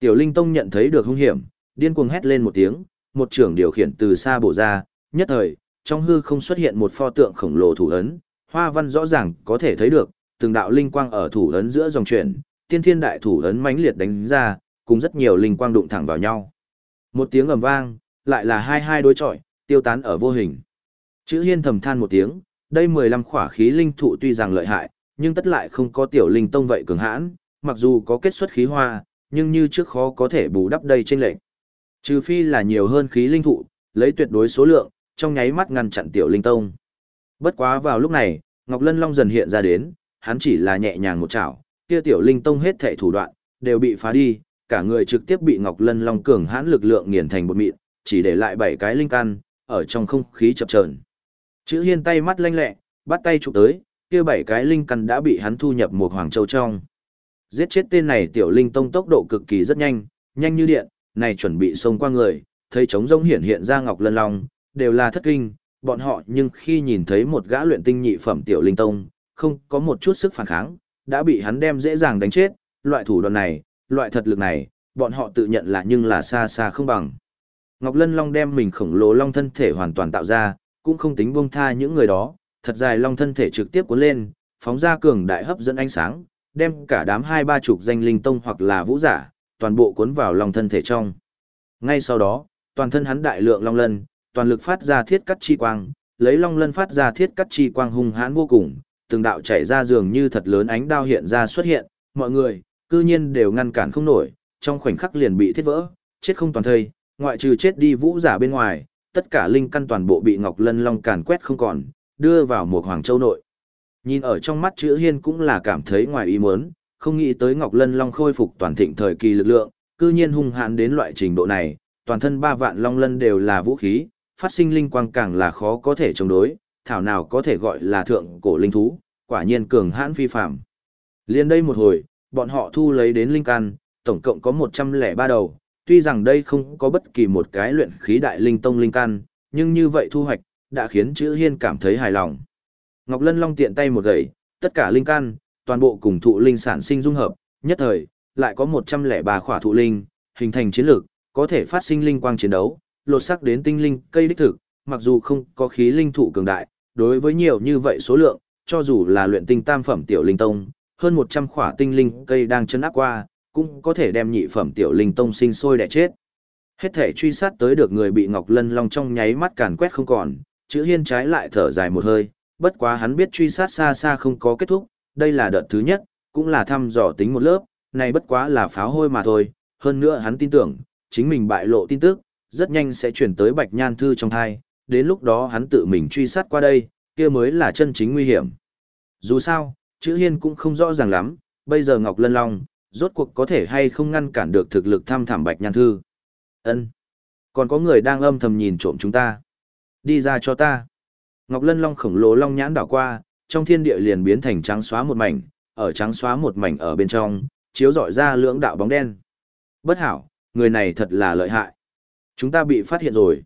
Tiểu Linh Tông nhận thấy được hung hiểm, điên cuồng hét lên một tiếng, một trưởng điều khiển từ xa bổ ra, nhất thời, trong hư không xuất hiện một pho tượng khổng lồ thủ ấn, hoa văn rõ ràng có thể thấy được, từng đạo linh quang ở thủ ấn giữa dòng chuyển, tiên thiên đại thủ ấn mãnh liệt đánh ra, cùng rất nhiều linh quang đụng thẳng vào nhau. Một tiếng ầm vang, lại là hai hai đối chọi, tiêu tán ở vô hình. Chữ Hiên thầm than một tiếng, đây 15 khỏa khí linh thụ tuy rằng lợi hại, nhưng tất lại không có tiểu linh tông vậy cường hãn, mặc dù có kết xuất khí hoa, nhưng như trước khó có thể bù đắp đây trên lệnh. Trừ phi là nhiều hơn khí linh thụ, lấy tuyệt đối số lượng, trong nháy mắt ngăn chặn tiểu linh tông. Bất quá vào lúc này, Ngọc Lân Long dần hiện ra đến, hắn chỉ là nhẹ nhàng một chảo, kia tiểu linh tông hết thảy thủ đoạn, đều bị phá đi, cả người trực tiếp bị Ngọc Lân Long cường hãn lực lượng nghiền thành bột mịn, chỉ để lại bảy cái linh căn, ở trong không khí chập chờn. Chữ Hiên tay mắt lanh lẹ, bắt tay chụp tới, kia bảy cái linh căn đã bị hắn thu nhập một hoàng châu trong. Giết chết tên này tiểu linh tông tốc độ cực kỳ rất nhanh, nhanh như điện, này chuẩn bị xông qua người, thấy trống rông hiện hiện ra Ngọc Lân Long, đều là thất kinh, bọn họ nhưng khi nhìn thấy một gã luyện tinh nhị phẩm tiểu linh tông, không có một chút sức phản kháng, đã bị hắn đem dễ dàng đánh chết, loại thủ đoạn này, loại thật lực này, bọn họ tự nhận là nhưng là xa xa không bằng. Ngọc Lân Long đem mình khổng lồ long thân thể hoàn toàn tạo ra, cũng không tính buông tha những người đó, thật dài long thân thể trực tiếp cuốn lên, phóng ra cường đại hấp dẫn ánh sáng, đem cả đám hai ba chục danh linh tông hoặc là vũ giả, toàn bộ cuốn vào lòng thân thể trong. Ngay sau đó, toàn thân hắn đại lượng long lân, toàn lực phát ra thiết cắt chi quang, lấy long lân phát ra thiết cắt chi quang hung hãn vô cùng, từng đạo chảy ra dường như thật lớn ánh đao hiện ra xuất hiện, mọi người, cư nhiên đều ngăn cản không nổi, trong khoảnh khắc liền bị thiết vỡ, chết không toàn thây, ngoại trừ chết đi vũ giả bên ngoài, tất cả linh căn toàn bộ bị Ngọc Lân Long càn quét không còn, đưa vào một Hoàng Châu nội. Nhìn ở trong mắt chữ hiên cũng là cảm thấy ngoài ý muốn, không nghĩ tới Ngọc Lân Long khôi phục toàn thịnh thời kỳ lực lượng, cư nhiên hung hãn đến loại trình độ này, toàn thân ba vạn long lân đều là vũ khí, phát sinh linh quang càng là khó có thể chống đối, thảo nào có thể gọi là thượng cổ linh thú, quả nhiên cường hãn phi phạm. Liên đây một hồi, bọn họ thu lấy đến linh căn, tổng cộng có 103 đầu, tuy rằng đây không có bất kỳ một cái luyện khí đại linh tông linh căn, nhưng như vậy thu hoạch, đã khiến chữ hiên cảm thấy hài lòng. Ngọc Lân Long tiện tay một gậy, tất cả linh căn, toàn bộ cùng thụ linh sản sinh dung hợp, nhất thời, lại có 103 khỏa thụ linh, hình thành chiến lược, có thể phát sinh linh quang chiến đấu, lột sắc đến tinh linh cây đích thực, mặc dù không có khí linh thụ cường đại, đối với nhiều như vậy số lượng, cho dù là luyện tinh tam phẩm tiểu linh tông, hơn 100 khỏa tinh linh cây đang chấn áp qua, cũng có thể đem nhị phẩm tiểu linh tông sinh sôi đẻ chết. Hết thể truy sát tới được người bị Ngọc Lân Long trong nháy mắt càn quét không còn, chữ hiên trái lại thở dài một hơi, bất quá hắn biết truy sát xa xa không có kết thúc, đây là đợt thứ nhất, cũng là thăm dò tính một lớp, này bất quá là pháo hôi mà thôi, hơn nữa hắn tin tưởng, chính mình bại lộ tin tức, rất nhanh sẽ chuyển tới Bạch Nhan Thư trong thai, đến lúc đó hắn tự mình truy sát qua đây, kia mới là chân chính nguy hiểm. Dù sao, chữ hiên cũng không rõ ràng lắm, bây giờ Ngọc Lân Long, rốt cuộc có thể hay không ngăn cản được thực lực tham thảm Bạch Nhan Thư. ân Còn có người đang âm thầm nhìn trộm chúng ta. Đi ra cho ta. Ngọc Lân Long khổng lồ long nhãn đảo qua, trong thiên địa liền biến thành trắng xóa một mảnh, ở trắng xóa một mảnh ở bên trong, chiếu rọi ra lưỡng đạo bóng đen. Bất hảo, người này thật là lợi hại. Chúng ta bị phát hiện rồi.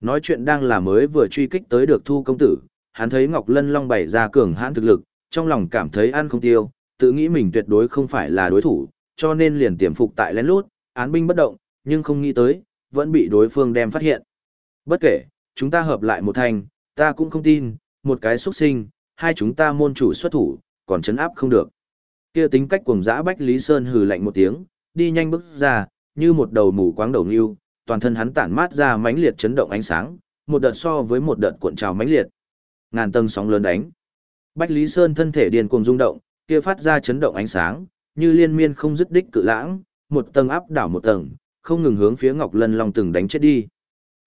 Nói chuyện đang là mới vừa truy kích tới được thu công tử, hắn thấy Ngọc Lân Long bày ra cường hãn thực lực, trong lòng cảm thấy ăn không tiêu, tự nghĩ mình tuyệt đối không phải là đối thủ, cho nên liền tiềm phục tại lén lút, án binh bất động, nhưng không nghĩ tới, vẫn bị đối phương đem phát hiện. Bất kể, chúng ta hợp lại một thành, ta cũng không tin, một cái xuất sinh, hai chúng ta môn chủ xuất thủ, còn chấn áp không được. Kia tính cách cuồng dã Bách Lý Sơn hừ lạnh một tiếng, đi nhanh bước ra, như một đầu mù quáng đầu nhưu, toàn thân hắn tản mát ra mãnh liệt chấn động ánh sáng, một đợt so với một đợt cuộn trào mãnh liệt. Ngàn tầng sóng lớn đánh. Bách Lý Sơn thân thể điên cuồng rung động, kia phát ra chấn động ánh sáng, như liên miên không dứt đích cự lãng, một tầng áp đảo một tầng, không ngừng hướng phía Ngọc Lân Long từng đánh chết đi.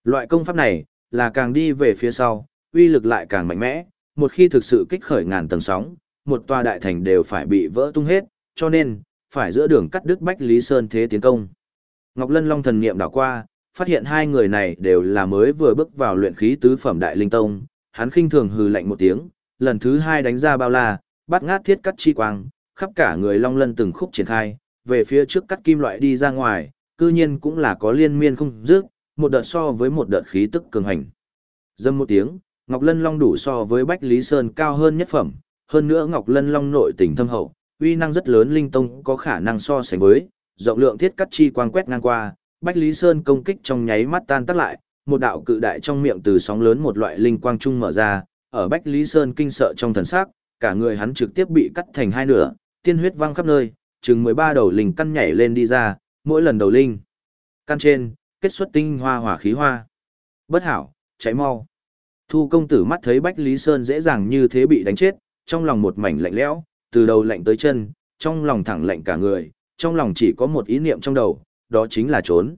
Loại công pháp này, là càng đi về phía sau, uy lực lại càng mạnh mẽ, một khi thực sự kích khởi ngàn tầng sóng, một tòa đại thành đều phải bị vỡ tung hết, cho nên, phải giữa đường cắt đứt Bách Lý Sơn thế tiến công. Ngọc Lân Long thần niệm đảo qua, phát hiện hai người này đều là mới vừa bước vào luyện khí tứ phẩm đại linh tông, hắn khinh thường hừ lạnh một tiếng, lần thứ hai đánh ra bao la, bắt ngát thiết cắt chi quang, khắp cả người Long Lân từng khúc triển khai, về phía trước cắt kim loại đi ra ngoài, cư nhiên cũng là có liên miên không dứt, một đợt so với một đợt khí tức cường hành. Dâm một tiếng, Ngọc Lân Long đủ so với Bách Lý Sơn cao hơn nhất phẩm, hơn nữa Ngọc Lân Long nội tình thâm hậu, uy năng rất lớn linh tông có khả năng so sánh với, rộng lượng thiết cắt chi quang quét ngang qua, Bách Lý Sơn công kích trong nháy mắt tan tác lại, một đạo cự đại trong miệng từ sóng lớn một loại linh quang trung mở ra, ở Bách Lý Sơn kinh sợ trong thần sắc, cả người hắn trực tiếp bị cắt thành hai nửa, tiên huyết văng khắp nơi, chừng 13 đầu linh căn nhảy lên đi ra, mỗi lần đầu linh. Căn trên, kết xuất tinh hoa hỏa khí hoa. Bất hảo, cháy mau. Thu công tử mắt thấy Bách Lý Sơn dễ dàng như thế bị đánh chết, trong lòng một mảnh lạnh lẽo, từ đầu lạnh tới chân, trong lòng thẳng lạnh cả người, trong lòng chỉ có một ý niệm trong đầu, đó chính là trốn.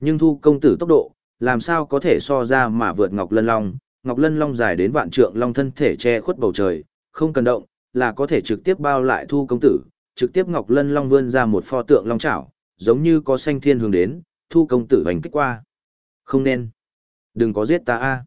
Nhưng thu công tử tốc độ, làm sao có thể so ra mà vượt Ngọc Lân Long, Ngọc Lân Long dài đến vạn trượng long thân thể che khuất bầu trời, không cần động, là có thể trực tiếp bao lại thu công tử, trực tiếp Ngọc Lân Long vươn ra một pho tượng long chảo, giống như có xanh thiên hướng đến, thu công tử hành kích qua. Không nên. Đừng có giết ta a.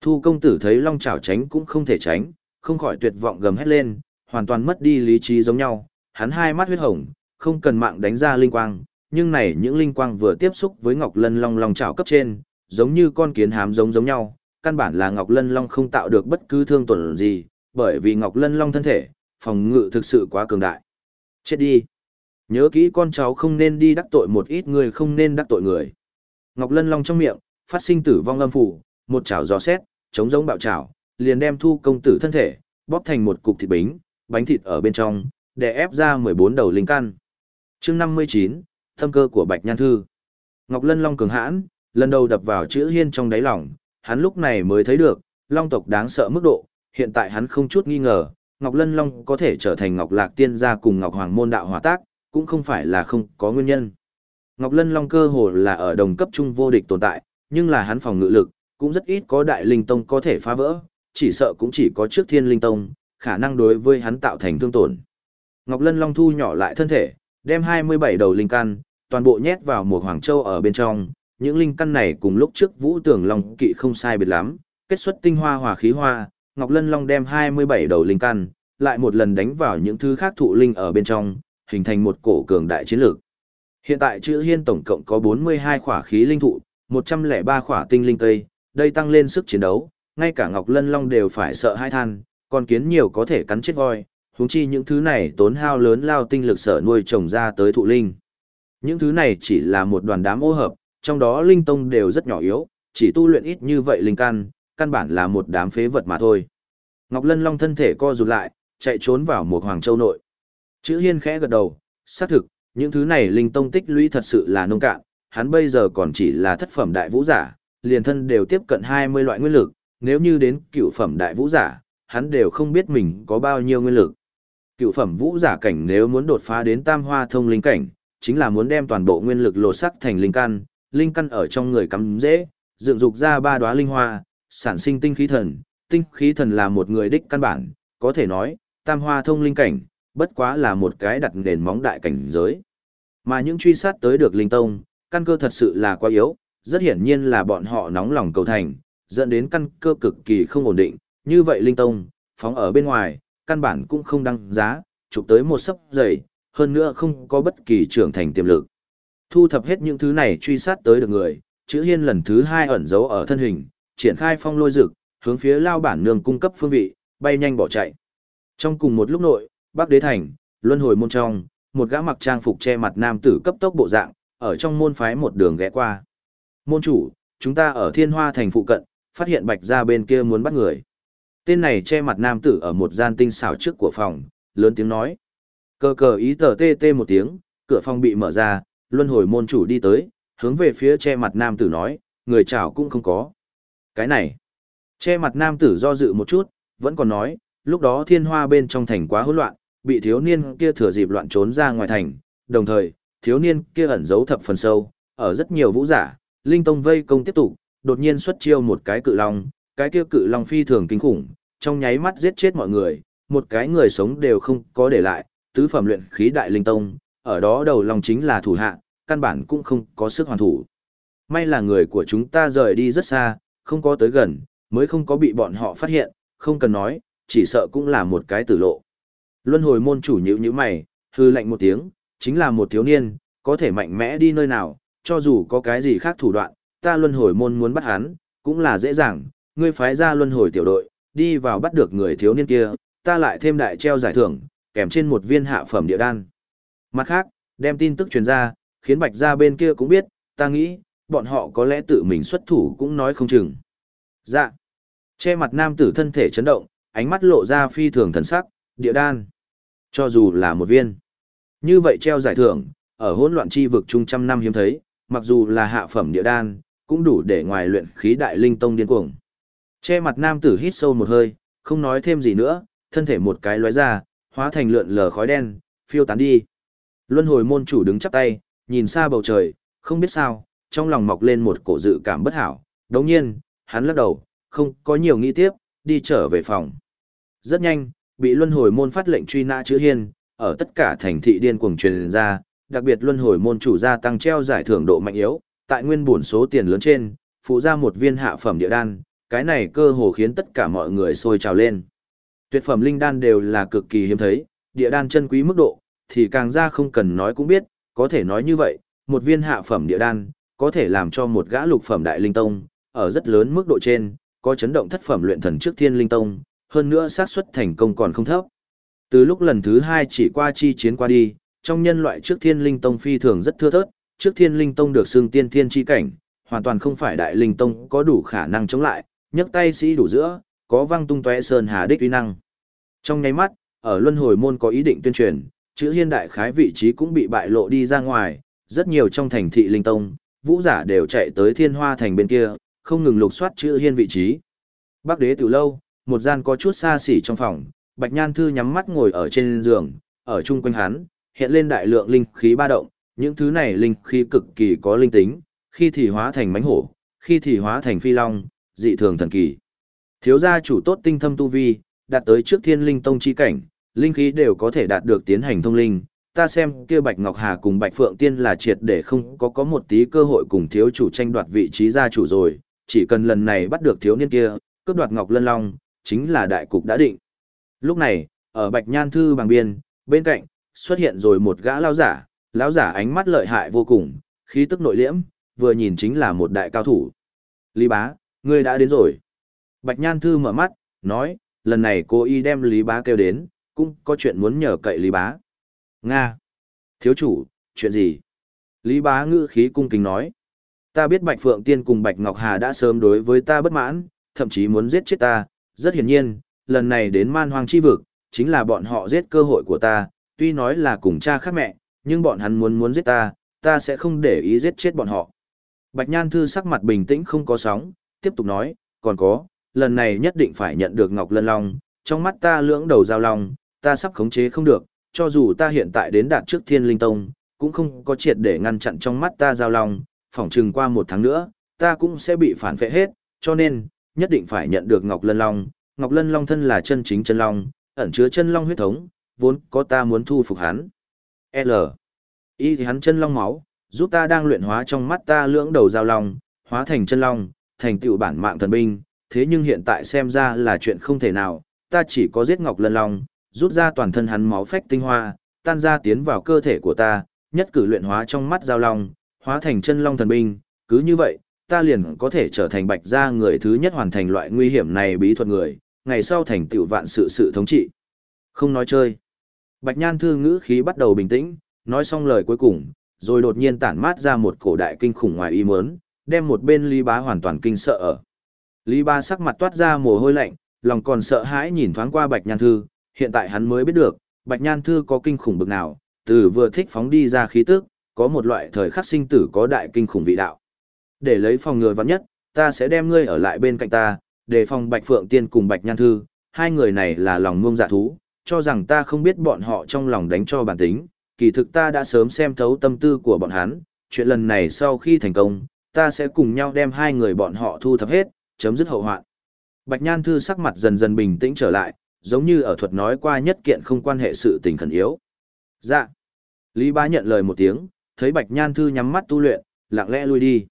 Thu công tử thấy long chảo tránh cũng không thể tránh, không khỏi tuyệt vọng gầm hét lên, hoàn toàn mất đi lý trí giống nhau, hắn hai mắt huyết hồng, không cần mạng đánh ra linh quang, nhưng này những linh quang vừa tiếp xúc với Ngọc Lân Long long chảo cấp trên, giống như con kiến hám giống giống nhau, căn bản là Ngọc Lân Long không tạo được bất cứ thương tổn gì, bởi vì Ngọc Lân Long thân thể, phòng ngự thực sự quá cường đại. Chết đi. Nhớ kỹ con cháu không nên đi đắc tội một ít người không nên đắc tội người. Ngọc Lân Long trong miệng, phát sinh tử vong âm phủ, một chảo gió xét, chống giống bạo chảo, liền đem thu công tử thân thể, bóp thành một cục thịt bính, bánh thịt ở bên trong, để ép ra 14 đầu linh căn. chương 59, thâm cơ của Bạch Nhan Thư. Ngọc Lân Long cường hãn, lần đầu đập vào chữ hiên trong đáy lòng, hắn lúc này mới thấy được, Long tộc đáng sợ mức độ, hiện tại hắn không chút nghi ngờ, Ngọc Lân Long có thể trở thành Ngọc Lạc Tiên gia cùng Ngọc Hoàng môn đạo hòa tác, cũng không phải là không có nguyên nhân. Ngọc Lân Long cơ hồ là ở đồng cấp trung vô địch tồn tại, nhưng là hắn phòng ngự lực, cũng rất ít có đại linh tông có thể phá vỡ, chỉ sợ cũng chỉ có trước thiên linh tông, khả năng đối với hắn tạo thành thương tổn. Ngọc Lân Long thu nhỏ lại thân thể, đem 27 đầu linh căn, toàn bộ nhét vào một hoàng châu ở bên trong, những linh căn này cùng lúc trước vũ tưởng long kỵ không sai biệt lắm, kết xuất tinh hoa hòa khí hoa, Ngọc Lân Long đem 27 đầu linh căn, lại một lần đánh vào những thứ khác thụ linh ở bên trong, hình thành một cổ cường đại chiến lược. Hiện tại chữ hiên tổng cộng có 42 khỏa khí linh thụ, 103 khỏa tinh linh cây, đây tăng lên sức chiến đấu, ngay cả Ngọc Lân Long đều phải sợ hai than, còn kiến nhiều có thể cắn chết voi, huống chi những thứ này tốn hao lớn lao tinh lực sở nuôi trồng ra tới thụ linh. Những thứ này chỉ là một đoàn đám ô hợp, trong đó linh tông đều rất nhỏ yếu, chỉ tu luyện ít như vậy linh căn, căn bản là một đám phế vật mà thôi. Ngọc Lân Long thân thể co rụt lại, chạy trốn vào một hoàng châu nội. Chữ Hiên khẽ gật đầu, xác thực, những thứ này linh tông tích lũy thật sự là nông cạn, hắn bây giờ còn chỉ là thất phẩm đại vũ giả, liền thân đều tiếp cận 20 loại nguyên lực, nếu như đến cựu phẩm đại vũ giả, hắn đều không biết mình có bao nhiêu nguyên lực. Cựu phẩm vũ giả cảnh nếu muốn đột phá đến tam hoa thông linh cảnh, chính là muốn đem toàn bộ nguyên lực lột sắc thành linh căn, linh căn ở trong người cắm dễ, dựng dục ra ba đóa linh hoa, sản sinh tinh khí thần, tinh khí thần là một người đích căn bản, có thể nói, tam hoa thông linh cảnh, bất quá là một cái đặt nền móng đại cảnh giới. Mà những truy sát tới được linh tông, căn cơ thật sự là quá yếu, rất hiển nhiên là bọn họ nóng lòng cầu thành, dẫn đến căn cơ cực kỳ không ổn định, như vậy linh tông, phóng ở bên ngoài, căn bản cũng không đăng giá, chụp tới một sấp dày, hơn nữa không có bất kỳ trưởng thành tiềm lực. Thu thập hết những thứ này truy sát tới được người, chữ hiên lần thứ hai ẩn giấu ở thân hình, triển khai phong lôi rực, hướng phía lao bản nương cung cấp phương vị, bay nhanh bỏ chạy. Trong cùng một lúc nội, Bắc Đế Thành, luân hồi môn trong, một gã mặc trang phục che mặt nam tử cấp tốc bộ dạng, ở trong môn phái một đường ghé qua. Môn chủ, chúng ta ở Thiên Hoa Thành phụ cận, phát hiện Bạch gia bên kia muốn bắt người. Tên này che mặt nam tử ở một gian tinh xảo trước của phòng, lớn tiếng nói. Cờ cờ ý tờ tê tê một tiếng, cửa phòng bị mở ra, luân hồi môn chủ đi tới, hướng về phía che mặt nam tử nói, người chào cũng không có. Cái này, che mặt nam tử do dự một chút, vẫn còn nói, lúc đó thiên hoa bên trong thành quá hỗn loạn, bị thiếu niên kia thừa dịp loạn trốn ra ngoài thành, đồng thời, thiếu niên kia ẩn giấu thập phần sâu, ở rất nhiều vũ giả, linh tông vây công tiếp tục, đột nhiên xuất chiêu một cái cự long, cái kia cự long phi thường kinh khủng, trong nháy mắt giết chết mọi người, một cái người sống đều không có để lại, tứ phẩm luyện khí đại linh tông, ở đó đầu long chính là thủ hạ, căn bản cũng không có sức hoàn thủ. May là người của chúng ta rời đi rất xa, không có tới gần, mới không có bị bọn họ phát hiện, không cần nói, chỉ sợ cũng là một cái tử lộ. Luân hồi môn chủ nhữ như mày, hư lạnh một tiếng, chính là một thiếu niên, có thể mạnh mẽ đi nơi nào, cho dù có cái gì khác thủ đoạn, ta luân hồi môn muốn bắt hắn, cũng là dễ dàng, ngươi phái ra luân hồi tiểu đội, đi vào bắt được người thiếu niên kia, ta lại thêm đại treo giải thưởng, kèm trên một viên hạ phẩm địa đan. Mặt khác, Đem tin tức truyền ra, khiến Bạch gia bên kia cũng biết, ta nghĩ, bọn họ có lẽ tự mình xuất thủ cũng nói không chừng. Dạ. Che mặt nam tử thân thể chấn động, ánh mắt lộ ra phi thường thần sắc, địa đan. Cho dù là một viên. Như vậy treo giải thưởng, ở hỗn loạn chi vực trung trăm năm hiếm thấy, mặc dù là hạ phẩm địa đan, cũng đủ để ngoài luyện khí đại linh tông điên cuồng. Che mặt nam tử hít sâu một hơi, không nói thêm gì nữa, thân thể một cái lóe ra, hóa thành lượn lờ khói đen, phiêu tán đi. Luân hồi môn chủ đứng chắp tay, nhìn xa bầu trời, không biết sao, trong lòng mọc lên một cổ dự cảm bất hảo. Đồng nhiên, hắn lắc đầu, không có nhiều nghĩ tiếp, đi trở về phòng. Rất nhanh, bị luân hồi môn phát lệnh truy nã chữ hiên, ở tất cả thành thị điên cuồng truyền ra, đặc biệt luân hồi môn chủ gia tăng treo giải thưởng độ mạnh yếu, tại nguyên bổn số tiền lớn trên, phụ ra một viên hạ phẩm địa đan, cái này cơ hồ khiến tất cả mọi người sôi trào lên. Tuyệt phẩm linh đan đều là cực kỳ hiếm thấy, địa đan chân quý mức độ, thì càng ra không cần nói cũng biết, có thể nói như vậy, một viên hạ phẩm địa đan, có thể làm cho một gã lục phẩm đại linh tông, ở rất lớn mức độ trên, có chấn động thất phẩm luyện thần trước thiên linh tông, hơn nữa xác suất thành công còn không thấp. Từ lúc lần thứ hai chỉ qua chi chiến qua đi, trong nhân loại trước thiên linh tông phi thường rất thưa thớt, trước thiên linh tông được xưng tiên thiên chi cảnh, hoàn toàn không phải đại linh tông có đủ khả năng chống lại, nhấc tay sĩ đủ giữa, có văng tung tóe sơn hà đích uy năng. Trong nháy mắt, ở luân hồi môn có ý định tuyên truyền, chữ hiên đại khái vị trí cũng bị bại lộ đi ra ngoài, rất nhiều trong thành thị linh tông, vũ giả đều chạy tới thiên hoa thành bên kia, không ngừng lục soát chữ hiên vị trí. Bắc đế từ lâu, một gian có chút xa xỉ trong phòng, Bạch Nhan Thư nhắm mắt ngồi ở trên giường, ở chung quanh hắn, hiện lên đại lượng linh khí ba động, những thứ này linh khí cực kỳ có linh tính, khi thì hóa thành mãnh hổ, khi thì hóa thành phi long, dị thường thần kỳ. Thiếu gia chủ tốt tinh thâm tu vi, đạt tới trước thiên linh tông chi cảnh, linh khí đều có thể đạt được tiến hành thông linh. Ta xem kia Bạch Ngọc Hà cùng Bạch Phượng Tiên là triệt để không có có một tí cơ hội cùng thiếu chủ tranh đoạt vị trí gia chủ rồi, chỉ cần lần này bắt được thiếu niên kia, cướp đoạt Ngọc Lân Long, chính là đại cục đã định. Lúc này, ở Bạch Nhan Thư bằng biên, bên cạnh, xuất hiện rồi một gã lao giả, lão giả ánh mắt lợi hại vô cùng, khí tức nội liễm, vừa nhìn chính là một đại cao thủ. Lý bá, ngươi đã đến rồi. Bạch Nhan Thư mở mắt, nói, lần này cô y đem Lý bá kêu đến, cũng có chuyện muốn nhờ cậy Lý bá. Nga. Thiếu chủ, chuyện gì? Lý bá ngữ khí cung kính nói. Ta biết Bạch Phượng Tiên cùng Bạch Ngọc Hà đã sớm đối với ta bất mãn, thậm chí muốn giết chết ta, rất hiển nhiên, lần này đến man hoang chi vực, chính là bọn họ giết cơ hội của ta, tuy nói là cùng cha khác mẹ, nhưng bọn hắn muốn muốn giết ta, ta sẽ không để ý giết chết bọn họ. Bạch Nhan Thư sắc mặt bình tĩnh không có sóng, tiếp tục nói, còn có, lần này nhất định phải nhận được Ngọc Lân Long, trong mắt ta lưỡng đầu giao long, ta sắp khống chế không được, cho dù ta hiện tại đến đạt trước Thiên Linh Tông, cũng không có triệt để ngăn chặn trong mắt ta giao long, phỏng chừng qua một tháng nữa, ta cũng sẽ bị phản phệ hết, cho nên, nhất định phải nhận được Ngọc Lân Long. Ngọc Lân Long thân là chân chính chân long, ẩn chứa chân long huyết thống, vốn có ta muốn thu phục hắn. L. Y thì hắn chân long máu, giúp ta đang luyện hóa trong mắt ta lưỡng đầu giao long, hóa thành chân long, thành tựu bản mạng thần binh, thế nhưng hiện tại xem ra là chuyện không thể nào, ta chỉ có giết Ngọc Lân Long, rút ra toàn thân hắn máu phách tinh hoa, tan ra tiến vào cơ thể của ta, nhất cử luyện hóa trong mắt giao long, hóa thành chân long thần binh, cứ như vậy, ta liền có thể trở thành bạch gia người thứ nhất hoàn thành loại nguy hiểm này bí thuật người, ngày sau thành tựu vạn sự sự thống trị. Không nói chơi. Bạch Nhan Thư ngữ khí bắt đầu bình tĩnh, nói xong lời cuối cùng, rồi đột nhiên tản mát ra một cổ đại kinh khủng ngoài ý muốn, đem một bên Lý Bá hoàn toàn kinh sợ ở. Lý Bá sắc mặt toát ra mồ hôi lạnh, lòng còn sợ hãi nhìn thoáng qua Bạch Nhan Thư, hiện tại hắn mới biết được, Bạch Nhan Thư có kinh khủng bực nào, từ vừa thích phóng đi ra khí tức, có một loại thời khắc sinh tử có đại kinh khủng vị đạo. Để lấy phòng ngừa vắng nhất, ta sẽ đem ngươi ở lại bên cạnh ta, để phòng Bạch Phượng Tiên cùng Bạch Nhan Thư, hai người này là lòng ngông dạ thú, cho rằng ta không biết bọn họ trong lòng đánh cho bản tính, kỳ thực ta đã sớm xem thấu tâm tư của bọn hắn, chuyện lần này sau khi thành công, ta sẽ cùng nhau đem hai người bọn họ thu thập hết, chấm dứt hậu hoạn. Bạch Nhan Thư sắc mặt dần dần bình tĩnh trở lại, giống như ở thuật nói qua nhất kiện không quan hệ sự tình khẩn yếu. Dạ. Lý Bá nhận lời một tiếng, thấy Bạch Nhan Thư nhắm mắt tu luyện, lặng lẽ lui đi.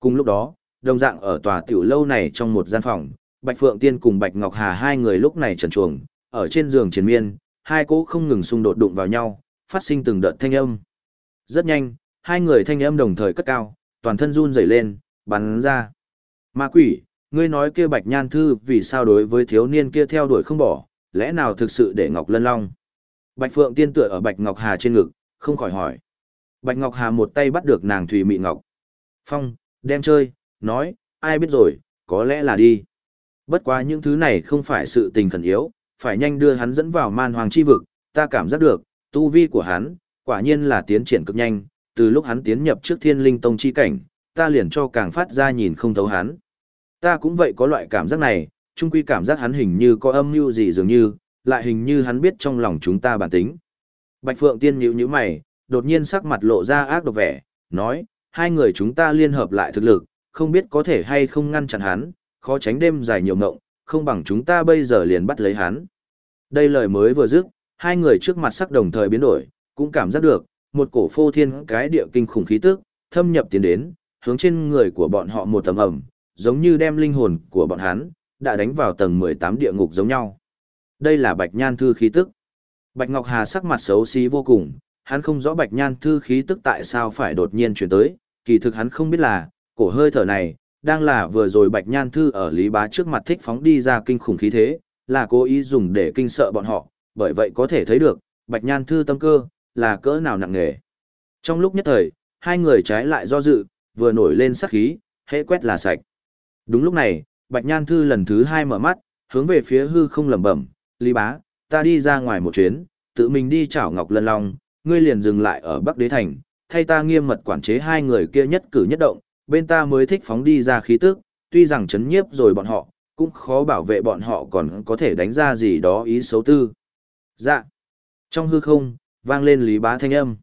Cùng lúc đó, đồng dạng ở tòa tiểu lâu này trong một gian phòng, Bạch Phượng Tiên cùng Bạch Ngọc Hà hai người lúc này trần chuồng, ở trên giường triền miên, hai cỗ không ngừng xung đột đụng vào nhau, phát sinh từng đợt thanh âm. Rất nhanh, hai người thanh âm đồng thời cất cao, toàn thân run rẩy lên, bắn ra. Ma quỷ, ngươi nói kia Bạch Nhan Thư vì sao đối với thiếu niên kia theo đuổi không bỏ, lẽ nào thực sự để Ngọc Lân Long? Bạch Phượng Tiên tựa ở Bạch Ngọc Hà trên ngực, không khỏi hỏi. Bạch Ngọc Hà một tay bắt được nàng Thùy Mị Ngọc. Phong, đem chơi, nói, ai biết rồi, có lẽ là đi. Bất quá những thứ này không phải sự tình khẩn yếu, phải nhanh đưa hắn dẫn vào man hoàng chi vực, ta cảm giác được, tu vi của hắn, quả nhiên là tiến triển cực nhanh, từ lúc hắn tiến nhập trước thiên linh tông chi cảnh, ta liền cho càng phát ra nhìn không thấu hắn. Ta cũng vậy có loại cảm giác này, chung quy cảm giác hắn hình như có âm mưu gì dường như, lại hình như hắn biết trong lòng chúng ta bản tính. Bạch Phượng Tiên nhíu nhíu mày, đột nhiên sắc mặt lộ ra ác độc vẻ, nói, hai người chúng ta liên hợp lại thực lực, không biết có thể hay không ngăn chặn hắn, khó tránh đêm dài nhiều mộng, không bằng chúng ta bây giờ liền bắt lấy hắn. Đây lời mới vừa dứt, hai người trước mặt sắc đồng thời biến đổi, cũng cảm giác được, một cổ phô thiên cái địa kinh khủng khí tức, thâm nhập tiến đến, hướng trên người của bọn họ một tầm ẩm, giống như đem linh hồn của bọn hắn, đã đánh vào tầng 18 địa ngục giống nhau. Đây là Bạch Nhan Thư khí tức. Bạch Ngọc Hà sắc mặt xấu xí vô cùng, hắn không rõ Bạch Nhan Thư khí tức tại sao phải đột nhiên chuyển tới, kỳ thực hắn không biết là, cổ hơi thở này, đang là vừa rồi Bạch Nhan Thư ở Lý Bá trước mặt thích phóng đi ra kinh khủng khí thế, là cố ý dùng để kinh sợ bọn họ, bởi vậy có thể thấy được, Bạch Nhan Thư tâm cơ, là cỡ nào nặng nề. Trong lúc nhất thời, hai người trái lại do dự, vừa nổi lên sắc khí, hệ quét là sạch. Đúng lúc này, Bạch Nhan Thư lần thứ hai mở mắt, hướng về phía hư không lẩm bẩm, Lý Bá, ta đi ra ngoài một chuyến, tự mình đi chảo Ngọc Lân Long, ngươi liền dừng lại ở Bắc Đế Thành, thay ta nghiêm mật quản chế hai người kia nhất cử nhất động, bên ta mới thích phóng đi ra khí tức, tuy rằng chấn nhiếp rồi bọn họ, cũng khó bảo vệ bọn họ còn có thể đánh ra gì đó ý xấu tư. Dạ. Trong hư không, vang lên Lý Bá thanh âm.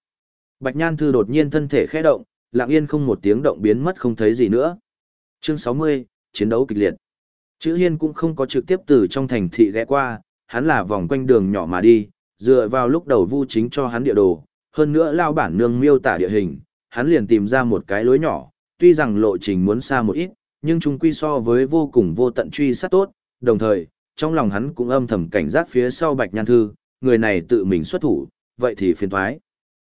Bạch Nhan Thư đột nhiên thân thể khẽ động, lặng yên không một tiếng động biến mất không thấy gì nữa. Chương 60, chiến đấu kịch liệt. Chữ Hiên cũng không có trực tiếp từ trong thành thị ghé qua, hắn là vòng quanh đường nhỏ mà đi, dựa vào lúc đầu vu chính cho hắn địa đồ, hơn nữa lao bản nương miêu tả địa hình, hắn liền tìm ra một cái lối nhỏ, tuy rằng lộ trình muốn xa một ít, nhưng chung quy so với vô cùng vô tận truy sát tốt, đồng thời, trong lòng hắn cũng âm thầm cảnh giác phía sau Bạch Nhan Thư, người này tự mình xuất thủ, vậy thì phiền thoái.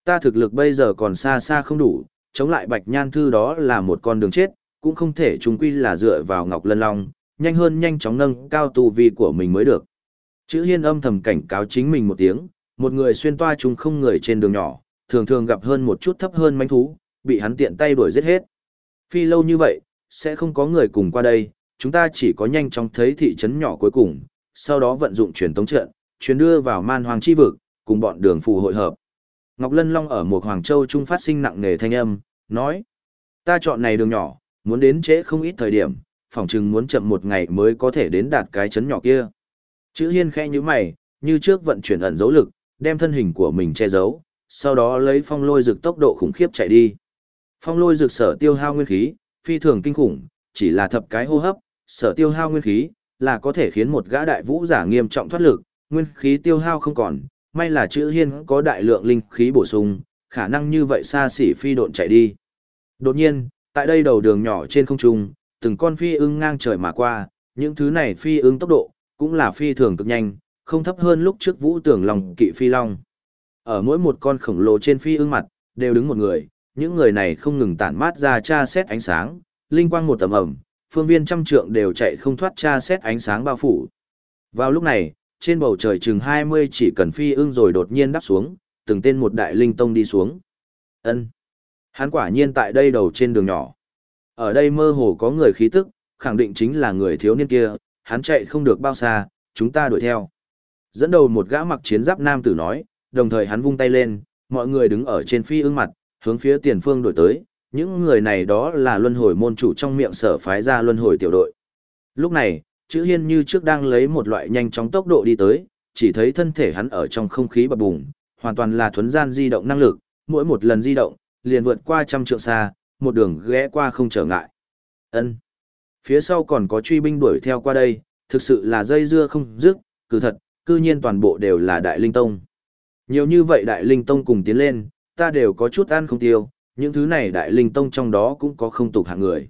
Ta thực lực bây giờ còn xa xa không đủ, chống lại Bạch Nhan Thư đó là một con đường chết, cũng không thể chung quy là dựa vào Ngọc Lân Long, nhanh hơn nhanh chóng nâng cao tu vi của mình mới được. Chữ Hiên âm thầm cảnh cáo chính mình một tiếng, một người xuyên toa chúng không người trên đường nhỏ, thường thường gặp hơn một chút thấp hơn manh thú, bị hắn tiện tay đuổi giết hết. Phi lâu như vậy, sẽ không có người cùng qua đây, chúng ta chỉ có nhanh chóng thấy thị trấn nhỏ cuối cùng, sau đó vận dụng truyền tống trận, truyền đưa vào man hoàng chi vực, cùng bọn đường phù hội hợp. Ngọc Lân Long ở một Hoàng Châu Trung phát sinh nặng nề thanh âm, nói, ta chọn này đường nhỏ, muốn đến trễ không ít thời điểm, phỏng chừng muốn chậm một ngày mới có thể đến đạt cái trấn nhỏ kia. Chữ hiên khẽ như mày, như trước vận chuyển ẩn dấu lực, đem thân hình của mình che giấu, sau đó lấy phong lôi rực tốc độ khủng khiếp chạy đi. Phong lôi rực sở tiêu hao nguyên khí, phi thường kinh khủng, chỉ là thập cái hô hấp, sở tiêu hao nguyên khí, là có thể khiến một gã đại vũ giả nghiêm trọng thoát lực, nguyên khí tiêu hao không còn, may là chữ hiên có đại lượng linh khí bổ sung, khả năng như vậy xa xỉ phi độn chạy đi. Đột nhiên, tại đây đầu đường nhỏ trên không trung, từng con phi ưng ngang trời mà qua, những thứ này phi ưng tốc độ, cũng là phi thường cực nhanh, không thấp hơn lúc trước vũ tưởng lòng kỵ phi long. Ở mỗi một con khổng lồ trên phi ưng mặt, đều đứng một người, những người này không ngừng tản mát ra tra xét ánh sáng, linh quang một tầm ẩm, phương viên trăm trượng đều chạy không thoát tra xét ánh sáng bao phủ. Vào lúc này, trên bầu trời chừng 20 chỉ cần phi ưng rồi đột nhiên đáp xuống, từng tên một đại linh tông đi xuống. Ân, Hắn quả nhiên tại đây đầu trên đường nhỏ. Ở đây mơ hồ có người khí tức, khẳng định chính là người thiếu niên kia, hắn chạy không được bao xa, chúng ta đuổi theo. Dẫn đầu một gã mặc chiến giáp nam tử nói, đồng thời hắn vung tay lên, mọi người đứng ở trên phi ưng mặt, hướng phía tiền phương đổi tới, những người này đó là luân hồi môn chủ trong miệng sở phái ra luân hồi tiểu đội. Lúc này, chữ hiên như trước đang lấy một loại nhanh chóng tốc độ đi tới, chỉ thấy thân thể hắn ở trong không khí bập bùng, hoàn toàn là thuấn gian di động năng lực, mỗi một lần di động, liền vượt qua trăm trượng xa, một đường ghé qua không trở ngại. Ân. Phía sau còn có truy binh đuổi theo qua đây, thực sự là dây dưa không dứt, cứ thật, cư nhiên toàn bộ đều là đại linh tông. Nhiều như vậy đại linh tông cùng tiến lên, ta đều có chút ăn không tiêu, những thứ này đại linh tông trong đó cũng có không tục hạng người.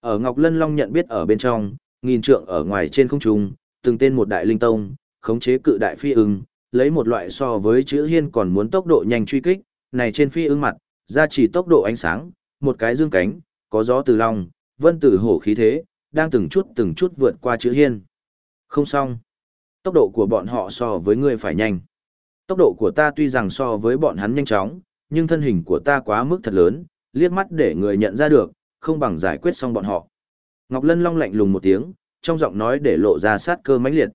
Ở Ngọc Lân Long nhận biết ở bên trong, nghìn trượng ở ngoài trên không trung, từng tên một đại linh tông, khống chế cự đại phi ưng, lấy một loại so với chữ hiên còn muốn tốc độ nhanh truy kích, này trên phi ưng mặt, ra chỉ tốc độ ánh sáng, một cái dương cánh, có gió từ long, vân tử hổ khí thế, đang từng chút từng chút vượt qua chữ hiên. Không xong. Tốc độ của bọn họ so với ngươi phải nhanh. Tốc độ của ta tuy rằng so với bọn hắn nhanh chóng, nhưng thân hình của ta quá mức thật lớn, liếc mắt để người nhận ra được, không bằng giải quyết xong bọn họ. Ngọc Lân Long lạnh lùng một tiếng, trong giọng nói để lộ ra sát cơ mãnh liệt.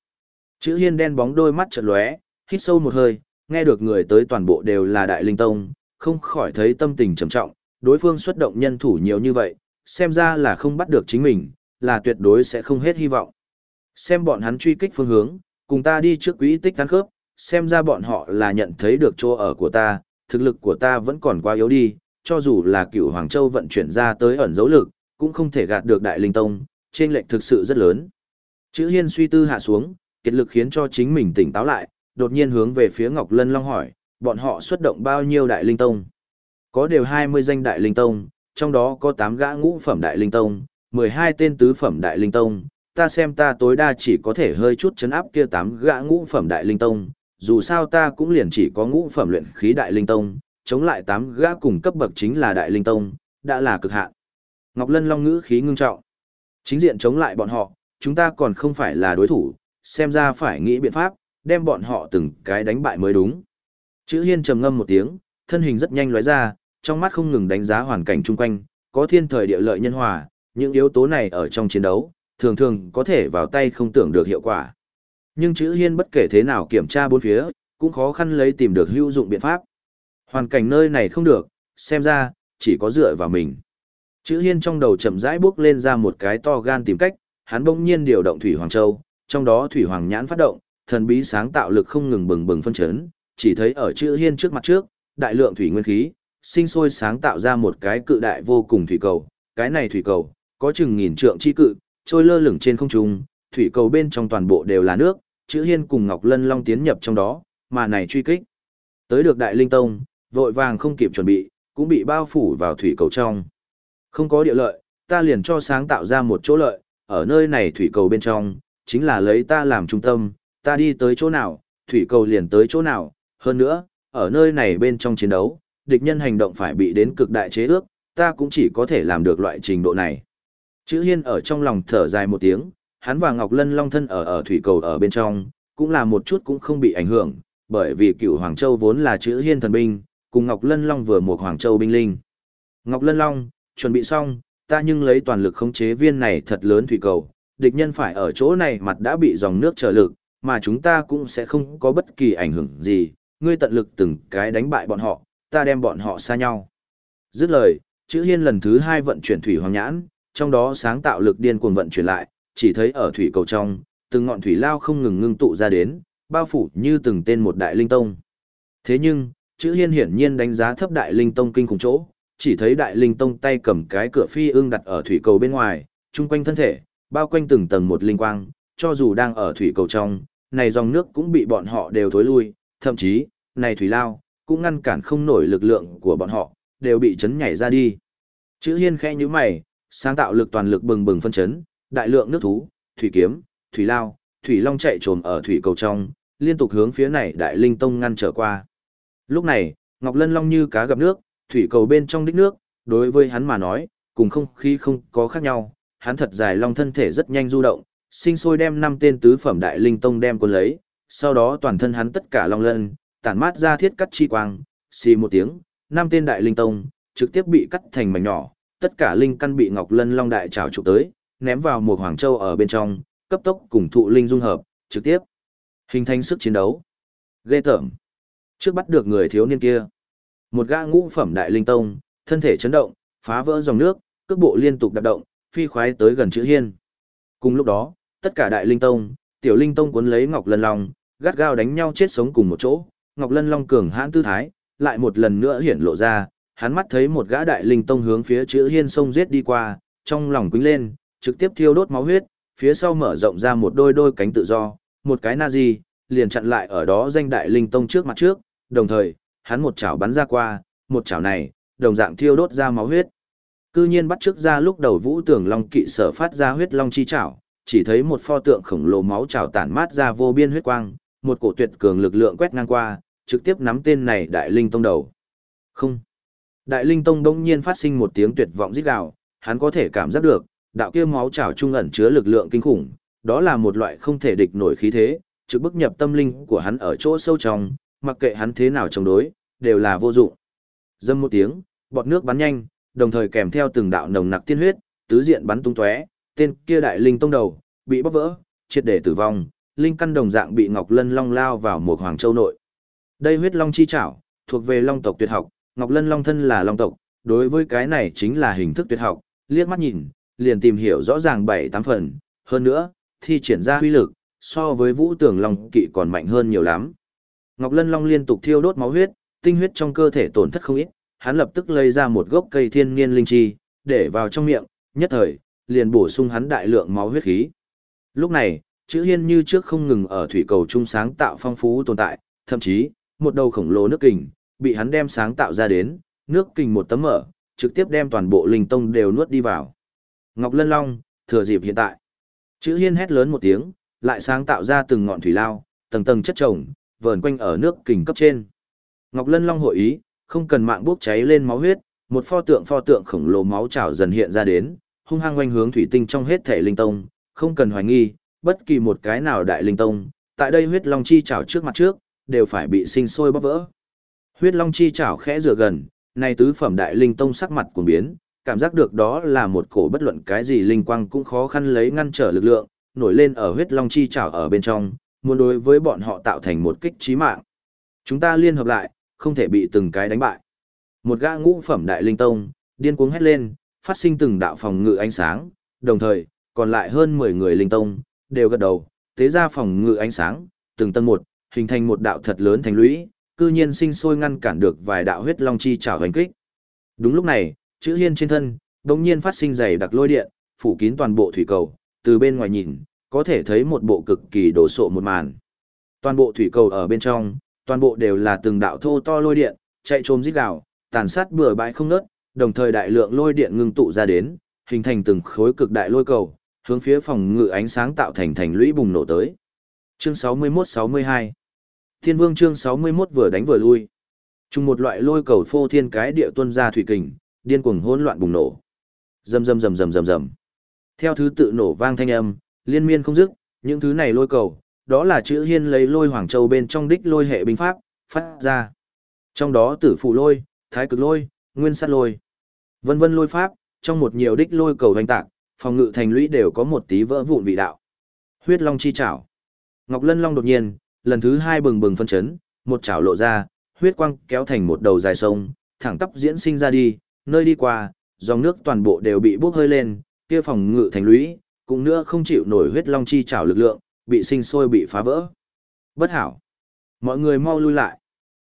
Chữ hiên đen bóng đôi mắt chợt lóe, hít sâu một hơi, nghe được người tới toàn bộ đều là đại linh tông, không khỏi thấy tâm tình trầm trọng, đối phương xuất động nhân thủ nhiều như vậy, xem ra là không bắt được chính mình, là tuyệt đối sẽ không hết hy vọng. Xem bọn hắn truy kích phương hướng, cùng ta đi trước quỹ tích tán khớp, xem ra bọn họ là nhận thấy được chỗ ở của ta, thực lực của ta vẫn còn quá yếu đi, cho dù là cựu Hoàng Châu vận chuyển ra tới ẩn dấu lực, cũng không thể gạt được Đại Linh Tông, trên lệnh thực sự rất lớn. Chữ Hiên suy tư hạ xuống, kiệt lực khiến cho chính mình tỉnh táo lại, đột nhiên hướng về phía Ngọc Lân Long hỏi, bọn họ xuất động bao nhiêu Đại Linh Tông? Có đều 20 danh Đại Linh Tông, trong đó có 8 gã ngũ phẩm Đại Linh Tông, 12 tên tứ phẩm Đại Linh Tông, ta xem ta tối đa chỉ có thể hơi chút chấn áp kia tám gã ngũ phẩm Đại Linh Tông, dù sao ta cũng liền chỉ có ngũ phẩm luyện khí Đại Linh Tông, chống lại tám gã cùng cấp bậc chính là Đại Linh Tông, đã là cực hạn. Ngọc Lân Long ngữ khí ngưng trọng. Chính diện chống lại bọn họ, chúng ta còn không phải là đối thủ, xem ra phải nghĩ biện pháp, đem bọn họ từng cái đánh bại mới đúng. Chữ Hiên trầm ngâm một tiếng, thân hình rất nhanh lóe ra, trong mắt không ngừng đánh giá hoàn cảnh chung quanh, có thiên thời địa lợi nhân hòa, những yếu tố này ở trong chiến đấu, thường thường có thể vào tay không tưởng được hiệu quả. Nhưng chữ Hiên bất kể thế nào kiểm tra bốn phía, cũng khó khăn lấy tìm được hữu dụng biện pháp. Hoàn cảnh nơi này không được, xem ra, chỉ có dựa vào mình. Chữ Hiên trong đầu chậm rãi bước lên ra một cái to gan tìm cách, hắn bỗng nhiên điều động Thủy Hoàng Châu, trong đó Thủy Hoàng Nhãn phát động, thần bí sáng tạo lực không ngừng bừng bừng phân chấn, chỉ thấy ở chữ Hiên trước mặt trước, đại lượng thủy nguyên khí, sinh sôi sáng tạo ra một cái cự đại vô cùng thủy cầu, cái này thủy cầu, có chừng nghìn trượng chi cự, trôi lơ lửng trên không trung, thủy cầu bên trong toàn bộ đều là nước, chữ Hiên cùng Ngọc Lân Long tiến nhập trong đó, mà này truy kích. Tới được Đại Linh Tông, vội vàng không kịp chuẩn bị, cũng bị bao phủ vào thủy cầu trong. Không có địa lợi, ta liền cho sáng tạo ra một chỗ lợi, ở nơi này thủy cầu bên trong, chính là lấy ta làm trung tâm, ta đi tới chỗ nào, thủy cầu liền tới chỗ nào, hơn nữa, ở nơi này bên trong chiến đấu, địch nhân hành động phải bị đến cực đại chế ước, ta cũng chỉ có thể làm được loại trình độ này. Chữ Hiên ở trong lòng thở dài một tiếng, hắn và Ngọc Lân Long thân ở ở thủy cầu ở bên trong, cũng là một chút cũng không bị ảnh hưởng, bởi vì cựu Hoàng Châu vốn là chữ Hiên thần binh, cùng Ngọc Lân Long vừa một Hoàng Châu binh linh. Ngọc Lân Long, chuẩn bị xong, ta nhưng lấy toàn lực khống chế viên này thật lớn thủy cầu, địch nhân phải ở chỗ này mặt đã bị dòng nước trở lực, mà chúng ta cũng sẽ không có bất kỳ ảnh hưởng gì, ngươi tận lực từng cái đánh bại bọn họ, ta đem bọn họ xa nhau. Dứt lời, chữ hiên lần thứ hai vận chuyển thủy hoàng nhãn, trong đó sáng tạo lực điên cuồng vận chuyển lại, chỉ thấy ở thủy cầu trong, từng ngọn thủy lao không ngừng ngưng tụ ra đến, bao phủ như từng tên một đại linh tông. Thế nhưng, chữ hiên hiển nhiên đánh giá thấp đại linh tông kinh khủng chỗ, chỉ thấy đại linh tông tay cầm cái cửa phi ương đặt ở thủy cầu bên ngoài, chung quanh thân thể, bao quanh từng tầng một linh quang, cho dù đang ở thủy cầu trong, này dòng nước cũng bị bọn họ đều thối lui, thậm chí, này thủy lao, cũng ngăn cản không nổi lực lượng của bọn họ, đều bị chấn nhảy ra đi. Chữ hiên khẽ như mày, sáng tạo lực toàn lực bừng bừng phân chấn, đại lượng nước thú, thủy kiếm, thủy lao, thủy long chạy trồm ở thủy cầu trong, liên tục hướng phía này đại linh tông ngăn trở qua. Lúc này, Ngọc Lân Long như cá gặp nước, thủy cầu bên trong đích nước, đối với hắn mà nói, cùng không khí không có khác nhau, hắn thật dài long thân thể rất nhanh du động, sinh sôi đem năm tên tứ phẩm đại linh tông đem cuốn lấy, sau đó toàn thân hắn tất cả long lân, tản mát ra thiết cắt chi quang, xì một tiếng, năm tên đại linh tông, trực tiếp bị cắt thành mảnh nhỏ, tất cả linh căn bị ngọc lân long đại trào trục tới, ném vào một hoàng châu ở bên trong, cấp tốc cùng thụ linh dung hợp, trực tiếp hình thành sức chiến đấu. Ghê tởm. Trước bắt được người thiếu niên kia, một gã ngũ phẩm đại linh tông, thân thể chấn động, phá vỡ dòng nước, cước bộ liên tục đạp động, phi khoái tới gần chữ hiên. Cùng lúc đó, tất cả đại linh tông, tiểu linh tông cuốn lấy Ngọc Lân Long, gắt gao đánh nhau chết sống cùng một chỗ. Ngọc Lân Long cường hãn tư thái, lại một lần nữa hiển lộ ra, hắn mắt thấy một gã đại linh tông hướng phía chữ hiên sông giết đi qua, trong lòng quýnh lên, trực tiếp thiêu đốt máu huyết, phía sau mở rộng ra một đôi đôi cánh tự do, một cái na liền chặn lại ở đó danh đại linh tông trước mặt trước, đồng thời, hắn một chảo bắn ra qua, một chảo này, đồng dạng thiêu đốt ra máu huyết. Cư nhiên bắt trước ra lúc đầu vũ tưởng long kỵ sở phát ra huyết long chi chảo, chỉ thấy một pho tượng khổng lồ máu chảo tản mát ra vô biên huyết quang, một cổ tuyệt cường lực lượng quét ngang qua, trực tiếp nắm tên này đại linh tông đầu. Không. Đại linh tông đông nhiên phát sinh một tiếng tuyệt vọng rít gào, hắn có thể cảm giác được, đạo kia máu chảo trung ẩn chứa lực lượng kinh khủng, đó là một loại không thể địch nổi khí thế, trực bức nhập tâm linh của hắn ở chỗ sâu trong, mặc kệ hắn thế nào chống đối, đều là vô dụng. Dâm một tiếng, bọt nước bắn nhanh, đồng thời kèm theo từng đạo nồng nặc tiên huyết, tứ diện bắn tung tóe, tên kia đại linh tông đầu bị bóc vỡ, triệt để tử vong, linh căn đồng dạng bị Ngọc Lân Long lao vào một hoàng châu nội. Đây huyết long chi chảo, thuộc về long tộc tuyệt học, Ngọc Lân Long thân là long tộc, đối với cái này chính là hình thức tuyệt học, liếc mắt nhìn, liền tìm hiểu rõ ràng bảy tám phần, hơn nữa, thi triển ra huy lực, so với vũ tường long kỵ còn mạnh hơn nhiều lắm. Ngọc Lân Long liên tục thiêu đốt máu huyết, tinh huyết trong cơ thể tổn thất không ít, hắn lập tức lấy ra một gốc cây thiên niên linh chi, để vào trong miệng, nhất thời, liền bổ sung hắn đại lượng máu huyết khí. Lúc này, chữ hiên như trước không ngừng ở thủy cầu trung sáng tạo phong phú tồn tại, thậm chí, một đầu khổng lồ nước kình, bị hắn đem sáng tạo ra đến, nước kình một tấm mở, trực tiếp đem toàn bộ linh tông đều nuốt đi vào. Ngọc Lân Long, thừa dịp hiện tại. Chữ hiên hét lớn một tiếng, lại sáng tạo ra từng ngọn thủy lao, tầng tầng chất chồng, vờn quanh ở nước kình cấp trên. Ngọc Lân Long hội ý, không cần mạng bốc cháy lên máu huyết, một pho tượng pho tượng khổng lồ máu trào dần hiện ra đến, hung hăng quanh hướng thủy tinh trong hết thể linh tông, không cần hoài nghi, bất kỳ một cái nào đại linh tông, tại đây huyết long chi trào trước mặt trước, đều phải bị sinh sôi bóp vỡ. Huyết long chi trào khẽ rửa gần, này tứ phẩm đại linh tông sắc mặt cuồng biến, cảm giác được đó là một cổ bất luận cái gì linh quang cũng khó khăn lấy ngăn trở lực lượng, nổi lên ở huyết long chi trào ở bên trong, muốn đối với bọn họ tạo thành một kích chí mạng. Chúng ta liên hợp lại, không thể bị từng cái đánh bại. Một gã ngũ phẩm đại linh tông, điên cuống hét lên, phát sinh từng đạo phòng ngự ánh sáng, đồng thời, còn lại hơn 10 người linh tông, đều gật đầu, tế ra phòng ngự ánh sáng, từng tầng một, hình thành một đạo thật lớn thành lũy, cư nhiên sinh sôi ngăn cản được vài đạo huyết long chi trảo hành kích. Đúng lúc này, chữ hiên trên thân, đột nhiên phát sinh dày đặc lôi điện, phủ kín toàn bộ thủy cầu, từ bên ngoài nhìn, có thể thấy một bộ cực kỳ đổ sộ một màn. Toàn bộ thủy cầu ở bên trong, toàn bộ đều là từng đạo thô to lôi điện, chạy trồm rít gào, tàn sát bừa bãi không nớt, đồng thời đại lượng lôi điện ngưng tụ ra đến, hình thành từng khối cực đại lôi cầu, hướng phía phòng ngự ánh sáng tạo thành thành lũy bùng nổ tới. Chương 61-62 Thiên Vương chương 61 vừa đánh vừa lui. Chung một loại lôi cầu phô thiên cái địa tuân ra thủy kình, điên cuồng hỗn loạn bùng nổ. Rầm rầm rầm rầm rầm rầm. Theo thứ tự nổ vang thanh âm, liên miên không dứt, những thứ này lôi cầu, đó là chữ hiên lấy lôi hoàng châu bên trong đích lôi hệ binh pháp, phát ra. Trong đó tử phụ lôi, thái cực lôi, nguyên sát lôi, vân vân lôi pháp, trong một nhiều đích lôi cầu hành tạc, phòng ngự thành lũy đều có một tí vỡ vụn vị đạo. Huyết long chi chảo. Ngọc Lân Long đột nhiên, lần thứ hai bừng bừng phân chấn, một chảo lộ ra, huyết quang kéo thành một đầu dài sông, thẳng tắp diễn sinh ra đi, nơi đi qua, dòng nước toàn bộ đều bị bốc hơi lên, kia phòng ngự thành lũy, cũng nữa không chịu nổi huyết long chi chảo lực lượng, bị sinh sôi bị phá vỡ. Bất hảo. Mọi người mau lui lại.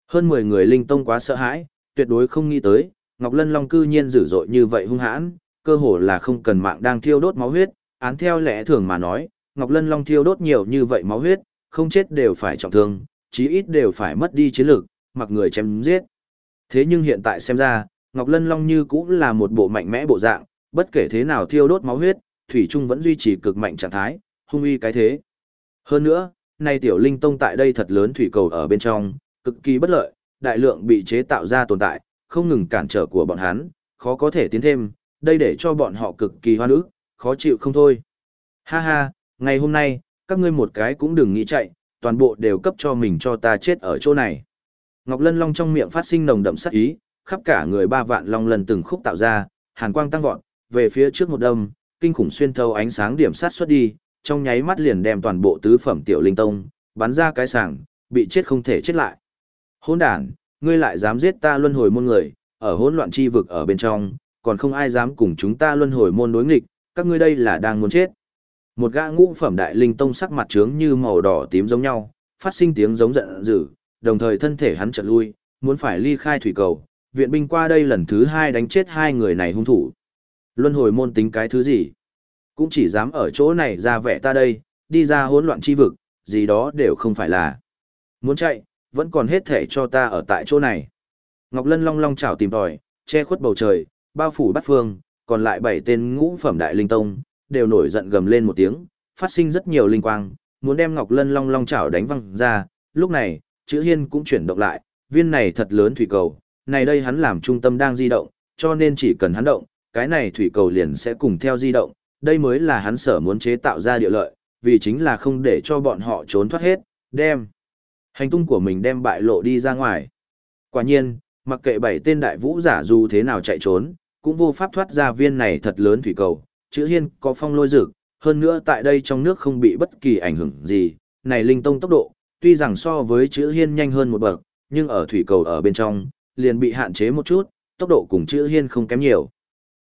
Hơn 10 người linh tông quá sợ hãi, tuyệt đối không nghĩ tới, Ngọc Lân Long cư nhiên dữ dội như vậy hung hãn, cơ hồ là không cần mạng đang thiêu đốt máu huyết, án theo lẽ thường mà nói, Ngọc Lân Long thiêu đốt nhiều như vậy máu huyết, không chết đều phải trọng thương, chí ít đều phải mất đi chiến lực, mặc người chém giết. Thế nhưng hiện tại xem ra, Ngọc Lân Long như cũng là một bộ mạnh mẽ bộ dạng, bất kể thế nào thiêu đốt máu huyết, Thủy Trung vẫn duy trì cực mạnh trạng thái, hung uy cái thế. Hơn nữa, nay tiểu linh tông tại đây thật lớn thủy cầu ở bên trong, cực kỳ bất lợi, đại lượng bị chế tạo ra tồn tại, không ngừng cản trở của bọn hắn, khó có thể tiến thêm, đây để cho bọn họ cực kỳ hoan ức, khó chịu không thôi. Ha ha, ngày hôm nay, các ngươi một cái cũng đừng nghĩ chạy, toàn bộ đều cấp cho mình cho ta chết ở chỗ này. Ngọc Lân Long trong miệng phát sinh nồng đậm sát ý, khắp cả người ba vạn long lần từng khúc tạo ra, hàn quang tăng vọt, về phía trước một đâm, kinh khủng xuyên thấu ánh sáng điểm sát xuất đi, trong nháy mắt liền đem toàn bộ tứ phẩm tiểu linh tông bắn ra cái sảng, bị chết không thể chết lại. Hỗn đản, ngươi lại dám giết ta luân hồi môn người, ở hỗn loạn chi vực ở bên trong, còn không ai dám cùng chúng ta luân hồi môn đối nghịch, các ngươi đây là đang muốn chết. Một gã ngũ phẩm đại linh tông sắc mặt trướng như màu đỏ tím giống nhau, phát sinh tiếng giống giận dữ, đồng thời thân thể hắn chợt lui, muốn phải ly khai thủy cầu, viện binh qua đây lần thứ hai đánh chết hai người này hung thủ. Luân hồi môn tính cái thứ gì? Cũng chỉ dám ở chỗ này ra vẻ ta đây, đi ra hỗn loạn chi vực, gì đó đều không phải là. Muốn chạy, vẫn còn hết thể cho ta ở tại chỗ này. Ngọc Lân long long chảo tìm tòi, che khuất bầu trời, bao phủ bắt phương, còn lại bảy tên ngũ phẩm đại linh tông, đều nổi giận gầm lên một tiếng, phát sinh rất nhiều linh quang, muốn đem Ngọc Lân long long chảo đánh văng ra, lúc này, chữ hiên cũng chuyển động lại, viên này thật lớn thủy cầu, này đây hắn làm trung tâm đang di động, cho nên chỉ cần hắn động, cái này thủy cầu liền sẽ cùng theo di động, đây mới là hắn sở muốn chế tạo ra địa lợi, vì chính là không để cho bọn họ trốn thoát hết, đem hành tung của mình đem bại lộ đi ra ngoài. Quả nhiên, Mặc kệ bảy tên đại vũ giả dù thế nào chạy trốn, cũng vô pháp thoát ra viên này thật lớn thủy cầu, chữ hiên có phong lôi dực, hơn nữa tại đây trong nước không bị bất kỳ ảnh hưởng gì, này linh tông tốc độ, tuy rằng so với chữ hiên nhanh hơn một bậc, nhưng ở thủy cầu ở bên trong, liền bị hạn chế một chút, tốc độ cùng chữ hiên không kém nhiều.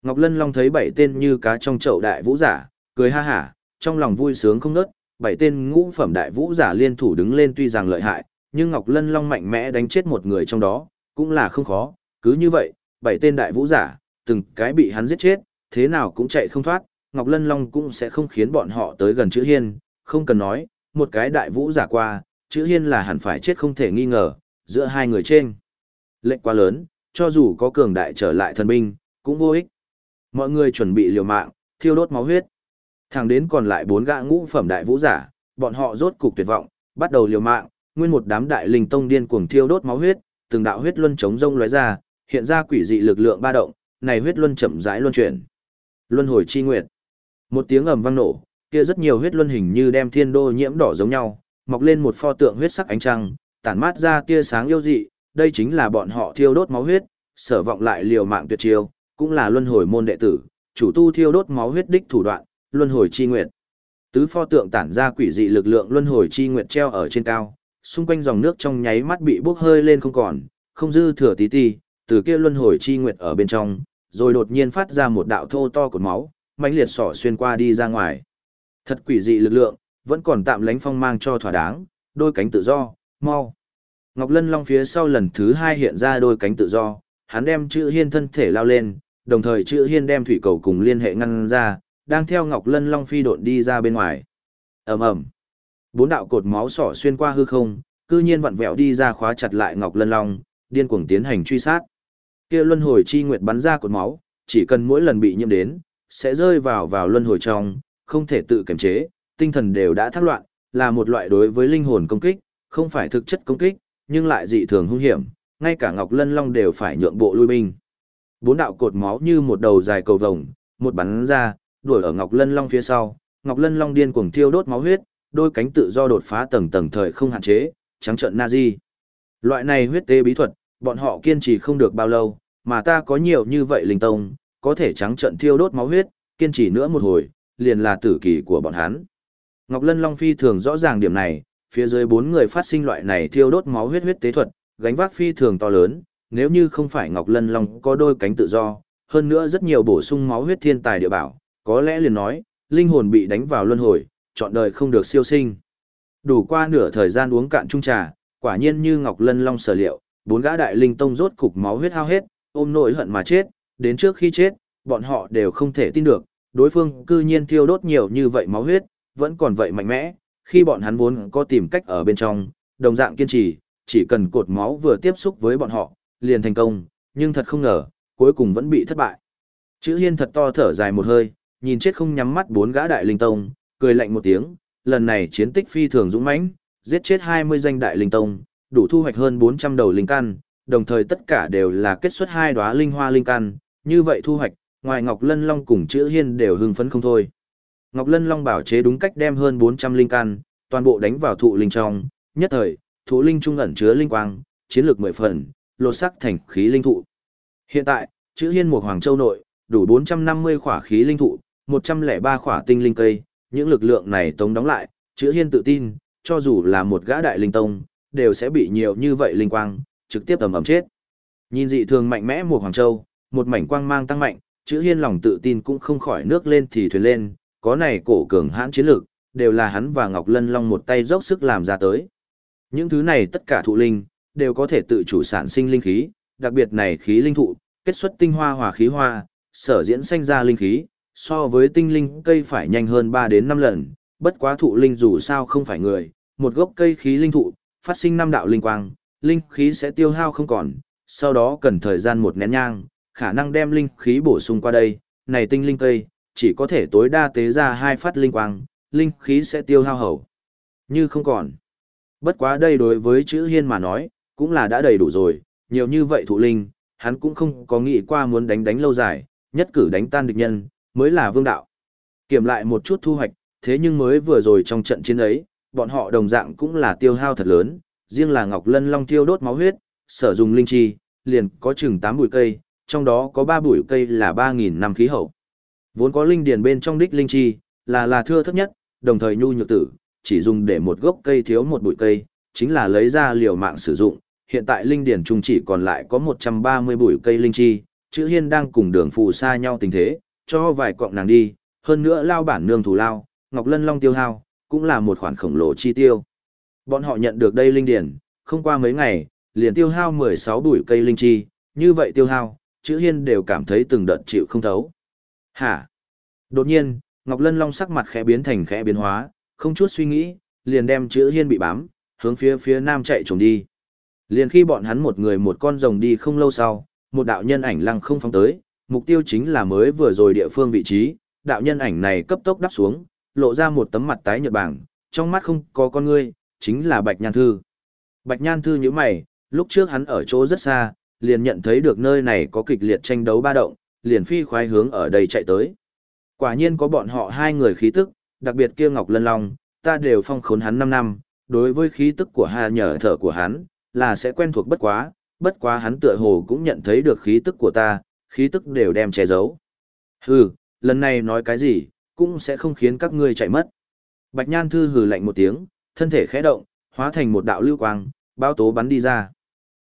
Ngọc Lân Long thấy bảy tên như cá trong chậu đại vũ giả, cười ha hả, trong lòng vui sướng không nớt, bảy tên ngũ phẩm đại vũ giả liên thủ đứng lên tuy rằng lợi hại, nhưng Ngọc Lân Long mạnh mẽ đánh chết một người trong đó, cũng là không khó, cứ như vậy, bảy tên đại vũ giả, từng cái bị hắn giết chết, thế nào cũng chạy không thoát, Ngọc Lân Long cũng sẽ không khiến bọn họ tới gần chữ hiên, không cần nói, một cái đại vũ giả qua, chữ hiên là hẳn phải chết không thể nghi ngờ, giữa hai người trên. Lệnh quá lớn, cho dù có cường đại trở lại thần binh, cũng vô ích. Mọi người chuẩn bị liều mạng, thiêu đốt máu huyết. Thẳng đến còn lại bốn gã ngũ phẩm đại vũ giả, bọn họ rốt cục tuyệt vọng, bắt đầu liều mạng, nguyên một đám đại linh tông điên cuồng thiêu đốt máu huyết, từng đạo huyết luân chống rông lóe ra, hiện ra quỷ dị lực lượng ba động, này huyết luân chậm rãi luân chuyển. Luân hồi chi nguyệt. Một tiếng ầm vang nổ, kia rất nhiều huyết luân hình như đem thiên đô nhiễm đỏ giống nhau, mọc lên một pho tượng huyết sắc ánh trăng, tản mát ra tia sáng yêu dị, đây chính là bọn họ thiêu đốt máu huyết, sở vọng lại liều mạng tuyệt chiêu, cũng là luân hồi môn đệ tử, chủ tu thiêu đốt máu huyết đích thủ đoạn, luân hồi chi nguyệt. Tứ pho tượng tản ra quỷ dị lực lượng luân hồi chi nguyệt treo ở trên cao, xung quanh dòng nước trong nháy mắt bị bốc hơi lên không còn, không dư thừa tí tí, từ kia luân hồi chi nguyệt ở bên trong, rồi đột nhiên phát ra một đạo thô to cột máu, mãnh liệt sỏ xuyên qua đi ra ngoài. Thật quỷ dị lực lượng, vẫn còn tạm lánh phong mang cho thỏa đáng, đôi cánh tự do, mau. Ngọc Lân Long phía sau lần thứ hai hiện ra đôi cánh tự do, hắn đem chữ hiên thân thể lao lên, đồng thời chữ hiên đem thủy cầu cùng liên hệ ngăn ra, đang theo Ngọc Lân Long phi độn đi ra bên ngoài. ầm ầm, Bốn đạo cột máu sỏ xuyên qua hư không, cư nhiên vặn vẹo đi ra khóa chặt lại Ngọc Lân Long, điên cuồng tiến hành truy sát. Kia luân hồi chi nguyệt bắn ra cột máu, chỉ cần mỗi lần bị nhiễm đến, sẽ rơi vào vào luân hồi trong, không thể tự kiềm chế, tinh thần đều đã thác loạn, là một loại đối với linh hồn công kích, không phải thực chất công kích, nhưng lại dị thường hung hiểm, ngay cả Ngọc Lân Long đều phải nhượng bộ lui binh. Bốn đạo cột máu như một đầu dài cầu vồng, một bắn ra, đuổi ở Ngọc Lân Long phía sau, Ngọc Lân Long điên cuồng thiêu đốt máu huyết, đôi cánh tự do đột phá tầng tầng thời không hạn chế, trắng trợn Nazi. Loại này huyết tế bí thuật, bọn họ kiên trì không được bao lâu, mà ta có nhiều như vậy linh tông, có thể trắng trợn thiêu đốt máu huyết, kiên trì nữa một hồi, liền là tử kỳ của bọn hắn. Ngọc Lân Long phi thường rõ ràng điểm này, phía dưới bốn người phát sinh loại này thiêu đốt máu huyết huyết tế thuật, gánh vác phi thường to lớn, nếu như không phải Ngọc Lân Long có đôi cánh tự do, hơn nữa rất nhiều bổ sung máu huyết thiên tài địa bảo, có lẽ liền nói, linh hồn bị đánh vào luân hồi, chọn đời không được siêu sinh. Đủ qua nửa thời gian uống cạn chung trà, quả nhiên như Ngọc Lân Long sở liệu, bốn gã đại linh tông rốt cục máu huyết hao hết, ôm nỗi hận mà chết, đến trước khi chết, bọn họ đều không thể tin được, đối phương cư nhiên thiêu đốt nhiều như vậy máu huyết, vẫn còn vậy mạnh mẽ, khi bọn hắn vốn có tìm cách ở bên trong, đồng dạng kiên trì, chỉ cần cột máu vừa tiếp xúc với bọn họ, liền thành công, nhưng thật không ngờ, cuối cùng vẫn bị thất bại. Chữ Hiên thật to thở dài một hơi, nhìn chết không nhắm mắt bốn gã đại linh tông, cười lạnh một tiếng, lần này chiến tích phi thường dũng mãnh, giết chết 20 danh đại linh tông, đủ thu hoạch hơn 400 đầu linh căn, đồng thời tất cả đều là kết xuất hai đóa linh hoa linh căn, như vậy thu hoạch, ngoài Ngọc Lân Long cùng chữ Hiên đều hưng phấn không thôi. Ngọc Lân Long bảo chế đúng cách đem hơn 400 linh căn, toàn bộ đánh vào thụ linh trong, nhất thời, thụ linh trung ẩn chứa linh quang, chiến lược 10 phần, lột sắc thành khí linh thụ. Hiện tại, chữ Hiên một Hoàng Châu nội, đủ 450 khỏa khí linh thụ, 103 khỏa tinh linh cây, những lực lượng này tống đóng lại, chữ Hiên tự tin, cho dù là một gã đại linh tông, đều sẽ bị nhiều như vậy linh quang, trực tiếp ầm ầm chết. Nhìn dị thường mạnh mẽ một Hoàng Châu, một mảnh quang mang tăng mạnh, chữ Hiên lòng tự tin cũng không khỏi nước lên thì thuyền lên, có này cổ cường hãn chiến lược, đều là hắn và Ngọc Lân Long một tay dốc sức làm ra tới. Những thứ này tất cả thụ linh, đều có thể tự chủ sản sinh linh khí, đặc biệt này khí linh thụ, kết xuất tinh hoa hòa khí hoa, sở diễn sinh ra linh khí, so với tinh linh cây phải nhanh hơn 3 đến 5 lần, bất quá thụ linh dù sao không phải người, một gốc cây khí linh thụ, phát sinh năm đạo linh quang, linh khí sẽ tiêu hao không còn, sau đó cần thời gian một nén nhang, khả năng đem linh khí bổ sung qua đây, này tinh linh cây, chỉ có thể tối đa tế ra hai phát linh quang, linh khí sẽ tiêu hao hầu. Như không còn. Bất quá đây đối với chữ hiên mà nói, cũng là đã đầy đủ rồi, nhiều như vậy thụ linh, hắn cũng không có nghĩ qua muốn đánh đánh lâu dài, nhất cử đánh tan địch nhân, mới là vương đạo. Kiểm lại một chút thu hoạch, thế nhưng mới vừa rồi trong trận chiến ấy, bọn họ đồng dạng cũng là tiêu hao thật lớn, riêng là Ngọc Lân Long tiêu đốt máu huyết, sử dụng linh chi, liền có chừng 8 bụi cây, trong đó có 3 bụi cây là 3.000 năm khí hậu. Vốn có linh điền bên trong đích linh chi, là là thưa thấp nhất, đồng thời nhu nhược tử, chỉ dùng để một gốc cây thiếu một bụi cây, chính là lấy ra liều mạng sử dụng. Hiện tại linh điển trung chỉ còn lại có 130 bụi cây linh chi, chữ hiên đang cùng đường phù xa nhau tình thế, cho vài cọng nàng đi, hơn nữa lao bản nương thù lao, Ngọc Lân Long tiêu hao, cũng là một khoản khổng lồ chi tiêu. Bọn họ nhận được đây linh điển, không qua mấy ngày, liền tiêu hao 16 bụi cây linh chi, như vậy tiêu hao, chữ hiên đều cảm thấy từng đợt chịu không thấu. Hả? Đột nhiên, Ngọc Lân Long sắc mặt khẽ biến thành khẽ biến hóa, không chút suy nghĩ, liền đem chữ hiên bị bám, hướng phía phía nam chạy trốn đi. Liền khi bọn hắn một người một con rồng đi không lâu sau, một đạo nhân ảnh lăng không phóng tới, mục tiêu chính là mới vừa rồi địa phương vị trí, đạo nhân ảnh này cấp tốc đắp xuống, lộ ra một tấm mặt tái nhợt bảng, trong mắt không có con ngươi, chính là Bạch Nhan Thư. Bạch Nhan Thư như mày, lúc trước hắn ở chỗ rất xa, liền nhận thấy được nơi này có kịch liệt tranh đấu ba động, liền phi khoái hướng ở đây chạy tới. Quả nhiên có bọn họ hai người khí tức, đặc biệt kia Ngọc Lân Long, ta đều phong khốn hắn 5 năm, đối với khí tức của hà nhở thở của hắn, là sẽ quen thuộc bất quá, bất quá hắn tựa hồ cũng nhận thấy được khí tức của ta, khí tức đều đem che giấu. Hừ, lần này nói cái gì, cũng sẽ không khiến các ngươi chạy mất. Bạch Nhan Thư hừ lạnh một tiếng, thân thể khẽ động, hóa thành một đạo lưu quang, bao tố bắn đi ra.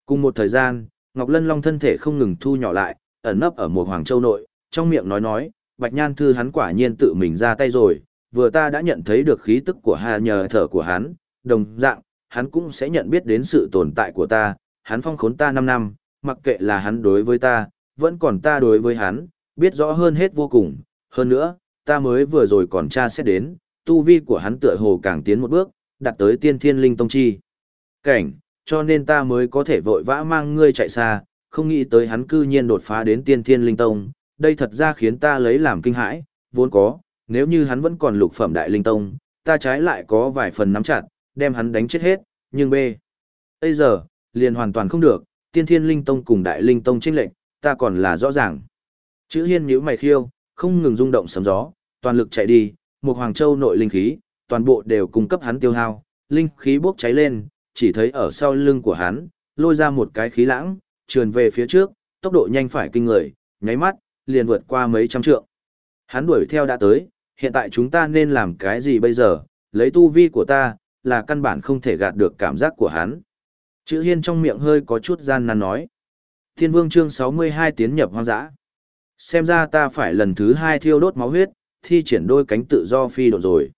Cùng một thời gian, Ngọc Lân Long thân thể không ngừng thu nhỏ lại, ẩn nấp ở một Hoàng Châu nội, trong miệng nói nói, Bạch Nhan Thư hắn quả nhiên tự mình ra tay rồi, vừa ta đã nhận thấy được khí tức của hà nhờ thở của hắn, đồng dạng, hắn cũng sẽ nhận biết đến sự tồn tại của ta, hắn phong khốn ta 5 năm, mặc kệ là hắn đối với ta, vẫn còn ta đối với hắn, biết rõ hơn hết vô cùng, hơn nữa, ta mới vừa rồi còn tra xét đến, tu vi của hắn tựa hồ càng tiến một bước, đạt tới tiên thiên linh tông chi. Cảnh, cho nên ta mới có thể vội vã mang ngươi chạy xa, không nghĩ tới hắn cư nhiên đột phá đến tiên thiên linh tông, đây thật ra khiến ta lấy làm kinh hãi, vốn có, nếu như hắn vẫn còn lục phẩm đại linh tông, ta trái lại có vài phần nắm chặt, đem hắn đánh chết hết, nhưng b. Bây giờ, liền hoàn toàn không được, tiên thiên linh tông cùng đại linh tông chênh lệnh, ta còn là rõ ràng. Chữ hiên nhíu mày khiêu, không ngừng rung động sấm gió, toàn lực chạy đi, một hoàng châu nội linh khí, toàn bộ đều cung cấp hắn tiêu hao, linh khí bốc cháy lên, chỉ thấy ở sau lưng của hắn, lôi ra một cái khí lãng, trườn về phía trước, tốc độ nhanh phải kinh người, nháy mắt, liền vượt qua mấy trăm trượng. Hắn đuổi theo đã tới, hiện tại chúng ta nên làm cái gì bây giờ, lấy tu vi của ta, là căn bản không thể gạt được cảm giác của hắn. Chữ hiên trong miệng hơi có chút gian nan nói. Thiên vương chương 62 tiến nhập hoang dã. Xem ra ta phải lần thứ hai thiêu đốt máu huyết, thi triển đôi cánh tự do phi độ rồi.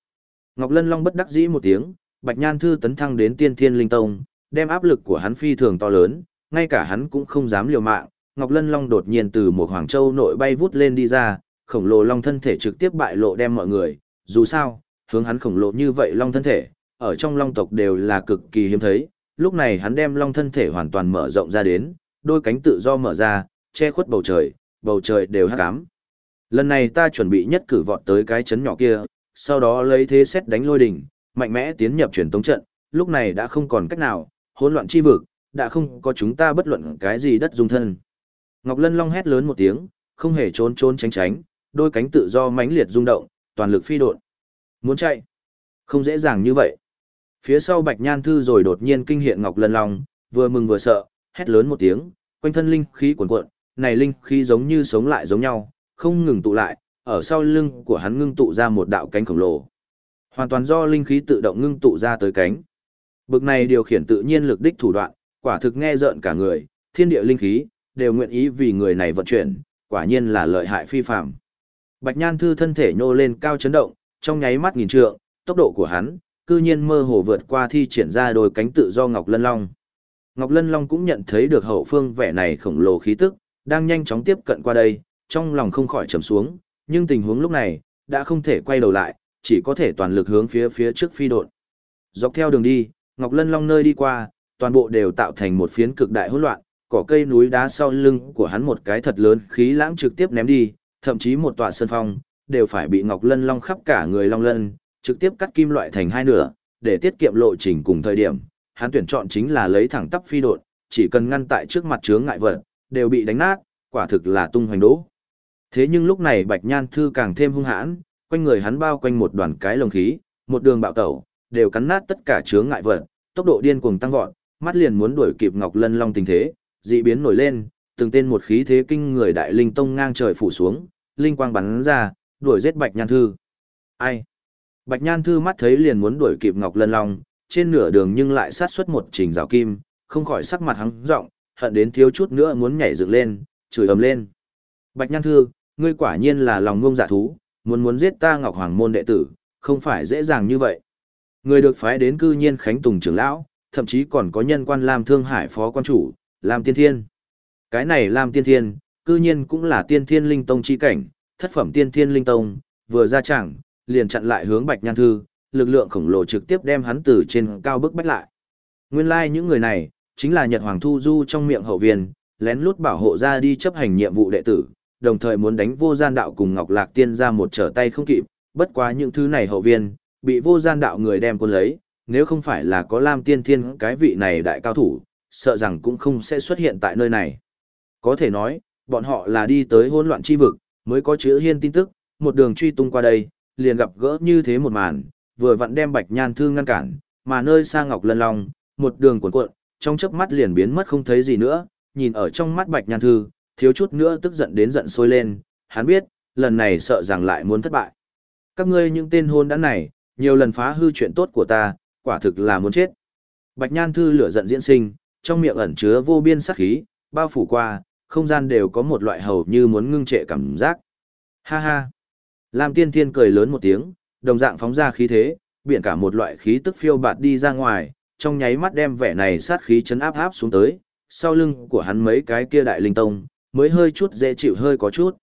Ngọc Lân Long bất đắc dĩ một tiếng, Bạch Nhan Thư tấn thăng đến tiên thiên linh tông, đem áp lực của hắn phi thường to lớn, ngay cả hắn cũng không dám liều mạng. Ngọc Lân Long đột nhiên từ một Hoàng Châu nội bay vút lên đi ra, khổng lồ long thân thể trực tiếp bại lộ đem mọi người, dù sao, hướng hắn khổng lồ như vậy long thân thể, ở trong long tộc đều là cực kỳ hiếm thấy, lúc này hắn đem long thân thể hoàn toàn mở rộng ra đến, đôi cánh tự do mở ra, che khuất bầu trời, bầu trời đều hắc ám. Lần này ta chuẩn bị nhất cử vọt tới cái chấn nhỏ kia, sau đó lấy thế xét đánh lôi đỉnh, mạnh mẽ tiến nhập truyền tống trận, lúc này đã không còn cách nào, hỗn loạn chi vực, đã không có chúng ta bất luận cái gì đất dung thân. Ngọc Lân Long hét lớn một tiếng, không hề trốn trốn tránh tránh, đôi cánh tự do mãnh liệt rung động, toàn lực phi độn. Muốn chạy, không dễ dàng như vậy. Phía sau Bạch Nhan Thư rồi đột nhiên kinh hiện Ngọc Lân Long, vừa mừng vừa sợ, hét lớn một tiếng, quanh thân linh khí cuồn cuộn, này linh khí giống như sống lại giống nhau, không ngừng tụ lại, ở sau lưng của hắn ngưng tụ ra một đạo cánh khổng lồ. Hoàn toàn do linh khí tự động ngưng tụ ra tới cánh. Bực này điều khiển tự nhiên lực đích thủ đoạn, quả thực nghe rợn cả người, thiên địa linh khí đều nguyện ý vì người này vận chuyển, quả nhiên là lợi hại phi phàm. Bạch Nhan Thư thân thể nhô lên cao chấn động, trong nháy mắt nghìn trượng, tốc độ của hắn, cư nhiên mơ hồ vượt qua thi triển ra đôi cánh tự do Ngọc Lân Long. Ngọc Lân Long cũng nhận thấy được hậu phương vẻ này khổng lồ khí tức, đang nhanh chóng tiếp cận qua đây, trong lòng không khỏi trầm xuống, nhưng tình huống lúc này, đã không thể quay đầu lại, chỉ có thể toàn lực hướng phía phía trước phi độn. Dọc theo đường đi, Ngọc Lân Long nơi đi qua, toàn bộ đều tạo thành một phiến cực đại hỗn loạn, cỏ cây núi đá sau lưng của hắn một cái thật lớn khí lãng trực tiếp ném đi, thậm chí một tòa sơn phong, đều phải bị Ngọc Lân Long khắp cả người Long Lân, trực tiếp cắt kim loại thành hai nửa, để tiết kiệm lộ trình cùng thời điểm, hắn tuyển chọn chính là lấy thẳng tắp phi đột, chỉ cần ngăn tại trước mặt chướng ngại vật, đều bị đánh nát, quả thực là tung hoành đỗ. Thế nhưng lúc này Bạch Nhan Thư càng thêm hung hãn, quanh người hắn bao quanh một đoàn cái lồng khí, một đường bạo tẩu, đều cắn nát tất cả chướng ngại vật, tốc độ điên cuồng tăng vọt, mắt liền muốn đuổi kịp Ngọc Lân Long tình thế, dị biến nổi lên, từng tên một khí thế kinh người đại linh tông ngang trời phủ xuống, linh quang bắn ra, đuổi giết Bạch Nhan Thư. Ai? Bạch Nhan Thư mắt thấy liền muốn đuổi kịp Ngọc Lân Long, trên nửa đường nhưng lại sát xuất một trình rào kim, không khỏi sắc mặt hắn rộng, hận đến thiếu chút nữa muốn nhảy dựng lên, chửi ầm lên. Bạch Nhan Thư, ngươi quả nhiên là lòng ngông giả thú, muốn muốn giết ta Ngọc Hoàng môn đệ tử, không phải dễ dàng như vậy. Người được phái đến cư nhiên Khánh Tùng trưởng lão, thậm chí còn có nhân quan Lam Thương Hải phó quan chủ, Lam Tiên Thiên. Cái này Lam Tiên Thiên, cư nhiên cũng là Tiên Thiên Linh Tông chi cảnh, thất phẩm Tiên Thiên Linh Tông, vừa ra chẳng, liền chặn lại hướng Bạch Nhan Thư, lực lượng khổng lồ trực tiếp đem hắn từ trên cao bức bách lại. Nguyên lai like những người này, chính là Nhật Hoàng Thu Du trong miệng hậu viên, lén lút bảo hộ ra đi chấp hành nhiệm vụ đệ tử, đồng thời muốn đánh vô gian đạo cùng Ngọc Lạc Tiên ra một trở tay không kịp, bất quá những thứ này hậu viên, bị vô gian đạo người đem cuốn lấy, nếu không phải là có Lam Tiên Thiên cái vị này đại cao thủ, sợ rằng cũng không sẽ xuất hiện tại nơi này. Có thể nói, bọn họ là đi tới hỗn loạn chi vực, mới có chữ hiên tin tức, một đường truy tung qua đây, liền gặp gỡ như thế một màn, vừa vặn đem Bạch Nhan Thư ngăn cản, mà nơi xa Ngọc Lân Long, một đường cuộn cuộn, trong chớp mắt liền biến mất không thấy gì nữa, nhìn ở trong mắt Bạch Nhan Thư, thiếu chút nữa tức giận đến giận sôi lên, hắn biết, lần này sợ rằng lại muốn thất bại. Các ngươi những tên hôn đã này, nhiều lần phá hư chuyện tốt của ta, quả thực là muốn chết. Bạch Nhan Thư lửa giận diễn sinh, trong miệng ẩn chứa vô biên sát khí, bao phủ qua, không gian đều có một loại hầu như muốn ngưng trệ cảm giác. Ha ha! Lam Tiên Thiên cười lớn một tiếng, đồng dạng phóng ra khí thế, biển cả một loại khí tức phiêu bạt đi ra ngoài, trong nháy mắt đem vẻ này sát khí chấn áp áp xuống tới, sau lưng của hắn mấy cái kia đại linh tông, mới hơi chút dễ chịu hơi có chút.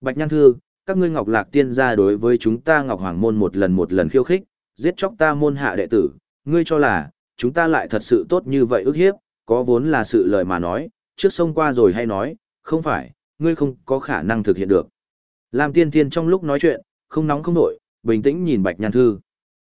Bạch Nhan Thư, các ngươi Ngọc Lạc Tiên gia đối với chúng ta Ngọc Hoàng môn một lần một lần khiêu khích, giết chóc ta môn hạ đệ tử, ngươi cho là, chúng ta lại thật sự tốt như vậy ước hiếp, có vốn là sự lời mà nói, trước sông qua rồi hay nói, không phải, ngươi không có khả năng thực hiện được. Lam Tiên Thiên trong lúc nói chuyện, không nóng không nổi, bình tĩnh nhìn Bạch Nhan Thư.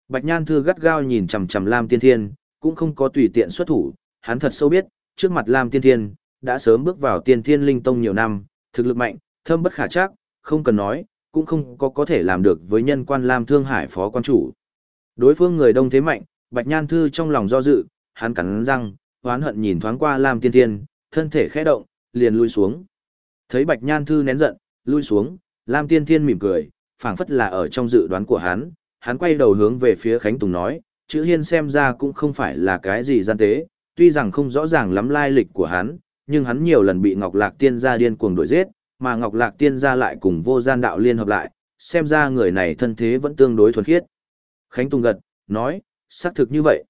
Bạch Nhan Thư gắt gao nhìn chằm chằm Lam Tiên Thiên, cũng không có tùy tiện xuất thủ, hắn thật sâu biết, trước mặt Lam Tiên Thiên, đã sớm bước vào Tiên Thiên Linh Tông nhiều năm, thực lực mạnh, thâm bất khả chắc, không cần nói, cũng không có có thể làm được với nhân quan Lam Thương Hải phó quan chủ. Đối phương người đông thế mạnh, Bạch Nhan Thư trong lòng do dự, hắn cắn răng, hoán hận nhìn thoáng qua Lam Tiên Thiên, thân thể khẽ động, liền lui xuống. Thấy Bạch Nhan Thư nén giận, lui xuống, Lam Tiên Thiên mỉm cười, phảng phất là ở trong dự đoán của hắn, hắn quay đầu hướng về phía Khánh Tùng nói, chữ hiên xem ra cũng không phải là cái gì gian tế, tuy rằng không rõ ràng lắm lai lịch của hắn, nhưng hắn nhiều lần bị Ngọc Lạc Tiên gia điên cuồng đuổi giết, mà Ngọc Lạc Tiên gia lại cùng vô gian đạo liên hợp lại, xem ra người này thân thế vẫn tương đối thuần khiết. Khánh Tùng gật, nói, xác thực như vậy.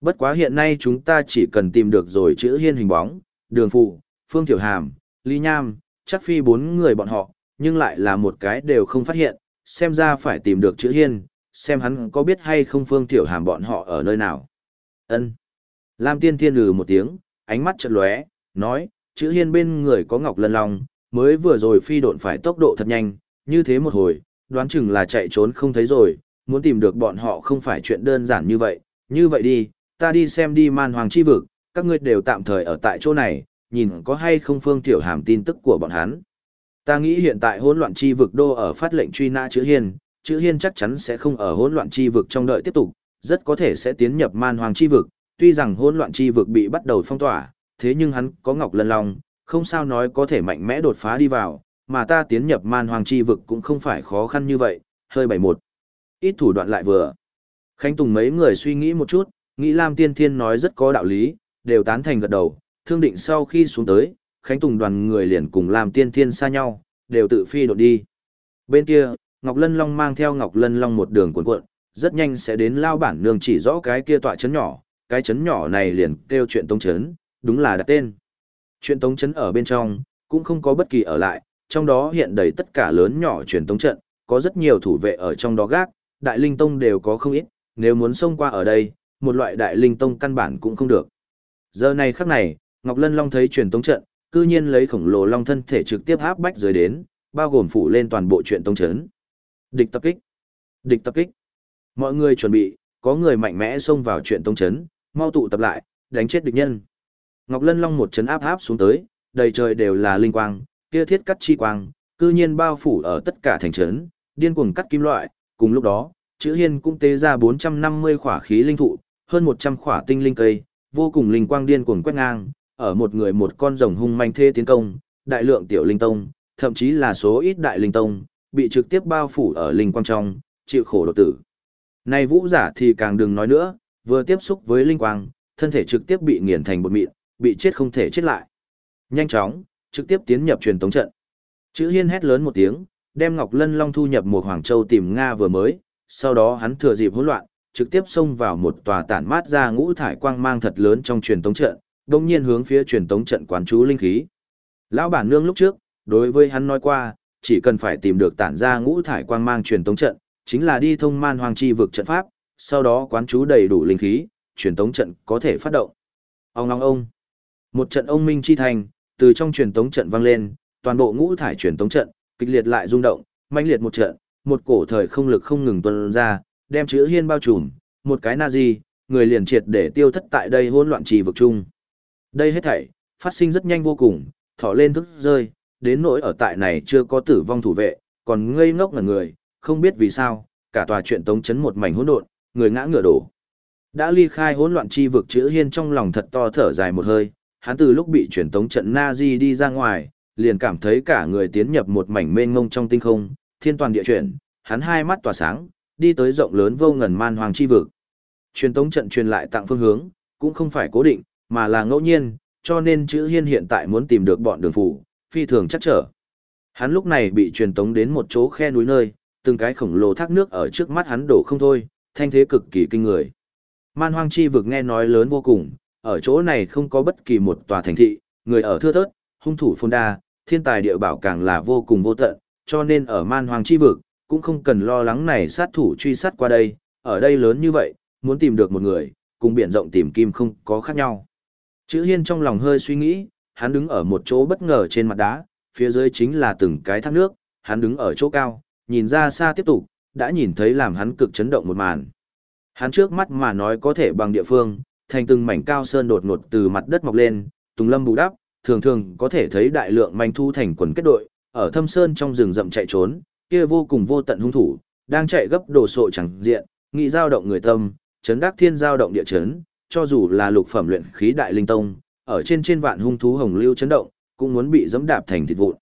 Bất quá hiện nay chúng ta chỉ cần tìm được rồi chữ hiên hình bóng, đường phụ, phương tiểu hàm, ly nham, chắc phi bốn người bọn họ, nhưng lại là một cái đều không phát hiện, xem ra phải tìm được chữ hiên, xem hắn có biết hay không phương tiểu hàm bọn họ ở nơi nào. ân Lam tiên thiên lừ một tiếng, ánh mắt chợt lóe, nói, chữ hiên bên người có ngọc lân long, mới vừa rồi phi độn phải tốc độ thật nhanh, như thế một hồi, đoán chừng là chạy trốn không thấy rồi, muốn tìm được bọn họ không phải chuyện đơn giản như vậy, như vậy đi, ta đi xem đi man hoàng chi vực, các ngươi đều tạm thời ở tại chỗ này, nhìn có hay không phương tiểu hàm tin tức của bọn hắn. Ta nghĩ hiện tại hỗn loạn chi vực đô ở phát lệnh truy nã chữ hiên, chữ hiên chắc chắn sẽ không ở hỗn loạn chi vực trong đợi tiếp tục, rất có thể sẽ tiến nhập man hoàng chi vực, tuy rằng hỗn loạn chi vực bị bắt đầu phong tỏa, thế nhưng hắn có ngọc lân long, không sao nói có thể mạnh mẽ đột phá đi vào, mà ta tiến nhập man hoàng chi vực cũng không phải khó khăn như vậy, hơi bảy một. Ít thủ đoạn lại vừa. Khánh Tùng mấy người suy nghĩ một chút, nghĩ Lam Tiên Thiên nói rất có đạo lý, đều tán thành gật đầu, thương định sau khi xuống tới, Khánh Tùng đoàn người liền cùng Lam Tiên Thiên xa nhau, đều tự phi đột đi. Bên kia, Ngọc Lân Long mang theo Ngọc Lân Long một đường cuộn cuộn, rất nhanh sẽ đến lao bản nương chỉ rõ cái kia tọa chấn nhỏ, cái chấn nhỏ này liền kêu chuyện tông chấn, đúng là đặt tên. Chuyện tống chấn ở bên trong, cũng không có bất kỳ ở lại, trong đó hiện đầy tất cả lớn nhỏ truyền tống trận, có rất nhiều thủ vệ ở trong đó gác, đại linh tông đều có không ít, nếu muốn xông qua ở đây, một loại đại linh tông căn bản cũng không được. Giờ này khắc này, Ngọc Lân Long thấy truyền tống trận, cư nhiên lấy khổng lồ long thân thể trực tiếp áp bách dưới đến, bao gồm phủ lên toàn bộ chuyện tông chấn. Địch tập kích. Địch tập kích. Mọi người chuẩn bị, có người mạnh mẽ xông vào chuyện tông chấn, mau tụ tập lại, đánh chết địch nhân. Ngọc Lân Long một chấn áp áp xuống tới, đầy trời đều là linh quang, kia thiết cắt chi quang, cư nhiên bao phủ ở tất cả thành trấn, điên cuồng cắt kim loại, cùng lúc đó, chữ hiên cũng tế ra 450 khỏa khí linh thụ, hơn 100 khỏa tinh linh cây, vô cùng linh quang điên cuồng quét ngang, ở một người một con rồng hung manh thê tiến công, đại lượng tiểu linh tông, thậm chí là số ít đại linh tông, bị trực tiếp bao phủ ở linh quang trong, chịu khổ đột tử. Này vũ giả thì càng đừng nói nữa, vừa tiếp xúc với linh quang, thân thể trực tiếp bị nghiền thành bột mịn, bị chết không thể chết lại. Nhanh chóng, trực tiếp tiến nhập truyền tống trận. Chữ Hiên hét lớn một tiếng, đem Ngọc Lân Long thu nhập một Hoàng Châu tìm Nga vừa mới, sau đó hắn thừa dịp hỗn loạn, trực tiếp xông vào một tòa tản mát ra ngũ thải quang mang thật lớn trong truyền tống trận, đồng nhiên hướng phía truyền tống trận quán chú linh khí. Lão bản nương lúc trước, đối với hắn nói qua, chỉ cần phải tìm được tản ra ngũ thải quang mang truyền tống trận, chính là đi thông man hoàng chi vực trận pháp, sau đó quán chú đầy đủ linh khí, truyền tống trận có thể phát động. Ông ngong ông. Một trận ông minh chi thành, từ trong truyền tống trận vang lên, toàn bộ ngũ thải truyền tống trận, kịch liệt lại rung động, mãnh liệt một trận, một cổ thời không lực không ngừng tuôn ra, đem chữ hiên bao trùm, một cái na di, người liền triệt để tiêu thất tại đây hỗn loạn trì vực chung. Đây hết thảy, phát sinh rất nhanh vô cùng, thỏ lên thức rơi, đến nỗi ở tại này chưa có tử vong thủ vệ, còn ngây ngốc ngẩn người, không biết vì sao, cả tòa chuyện tống chấn một mảnh hỗn độn, người ngã ngửa đổ. Đã ly khai hỗn loạn chi vực chữ hiên trong lòng thật to thở dài một hơi, hắn từ lúc bị chuyển tống trận Nazi đi ra ngoài, liền cảm thấy cả người tiến nhập một mảnh mênh mông trong tinh không, thiên toàn địa chuyển, hắn hai mắt tỏa sáng, đi tới rộng lớn vô ngần man hoàng chi vực. Truyền tống trận truyền lại tặng phương hướng, cũng không phải cố định, mà là ngẫu nhiên, cho nên chữ hiên hiện tại muốn tìm được bọn đường phủ, phi thường chắc trở. Hắn lúc này bị truyền tống đến một chỗ khe núi nơi, từng cái khổng lồ thác nước ở trước mắt hắn đổ không thôi, thanh thế cực kỳ kinh người. Man hoang chi vực nghe nói lớn vô cùng, ở chỗ này không có bất kỳ một tòa thành thị, người ở thưa thớt, hung thủ phôn đa, thiên tài địa bảo càng là vô cùng vô tận, cho nên ở man hoàng chi vực, cũng không cần lo lắng này sát thủ truy sát qua đây, ở đây lớn như vậy, muốn tìm được một người, cùng biển rộng tìm kim không có khác nhau. Chữ hiên trong lòng hơi suy nghĩ, hắn đứng ở một chỗ bất ngờ trên mặt đá, phía dưới chính là từng cái thác nước, hắn đứng ở chỗ cao, nhìn ra xa tiếp tục, đã nhìn thấy làm hắn cực chấn động một màn. Hắn trước mắt mà nói có thể bằng địa phương, thành từng mảnh cao sơn đột ngột từ mặt đất mọc lên, tùng lâm bù đắp, thường thường có thể thấy đại lượng manh thu thành quần kết đội, ở thâm sơn trong rừng rậm chạy trốn, kia vô cùng vô tận hung thủ, đang chạy gấp đồ sộ chẳng diện, nghị giao động người tâm, chấn đắc thiên giao động địa chấn, cho dù là lục phẩm luyện khí đại linh tông, ở trên trên vạn hung thú hồng lưu chấn động, cũng muốn bị dẫm đạp thành thịt vụn.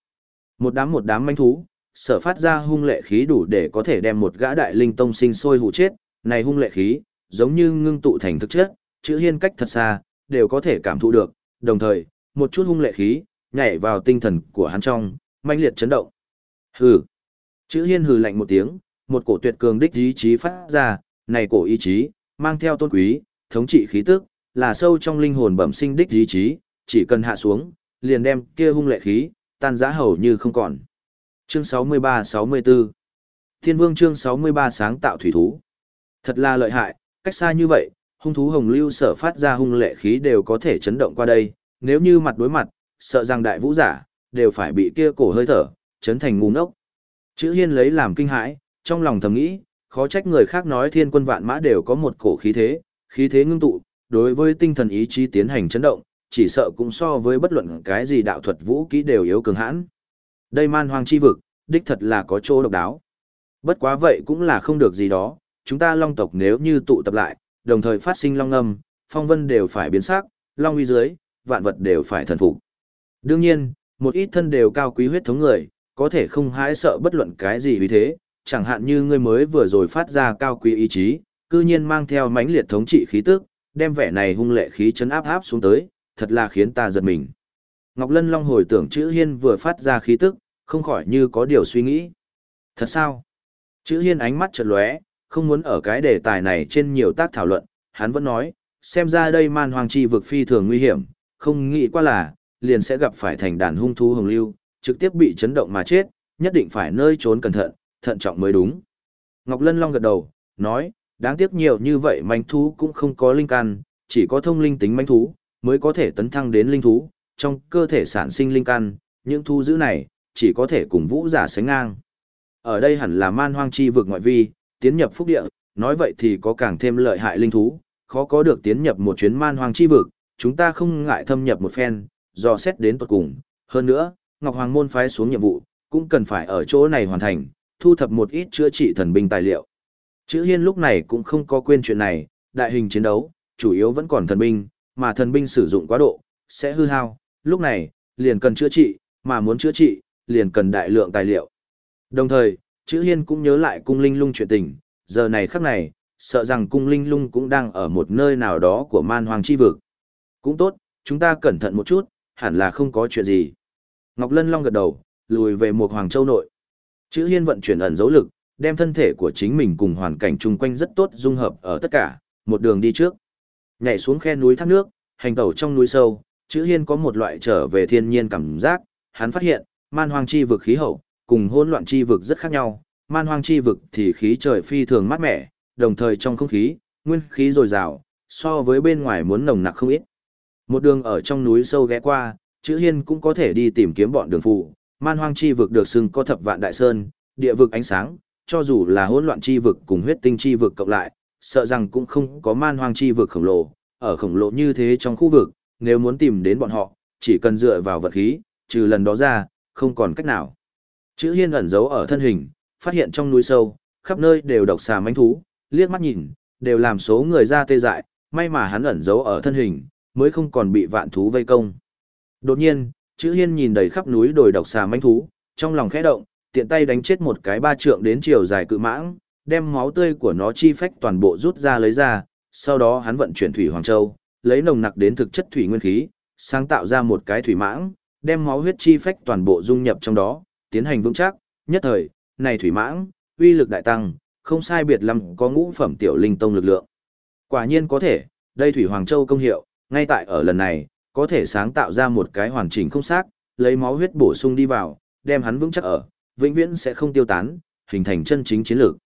Một đám một đám manh thú, sở phát ra hung lệ khí đủ để có thể đem một gã đại linh tông sinh sôi hụ chết, này hung lệ khí, giống như ngưng tụ thành thực chất, chữ hiên cách thật xa, đều có thể cảm thụ được, đồng thời, một chút hung lệ khí, nhảy vào tinh thần của hắn trong, manh liệt chấn động. Hừ. Chữ hiên hừ lạnh một tiếng, một cổ tuyệt cường đích ý chí phát ra, này cổ ý chí, mang theo tôn quý, thống trị khí tức, là sâu trong linh hồn bẩm sinh đích ý chí, chỉ cần hạ xuống, liền đem kia hung lệ khí, tan giá hầu như không còn. Chương 63-64 Thiên vương chương 63 sáng tạo thủy thú. Thật là lợi hại, cách xa như vậy, hung thú hồng lưu sở phát ra hung lệ khí đều có thể chấn động qua đây, nếu như mặt đối mặt, sợ rằng đại vũ giả, đều phải bị kia cổ hơi thở, chấn thành ngu ngốc. Chữ hiên lấy làm kinh hãi, trong lòng thầm nghĩ, khó trách người khác nói thiên quân vạn mã đều có một cổ khí thế, khí thế ngưng tụ, đối với tinh thần ý chí tiến hành chấn động, chỉ sợ cũng so với bất luận cái gì đạo thuật vũ kỹ đều yếu cường hãn. Đây man hoang chi vực, đích thật là có chỗ độc đáo. Bất quá vậy cũng là không được gì đó, chúng ta long tộc nếu như tụ tập lại, đồng thời phát sinh long âm, phong vân đều phải biến sắc, long uy dưới, vạn vật đều phải thần phục. Đương nhiên, một ít thân đều cao quý huyết thống người, có thể không hãi sợ bất luận cái gì vì thế, chẳng hạn như ngươi mới vừa rồi phát ra cao quý ý chí, cư nhiên mang theo mãnh liệt thống trị khí tức, đem vẻ này hung lệ khí chấn áp áp xuống tới, thật là khiến ta giật mình. Ngọc Lân Long hồi tưởng chữ hiên vừa phát ra khí tức, không khỏi như có điều suy nghĩ. Thật sao? Chữ hiên ánh mắt chợt lóe, không muốn ở cái đề tài này trên nhiều tác thảo luận, hắn vẫn nói, xem ra đây man hoàng chi vực phi thường nguy hiểm, không nghĩ qua là, liền sẽ gặp phải thành đàn hung thú hồng lưu, trực tiếp bị chấn động mà chết, nhất định phải nơi trốn cẩn thận, thận trọng mới đúng. Ngọc Lân Long gật đầu, nói, đáng tiếc nhiều như vậy manh thú cũng không có linh căn, chỉ có thông linh tính manh thú, mới có thể tấn thăng đến linh thú, trong cơ thể sản sinh linh căn, những thú dữ này, chỉ có thể cùng vũ giả sánh ngang. Ở đây hẳn là man hoang chi vực ngoại vi, tiến nhập phúc địa, nói vậy thì có càng thêm lợi hại linh thú, khó có được tiến nhập một chuyến man hoang chi vực, chúng ta không ngại thâm nhập một phen, dò xét đến tuật cùng. Hơn nữa, Ngọc Hoàng môn phái xuống nhiệm vụ, cũng cần phải ở chỗ này hoàn thành, thu thập một ít chữa trị thần binh tài liệu. Chữ Hiên lúc này cũng không có quên chuyện này, đại hình chiến đấu, chủ yếu vẫn còn thần binh, mà thần binh sử dụng quá độ, sẽ hư hao, lúc này, liền cần chữa trị, mà muốn chữa trị, liền cần đại lượng tài liệu. Đồng thời, chữ hiên cũng nhớ lại cung linh lung chuyện tình, giờ này khắc này, sợ rằng cung linh lung cũng đang ở một nơi nào đó của man hoàng chi vực. Cũng tốt, chúng ta cẩn thận một chút, hẳn là không có chuyện gì. Ngọc Lân Long gật đầu, lùi về một hoàng châu nội. Chữ hiên vận chuyển ẩn dấu lực, đem thân thể của chính mình cùng hoàn cảnh chung quanh rất tốt dung hợp ở tất cả, một đường đi trước. Nhảy xuống khe núi thác nước, hành tẩu trong núi sâu, chữ hiên có một loại trở về thiên nhiên cảm giác, hắn phát hiện, man hoang chi vực khí hậu, cùng hỗn loạn chi vực rất khác nhau, man hoang chi vực thì khí trời phi thường mát mẻ, đồng thời trong không khí, nguyên khí dồi dào, so với bên ngoài muốn nồng nặc không ít. Một đường ở trong núi sâu ghé qua, chữ hiên cũng có thể đi tìm kiếm bọn đường phụ, man hoang chi vực được xưng có thập vạn đại sơn, địa vực ánh sáng, cho dù là hỗn loạn chi vực cùng huyết tinh chi vực cộng lại, sợ rằng cũng không có man hoang chi vực khổng lồ, ở khổng lồ như thế trong khu vực, nếu muốn tìm đến bọn họ, chỉ cần dựa vào vật khí, trừ lần đó ra, không còn cách nào. Chữ hiên ẩn giấu ở thân hình, phát hiện trong núi sâu, khắp nơi đều độc xà mánh thú, liếc mắt nhìn, đều làm số người ra tê dại, may mà hắn ẩn giấu ở thân hình, mới không còn bị vạn thú vây công. Đột nhiên, chữ hiên nhìn đầy khắp núi đồi độc xà manh thú, trong lòng khẽ động, tiện tay đánh chết một cái ba trượng đến chiều dài cự mãng, đem máu tươi của nó chi phách toàn bộ rút ra lấy ra, sau đó hắn vận chuyển thủy hoàng châu, lấy nồng nặc đến thực chất thủy nguyên khí, sáng tạo ra một cái thủy mãng, đem máu huyết chi phách toàn bộ dung nhập trong đó, tiến hành vững chắc, nhất thời, này thủy mãng, uy lực đại tăng, không sai biệt lắm có ngũ phẩm tiểu linh tông lực lượng. Quả nhiên có thể, đây thủy hoàng châu công hiệu, ngay tại ở lần này, có thể sáng tạo ra một cái hoàn chỉnh không xác, lấy máu huyết bổ sung đi vào, đem hắn vững chắc ở, vĩnh viễn sẽ không tiêu tán, hình thành chân chính chiến lược.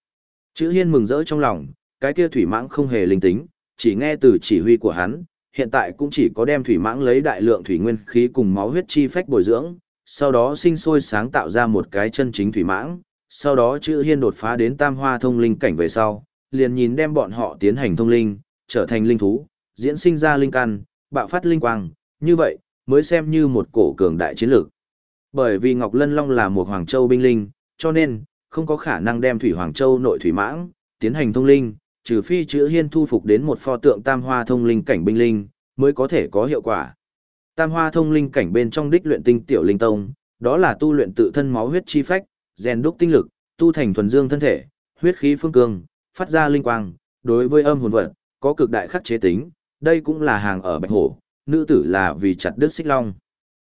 Chữ Hiên mừng rỡ trong lòng, cái kia thủy mãng không hề linh tính, chỉ nghe từ chỉ huy của hắn, hiện tại cũng chỉ có đem thủy mãng lấy đại lượng thủy nguyên khí cùng máu huyết chi phách bồi dưỡng, sau đó sinh sôi sáng tạo ra một cái chân chính thủy mãng, sau đó chữ Hiên đột phá đến tam hoa thông linh cảnh về sau, liền nhìn đem bọn họ tiến hành thông linh, trở thành linh thú, diễn sinh ra linh căn, bạo phát linh quang, như vậy, mới xem như một cổ cường đại chiến lược. Bởi vì Ngọc Lân Long là một Hoàng Châu binh linh, cho nên, không có khả năng đem Thủy Hoàng Châu nội thủy mãng, tiến hành thông linh, trừ phi chữ hiên thu phục đến một pho tượng tam hoa thông linh cảnh binh linh, mới có thể có hiệu quả. Tam hoa thông linh cảnh bên trong đích luyện tinh tiểu linh tông, đó là tu luyện tự thân máu huyết chi phách, rèn đúc tinh lực, tu thành thuần dương thân thể, huyết khí phương cương, phát ra linh quang, đối với âm hồn vật, có cực đại khắc chế tính, đây cũng là hàng ở Bạch Hổ, nữ tử là vì chặt đứt xích long.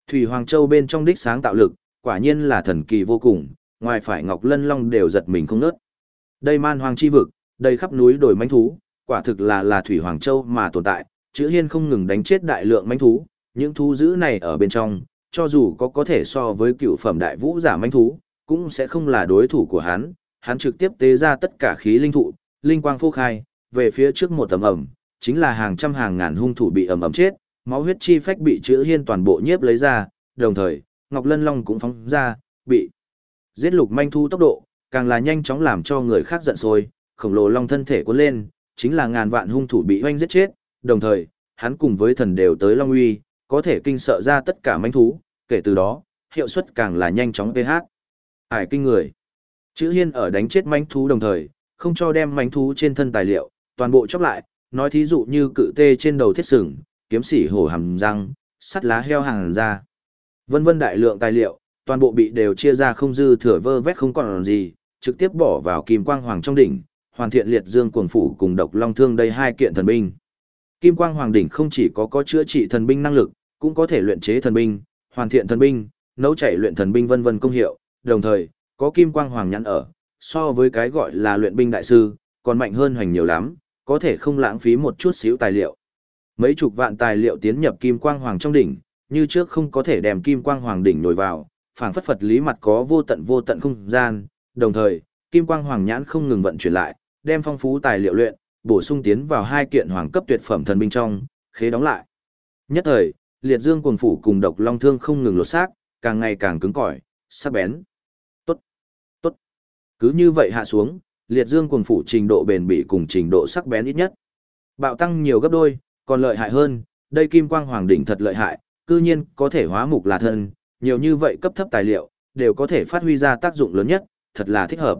Thủy Hoàng Châu bên trong đích sáng tạo lực, quả nhiên là thần kỳ vô cùng, ngoài phải Ngọc Lân Long đều giật mình không nớt. Đây man hoàng chi vực, đây khắp núi đồi manh thú, quả thực là là Thủy Hoàng Châu mà tồn tại, chữ hiên không ngừng đánh chết đại lượng manh thú, những thú dữ này ở bên trong, cho dù có có thể so với cựu phẩm đại vũ giả manh thú, cũng sẽ không là đối thủ của hắn, hắn trực tiếp tế ra tất cả khí linh thụ, linh quang phô khai, về phía trước một tầm ẩm, chính là hàng trăm hàng ngàn hung thủ bị ẩm ẩm chết, máu huyết chi phách bị chữ hiên toàn bộ nhiếp lấy ra, đồng thời, Ngọc Lân Long cũng phóng ra, bị giết lục manh thu tốc độ, càng là nhanh chóng làm cho người khác giận sôi, khổng lồ long thân thể cuốn lên, chính là ngàn vạn hung thủ bị hoanh giết chết, đồng thời, hắn cùng với thần đều tới Long Uy, có thể kinh sợ ra tất cả manh thú, kể từ đó, hiệu suất càng là nhanh chóng PH. Ải kinh người. Chữ hiên ở đánh chết manh thú đồng thời, không cho đem manh thú trên thân tài liệu, toàn bộ chóc lại, nói thí dụ như cự tê trên đầu thiết sừng, kiếm sỉ hổ hàm răng, sắt lá heo hàng ra. Vân vân đại lượng tài liệu, toàn bộ bị đều chia ra không dư thừa vơ vét không còn gì, trực tiếp bỏ vào kim quang hoàng trong đỉnh, hoàn thiện liệt dương cuồng phủ cùng độc long thương đây hai kiện thần binh. Kim quang hoàng đỉnh không chỉ có có chữa trị thần binh năng lực, cũng có thể luyện chế thần binh, hoàn thiện thần binh, nấu chảy luyện thần binh vân vân công hiệu, đồng thời, có kim quang hoàng nhắn ở, so với cái gọi là luyện binh đại sư, còn mạnh hơn hoành nhiều lắm, có thể không lãng phí một chút xíu tài liệu. Mấy chục vạn tài liệu tiến nhập kim quang hoàng trong đỉnh, như trước không có thể đem kim quang hoàng đỉnh nổi vào, phảng phất phật lý mặt có vô tận vô tận không gian, đồng thời, kim quang hoàng nhãn không ngừng vận chuyển lại, đem phong phú tài liệu luyện, bổ sung tiến vào hai kiện hoàng cấp tuyệt phẩm thần binh trong, khế đóng lại. Nhất thời, liệt dương cuồng phủ cùng độc long thương không ngừng lột xác, càng ngày càng cứng cỏi, sắc bén. Tốt, tốt. Cứ như vậy hạ xuống, liệt dương cuồng phủ trình độ bền bỉ cùng trình độ sắc bén ít nhất. Bạo tăng nhiều gấp đôi, còn lợi hại hơn, đây kim quang hoàng đỉnh thật lợi hại, cư nhiên có thể hóa mục là thân, nhiều như vậy cấp thấp tài liệu, đều có thể phát huy ra tác dụng lớn nhất, thật là thích hợp.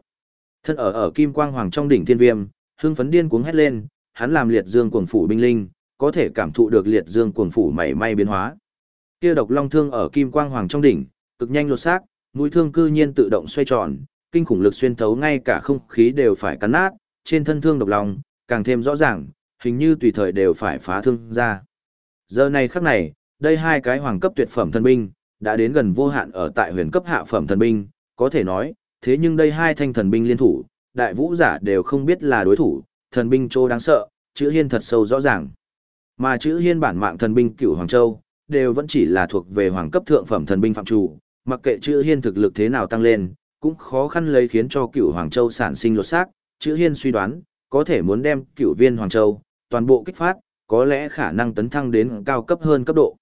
Thân ở ở kim quang hoàng trong đỉnh thiên viêm, hưng phấn điên cuống hét lên, hắn làm liệt dương cuồng phủ binh linh, có thể cảm thụ được liệt dương cuồng phủ mảy may biến hóa. Kia độc long thương ở kim quang hoàng trong đỉnh, cực nhanh lột xác, mũi thương cư nhiên tự động xoay tròn, kinh khủng lực xuyên thấu ngay cả không khí đều phải cắn nát, trên thân thương độc long, càng thêm rõ ràng, hình như tùy thời đều phải phá thương ra. Giờ này khắc này, đây hai cái hoàng cấp tuyệt phẩm thần binh, đã đến gần vô hạn ở tại huyền cấp hạ phẩm thần binh, có thể nói, thế nhưng đây hai thanh thần binh liên thủ, đại vũ giả đều không biết là đối thủ, thần binh trô đáng sợ, chữ hiên thật sâu rõ ràng. Mà chữ hiên bản mạng thần binh cửu Hoàng Châu, đều vẫn chỉ là thuộc về hoàng cấp thượng phẩm thần binh phạm chủ, mặc kệ chữ hiên thực lực thế nào tăng lên, cũng khó khăn lấy khiến cho cửu Hoàng Châu sản sinh lột xác, chữ hiên suy đoán, có thể muốn đem cửu viên Hoàng Châu, toàn bộ kích phát, có lẽ khả năng tấn thăng đến cao cấp hơn cấp độ.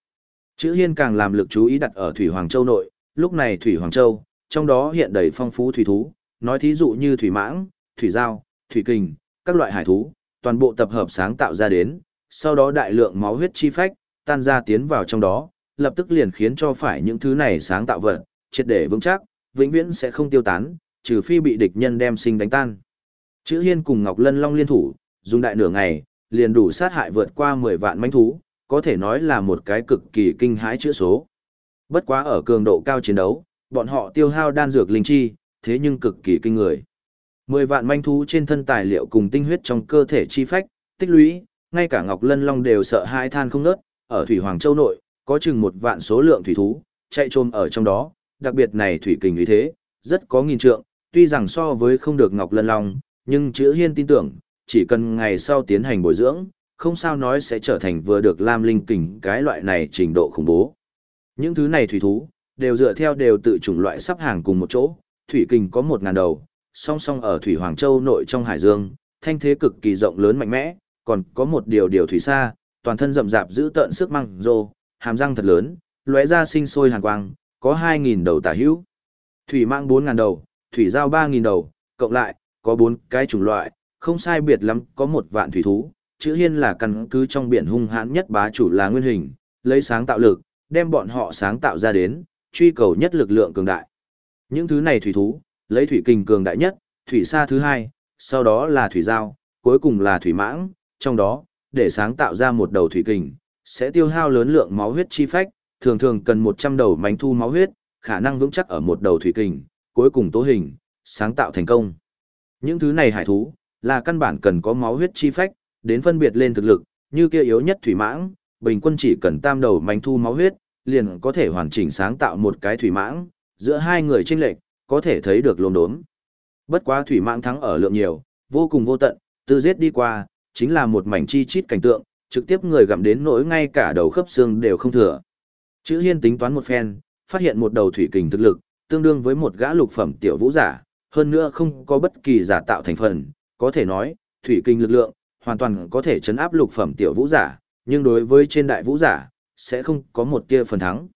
Chữ hiên càng làm lực chú ý đặt ở Thủy Hoàng Châu nội, lúc này Thủy Hoàng Châu, trong đó hiện đầy phong phú thủy thú, nói thí dụ như thủy mãng, thủy giao, thủy kình, các loại hải thú, toàn bộ tập hợp sáng tạo ra đến, sau đó đại lượng máu huyết chi phách, tan ra tiến vào trong đó, lập tức liền khiến cho phải những thứ này sáng tạo vật, triệt để vững chắc, vĩnh viễn sẽ không tiêu tán, trừ phi bị địch nhân đem sinh đánh tan. Chữ Hiên cùng Ngọc Lân Long liên thủ, dùng đại nửa ngày, liền đủ sát hại vượt qua 10 vạn manh thú, có thể nói là một cái cực kỳ kinh hãi chữa số. Bất quá ở cường độ cao chiến đấu, bọn họ tiêu hao đan dược linh chi, thế nhưng cực kỳ kinh người. 10 vạn manh thú trên thân tài liệu cùng tinh huyết trong cơ thể chi phách, tích lũy, ngay cả Ngọc Lân Long đều sợ hai than không nớt, ở Thủy Hoàng Châu nội, có chừng một vạn số lượng thủy thú, chạy trồm ở trong đó, đặc biệt này thủy kình như thế, rất có nghìn trượng, tuy rằng so với không được Ngọc Lân Long, nhưng chữ hiên tin tưởng, chỉ cần ngày sau tiến hành bồi dưỡng, không sao nói sẽ trở thành vừa được Lam Linh kình cái loại này trình độ khủng bố. Những thứ này thủy thú, đều dựa theo đều tự chủng loại sắp hàng cùng một chỗ, thủy kình có một ngàn đầu, song song ở Thủy Hoàng Châu nội trong hải dương, thanh thế cực kỳ rộng lớn mạnh mẽ, còn có một điều điều thủy xa, toàn thân rậm rạp giữ tợn sức măng rô, hàm răng thật lớn, lóe ra sinh sôi hàn quang, có 2.000 đầu tả hữu. Thủy mạng 4.000 đầu, thủy giao 3.000 đầu, cộng lại, có 4 cái chủng loại, không sai biệt lắm, có một vạn thủy thú. Chữ hiên là căn cứ trong biển hung hãn nhất bá chủ là nguyên hình, lấy sáng tạo lực, đem bọn họ sáng tạo ra đến, truy cầu nhất lực lượng cường đại. Những thứ này thủy thú, lấy thủy kình cường đại nhất, thủy sa thứ hai, sau đó là thủy giao, cuối cùng là thủy mãng, trong đó, để sáng tạo ra một đầu thủy kình, sẽ tiêu hao lớn lượng máu huyết chi phách, thường thường cần 100 đầu mánh thu máu huyết, khả năng vững chắc ở một đầu thủy kình, cuối cùng tố hình, sáng tạo thành công. Những thứ này hải thú, là căn bản cần có máu huyết chi phách, đến phân biệt lên thực lực, như kia yếu nhất thủy mãng, bình quân chỉ cần tam đầu mánh thu máu huyết, liền có thể hoàn chỉnh sáng tạo một cái thủy mãng, giữa hai người chênh lệch, có thể thấy được lồn đốm. Bất quá thủy mãng thắng ở lượng nhiều, vô cùng vô tận, từ giết đi qua, chính là một mảnh chi chít cảnh tượng, trực tiếp người gặm đến nỗi ngay cả đầu khớp xương đều không thừa. Chữ Hiên tính toán một phen, phát hiện một đầu thủy kình thực lực, tương đương với một gã lục phẩm tiểu vũ giả, hơn nữa không có bất kỳ giả tạo thành phần, có thể nói, thủy kình lực lượng, hoàn toàn có thể chấn áp lục phẩm tiểu vũ giả, nhưng đối với trên đại vũ giả, sẽ không có một tia phần thắng.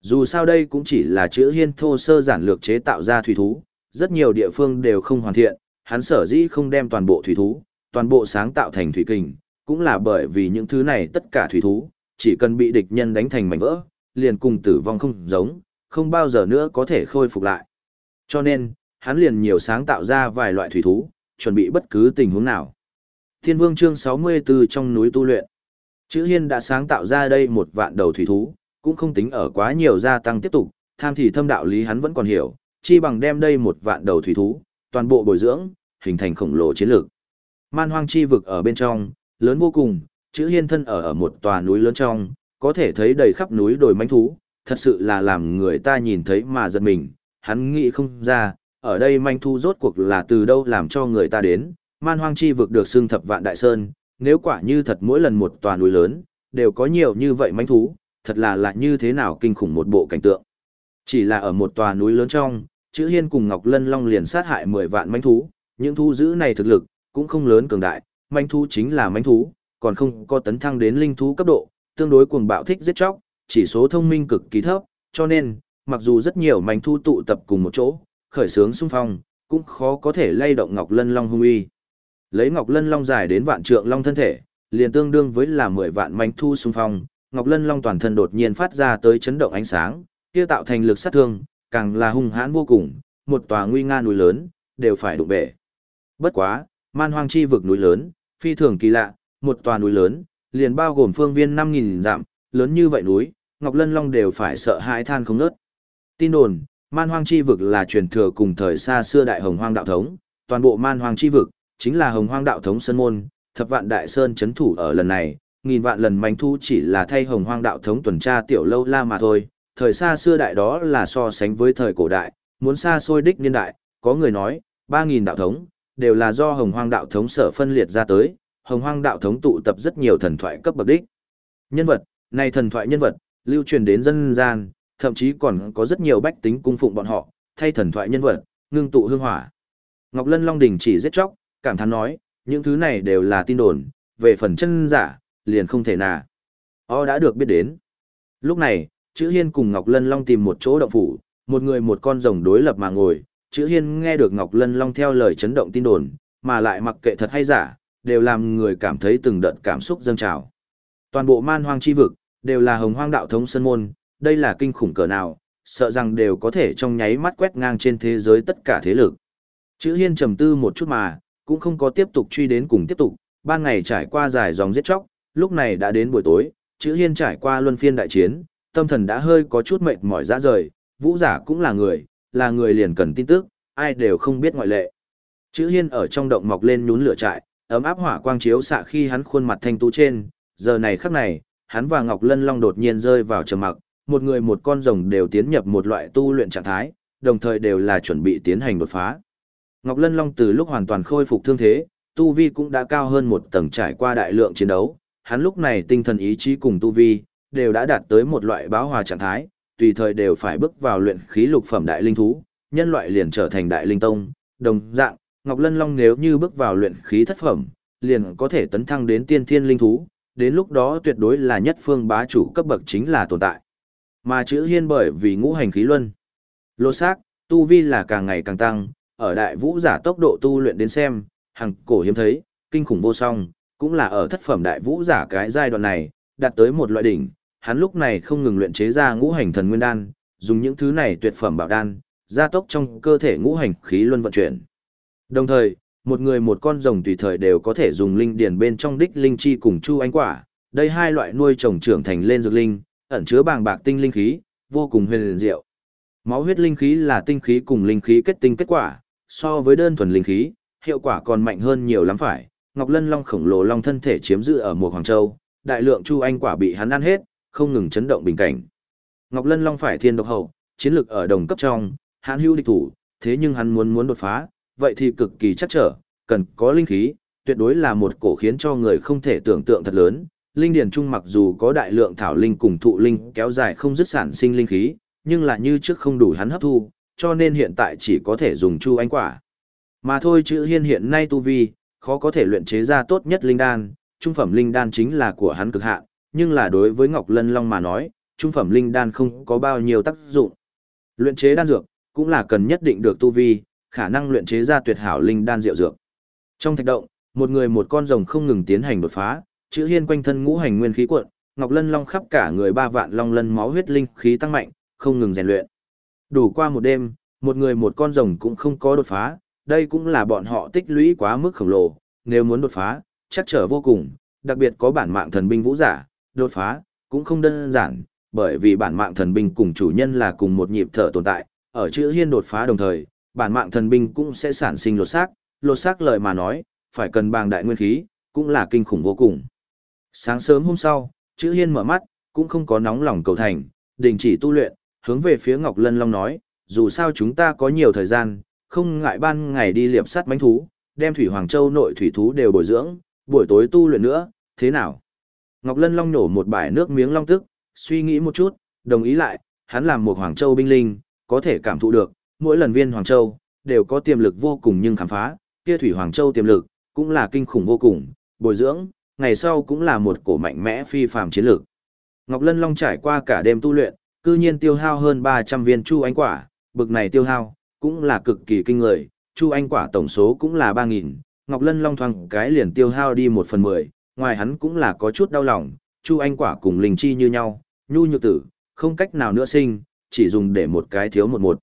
Dù sao đây cũng chỉ là chữ hiên thô sơ giản lược chế tạo ra thủy thú, rất nhiều địa phương đều không hoàn thiện, hắn sở dĩ không đem toàn bộ thủy thú, toàn bộ sáng tạo thành thủy kình, cũng là bởi vì những thứ này tất cả thủy thú, chỉ cần bị địch nhân đánh thành mảnh vỡ, liền cùng tử vong không giống, không bao giờ nữa có thể khôi phục lại. Cho nên, hắn liền nhiều sáng tạo ra vài loại thủy thú, chuẩn bị bất cứ tình huống nào. Thiên vương chương 64 trong núi tu luyện. Chữ Hiên đã sáng tạo ra đây một vạn đầu thủy thú, cũng không tính ở quá nhiều gia tăng tiếp tục, tham thì thâm đạo lý hắn vẫn còn hiểu, chi bằng đem đây một vạn đầu thủy thú, toàn bộ bồi dưỡng, hình thành khổng lồ chiến lược. Man hoang chi vực ở bên trong, lớn vô cùng, chữ hiên thân ở ở một tòa núi lớn trong, có thể thấy đầy khắp núi đồi manh thú, thật sự là làm người ta nhìn thấy mà giật mình, hắn nghĩ không ra, ở đây manh thú rốt cuộc là từ đâu làm cho người ta đến, man hoang chi vực được xưng thập vạn đại sơn, nếu quả như thật mỗi lần một tòa núi lớn, đều có nhiều như vậy manh thú, thật là lạ như thế nào kinh khủng một bộ cảnh tượng. Chỉ là ở một tòa núi lớn trong, chữ hiên cùng Ngọc Lân Long liền sát hại 10 vạn manh thú, những thú giữ này thực lực, cũng không lớn cường đại, manh thú chính là manh thú, còn không có tấn thăng đến linh thú cấp độ, tương đối cuồng bạo thích giết chóc, chỉ số thông minh cực kỳ thấp, cho nên, mặc dù rất nhiều manh thu tụ tập cùng một chỗ, khởi sướng xung phong, cũng khó có thể lay động Ngọc Lân Long hung uy. Lấy Ngọc Lân Long dài đến vạn trượng long thân thể, liền tương đương với là 10 vạn manh thu xung phong, Ngọc Lân Long toàn thân đột nhiên phát ra tới chấn động ánh sáng, kia tạo thành lực sát thương, càng là hung hãn vô cùng, một tòa nguy nga núi lớn, đều phải đụng bể. Bất quá, man hoang chi vực núi lớn, phi thường kỳ lạ, một tòa núi lớn, liền bao gồm phương viên 5.000 dặm, lớn như vậy núi, Ngọc Lân Long đều phải sợ hãi than không nớt. Tin đồn, man hoang chi vực là truyền thừa cùng thời xa xưa đại hồng hoang đạo thống, toàn bộ man hoang chi vực, chính là hồng hoang đạo thống sơn môn, thập vạn đại sơn chấn thủ ở lần này, nghìn vạn lần manh thu chỉ là thay hồng hoang đạo thống tuần tra tiểu lâu la mà thôi, thời xa xưa đại đó là so sánh với thời cổ đại, muốn xa xôi đích niên đại, có người nói, 3.000 đạo thống, đều là do hồng hoang đạo thống sở phân liệt ra tới, hồng hoang đạo thống tụ tập rất nhiều thần thoại cấp bậc đích. Nhân vật, này thần thoại nhân vật, lưu truyền đến dân gian, thậm chí còn có rất nhiều bách tính cung phụng bọn họ, thay thần thoại nhân vật, ngưng tụ hương hỏa. Ngọc Lân Long Đình chỉ giết chóc, cảm thán nói, những thứ này đều là tin đồn, về phần chân giả, liền không thể nào. O đã được biết đến. Lúc này, chữ Hiên cùng Ngọc Lân Long tìm một chỗ động phủ, một người một con rồng đối lập mà ngồi, chữ Hiên nghe được Ngọc Lân Long theo lời chấn động tin đồn, mà lại mặc kệ thật hay giả, đều làm người cảm thấy từng đợt cảm xúc dâng trào. Toàn bộ man hoang chi vực, đều là hồng hoang đạo thống sân môn, đây là kinh khủng cỡ nào, sợ rằng đều có thể trong nháy mắt quét ngang trên thế giới tất cả thế lực. Chữ Hiên trầm tư một chút mà, cũng không có tiếp tục truy đến cùng tiếp tục, ban ngày trải qua dài dòng giết chóc, lúc này đã đến buổi tối, chữ Hiên trải qua luân phiên đại chiến, tâm thần đã hơi có chút mệt mỏi ra rời, vũ giả cũng là người, là người liền cần tin tức, ai đều không biết ngoại lệ. Chữ Hiên ở trong động mọc lên nhún lửa trại, ấm áp hỏa quang chiếu xạ khi hắn khuôn mặt thanh tú trên, giờ này khắc này, hắn và Ngọc Lân Long đột nhiên rơi vào trầm mặc, một người một con rồng đều tiến nhập một loại tu luyện trạng thái, đồng thời đều là chuẩn bị tiến hành đột phá. Ngọc Lân Long từ lúc hoàn toàn khôi phục thương thế, tu vi cũng đã cao hơn một tầng trải qua đại lượng chiến đấu, hắn lúc này tinh thần ý chí cùng tu vi đều đã đạt tới một loại báo hòa trạng thái, tùy thời đều phải bước vào luyện khí lục phẩm đại linh thú, nhân loại liền trở thành đại linh tông, đồng dạng, Ngọc Lân Long nếu như bước vào luyện khí thất phẩm, liền có thể tấn thăng đến tiên thiên linh thú, đến lúc đó tuyệt đối là nhất phương bá chủ cấp bậc chính là tồn tại. Mà chữ hiên bởi vì ngũ hành khí luân. Lô xác, tu vi là càng ngày càng tăng, ở đại vũ giả tốc độ tu luyện đến xem, hàng cổ hiếm thấy, kinh khủng vô song, cũng là ở thất phẩm đại vũ giả cái giai đoạn này, đạt tới một loại đỉnh, hắn lúc này không ngừng luyện chế ra ngũ hành thần nguyên đan, dùng những thứ này tuyệt phẩm bảo đan, gia tốc trong cơ thể ngũ hành khí luân vận chuyển. Đồng thời, một người một con rồng tùy thời đều có thể dùng linh điển bên trong đích linh chi cùng chu ánh quả, đây hai loại nuôi trồng trưởng thành lên dược linh, ẩn chứa bàng bạc tinh linh khí, vô cùng huyền diệu. Máu huyết linh khí là tinh khí cùng linh khí kết tinh kết quả, so với đơn thuần linh khí, hiệu quả còn mạnh hơn nhiều lắm phải. Ngọc Lân Long khổng lồ long thân thể chiếm giữ ở một Hoàng Châu, đại lượng chu anh quả bị hắn ăn hết, không ngừng chấn động bình cảnh. Ngọc Lân Long phải thiên độc hậu, chiến lực ở đồng cấp trong, hắn hữu địch thủ, thế nhưng hắn muốn muốn đột phá, vậy thì cực kỳ chắc trở, cần có linh khí, tuyệt đối là một cổ khiến cho người không thể tưởng tượng thật lớn. Linh điển trung mặc dù có đại lượng thảo linh cùng thụ linh kéo dài không dứt sản sinh linh khí, nhưng là như trước không đủ hắn hấp thu, cho nên hiện tại chỉ có thể dùng chu ánh quả. Mà thôi chữ hiên hiện nay tu vi, khó có thể luyện chế ra tốt nhất linh đan, trung phẩm linh đan chính là của hắn cực hạn, nhưng là đối với Ngọc Lân Long mà nói, trung phẩm linh đan không có bao nhiêu tác dụng. Luyện chế đan dược cũng là cần nhất định được tu vi, khả năng luyện chế ra tuyệt hảo linh đan diệu dược. Trong thạch động, một người một con rồng không ngừng tiến hành đột phá, chữ hiên quanh thân ngũ hành nguyên khí cuộn, Ngọc Lân Long khắp cả người ba vạn long lân máu huyết linh khí tăng mạnh, không ngừng rèn luyện. Đủ qua một đêm, một người một con rồng cũng không có đột phá, đây cũng là bọn họ tích lũy quá mức khổng lồ, nếu muốn đột phá, chắc trở vô cùng, đặc biệt có bản mạng thần binh vũ giả, đột phá, cũng không đơn giản, bởi vì bản mạng thần binh cùng chủ nhân là cùng một nhịp thở tồn tại, ở chữ hiên đột phá đồng thời, bản mạng thần binh cũng sẽ sản sinh lột xác, lột xác lời mà nói, phải cần bàng đại nguyên khí, cũng là kinh khủng vô cùng. Sáng sớm hôm sau, chữ hiên mở mắt, cũng không có nóng lòng cầu thành, đình chỉ tu luyện, hướng về phía Ngọc Lân Long nói, dù sao chúng ta có nhiều thời gian, không ngại ban ngày đi liệp sát bánh thú, đem Thủy Hoàng Châu nội thủy thú đều bồi dưỡng, buổi tối tu luyện nữa, thế nào? Ngọc Lân Long nổ một bài nước miếng long tức, suy nghĩ một chút, đồng ý lại, hắn làm một Hoàng Châu binh linh, có thể cảm thụ được, mỗi lần viên Hoàng Châu, đều có tiềm lực vô cùng nhưng khám phá, kia Thủy Hoàng Châu tiềm lực, cũng là kinh khủng vô cùng, bồi dưỡng, ngày sau cũng là một cổ mạnh mẽ phi phàm chiến lược. Ngọc Lân Long trải qua cả đêm tu luyện, cư nhiên tiêu hao hơn 300 viên chu anh quả, bực này tiêu hao, cũng là cực kỳ kinh người, chu anh quả tổng số cũng là 3.000, Ngọc Lân Long thoang cái liền tiêu hao đi 1 phần 10, ngoài hắn cũng là có chút đau lòng, chu anh quả cùng linh chi như nhau, nhu nhược tử, không cách nào nữa sinh, chỉ dùng để một cái thiếu một một.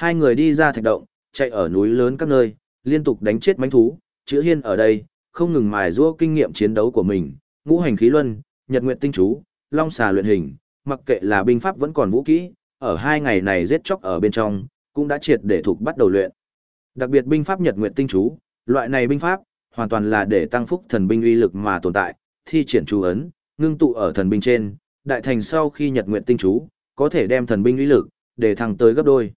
Hai người đi ra thạch động, chạy ở núi lớn các nơi, liên tục đánh chết mánh thú, chữ hiên ở đây, không ngừng mài giũa kinh nghiệm chiến đấu của mình, ngũ hành khí luân, nhật nguyện tinh chú, long xà luyện hình, mặc kệ là binh pháp vẫn còn vũ kỹ, ở hai ngày này giết chóc ở bên trong, cũng đã triệt để thuộc bắt đầu luyện. Đặc biệt binh pháp nhật nguyện tinh chú, loại này binh pháp, hoàn toàn là để tăng phúc thần binh uy lực mà tồn tại, thi triển chú ấn, ngưng tụ ở thần binh trên, đại thành sau khi nhật nguyện tinh chú, có thể đem thần binh uy lực, để thăng tới gấp đôi.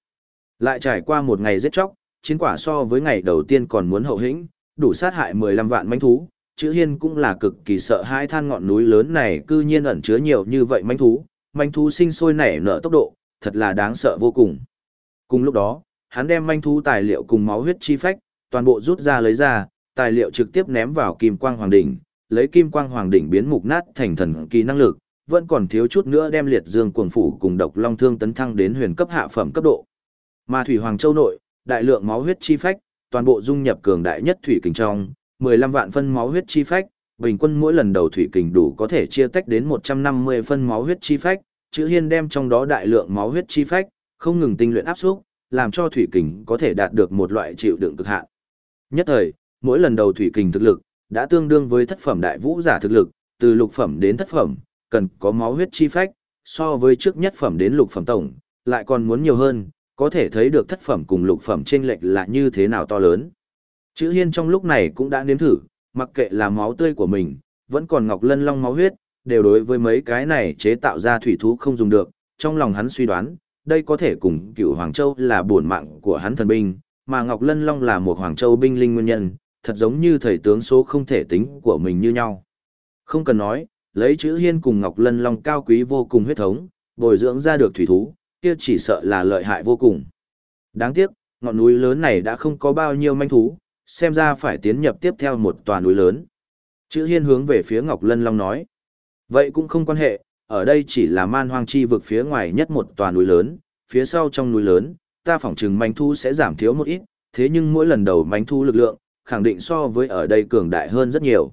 Lại trải qua một ngày giết chóc, chiến quả so với ngày đầu tiên còn muốn hậu hĩnh, đủ sát hại 15 vạn manh thú, chữ hiên cũng là cực kỳ sợ hai than ngọn núi lớn này cư nhiên ẩn chứa nhiều như vậy manh thú, manh thú sinh sôi nảy nở tốc độ, thật là đáng sợ vô cùng. Cùng lúc đó, hắn đem manh thú tài liệu cùng máu huyết chi phách, toàn bộ rút ra lấy ra, tài liệu trực tiếp ném vào kim quang hoàng đỉnh, lấy kim quang hoàng đỉnh biến mục nát thành thần kỳ năng lực, vẫn còn thiếu chút nữa đem liệt dương cuồng phủ cùng độc long thương tấn thăng đến huyền cấp hạ phẩm cấp độ. Mà thủy hoàng châu nội, đại lượng máu huyết chi phách, toàn bộ dung nhập cường đại nhất thủy kình trong, 15 vạn phân máu huyết chi phách, bình quân mỗi lần đầu thủy kình đủ có thể chia tách đến 150 phân máu huyết chi phách, chữ hiên đem trong đó đại lượng máu huyết chi phách, không ngừng tinh luyện áp xúc, làm cho thủy kình có thể đạt được một loại chịu đựng cực hạn. Nhất thời, mỗi lần đầu thủy kình thực lực đã tương đương với thất phẩm đại vũ giả thực lực, từ lục phẩm đến thất phẩm, cần có máu huyết chi phách, so với trước nhất phẩm đến lục phẩm tổng, lại còn muốn nhiều hơn, có thể thấy được thất phẩm cùng lục phẩm chênh lệch là như thế nào to lớn. Chữ Hiên trong lúc này cũng đã nếm thử, mặc kệ là máu tươi của mình, vẫn còn ngọc lân long máu huyết, đều đối với mấy cái này chế tạo ra thủy thú không dùng được, trong lòng hắn suy đoán, đây có thể cùng cựu Hoàng Châu là bổn mạng của hắn thần binh, mà Ngọc Lân Long là một Hoàng Châu binh linh nguyên nhân, thật giống như thầy tướng số không thể tính của mình như nhau. Không cần nói, lấy chữ hiên cùng Ngọc Lân Long cao quý vô cùng huyết thống, bồi dưỡng ra được thủy thú, kia chỉ sợ là lợi hại vô cùng. Đáng tiếc, ngọn núi lớn này đã không có bao nhiêu manh thú, xem ra phải tiến nhập tiếp theo một tòa núi lớn. Chữ hiên hướng về phía Ngọc Lân Long nói. Vậy cũng không quan hệ, ở đây chỉ là man hoang chi vực phía ngoài nhất một tòa núi lớn, phía sau trong núi lớn, ta phỏng chừng manh thu sẽ giảm thiếu một ít, thế nhưng mỗi lần đầu manh thu lực lượng, khẳng định so với ở đây cường đại hơn rất nhiều.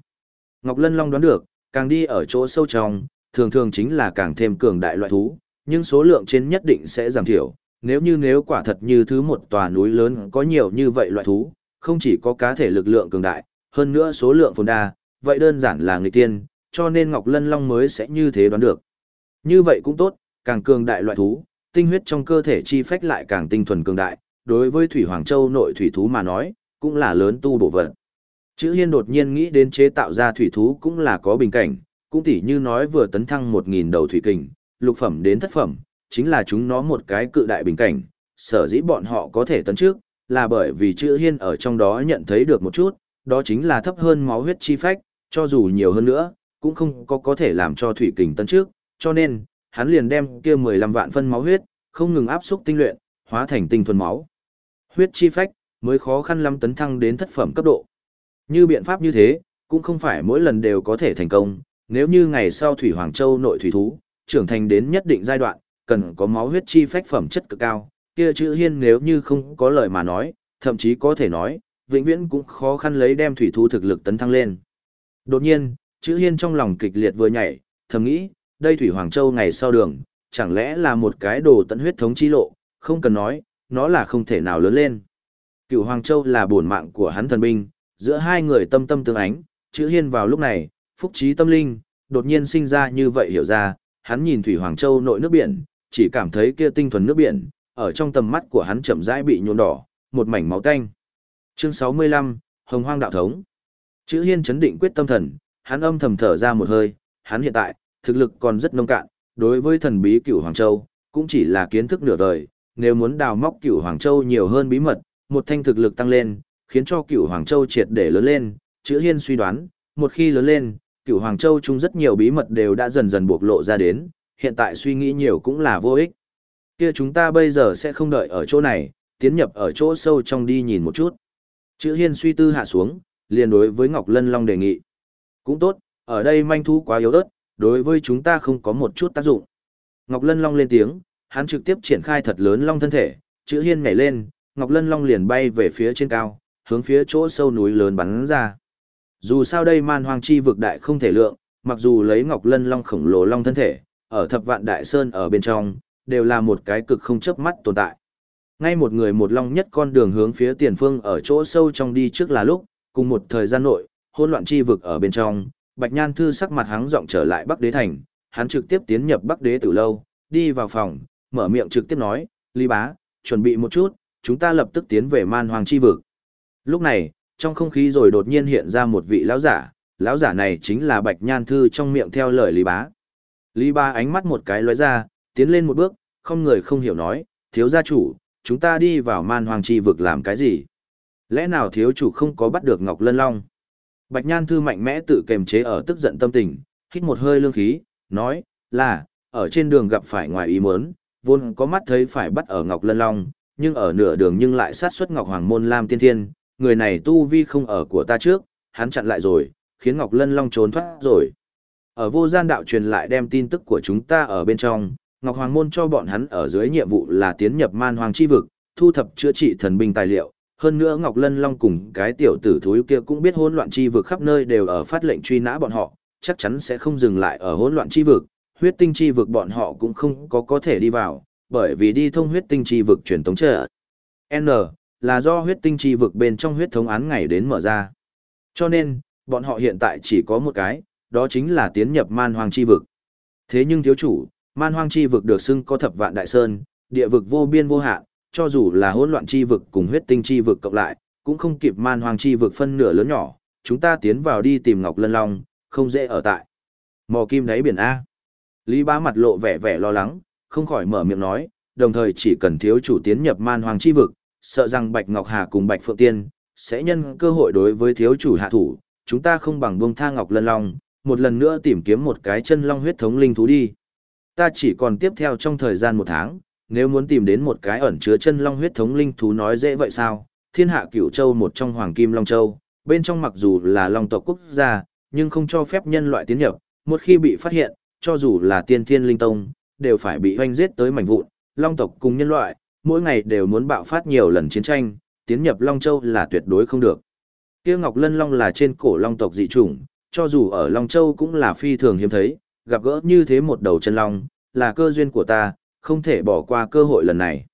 Ngọc Lân Long đoán được, càng đi ở chỗ sâu trong, thường thường chính là càng thêm cường đại loại thú, nhưng số lượng trên nhất định sẽ giảm thiểu. Nếu như nếu quả thật như thứ một tòa núi lớn có nhiều như vậy loại thú, không chỉ có cá thể lực lượng cường đại, hơn nữa số lượng phồn đa, vậy đơn giản là người tiên, cho nên Ngọc Lân Long mới sẽ như thế đoán được. Như vậy cũng tốt, càng cường đại loại thú, tinh huyết trong cơ thể chi phách lại càng tinh thuần cường đại, đối với Thủy Hoàng Châu nội thủy thú mà nói, cũng là lớn tu bổ vật. Chữ Hiên đột nhiên nghĩ đến chế tạo ra thủy thú cũng là có bình cảnh, cũng tỉ như nói vừa tấn thăng 1000 đầu thủy kình, lục phẩm đến thất phẩm, chính là chúng nó một cái cự đại bình cảnh, sở dĩ bọn họ có thể tấn trước, là bởi vì chữ Hiên ở trong đó nhận thấy được một chút, đó chính là thấp hơn máu huyết chi phách, cho dù nhiều hơn nữa, cũng không có có thể làm cho thủy kình tấn trước, cho nên, hắn liền đem kia 15 vạn phân máu huyết, không ngừng áp xúc tinh luyện, hóa thành tinh thuần máu. Huyết chi phách, mới khó khăn lắm tấn thăng đến thất phẩm cấp độ. Như biện pháp như thế, cũng không phải mỗi lần đều có thể thành công, nếu như ngày sau Thủy Hoàng Châu nội thủy thú, trưởng thành đến nhất định giai đoạn, cần có máu huyết chi phách phẩm chất cực cao, kia chữ hiên nếu như không có lời mà nói, thậm chí có thể nói, vĩnh viễn cũng khó khăn lấy đem thủy thú thực lực tấn thăng lên. Đột nhiên, chữ hiên trong lòng kịch liệt vừa nhảy, thầm nghĩ, đây Thủy Hoàng Châu ngày sau đường, chẳng lẽ là một cái đồ tận huyết thống chi lộ, không cần nói, nó là không thể nào lớn lên. Cựu Hoàng Châu là bổn mạng của hắn thần binh, giữa hai người tâm tâm tương ánh, chữ hiên vào lúc này, phúc trí tâm linh, đột nhiên sinh ra như vậy hiểu ra, hắn nhìn Thủy Hoàng Châu nội nước biển, chỉ cảm thấy kia tinh thuần nước biển, ở trong tầm mắt của hắn chậm rãi bị nhuộm đỏ, một mảnh máu tanh. Chương 65, Hồng Hoang Đạo Thống Chữ hiên chấn định quyết tâm thần, hắn âm thầm thở ra một hơi, hắn hiện tại, thực lực còn rất nông cạn, đối với thần bí cửu Hoàng Châu, cũng chỉ là kiến thức nửa đời, nếu muốn đào móc cửu Hoàng Châu nhiều hơn bí mật, một thanh thực lực tăng lên, khiến cho cửu Hoàng Châu triệt để lớn lên, chữ hiên suy đoán, một khi lớn lên, cửu Hoàng Châu chung rất nhiều bí mật đều đã dần dần bộc lộ ra đến, hiện tại suy nghĩ nhiều cũng là vô ích. Kia chúng ta bây giờ sẽ không đợi ở chỗ này, tiến nhập ở chỗ sâu trong đi nhìn một chút. Chữ hiên suy tư hạ xuống, liền đối với Ngọc Lân Long đề nghị. Cũng tốt, ở đây manh thú quá yếu ớt, đối với chúng ta không có một chút tác dụng. Ngọc Lân Long lên tiếng, hắn trực tiếp triển khai thật lớn long thân thể, chữ hiên nhảy lên, Ngọc Lân Long liền bay về phía trên cao, hướng phía chỗ sâu núi lớn bắn ra. Dù sao đây man hoang chi vực đại không thể lượng, mặc dù lấy Ngọc Lân Long khổng lồ long thân thể, ở thập vạn đại sơn ở bên trong, đều là một cái cực không chớp mắt tồn tại. Ngay một người một long nhất con đường hướng phía tiền phương ở chỗ sâu trong đi trước là lúc, cùng một thời gian nội, hỗn loạn chi vực ở bên trong, Bạch Nhan Thư sắc mặt hắn giọng trở lại Bắc Đế Thành, hắn trực tiếp tiến nhập Bắc Đế Tử Lâu, đi vào phòng, mở miệng trực tiếp nói, Lý Bá, chuẩn bị một chút, chúng ta lập tức tiến về man hoàng chi vực. Lúc này, trong không khí rồi đột nhiên hiện ra một vị lão giả, lão giả này chính là Bạch Nhan Thư trong miệng theo lời Lý Bá. Lý Bá ánh mắt một cái lóe ra, tiến lên một bước, không người không hiểu nói, thiếu gia chủ, chúng ta đi vào man hoàng chi vực làm cái gì? Lẽ nào thiếu chủ không có bắt được Ngọc Lân Long? Bạch Nhan Thư mạnh mẽ tự kềm chế ở tức giận tâm tình, hít một hơi lương khí, nói, là, ở trên đường gặp phải ngoài ý muốn, vốn có mắt thấy phải bắt ở Ngọc Lân Long, nhưng ở nửa đường nhưng lại sát xuất Ngọc Hoàng Môn Lam Tiên Thiên, người này tu vi không ở của ta trước, hắn chặn lại rồi, khiến Ngọc Lân Long trốn thoát rồi. Ở vô gian đạo truyền lại đem tin tức của chúng ta ở bên trong, Ngọc Hoàng Môn cho bọn hắn ở dưới nhiệm vụ là tiến nhập man hoàng chi vực, thu thập chữa trị thần binh tài liệu. Hơn nữa Ngọc Lân Long cùng cái tiểu tử thúi kia cũng biết hỗn loạn chi vực khắp nơi đều ở phát lệnh truy nã bọn họ, chắc chắn sẽ không dừng lại ở hỗn loạn chi vực, huyết tinh chi vực bọn họ cũng không có có thể đi vào, bởi vì đi thông huyết tinh chi vực truyền tống trợ. N là do huyết tinh chi vực bên trong huyết thống án ngày đến mở ra. Cho nên, bọn họ hiện tại chỉ có một cái, đó chính là tiến nhập man hoang chi vực. Thế nhưng thiếu chủ, man hoang chi vực được xưng có thập vạn đại sơn, địa vực vô biên vô hạn, cho dù là hỗn loạn chi vực cùng huyết tinh chi vực cộng lại, cũng không kịp man hoang chi vực phân nửa lớn nhỏ, chúng ta tiến vào đi tìm Ngọc Lân Long, không dễ ở tại. Mò kim đáy biển A. Lý bá mặt lộ vẻ vẻ lo lắng, không khỏi mở miệng nói, đồng thời chỉ cần thiếu chủ tiến nhập man hoàng chi vực, sợ rằng Bạch Ngọc Hà cùng Bạch Phượng Tiên, sẽ nhân cơ hội đối với thiếu chủ hạ thủ, chúng ta không bằng buông tha Ngọc Lân Long, một lần nữa tìm kiếm một cái chân long huyết thống linh thú đi. Ta chỉ còn tiếp theo trong thời gian một tháng, nếu muốn tìm đến một cái ẩn chứa chân long huyết thống linh thú nói dễ vậy sao? Thiên hạ cửu châu một trong hoàng kim long châu, bên trong mặc dù là long tộc quốc gia, nhưng không cho phép nhân loại tiến nhập, một khi bị phát hiện, cho dù là tiên thiên linh tông, đều phải bị hoanh giết tới mảnh vụn, long tộc cùng nhân loại, mỗi ngày đều muốn bạo phát nhiều lần chiến tranh, tiến nhập Long Châu là tuyệt đối không được. Kia Ngọc Lân Long là trên cổ long tộc dị chủng, cho dù ở Long Châu cũng là phi thường hiếm thấy, gặp gỡ như thế một đầu chân long, là cơ duyên của ta, không thể bỏ qua cơ hội lần này.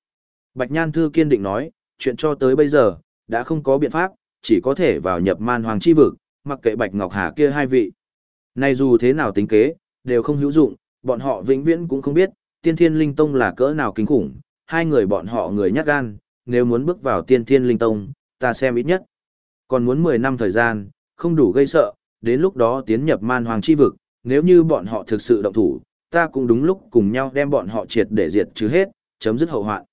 Bạch Nhan Thư kiên định nói, chuyện cho tới bây giờ, đã không có biện pháp, chỉ có thể vào nhập man hoàng chi vực, mặc kệ Bạch Ngọc Hà kia hai vị. nay dù thế nào tính kế, đều không hữu dụng, bọn họ vĩnh viễn cũng không biết, tiên thiên linh tông là cỡ nào kinh khủng, hai người bọn họ người nhát gan, nếu muốn bước vào tiên thiên linh tông, ta xem ít nhất. Còn muốn 10 năm thời gian, không đủ gây sợ, đến lúc đó tiến nhập man hoàng chi vực, nếu như bọn họ thực sự động thủ, ta cũng đúng lúc cùng nhau đem bọn họ triệt để diệt trừ hết, chấm dứt hậu hoạn.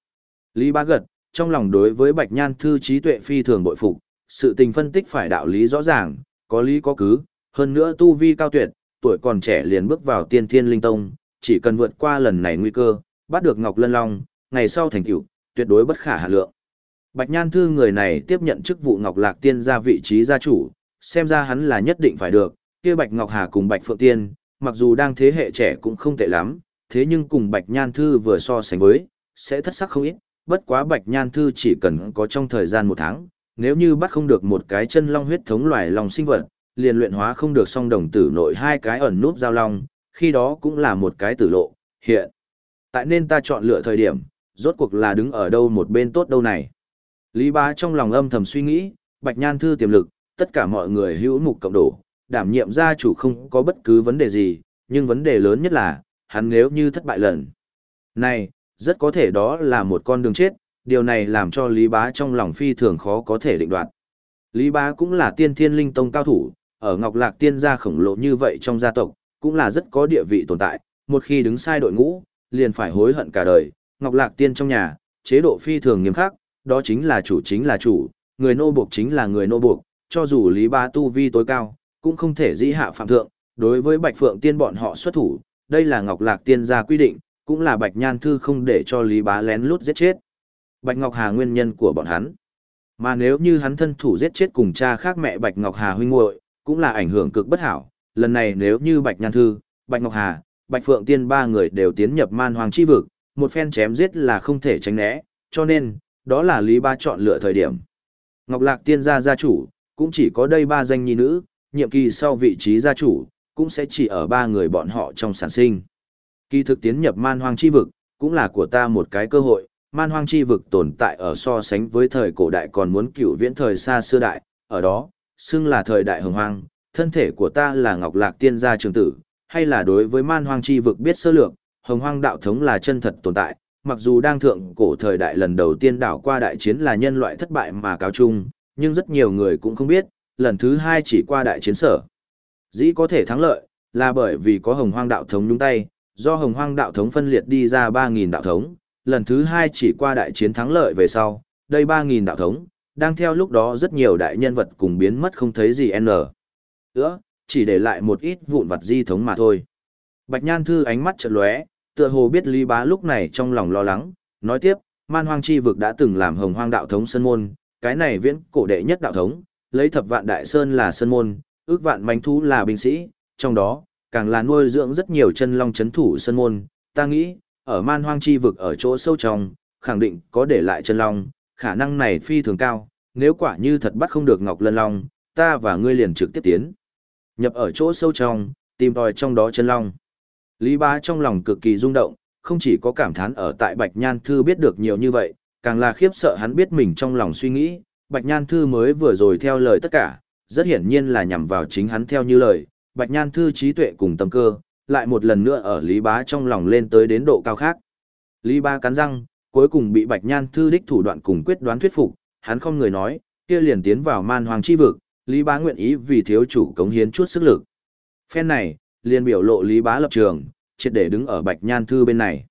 Lý ba Gật, trong lòng đối với Bạch Nhan Thư trí tuệ phi thường bội phục, sự tình phân tích phải đạo lý rõ ràng, có lý có cứ, hơn nữa tu vi cao tuyệt, tuổi còn trẻ liền bước vào tiên thiên linh tông, chỉ cần vượt qua lần này nguy cơ, bắt được Ngọc Lân Long, ngày sau thành tựu tuyệt đối bất khả hạ lượng. Bạch Nhan Thư người này tiếp nhận chức vụ Ngọc Lạc Tiên gia vị trí gia chủ, xem ra hắn là nhất định phải được, kia Bạch Ngọc Hà cùng Bạch Phượng Tiên, mặc dù đang thế hệ trẻ cũng không tệ lắm, thế nhưng cùng Bạch Nhan Thư vừa so sánh với, sẽ thất sắc không ít, bất quá Bạch Nhan Thư chỉ cần có trong thời gian một tháng, nếu như bắt không được một cái chân long huyết thống loài long sinh vật, liền luyện hóa không được song đồng tử nội hai cái ẩn núp giao long, khi đó cũng là một cái tử lộ, hiện. Tại nên ta chọn lựa thời điểm, rốt cuộc là đứng ở đâu một bên tốt đâu này. Lý bá trong lòng âm thầm suy nghĩ, bạch nhan thư tiềm lực, tất cả mọi người hữu mục cộng đổ, đảm nhiệm gia chủ không có bất cứ vấn đề gì, nhưng vấn đề lớn nhất là, hắn nếu như thất bại lần. Này, rất có thể đó là một con đường chết, điều này làm cho Lý bá trong lòng phi thường khó có thể định đoạt. Lý bá cũng là tiên thiên linh tông cao thủ, ở Ngọc Lạc tiên gia khổng lồ như vậy trong gia tộc, cũng là rất có địa vị tồn tại, một khi đứng sai đội ngũ, liền phải hối hận cả đời. Ngọc Lạc tiên trong nhà, chế độ phi thường nghiêm khắc, đó chính là chủ chính là chủ, người nô buộc chính là người nô buộc, cho dù Lý Ba tu vi tối cao, cũng không thể dĩ hạ phạm thượng, đối với Bạch Phượng tiên bọn họ xuất thủ, đây là Ngọc Lạc tiên gia quy định, cũng là Bạch Nhan Thư không để cho Lý Bá lén lút giết chết. Bạch Ngọc Hà nguyên nhân của bọn hắn. Mà nếu như hắn thân thủ giết chết cùng cha khác mẹ Bạch Ngọc Hà huynh muội, cũng là ảnh hưởng cực bất hảo. Lần này nếu như Bạch Nhan Thư, Bạch Ngọc Hà, Bạch Phượng Tiên ba người đều tiến nhập man hoàng chi vực, một phen chém giết là không thể tránh né, cho nên, đó là Lý Ba chọn lựa thời điểm. Ngọc Lạc Tiên gia gia chủ, cũng chỉ có đây ba danh nhi nữ, nhiệm kỳ sau vị trí gia chủ, cũng sẽ chỉ ở ba người bọn họ trong sản sinh. Kỳ thực tiến nhập man hoang chi vực, cũng là của ta một cái cơ hội, man hoang chi vực tồn tại ở so sánh với thời cổ đại còn muốn cựu viễn thời xa xưa đại, ở đó, xưng là thời đại hồng hoang, thân thể của ta là Ngọc Lạc Tiên gia trường tử, hay là đối với man hoang chi vực biết sơ lược, hồng hoang đạo thống là chân thật tồn tại, mặc dù đang thượng cổ thời đại lần đầu tiên đảo qua đại chiến là nhân loại thất bại mà cáo chung, nhưng rất nhiều người cũng không biết, lần thứ hai chỉ qua đại chiến sở. Dĩ có thể thắng lợi, là bởi vì có hồng hoang đạo thống nhúng tay, do hồng hoang đạo thống phân liệt đi ra 3.000 đạo thống, lần thứ hai chỉ qua đại chiến thắng lợi về sau, đây 3.000 đạo thống, đang theo lúc đó rất nhiều đại nhân vật cùng biến mất không thấy gì n. Ữa, chỉ để lại một ít vụn vặt di thống mà thôi. Bạch Nhan Thư ánh mắt chợt lóe, tựa hồ biết Lý Bá lúc này trong lòng lo lắng, nói tiếp, man hoang chi vực đã từng làm hồng hoang đạo thống Sơn môn, cái này viễn cổ đệ nhất đạo thống, lấy thập vạn đại sơn là Sơn môn, ước vạn manh thú là binh sĩ, trong đó, càng là nuôi dưỡng rất nhiều chân long chấn thủ Sơn môn, ta nghĩ, ở man hoang chi vực ở chỗ sâu trong, khẳng định có để lại chân long, khả năng này phi thường cao, nếu quả như thật bắt không được Ngọc Lân Long, ta và ngươi liền trực tiếp tiến. Nhập ở chỗ sâu trong, tìm tòi trong đó chân long. Lý Bá trong lòng cực kỳ rung động, không chỉ có cảm thán ở tại Bạch Nhan Thư biết được nhiều như vậy, càng là khiếp sợ hắn biết mình trong lòng suy nghĩ, Bạch Nhan Thư mới vừa rồi theo lời tất cả, rất hiển nhiên là nhằm vào chính hắn theo như lời, Bạch Nhan Thư trí tuệ cùng tâm cơ, lại một lần nữa ở Lý Bá trong lòng lên tới đến độ cao khác. Lý Bá cắn răng, cuối cùng bị Bạch Nhan Thư đích thủ đoạn cùng quyết đoán thuyết phục, hắn không người nói, kia liền tiến vào man hoàng chi vực, Lý Bá nguyện ý vì thiếu chủ cống hiến chút sức lực. Phen này, liền biểu lộ Lý Bá lập trường, triệt để đứng ở Bạch Nhan Thư bên này.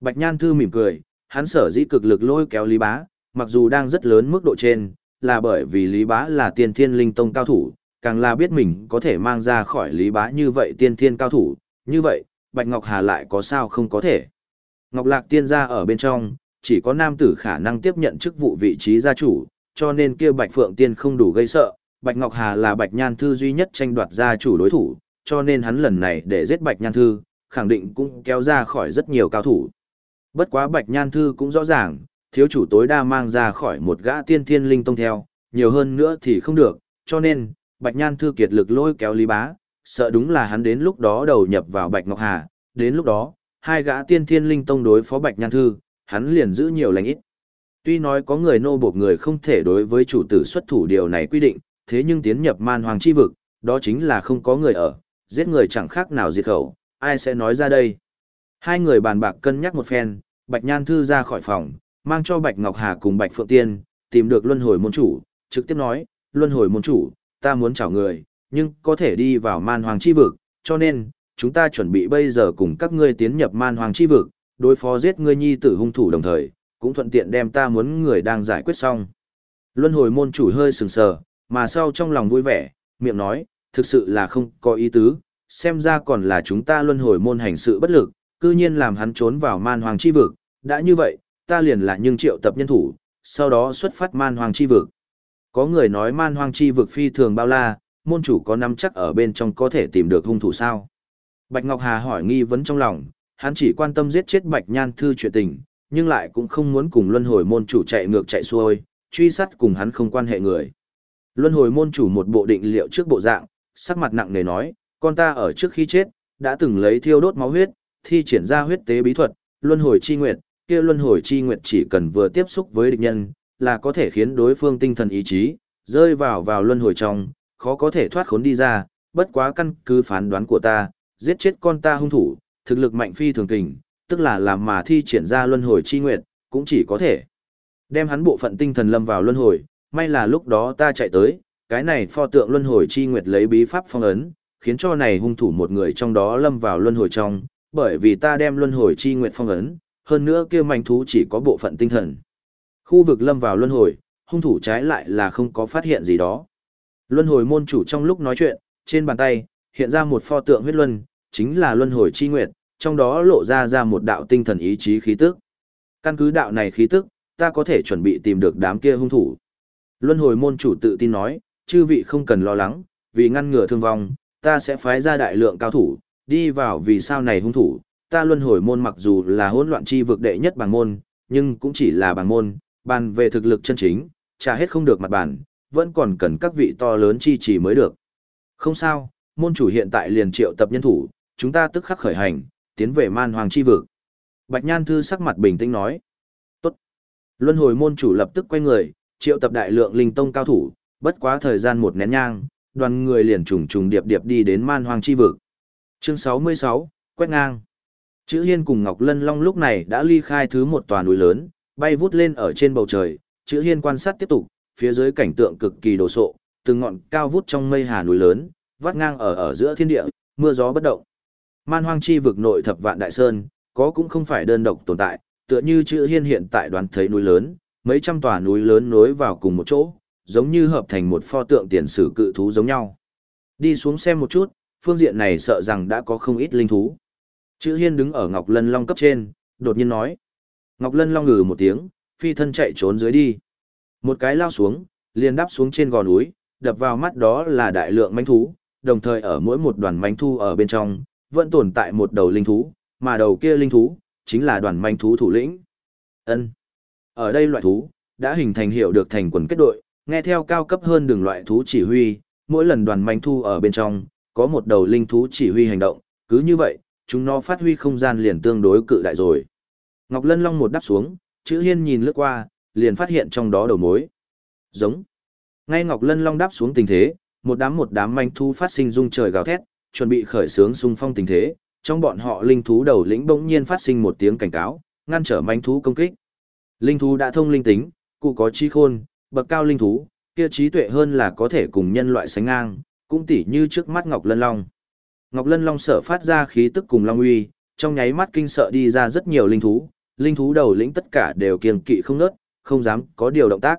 Bạch Nhan Thư mỉm cười, hắn sở dĩ cực lực lôi kéo Lý Bá, mặc dù đang rất lớn mức độ trên, là bởi vì Lý Bá là tiên thiên linh tông cao thủ, càng là biết mình có thể mang ra khỏi Lý Bá như vậy tiên thiên cao thủ, như vậy, Bạch Ngọc Hà lại có sao không có thể. Ngọc Lạc tiên gia ở bên trong, chỉ có nam tử khả năng tiếp nhận chức vụ vị trí gia chủ, cho nên kia Bạch Phượng Tiên không đủ gây sợ, Bạch Ngọc Hà là Bạch Nhan Thư duy nhất tranh đoạt gia chủ đối thủ, cho nên hắn lần này để giết Bạch Nhan Thư, khẳng định cũng kéo ra khỏi rất nhiều cao thủ. Bất quá Bạch Nhan Thư cũng rõ ràng, thiếu chủ tối đa mang ra khỏi một gã tiên thiên linh tông theo, nhiều hơn nữa thì không được, cho nên, Bạch Nhan Thư kiệt lực lôi kéo Lý Bá, sợ đúng là hắn đến lúc đó đầu nhập vào Bạch Ngọc Hà, đến lúc đó, hai gã tiên thiên linh tông đối phó Bạch Nhan Thư, hắn liền giữ nhiều lành ít. Tuy nói có người nô buộc người không thể đối với chủ tử xuất thủ điều này quy định, thế nhưng tiến nhập man hoàng chi vực, đó chính là không có người ở, giết người chẳng khác nào diệt khẩu, ai sẽ nói ra đây. Hai người bàn bạc cân nhắc một phen, Bạch Nhan Thư ra khỏi phòng, mang cho Bạch Ngọc Hà cùng Bạch Phượng Tiên, tìm được luân hồi môn chủ, trực tiếp nói, luân hồi môn chủ, ta muốn chào người, nhưng có thể đi vào man hoàng chi vực, cho nên, chúng ta chuẩn bị bây giờ cùng các ngươi tiến nhập man hoàng chi vực, đối phó giết ngươi nhi tử hung thủ đồng thời, cũng thuận tiện đem ta muốn người đang giải quyết xong. Luân hồi môn chủ hơi sừng sờ, mà sau trong lòng vui vẻ, miệng nói, thực sự là không có ý tứ, xem ra còn là chúng ta luân hồi môn hành sự bất lực, cư nhiên làm hắn trốn vào man hoàng chi vực, đã như vậy, ta liền là nhưng triệu tập nhân thủ, sau đó xuất phát man hoàng chi vực. Có người nói man hoàng chi vực phi thường bao la, môn chủ có nắm chắc ở bên trong có thể tìm được hung thủ sao. Bạch Ngọc Hà hỏi nghi vấn trong lòng, hắn chỉ quan tâm giết chết Bạch Nhan Thư chuyện tình, nhưng lại cũng không muốn cùng luân hồi môn chủ chạy ngược chạy xuôi, truy sát cùng hắn không quan hệ người. Luân hồi môn chủ một bộ định liệu trước bộ dạng, sắc mặt nặng nề nói, con ta ở trước khi chết, đã từng lấy thiêu đốt máu huyết, thi triển ra huyết tế bí thuật, luân hồi chi nguyệt, kia luân hồi chi nguyệt chỉ cần vừa tiếp xúc với địch nhân, là có thể khiến đối phương tinh thần ý chí, rơi vào vào luân hồi trong, khó có thể thoát khốn đi ra, bất quá căn cứ phán đoán của ta, giết chết con ta hung thủ, thực lực mạnh phi thường kình, tức là làm mà thi triển ra luân hồi chi nguyệt, cũng chỉ có thể đem hắn bộ phận tinh thần lâm vào luân hồi, may là lúc đó ta chạy tới, cái này pho tượng luân hồi chi nguyệt lấy bí pháp phong ấn, khiến cho này hung thủ một người trong đó lâm vào luân hồi trong, bởi vì ta đem luân hồi chi nguyện phong ấn, hơn nữa kia manh thú chỉ có bộ phận tinh thần. Khu vực lâm vào luân hồi, hung thủ trái lại là không có phát hiện gì đó. Luân hồi môn chủ trong lúc nói chuyện, trên bàn tay, hiện ra một pho tượng huyết luân, chính là luân hồi chi nguyệt, trong đó lộ ra ra một đạo tinh thần ý chí khí tức. Căn cứ đạo này khí tức, ta có thể chuẩn bị tìm được đám kia hung thủ. Luân hồi môn chủ tự tin nói, chư vị không cần lo lắng, vì ngăn ngừa thương vong, ta sẽ phái ra đại lượng cao thủ, đi vào vì sao này hung thủ, ta luân hồi môn mặc dù là hỗn loạn chi vực đệ nhất bằng môn, nhưng cũng chỉ là bằng môn, bàn về thực lực chân chính, trả hết không được mặt bàn, vẫn còn cần các vị to lớn chi trì mới được. Không sao, môn chủ hiện tại liền triệu tập nhân thủ, chúng ta tức khắc khởi hành, tiến về man hoàng chi vực. Bạch Nhan Thư sắc mặt bình tĩnh nói. Tốt. Luân hồi môn chủ lập tức quay người, triệu tập đại lượng linh tông cao thủ, bất quá thời gian một nén nhang, đoàn người liền trùng trùng điệp điệp đi đến man hoang chi vực. Chương 66, quét ngang. Chữ Hiên cùng Ngọc Lân Long lúc này đã ly khai thứ một tòa núi lớn, bay vút lên ở trên bầu trời, chữ Hiên quan sát tiếp tục, phía dưới cảnh tượng cực kỳ đồ sộ, từng ngọn cao vút trong mây hà núi lớn, vắt ngang ở ở giữa thiên địa, mưa gió bất động. Man hoang chi vực nội thập vạn đại sơn, có cũng không phải đơn độc tồn tại, tựa như chữ Hiên hiện tại đoán thấy núi lớn, mấy trăm tòa núi lớn nối vào cùng một chỗ, giống như hợp thành một pho tượng tiền sử cự thú giống nhau. Đi xuống xem một chút, phương diện này sợ rằng đã có không ít linh thú. Chữ Hiên đứng ở Ngọc Lân Long cấp trên, đột nhiên nói. Ngọc Lân Long ngừ một tiếng, phi thân chạy trốn dưới đi. Một cái lao xuống, liền đáp xuống trên gò núi, đập vào mắt đó là đại lượng manh thú, đồng thời ở mỗi một đoàn manh thú ở bên trong, vẫn tồn tại một đầu linh thú, mà đầu kia linh thú, chính là đoàn manh thú thủ lĩnh. Ân. Ở đây loại thú, đã hình thành hiệu được thành quần kết đội, nghe theo cao cấp hơn đường loại thú chỉ huy, mỗi lần đoàn manh thu ở bên trong, có một đầu linh thú chỉ huy hành động, cứ như vậy, chúng nó phát huy không gian liền tương đối cự đại rồi. Ngọc Lân Long một đáp xuống, chữ hiên nhìn lướt qua, liền phát hiện trong đó đầu mối. Giống. Ngay Ngọc Lân Long đáp xuống tình thế, một đám một đám manh thu phát sinh rung trời gào thét, chuẩn bị khởi sướng xung phong tình thế, trong bọn họ linh thú đầu lĩnh bỗng nhiên phát sinh một tiếng cảnh cáo, ngăn trở manh thú công kích. Linh thú đã thông linh tính, cụ có chi khôn, bậc cao linh thú, kia trí tuệ hơn là có thể cùng nhân loại sánh ngang, cũng tỉ như trước mắt Ngọc Lân Long. Ngọc Lân Long sở phát ra khí tức cùng Long uy, trong nháy mắt kinh sợ đi ra rất nhiều linh thú, linh thú đầu lĩnh tất cả đều kiêng kỵ không nớt, không dám có điều động tác.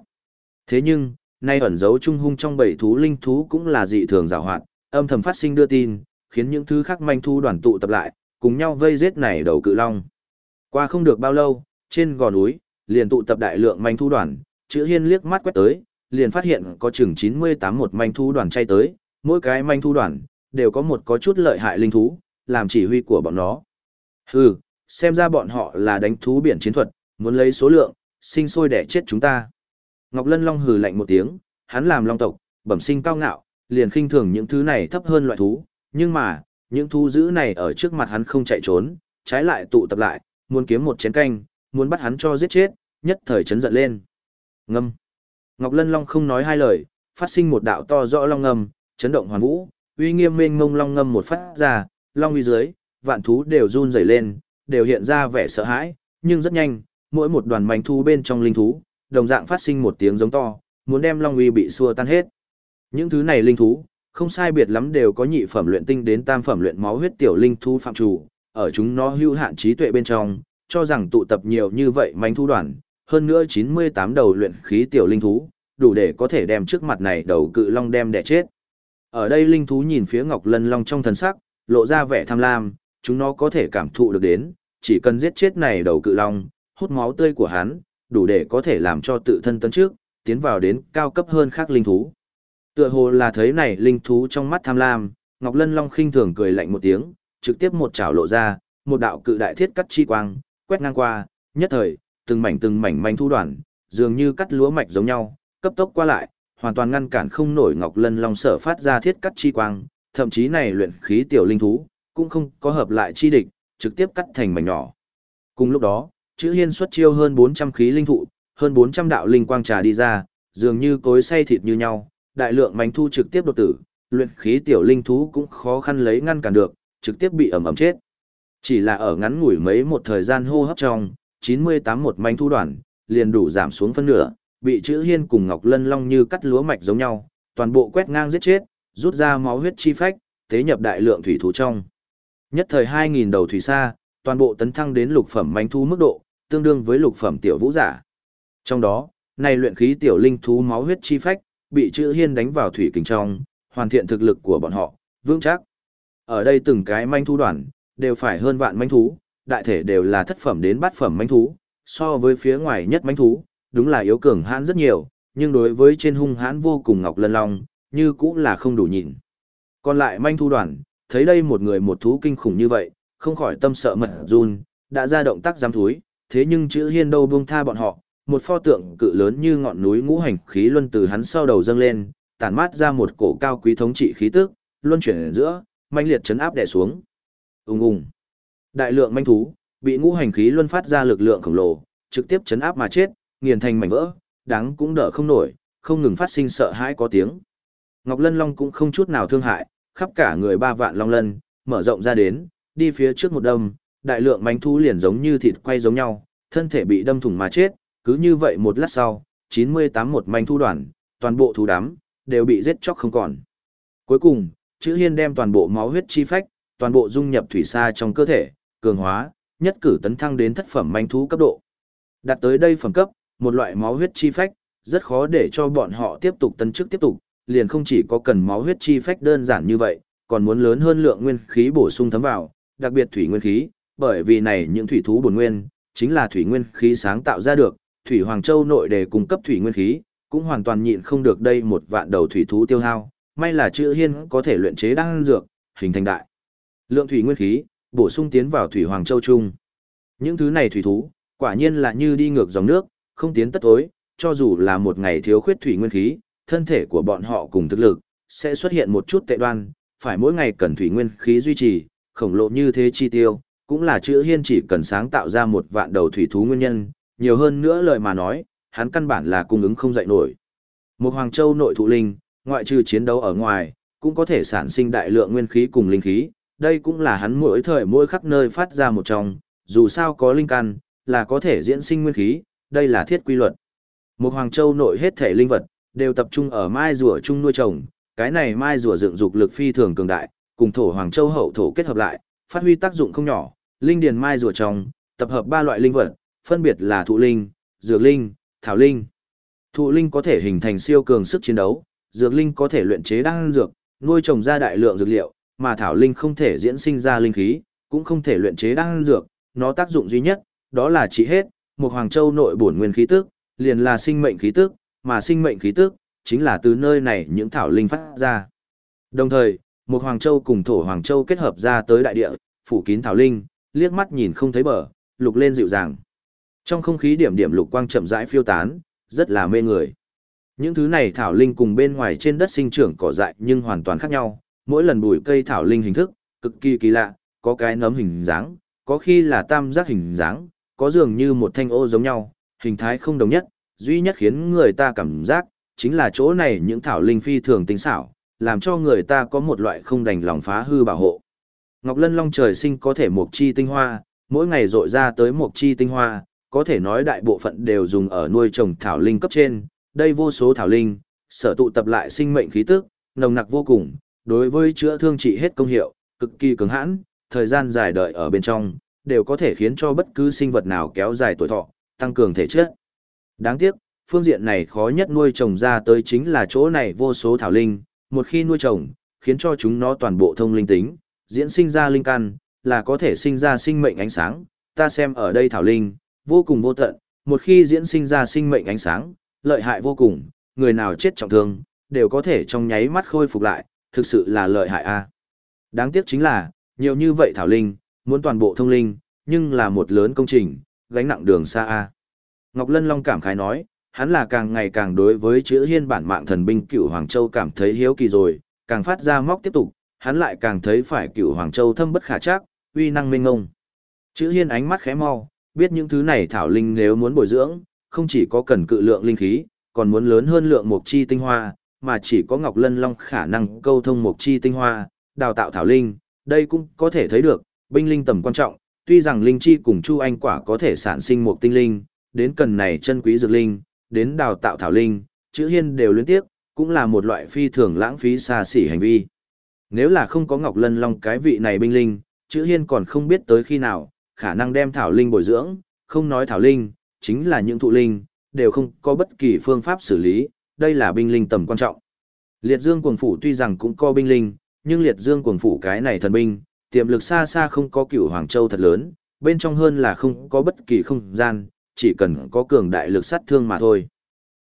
Thế nhưng, nay ẩn giấu trung hung trong bảy thú linh thú cũng là dị thường giàu hoạt, âm thầm phát sinh đưa tin, khiến những thứ khác manh thú đoàn tụ tập lại, cùng nhau vây giết này đầu cự long. Qua không được bao lâu, trên gò núi, liền tụ tập đại lượng manh thú đoàn, chữ hiên liếc mắt quét tới, liền phát hiện có chừng 98 một manh thú đoàn chay tới, mỗi cái manh thú đoàn, đều có một có chút lợi hại linh thú, làm chỉ huy của bọn nó. Hừ, xem ra bọn họ là đánh thú biển chiến thuật, muốn lấy số lượng, sinh sôi đẻ chết chúng ta. Ngọc Lân Long hừ lạnh một tiếng, hắn làm long tộc, bẩm sinh cao ngạo, liền khinh thường những thứ này thấp hơn loại thú, nhưng mà, những thú dữ này ở trước mặt hắn không chạy trốn, trái lại tụ tập lại, muốn kiếm một chén canh, muốn bắt hắn cho giết chết, nhất thời chấn giận lên. Ngâm. Ngọc Lân Long không nói hai lời, phát sinh một đạo to rõ long ngâm, chấn động hoàn vũ, uy nghiêm mênh mông long ngâm một phát ra, long uy dưới, vạn thú đều run rẩy lên, đều hiện ra vẻ sợ hãi, nhưng rất nhanh, mỗi một đoàn manh thu bên trong linh thú, đồng dạng phát sinh một tiếng giống to, muốn đem long uy bị xua tan hết. Những thứ này linh thú, không sai biệt lắm đều có nhị phẩm luyện tinh đến tam phẩm luyện máu huyết tiểu linh thú phạm chủ, ở chúng nó hữu hạn trí tuệ bên trong, cho rằng tụ tập nhiều như vậy manh thu đoàn, hơn nữa 98 đầu luyện khí tiểu linh thú, đủ để có thể đem trước mặt này đầu cự long đem đẻ chết. Ở đây linh thú nhìn phía Ngọc Lân Long trong thần sắc, lộ ra vẻ tham lam, chúng nó có thể cảm thụ được đến, chỉ cần giết chết này đầu cự long, hút máu tươi của hắn, đủ để có thể làm cho tự thân tấn trước, tiến vào đến cao cấp hơn khác linh thú. Tựa hồ là thấy này linh thú trong mắt tham lam, Ngọc Lân Long khinh thường cười lạnh một tiếng, trực tiếp một chảo lộ ra, một đạo cự đại thiết cắt chi quang, quét ngang qua, nhất thời, từng mảnh từng mảnh manh thu đoàn, dường như cắt lúa mạch giống nhau, cấp tốc qua lại, hoàn toàn ngăn cản không nổi Ngọc Lân Long sở phát ra thiết cắt chi quang, thậm chí này luyện khí tiểu linh thú, cũng không có hợp lại chi địch, trực tiếp cắt thành mảnh nhỏ. Cùng lúc đó, chữ hiên xuất chiêu hơn 400 khí linh thụ, hơn 400 đạo linh quang trà đi ra, dường như cối xay thịt như nhau, đại lượng mảnh thu trực tiếp đột tử, luyện khí tiểu linh thú cũng khó khăn lấy ngăn cản được, trực tiếp bị ẩm ẩm chết. Chỉ là ở ngắn ngủi mấy một thời gian hô hấp trong, 98 một manh thu đoàn, liền đủ giảm xuống phân nửa, bị chữ hiên cùng Ngọc Lân Long như cắt lúa mạch giống nhau, toàn bộ quét ngang giết chết, rút ra máu huyết chi phách, tế nhập đại lượng thủy thú trong. Nhất thời 2.000 đầu thủy sa, toàn bộ tấn thăng đến lục phẩm manh thu mức độ, tương đương với lục phẩm tiểu vũ giả. Trong đó, này luyện khí tiểu linh thú máu huyết chi phách, bị chữ hiên đánh vào thủy kình trong, hoàn thiện thực lực của bọn họ, vững chắc. Ở đây từng cái manh thu đoàn, đều phải hơn vạn manh thú, đại thể đều là thất phẩm đến bát phẩm manh thú, so với phía ngoài nhất manh thú, đúng là yếu cường hãn rất nhiều, nhưng đối với trên hung hãn vô cùng Ngọc Lân Long, như cũng là không đủ nhịn. Còn lại manh thu đoàn, thấy đây một người một thú kinh khủng như vậy, không khỏi tâm sợ mật run, đã ra động tác giám thúi, thế nhưng chữ hiên đâu buông tha bọn họ, một pho tượng cự lớn như ngọn núi ngũ hành khí luân từ hắn sau đầu dâng lên, tản mát ra một cổ cao quý thống trị khí tức, luân chuyển ở giữa, manh liệt chấn áp đè xuống. Ùng ùng. Đại lượng manh thú, bị ngũ hành khí luân phát ra lực lượng khổng lồ, trực tiếp chấn áp mà chết, nghiền thành mảnh vỡ, đáng cũng đỡ không nổi, không ngừng phát sinh sợ hãi có tiếng. Ngọc Lân Long cũng không chút nào thương hại, khắp cả người ba vạn long lân, mở rộng ra đến, đi phía trước một đâm, đại lượng manh thú liền giống như thịt quay giống nhau, thân thể bị đâm thủng mà chết, cứ như vậy một lát sau, 98 một manh thú đoàn, toàn bộ thú đám, đều bị giết chóc không còn. Cuối cùng, chữ hiên đem toàn bộ máu huyết chi phách, toàn bộ dung nhập thủy sa trong cơ thể, cường hóa, nhất cử tấn thăng đến thất phẩm manh thú cấp độ. Đạt tới đây phẩm cấp, một loại máu huyết chi phách, rất khó để cho bọn họ tiếp tục tấn chức tiếp tục, liền không chỉ có cần máu huyết chi phách đơn giản như vậy, còn muốn lớn hơn lượng nguyên khí bổ sung thấm vào, đặc biệt thủy nguyên khí, bởi vì này những thủy thú bổn nguyên, chính là thủy nguyên khí sáng tạo ra được, thủy hoàng châu nội để cung cấp thủy nguyên khí, cũng hoàn toàn nhịn không được đây một vạn đầu thủy thú tiêu hao, may là chữ hiên có thể luyện chế đan dược, hình thành đại. Lượng thủy nguyên khí, bổ sung tiến vào thủy hoàng châu trung. Những thứ này thủy thú, quả nhiên là như đi ngược dòng nước, không tiến tất tối, cho dù là một ngày thiếu khuyết thủy nguyên khí, thân thể của bọn họ cùng thực lực, sẽ xuất hiện một chút tệ đoan, phải mỗi ngày cần thủy nguyên khí duy trì, khổng lồ như thế chi tiêu, cũng là chữ hiên chỉ cần sáng tạo ra một vạn đầu thủy thú nguyên nhân, nhiều hơn nữa lời mà nói, hắn căn bản là cung ứng không dậy nổi. Một Hoàng Châu nội thụ linh, ngoại trừ chiến đấu ở ngoài, cũng có thể sản sinh đại lượng nguyên khí cùng linh khí, đây cũng là hắn mỗi thời mỗi khắp nơi phát ra một trong, dù sao có linh căn, là có thể diễn sinh nguyên khí, đây là thiết quy luật. Một Hoàng Châu nội hết thể linh vật, đều tập trung ở mai rùa chung nuôi trồng, cái này mai rùa dựng dục lực phi thường cường đại, cùng thổ Hoàng Châu hậu thổ kết hợp lại, phát huy tác dụng không nhỏ, linh điền mai rùa trồng tập hợp ba loại linh vật, phân biệt là thụ linh, dược linh, thảo linh. Thụ linh có thể hình thành siêu cường sức chiến đấu, dược linh có thể luyện chế đan dược, nuôi trồng ra đại lượng dược liệu, mà thảo linh không thể diễn sinh ra linh khí, cũng không thể luyện chế đan dược, nó tác dụng duy nhất, đó là trị hết, một Hoàng Châu nội bổn nguyên khí tức, liền là sinh mệnh khí tức, mà sinh mệnh khí tức, chính là từ nơi này những thảo linh phát ra. Đồng thời, một Hoàng Châu cùng thổ Hoàng Châu kết hợp ra tới đại địa, phủ kín thảo linh, liếc mắt nhìn không thấy bờ, lục lên dịu dàng. Trong không khí điểm điểm lục quang chậm rãi phiêu tán, rất là mê người. Những thứ này thảo linh cùng bên ngoài trên đất sinh trưởng cỏ dại nhưng hoàn toàn khác nhau, mỗi lần bụi cây thảo linh hình thức, cực kỳ kỳ lạ, có cái nấm hình dáng, có khi là tam giác hình dáng, có dường như một thanh ô giống nhau, hình thái không đồng nhất, duy nhất khiến người ta cảm giác, chính là chỗ này những thảo linh phi thường tinh xảo, làm cho người ta có một loại không đành lòng phá hư bảo hộ. Ngọc Lân Long trời sinh có thể mộc chi tinh hoa, mỗi ngày rội ra tới mộc chi tinh hoa, có thể nói đại bộ phận đều dùng ở nuôi trồng thảo linh cấp trên, đây vô số thảo linh, sở tụ tập lại sinh mệnh khí tức, nồng nặc vô cùng, đối với chữa thương trị hết công hiệu, cực kỳ cứng hãn, thời gian dài đợi ở bên trong, đều có thể khiến cho bất cứ sinh vật nào kéo dài tuổi thọ, tăng cường thể chất. Đáng tiếc, phương diện này khó nhất nuôi trồng ra tới chính là chỗ này vô số thảo linh, một khi nuôi trồng, khiến cho chúng nó toàn bộ thông linh tính, diễn sinh ra linh căn, là có thể sinh ra sinh mệnh ánh sáng, ta xem ở đây thảo linh, vô cùng vô tận, một khi diễn sinh ra sinh mệnh ánh sáng, lợi hại vô cùng, người nào chết trọng thương, đều có thể trong nháy mắt khôi phục lại, thực sự là lợi hại a. Đáng tiếc chính là, nhiều như vậy thảo linh, muốn toàn bộ thông linh, nhưng là một lớn công trình, gánh nặng đường xa a. Ngọc Lân Long cảm khái nói, hắn là càng ngày càng đối với chữ hiên bản mạng thần binh cựu Hoàng Châu cảm thấy hiếu kỳ rồi, càng phát ra móc tiếp tục, hắn lại càng thấy phải cựu Hoàng Châu thâm bất khả chắc, uy năng minh ngông. Chữ hiên ánh mắt khẽ mau, biết những thứ này thảo linh nếu muốn bồi dưỡng, không chỉ có cần cự lượng linh khí, còn muốn lớn hơn lượng mục chi tinh hoa, mà chỉ có Ngọc Lân Long khả năng câu thông mục chi tinh hoa, đào tạo thảo linh, đây cũng có thể thấy được, binh linh tầm quan trọng, tuy rằng linh chi cùng chu anh quả có thể sản sinh một tinh linh, đến cần này chân quý dược linh, đến đào tạo thảo linh, chữ hiên đều liên tiếp, cũng là một loại phi thường lãng phí xa xỉ hành vi. Nếu là không có Ngọc Lân Long cái vị này binh linh, chữ hiên còn không biết tới khi nào, khả năng đem thảo linh bồi dưỡng, không nói thảo linh, chính là những thụ linh, đều không có bất kỳ phương pháp xử lý, đây là binh linh tầm quan trọng. Liệt Dương Cuồng Phủ tuy rằng cũng có binh linh, nhưng Liệt Dương Cuồng Phủ cái này thần binh, tiềm lực xa xa không có cửu Hoàng Châu thật lớn, bên trong hơn là không có bất kỳ không gian, chỉ cần có cường đại lực sát thương mà thôi.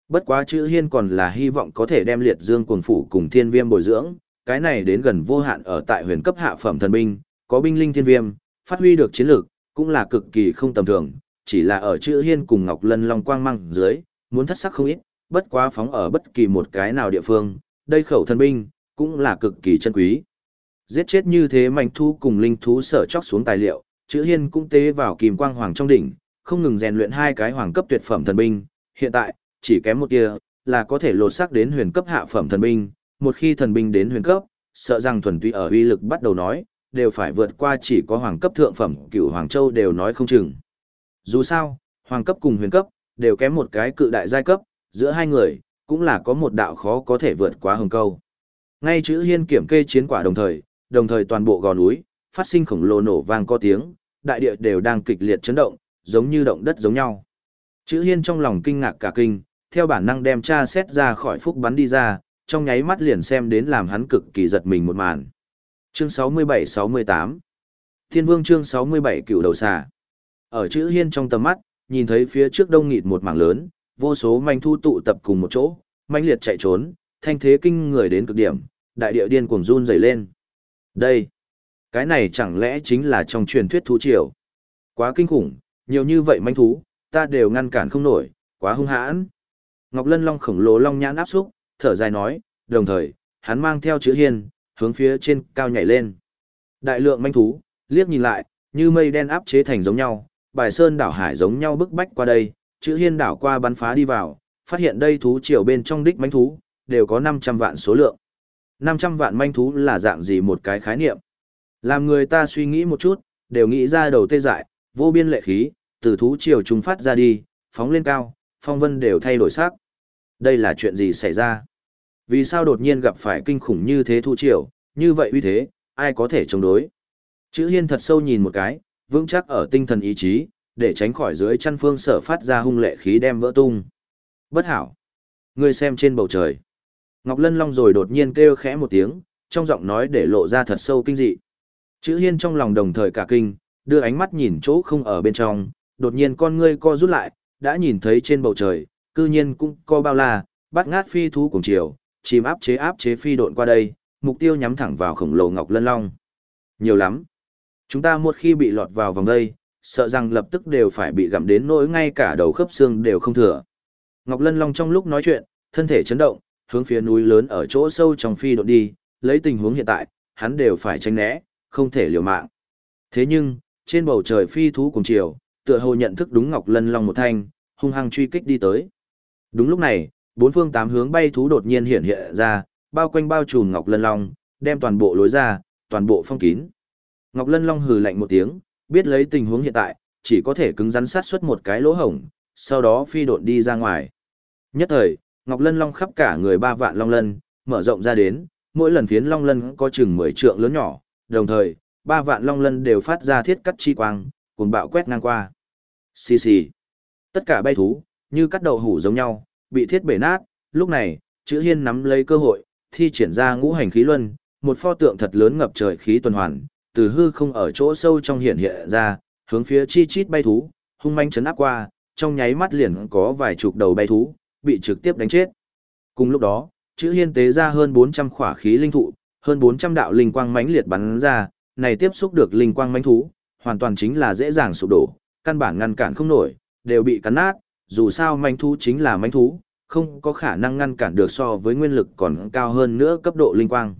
Bất quá chữ hiên còn là hy vọng có thể đem liệt dương cuồng phủ cùng thiên viêm bồi dưỡng, cái này đến gần vô hạn ở tại huyền cấp hạ phẩm thần binh, có binh linh thiên viêm, phát huy được chiến lược, cũng là cực kỳ không tầm thường, chỉ là ở chữ hiên cùng Ngọc Lân Long quang mang dưới, muốn thất sắc không ít, bất quá phóng ở bất kỳ một cái nào địa phương, đây khẩu thần binh, cũng là cực kỳ chân quý. Giết chết như thế manh thu cùng linh thú sở chóc xuống tài liệu, chữ hiên cũng tế vào kìm quang hoàng trong đỉnh, không ngừng rèn luyện hai cái hoàng cấp tuyệt phẩm thần binh, hiện tại, chỉ kém một tia, là có thể lột xác đến huyền cấp hạ phẩm thần binh, một khi thần binh đến huyền cấp, sợ rằng thuần túy ở uy lực bắt đầu nói, đều phải vượt qua chỉ có hoàng cấp thượng phẩm cựu Hoàng Châu đều nói không chừng. Dù sao, hoàng cấp cùng huyền cấp, đều kém một cái cự đại giai cấp, giữa hai người, cũng là có một đạo khó có thể vượt qua hồng câu. Ngay chữ hiên kiểm kê chiến quả đồng thời, đồng thời toàn bộ gò núi, phát sinh khổng lồ nổ vang có tiếng, đại địa đều đang kịch liệt chấn động, giống như động đất giống nhau. Chữ hiên trong lòng kinh ngạc cả kinh, theo bản năng đem tra xét ra khỏi phúc bắn đi ra, trong nháy mắt liền xem đến làm hắn cực kỳ giật mình một màn. Chương 67-68 Thiên vương chương 67 cựu đầu xà. Ở chữ hiên trong tầm mắt, nhìn thấy phía trước đông nghịt một mảng lớn, vô số manh thu tụ tập cùng một chỗ, manh liệt chạy trốn, thanh thế kinh người đến cực điểm, đại địa điên cuồng run rẩy lên. Đây, cái này chẳng lẽ chính là trong truyền thuyết thú triều? Quá kinh khủng, nhiều như vậy manh thú, ta đều ngăn cản không nổi, quá hung hãn. Ngọc Lân Long khổng lồ long nhãn áp xúc, thở dài nói, đồng thời, hắn mang theo chữ hiên, hướng phía trên cao nhảy lên. Đại lượng manh thú, liếc nhìn lại, như mây đen áp chế thành giống nhau, bài sơn đảo hải giống nhau bức bách qua đây, chữ hiên đảo qua bắn phá đi vào, phát hiện đây thú triều bên trong đích manh thú, đều có 500 vạn số lượng. 500 vạn manh thú là dạng gì một cái khái niệm? Làm người ta suy nghĩ một chút, đều nghĩ ra đầu tê dại, vô biên lệ khí, từ thú triều trùng phát ra đi, phóng lên cao, phong vân đều thay đổi sắc. Đây là chuyện gì xảy ra? Vì sao đột nhiên gặp phải kinh khủng như thế thú triều, như vậy uy thế, ai có thể chống đối? Chữ hiên thật sâu nhìn một cái, vững chắc ở tinh thần ý chí, để tránh khỏi dưới chăn phương sở phát ra hung lệ khí đem vỡ tung. Bất hảo. Ngươi xem trên bầu trời. Ngọc Lân Long rồi đột nhiên kêu khẽ một tiếng, trong giọng nói để lộ ra thật sâu kinh dị. Chữ hiên trong lòng đồng thời cả kinh, đưa ánh mắt nhìn chỗ không ở bên trong, đột nhiên con ngươi co rút lại, đã nhìn thấy trên bầu trời, cư nhiên cũng co bao la, bắt ngát phi thú cùng chiều, chìm áp chế áp chế phi độn qua đây, mục tiêu nhắm thẳng vào khổng lồ Ngọc Lân Long. Nhiều lắm. Chúng ta một khi bị lọt vào vòng đây, sợ rằng lập tức đều phải bị gặm đến nỗi ngay cả đầu khớp xương đều không thừa. Ngọc Lân Long trong lúc nói chuyện, thân thể chấn động, hướng phía núi lớn ở chỗ sâu trong phi đột đi, lấy tình huống hiện tại, hắn đều phải tránh né, không thể liều mạng. Thế nhưng, trên bầu trời phi thú cùng chiều, tựa hồ nhận thức đúng Ngọc Lân Long một thanh, hung hăng truy kích đi tới. Đúng lúc này, bốn phương tám hướng bay thú đột nhiên hiện hiện ra, bao quanh bao trùm Ngọc Lân Long, đem toàn bộ lối ra, toàn bộ phong kín. Ngọc Lân Long hừ lạnh một tiếng, biết lấy tình huống hiện tại, chỉ có thể cứng rắn sát xuất một cái lỗ hổng, sau đó phi độn đi ra ngoài. Nhất thời, Ngọc Lân Long khắp cả người ba vạn long lân, mở rộng ra đến, mỗi lần phiến long lân có chừng 10 trượng lớn nhỏ, đồng thời, ba vạn long lân đều phát ra thiết cắt chi quang, cùng bạo quét ngang qua. Xì xì. Tất cả bay thú, như cắt đầu hủ giống nhau, bị thiết bể nát, lúc này, chữ hiên nắm lấy cơ hội, thi triển ra ngũ hành khí luân, một pho tượng thật lớn ngập trời khí tuần hoàn, từ hư không ở chỗ sâu trong hiện hiện ra, hướng phía chi chít bay thú, hung manh chấn áp qua, trong nháy mắt liền có vài chục đầu bay thú, bị trực tiếp đánh chết. Cùng lúc đó, chữ hiên tế ra hơn 400 khỏa khí linh thụ, hơn 400 đạo linh quang mãnh liệt bắn ra, này tiếp xúc được linh quang mãnh thú, hoàn toàn chính là dễ dàng sụp đổ, căn bản ngăn cản không nổi, đều bị cắn nát, dù sao mãnh thú chính là mãnh thú, không có khả năng ngăn cản được so với nguyên lực còn cao hơn nữa cấp độ linh quang.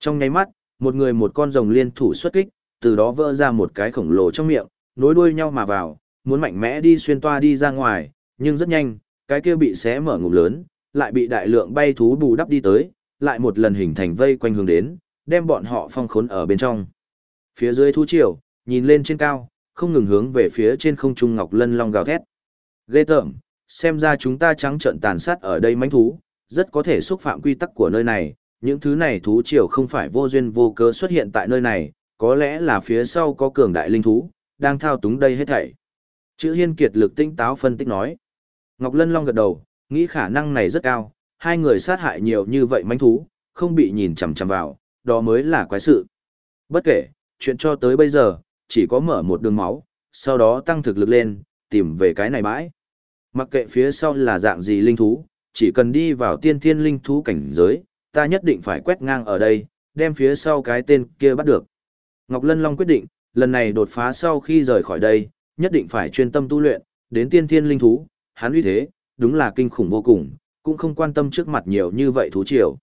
Trong nháy mắt, một người một con rồng liên thủ xuất kích, từ đó vỡ ra một cái khổng lồ trong miệng, nối đuôi nhau mà vào, muốn mạnh mẽ đi xuyên toa đi ra ngoài, nhưng rất nhanh, cái kia bị xé mở ngụm lớn, lại bị đại lượng bay thú bù đắp đi tới, lại một lần hình thành vây quanh hướng đến, đem bọn họ phong khốn ở bên trong. Phía dưới thú triều, nhìn lên trên cao, không ngừng hướng về phía trên không trung ngọc lân long gào thét. Ghê tởm, xem ra chúng ta trắng trợn tàn sát ở đây mánh thú, rất có thể xúc phạm quy tắc của nơi này, những thứ này thú triều không phải vô duyên vô cớ xuất hiện tại nơi này, có lẽ là phía sau có cường đại linh thú, đang thao túng đây hết thảy. Chữ Hiên kiệt lực tinh táo phân tích nói. Ngọc Lân Long gật đầu, nghĩ khả năng này rất cao, hai người sát hại nhiều như vậy manh thú, không bị nhìn chằm chằm vào, đó mới là quái sự. Bất kể, chuyện cho tới bây giờ, chỉ có mở một đường máu, sau đó tăng thực lực lên, tìm về cái này bãi. Mặc kệ phía sau là dạng gì linh thú, chỉ cần đi vào tiên thiên linh thú cảnh giới, ta nhất định phải quét ngang ở đây, đem phía sau cái tên kia bắt được. Ngọc Lân Long quyết định, lần này đột phá sau khi rời khỏi đây, nhất định phải chuyên tâm tu luyện, đến tiên thiên linh thú, hắn uy thế, đúng là kinh khủng vô cùng, cũng không quan tâm trước mặt nhiều như vậy thú triều.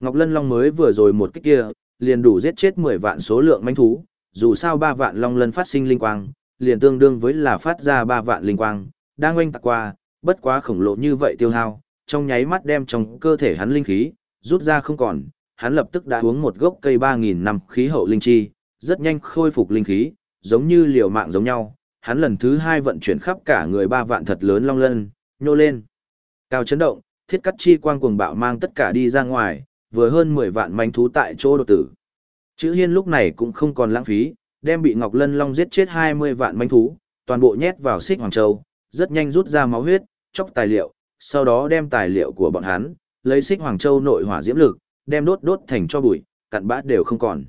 Ngọc Lân Long mới vừa rồi một kích kia, liền đủ giết chết 10 vạn số lượng manh thú, dù sao 3 vạn long lân phát sinh linh quang, liền tương đương với là phát ra 3 vạn linh quang, đang oanh tạc qua, bất quá khổng lồ như vậy tiêu hao, trong nháy mắt đem trong cơ thể hắn linh khí, rút ra không còn, hắn lập tức đã uống một gốc cây 3.000 năm khí hậu linh chi, rất nhanh khôi phục linh khí, giống như liều mạng giống nhau, hắn lần thứ hai vận chuyển khắp cả người ba vạn thật lớn long lân, nhô lên. Cao chấn động, thiết cắt chi quang cuồng bạo mang tất cả đi ra ngoài, vừa hơn 10 vạn manh thú tại chỗ đột tử. Chữ hiên lúc này cũng không còn lãng phí, đem bị Ngọc Lân Long giết chết 20 vạn manh thú, toàn bộ nhét vào xích Hoàng Châu, rất nhanh rút ra máu huyết, chóc tài liệu, sau đó đem tài liệu của bọn hắn, lấy xích Hoàng Châu nội hỏa diễm lực, đem đốt đốt thành cho bụi, cặn bã đều không còn.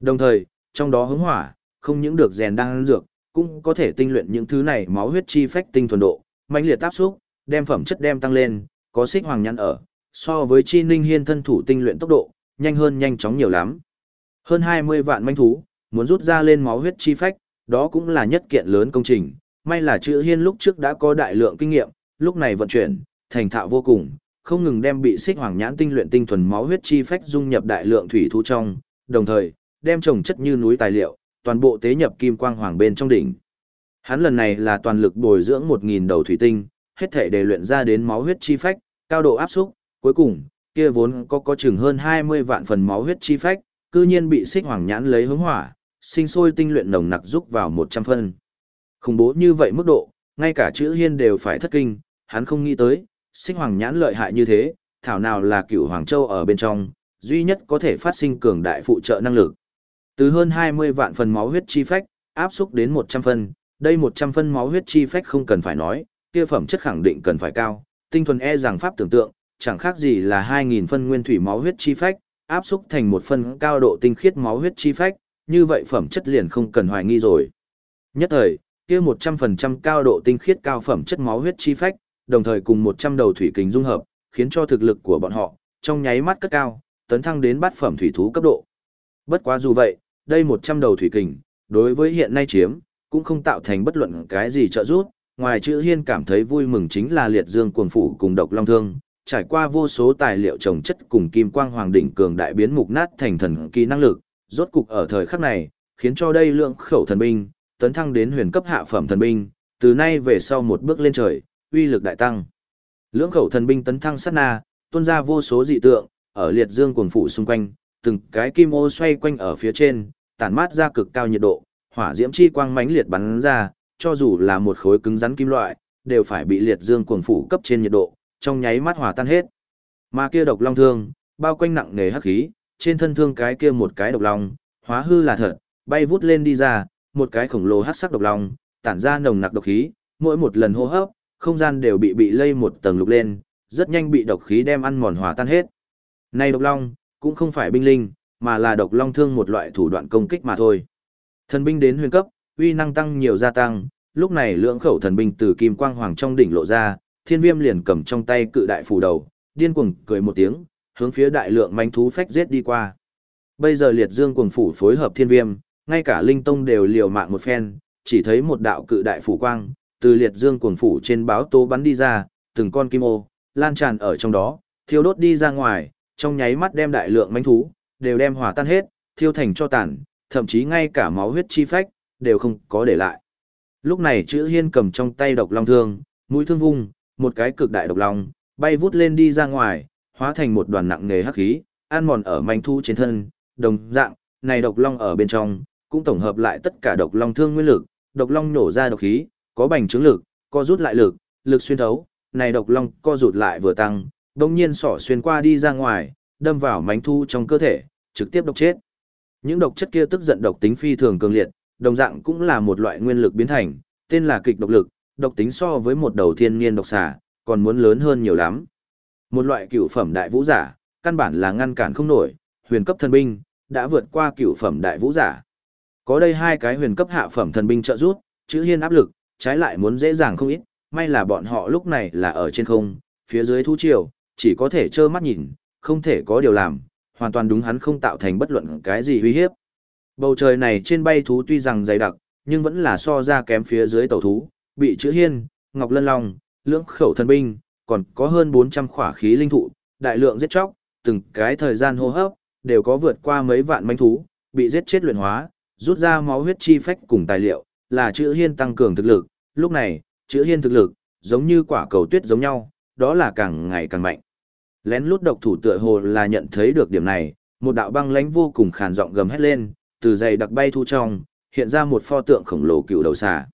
Đồng thời, trong đó hứng hỏa, không những được rèn đang dược, cũng có thể tinh luyện những thứ này máu huyết chi phách tinh thuần độ, mãnh liệt áp xúc, đem phẩm chất đem tăng lên, có xích hoàng nhăn ở, so với chi ninh hiên thân thủ tinh luyện tốc độ, nhanh hơn nhanh chóng nhiều lắm. Hơn 20 vạn manh thú, muốn rút ra lên máu huyết chi phách, đó cũng là nhất kiện lớn công trình, may là chữ hiên lúc trước đã có đại lượng kinh nghiệm, lúc này vận chuyển, thành thạo vô cùng, không ngừng đem bị xích hoàng nhãn tinh luyện tinh thuần máu huyết chi phách dung nhập đại lượng thủy thu trong, đồng thời, đem trồng chất như núi tài liệu, toàn bộ tế nhập kim quang hoàng bên trong đỉnh. Hắn lần này là toàn lực bồi dưỡng 1000 đầu thủy tinh, hết thể để luyện ra đến máu huyết chi phách, cao độ áp xúc, cuối cùng, kia vốn có có chừng hơn 20 vạn phần máu huyết chi phách, cư nhiên bị xích hoàng nhãn lấy hướng hỏa, sinh sôi tinh luyện nồng nặc rúc vào 100 phân. Khủng bố như vậy mức độ, ngay cả chữ hiên đều phải thất kinh, hắn không nghĩ tới, xích hoàng nhãn lợi hại như thế, thảo nào là cửu hoàng châu ở bên trong, duy nhất có thể phát sinh cường đại phụ trợ năng lực. Từ hơn 20 vạn phần máu huyết chi phách, áp xúc đến 100 phân, đây 100 phân máu huyết chi phách không cần phải nói, kia phẩm chất khẳng định cần phải cao, tinh thuần e rằng pháp tưởng tượng, chẳng khác gì là 2000 phân nguyên thủy máu huyết chi phách, áp xúc thành một phân cao độ tinh khiết máu huyết chi phách, như vậy phẩm chất liền không cần hoài nghi rồi. Nhất thời, kia 100% cao độ tinh khiết cao phẩm chất máu huyết chi phách, đồng thời cùng 100 đầu thủy kính dung hợp, khiến cho thực lực của bọn họ trong nháy mắt cất cao, tấn thăng đến bát phẩm thủy thú cấp độ. Bất quá dù vậy, đây 100 đầu thủy kình, đối với hiện nay chiếm, cũng không tạo thành bất luận cái gì trợ giúp, ngoài chữ hiên cảm thấy vui mừng chính là liệt dương cuồng phủ cùng độc long thương, trải qua vô số tài liệu trồng chất cùng kim quang hoàng đỉnh cường đại biến mục nát thành thần kỳ năng lực, rốt cục ở thời khắc này, khiến cho đây lượng khẩu thần binh, tấn thăng đến huyền cấp hạ phẩm thần binh, từ nay về sau một bước lên trời, uy lực đại tăng. Lưỡng khẩu thần binh tấn thăng sát na, tuôn ra vô số dị tượng, ở liệt dương cuồng phủ xung quanh, từng cái kim ô xoay quanh ở phía trên, tản mát ra cực cao nhiệt độ, hỏa diễm chi quang mãnh liệt bắn ra, cho dù là một khối cứng rắn kim loại, đều phải bị liệt dương cuồng phủ cấp trên nhiệt độ, trong nháy mắt hòa tan hết. Mà kia độc long thương, bao quanh nặng nề hắc khí, trên thân thương cái kia một cái độc long, hóa hư là thật, bay vút lên đi ra, một cái khổng lồ hắc sắc độc long, tản ra nồng nặc độc khí, mỗi một lần hô hấp, không gian đều bị bị lây một tầng lục lên, rất nhanh bị độc khí đem ăn mòn hòa tan hết. Này độc long, cũng không phải binh linh, mà là độc long thương một loại thủ đoạn công kích mà thôi. Thần binh đến huyền cấp, uy năng tăng nhiều gia tăng, lúc này lượng khẩu thần binh từ kim quang hoàng trong đỉnh lộ ra, thiên viêm liền cầm trong tay cự đại phủ đầu, điên cuồng cười một tiếng, hướng phía đại lượng manh thú phách giết đi qua. Bây giờ liệt dương cuồng phủ phối hợp thiên viêm, ngay cả linh tông đều liều mạng một phen, chỉ thấy một đạo cự đại phủ quang, từ liệt dương cuồng phủ trên báo tố bắn đi ra, từng con kim ô, lan tràn ở trong đó, thiêu đốt đi ra ngoài, trong nháy mắt đem đại lượng manh thú, đều đem hòa tan hết, thiêu thành cho tàn, thậm chí ngay cả máu huyết chi phách, đều không có để lại. Lúc này chữ hiên cầm trong tay độc long thương, mũi thương vung, một cái cực đại độc long, bay vút lên đi ra ngoài, hóa thành một đoàn nặng nề hắc khí, an mòn ở manh thú trên thân, đồng dạng, này độc long ở bên trong, cũng tổng hợp lại tất cả độc long thương nguyên lực, độc long nổ ra độc khí, có bành trướng lực, co rút lại lực, lực xuyên thấu, này độc long co rụt lại vừa tăng, đồng nhiên sỏ xuyên qua đi ra ngoài, đâm vào mánh thu trong cơ thể, trực tiếp độc chết. Những độc chất kia tức giận độc tính phi thường cường liệt, đồng dạng cũng là một loại nguyên lực biến thành, tên là kịch độc lực, độc tính so với một đầu thiên niên độc xà, còn muốn lớn hơn nhiều lắm. Một loại cửu phẩm đại vũ giả, căn bản là ngăn cản không nổi, huyền cấp thần binh, đã vượt qua cửu phẩm đại vũ giả. Có đây hai cái huyền cấp hạ phẩm thần binh trợ giúp, chữ hiên áp lực, trái lại muốn dễ dàng không ít, may là bọn họ lúc này là ở trên không, phía dưới thú triều, chỉ có thể trơ mắt nhìn, không thể có điều làm, hoàn toàn đúng hắn không tạo thành bất luận cái gì uy hiếp. Bầu trời này trên bay thú tuy rằng dày đặc, nhưng vẫn là so ra kém phía dưới tàu thú, bị chữ hiên, ngọc lân long, lưỡng khẩu thần binh, còn có hơn 400 khỏa khí linh thụ, đại lượng giết chóc, từng cái thời gian hô hấp, đều có vượt qua mấy vạn manh thú, bị giết chết luyện hóa, rút ra máu huyết chi phách cùng tài liệu, là chữ hiên tăng cường thực lực, lúc này, chữ hiên thực lực, giống như quả cầu tuyết giống nhau, đó là càng ngày càng mạnh. Lén lút độc thủ tựa hồ là nhận thấy được điểm này, một đạo băng lãnh vô cùng khàn giọng gầm hét lên, từ dày đặc bay thu trong, hiện ra một pho tượng khổng lồ cựu đầu xà.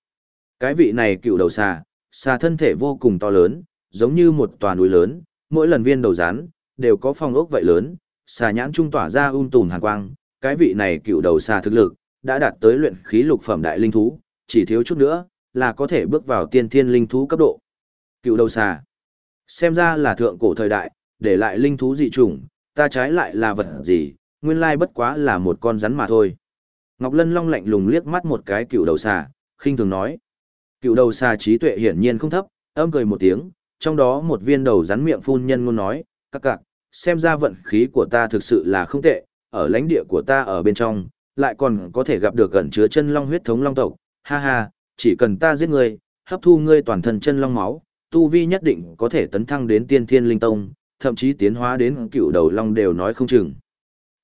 Cái vị này cựu đầu xà, xà thân thể vô cùng to lớn, giống như một tòa núi lớn, mỗi lần viên đầu rán đều có phong ốc vậy lớn, xà nhãn trung tỏa ra um tùm hàn quang, cái vị này cựu đầu xà thực lực đã đạt tới luyện khí lục phẩm đại linh thú, chỉ thiếu chút nữa là có thể bước vào tiên thiên linh thú cấp độ. Cựu đầu xà, xem ra là thượng cổ thời đại, để lại linh thú dị chủng, ta trái lại là vật gì, nguyên lai bất quá là một con rắn mà thôi. Ngọc Lân Long lạnh lùng liếc mắt một cái cựu đầu xà, khinh thường nói. Cựu đầu xà trí tuệ hiển nhiên không thấp, âm cười một tiếng, trong đó một viên đầu rắn miệng phun nhân ngôn nói, các cạc, xem ra vận khí của ta thực sự là không tệ, ở lãnh địa của ta ở bên trong, lại còn có thể gặp được gần chứa chân long huyết thống long tộc, ha ha, chỉ cần ta giết ngươi, hấp thu ngươi toàn thân chân long máu, tu vi nhất định có thể tấn thăng đến tiên thiên linh tông, thậm chí tiến hóa đến cựu đầu long đều nói không chừng.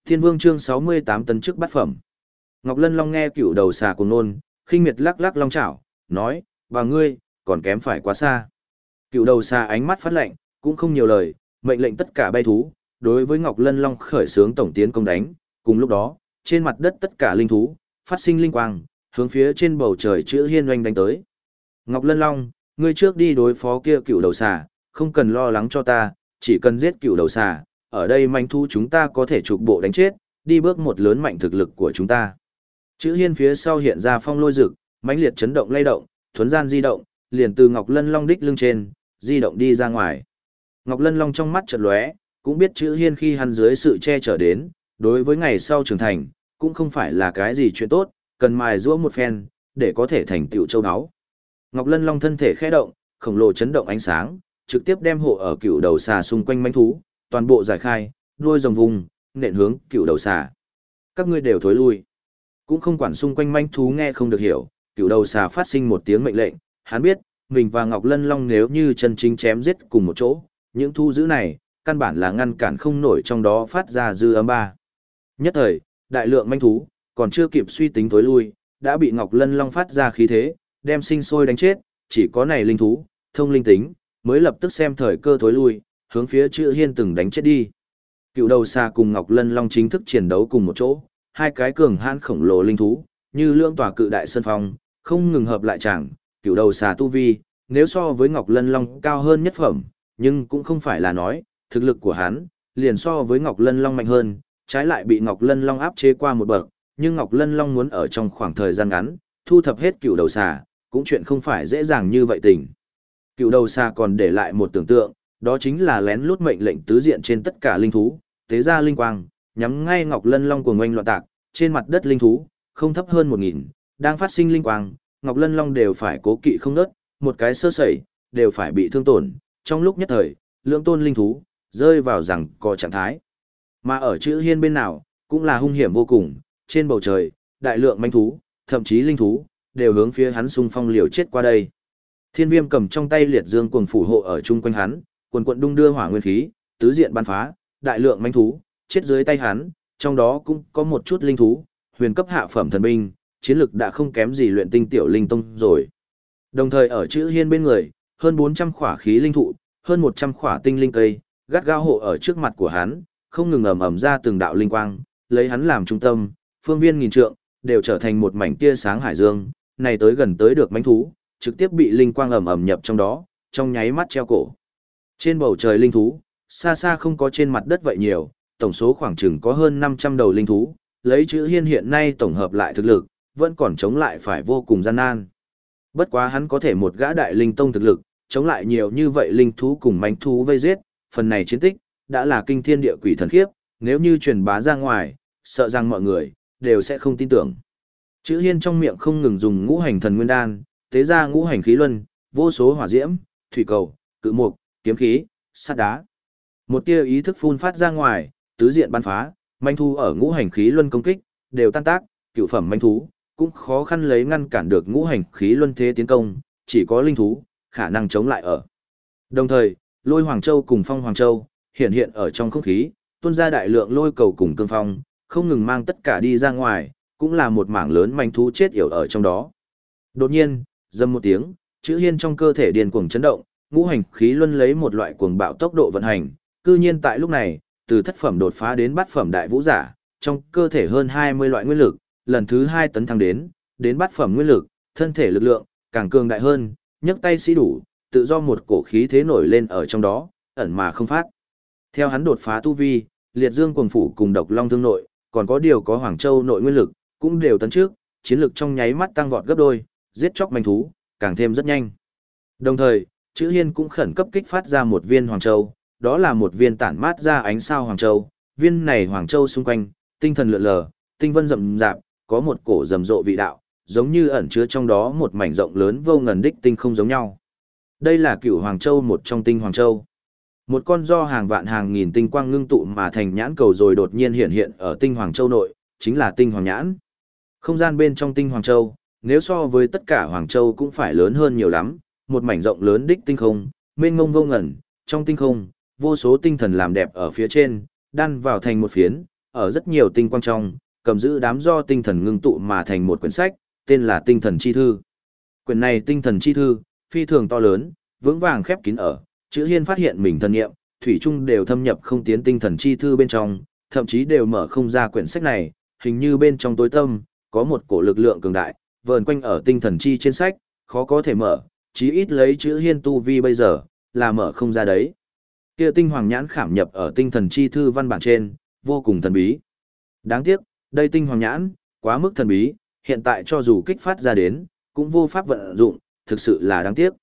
Thiên vương chương 68 tấn chức bát phẩm. Ngọc Lân Long nghe cựu đầu xà cùng nôn, khinh miệt lắc lắc long chảo, nói, và ngươi, còn kém phải quá xa. Cựu đầu xà ánh mắt phát lệnh, cũng không nhiều lời, mệnh lệnh tất cả bay thú, đối với Ngọc Lân Long khởi xướng tổng tiến công đánh, cùng lúc đó, trên mặt đất tất cả linh thú, phát sinh linh quang, hướng phía trên bầu trời chữ hiên oanh đánh tới. Ngọc Lân Long, ngươi trước đi đối phó kia cựu đầu xà, không cần lo lắng cho ta, chỉ cần giết cựu đầu xà, ở đây manh thu chúng ta có thể trục bộ đánh chết, đi bước một lớn mạnh thực lực của chúng ta. Chữ hiên phía sau hiện ra phong lôi rực, mãnh liệt chấn động lay động, thuấn gian di động, liền từ Ngọc Lân Long đích lưng trên, di động đi ra ngoài. Ngọc Lân Long trong mắt chợt lóe, cũng biết chữ hiên khi hắn dưới sự che chở đến, đối với ngày sau trưởng thành, cũng không phải là cái gì chuyện tốt, cần mài giũa một phen, để có thể thành tựu châu đáo Ngọc Lân Long thân thể khẽ động, khổng lồ chấn động ánh sáng, trực tiếp đem hộ ở cựu đầu xà xung quanh manh thú, toàn bộ giải khai, đuôi rồng vùng, nện hướng cựu đầu xà. Các ngươi đều thối lui. Cũng không quản xung quanh manh thú nghe không được hiểu, cựu đầu xà phát sinh một tiếng mệnh lệnh, hắn biết, mình và Ngọc Lân Long nếu như chân chính chém giết cùng một chỗ, những thu giữ này, căn bản là ngăn cản không nổi trong đó phát ra dư âm ba. Nhất thời, đại lượng manh thú, còn chưa kịp suy tính tối lui, đã bị Ngọc Lân Long phát ra khí thế, đem sinh sôi đánh chết, chỉ có này linh thú, thông linh tính, mới lập tức xem thời cơ tối lui, hướng phía chữ hiên từng đánh chết đi. Cựu đầu xa cùng Ngọc Lân Long chính thức chiến đấu cùng một chỗ, hai cái cường hãn khổng lồ linh thú, như lưỡng tòa cự đại sơn phong, không ngừng hợp lại chẳng, cựu đầu xà tu vi, nếu so với Ngọc Lân Long cao hơn nhất phẩm, nhưng cũng không phải là nói, thực lực của hắn, liền so với Ngọc Lân Long mạnh hơn, trái lại bị Ngọc Lân Long áp chế qua một bậc, nhưng Ngọc Lân Long muốn ở trong khoảng thời gian ngắn, thu thập hết cựu đầu xà, cũng chuyện không phải dễ dàng như vậy tình. Cựu đầu xà còn để lại một tưởng tượng, đó chính là lén lút mệnh lệnh tứ diện trên tất cả linh thú, tế ra linh quang, nhắm ngay Ngọc Lân Long của ngoanh loạn tạc, trên mặt đất linh thú, không thấp hơn một nghìn, đang phát sinh linh quang, Ngọc Lân Long đều phải cố kỵ không ngớt, một cái sơ sẩy, đều phải bị thương tổn, trong lúc nhất thời, lượng tôn linh thú, rơi vào rằng có trạng thái. Mà ở chữ hiên bên nào, cũng là hung hiểm vô cùng, trên bầu trời, đại lượng manh thú, thậm chí linh thú, đều hướng phía hắn xung phong liều chết qua đây. Thiên viêm cầm trong tay liệt dương cuồng phủ hộ ở chung quanh hắn, quần quận đung đưa hỏa nguyên khí, tứ diện bắn phá, đại lượng manh thú, chết dưới tay hắn, trong đó cũng có một chút linh thú, huyền cấp hạ phẩm thần binh, chiến lực đã không kém gì luyện tinh tiểu linh tông rồi. Đồng thời ở chữ hiên bên người, hơn 400 khỏa khí linh thụ, hơn 100 khỏa tinh linh cây, gắt gao hộ ở trước mặt của hắn, không ngừng ầm ầm ra từng đạo linh quang, lấy hắn làm trung tâm, phương viên nghìn trượng, đều trở thành một mảnh tia sáng hải dương, này tới gần tới được mãnh thú, trực tiếp bị linh quang ầm ầm nhập trong đó, trong nháy mắt treo cổ. Trên bầu trời linh thú, xa xa không có trên mặt đất vậy nhiều, tổng số khoảng chừng có hơn 500 đầu linh thú, lấy chữ hiên hiện nay tổng hợp lại thực lực, vẫn còn chống lại phải vô cùng gian nan. Bất quá hắn có thể một gã đại linh tông thực lực, chống lại nhiều như vậy linh thú cùng manh thú vây giết, phần này chiến tích, đã là kinh thiên địa quỷ thần khiếp, nếu như truyền bá ra ngoài, sợ rằng mọi người, đều sẽ không tin tưởng. Chữ hiên trong miệng không ngừng dùng ngũ hành thần nguyên đan, tế ra ngũ hành khí luân, vô số hỏa diễm, thủy cầu, cự mục, kiếm khí, sắt đá. Một tia ý thức phun phát ra ngoài, tứ diện bắn phá, manh thú ở ngũ hành khí luân công kích, đều tan tác, cựu phẩm manh thú, cũng khó khăn lấy ngăn cản được ngũ hành khí luân thế tiến công, chỉ có linh thú, khả năng chống lại ở. Đồng thời, lôi Hoàng Châu cùng phong Hoàng Châu, hiện hiện ở trong không khí, tuôn ra đại lượng lôi cầu cùng cương phong, không ngừng mang tất cả đi ra ngoài, cũng là một mảng lớn manh thú chết yểu ở trong đó. Đột nhiên, dâm một tiếng, chữ hiên trong cơ thể điền cuồng chấn động, ngũ hành khí luân lấy một loại cuồng bạo tốc độ vận hành, Cư nhiên tại lúc này, từ thất phẩm đột phá đến bát phẩm đại vũ giả, trong cơ thể hơn 20 loại nguyên lực, lần thứ 2 tấn thăng đến, đến bát phẩm nguyên lực, thân thể lực lượng, càng cường đại hơn, nhấc tay sĩ đủ, tự do một cổ khí thế nổi lên ở trong đó, ẩn mà không phát. Theo hắn đột phá tu vi, liệt dương cuồng phủ cùng độc long thương nội, còn có điều có Hoàng Châu nội nguyên lực, cũng đều tấn trước, chiến lực trong nháy mắt tăng vọt gấp đôi, giết chóc manh thú, càng thêm rất nhanh. Đồng thời, chữ hiên cũng khẩn cấp kích phát ra một viên Hoàng Châu, đó là một viên tản mát ra ánh sao Hoàng Châu, viên này Hoàng Châu xung quanh, tinh thần lượn lờ, tinh vân rậm rạp, có một cổ rầm rộ vị đạo, giống như ẩn chứa trong đó một mảnh rộng lớn vô ngần đích tinh không giống nhau. Đây là cựu Hoàng Châu một trong tinh Hoàng Châu. Một con do hàng vạn hàng nghìn tinh quang ngưng tụ mà thành nhãn cầu rồi đột nhiên hiện hiện ở tinh Hoàng Châu nội, chính là tinh Hoàng Nhãn. Không gian bên trong tinh Hoàng Châu, nếu so với tất cả Hoàng Châu cũng phải lớn hơn nhiều lắm, một mảnh rộng lớn đích tinh không, mênh mông vô ngẩn, trong tinh không, vô số tinh thần làm đẹp ở phía trên, đan vào thành một phiến, ở rất nhiều tinh quang trong, cầm giữ đám do tinh thần ngưng tụ mà thành một quyển sách, tên là Tinh Thần Chi Thư. Quyển này Tinh Thần Chi Thư, phi thường to lớn, vững vàng khép kín ở, chữ hiên phát hiện mình thân nghiệm, thủy chung đều thâm nhập không tiến Tinh Thần Chi Thư bên trong, thậm chí đều mở không ra quyển sách này, hình như bên trong tối tâm, có một cổ lực lượng cường đại, vờn quanh ở Tinh Thần Chi trên sách, khó có thể mở, chí ít lấy chữ hiên tu vi bây giờ, là mở không ra đấy. Kia tinh hoàng nhãn khảm nhập ở tinh thần chi thư văn bản trên, vô cùng thần bí. Đáng tiếc, đây tinh hoàng nhãn, quá mức thần bí, hiện tại cho dù kích phát ra đến, cũng vô pháp vận dụng, thực sự là đáng tiếc.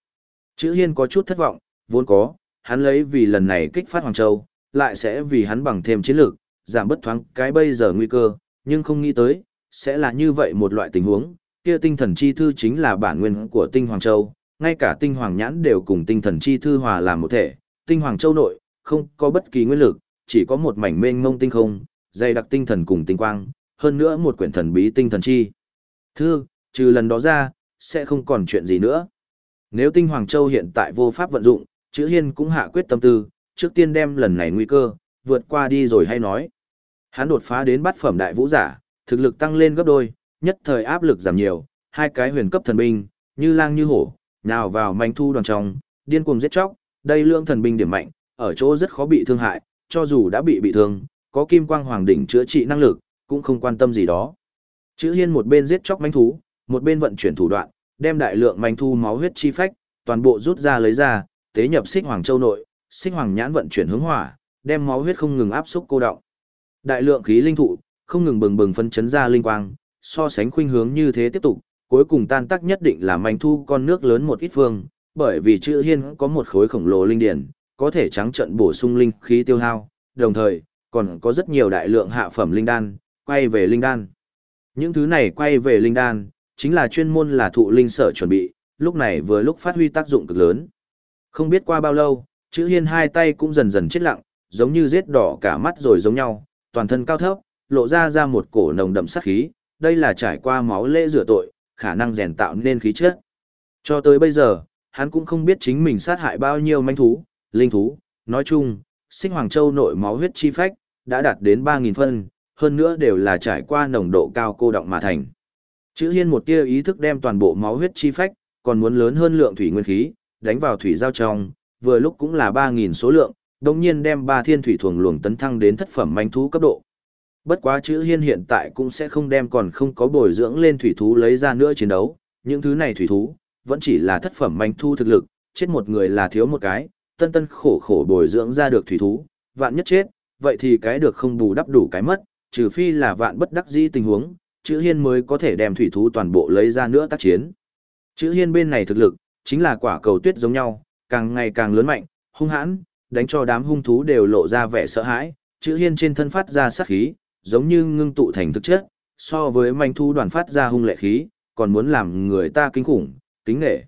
Chữ hiên có chút thất vọng, vốn có, hắn lấy vì lần này kích phát Hoàng Châu, lại sẽ vì hắn bằng thêm chiến lược, giảm bất thoáng cái bây giờ nguy cơ, nhưng không nghĩ tới, sẽ là như vậy một loại tình huống, kia tinh thần chi thư chính là bản nguyên của tinh Hoàng Châu, ngay cả tinh Hoàng nhãn đều cùng tinh thần chi thư hòa làm một thể, tinh Hoàng Châu nội, không có bất kỳ nguyên lực, chỉ có một mảnh mênh mông tinh không, dày đặc tinh thần cùng tinh quang, hơn nữa một quyển thần bí tinh thần chi. Thư, trừ lần đó ra, sẽ không còn chuyện gì nữa. Nếu tinh Hoàng Châu hiện tại vô pháp vận dụng, chữ hiên cũng hạ quyết tâm tư, trước tiên đem lần này nguy cơ, vượt qua đi rồi hay nói. Hắn đột phá đến bát phẩm đại vũ giả, thực lực tăng lên gấp đôi, nhất thời áp lực giảm nhiều, hai cái huyền cấp thần binh, như lang như hổ, nhào vào manh thu đoàn trong, điên cuồng giết chóc, đây lượng thần binh điểm mạnh, ở chỗ rất khó bị thương hại, cho dù đã bị bị thương, có kim quang hoàng đỉnh chữa trị năng lực, cũng không quan tâm gì đó. Chữ Hiên một bên giết chóc manh thú, một bên vận chuyển thủ đoạn, đem đại lượng manh thu máu huyết chi phách, toàn bộ rút ra lấy ra, tế nhập xích hoàng châu nội, xích hoàng nhãn vận chuyển hướng hỏa, đem máu huyết không ngừng áp xúc cô động. Đại lượng khí linh thụ, không ngừng bừng bừng phân chấn ra linh quang, so sánh khuynh hướng như thế tiếp tục, cuối cùng tan tác nhất định là manh thu con nước lớn một ít phương, bởi vì chữ hiên có một khối khổng lồ linh điển, có thể trắng trận bổ sung linh khí tiêu hao, đồng thời, còn có rất nhiều đại lượng hạ phẩm linh đan, quay về linh đan. Những thứ này quay về linh đan, chính là chuyên môn là thụ linh sở chuẩn bị, lúc này vừa lúc phát huy tác dụng cực lớn. Không biết qua bao lâu, chữ hiên hai tay cũng dần dần chết lặng, giống như giết đỏ cả mắt rồi giống nhau, toàn thân cao thấp, lộ ra ra một cổ nồng đậm sát khí, đây là trải qua máu lễ rửa tội, khả năng rèn tạo nên khí chất. Cho tới bây giờ, hắn cũng không biết chính mình sát hại bao nhiêu manh thú, linh thú, nói chung, sinh Hoàng Châu nội máu huyết chi phách, đã đạt đến 3.000 phân, hơn nữa đều là trải qua nồng độ cao cô động mà thành. Chữ hiên một tia ý thức đem toàn bộ máu huyết chi phách, còn muốn lớn hơn lượng thủy nguyên khí, đánh vào thủy giao trong, vừa lúc cũng là 3.000 số lượng, đồng nhiên đem ba thiên thủy thuồng luồng tấn thăng đến thất phẩm manh thú cấp độ. Bất quá chữ hiên hiện tại cũng sẽ không đem còn không có bồi dưỡng lên thủy thú lấy ra nữa chiến đấu, những thứ này thủy thú, vẫn chỉ là thất phẩm manh thu thực lực, chết một người là thiếu một cái, tân tân khổ khổ bồi dưỡng ra được thủy thú, vạn nhất chết, vậy thì cái được không bù đắp đủ cái mất, trừ phi là vạn bất đắc dĩ tình huống, chữ hiên mới có thể đem thủy thú toàn bộ lấy ra nữa tác chiến. Chữ hiên bên này thực lực, chính là quả cầu tuyết giống nhau, càng ngày càng lớn mạnh, hung hãn, đánh cho đám hung thú đều lộ ra vẻ sợ hãi, chữ hiên trên thân phát ra sát khí, giống như ngưng tụ thành thực chất, so với manh thu đoàn phát ra hung lệ khí, còn muốn làm người ta kinh khủng, kính nghệ.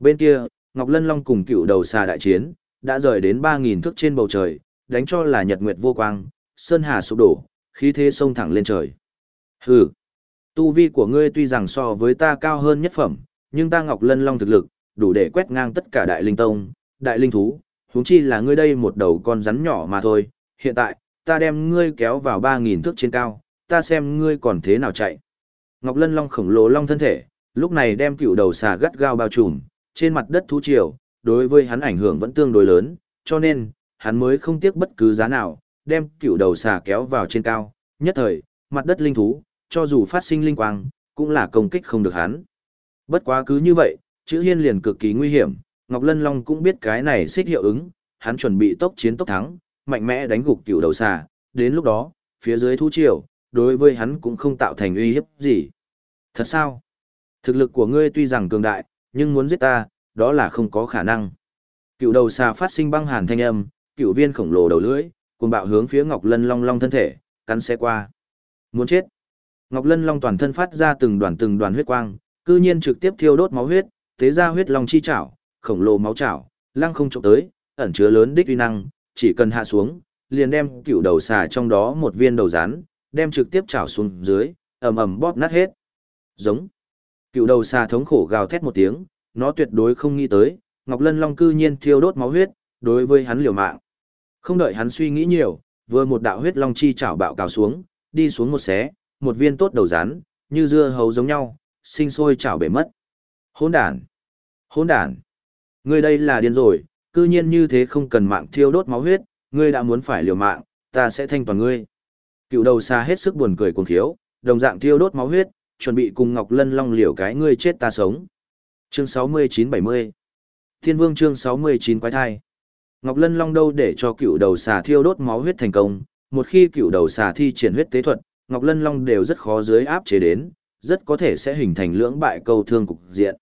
Bên kia, Ngọc Lân Long cùng cựu đầu xà đại chiến, đã rời đến 3.000 thước trên bầu trời, đánh cho là nhật nguyệt vô quang, sơn hà sụp đổ, khí thế sông thẳng lên trời. Hừ, tu vi của ngươi tuy rằng so với ta cao hơn nhất phẩm, nhưng ta Ngọc Lân Long thực lực, đủ để quét ngang tất cả đại linh tông, đại linh thú, huống chi là ngươi đây một đầu con rắn nhỏ mà thôi. Hiện tại, ta đem ngươi kéo vào 3.000 thước trên cao, ta xem ngươi còn thế nào chạy. Ngọc Lân Long khổng lồ long thân thể, lúc này đem cựu đầu xà gắt gao bao trùm, trên mặt đất thú triều, đối với hắn ảnh hưởng vẫn tương đối lớn, cho nên, hắn mới không tiếc bất cứ giá nào, đem cựu đầu xà kéo vào trên cao, nhất thời, mặt đất linh thú, cho dù phát sinh linh quang, cũng là công kích không được hắn. Bất quá cứ như vậy, chữ hiên liền cực kỳ nguy hiểm, Ngọc Lân Long cũng biết cái này xích hiệu ứng, hắn chuẩn bị tốc chiến tốc thắng, mạnh mẽ đánh gục cựu đầu xà, đến lúc đó, phía dưới thú triều, đối với hắn cũng không tạo thành uy hiếp gì. Thật sao? Thực lực của ngươi tuy rằng cường đại, nhưng muốn giết ta, đó là không có khả năng. Cựu đầu xà phát sinh băng hàn thanh âm, cựu viên khổng lồ đầu lưỡi, cùng bạo hướng phía Ngọc Lân Long Long thân thể, cắn xe qua. Muốn chết. Ngọc Lân Long toàn thân phát ra từng đoàn từng đoàn huyết quang, cư nhiên trực tiếp thiêu đốt máu huyết, tế ra huyết long chi chảo, khổng lồ máu chảo, lăng không trộm tới, ẩn chứa lớn đích uy năng, chỉ cần hạ xuống, liền đem cựu đầu xà trong đó một viên đầu rắn, đem trực tiếp chảo xuống dưới, ầm ầm bóp nát hết. Giống. Cựu đầu xà thống khổ gào thét một tiếng, nó tuyệt đối không nghĩ tới, Ngọc Lân Long cư nhiên thiêu đốt máu huyết, đối với hắn liều mạng. Không đợi hắn suy nghĩ nhiều, vừa một đạo huyết long chi chảo bạo cào xuống, đi xuống một xé, một viên tốt đầu rắn, như dưa hấu giống nhau, sinh sôi chảo bể mất. Hỗn đản! Hỗn đản! Ngươi đây là điên rồi, cư nhiên như thế không cần mạng thiêu đốt máu huyết, ngươi đã muốn phải liều mạng, ta sẽ thanh toàn ngươi. Cựu đầu xa hết sức buồn cười cuồng khiếu, đồng dạng thiêu đốt máu huyết, chuẩn bị cùng Ngọc Lân Long liều cái ngươi chết ta sống. Chương 69-70 Thiên Vương chương 69 quái thai Ngọc Lân Long đâu để cho cựu đầu xà thiêu đốt máu huyết thành công, một khi cựu đầu xà thi triển huyết tế thuật, Ngọc Lân Long đều rất khó dưới áp chế đến, rất có thể sẽ hình thành lưỡng bại câu thương cục diện.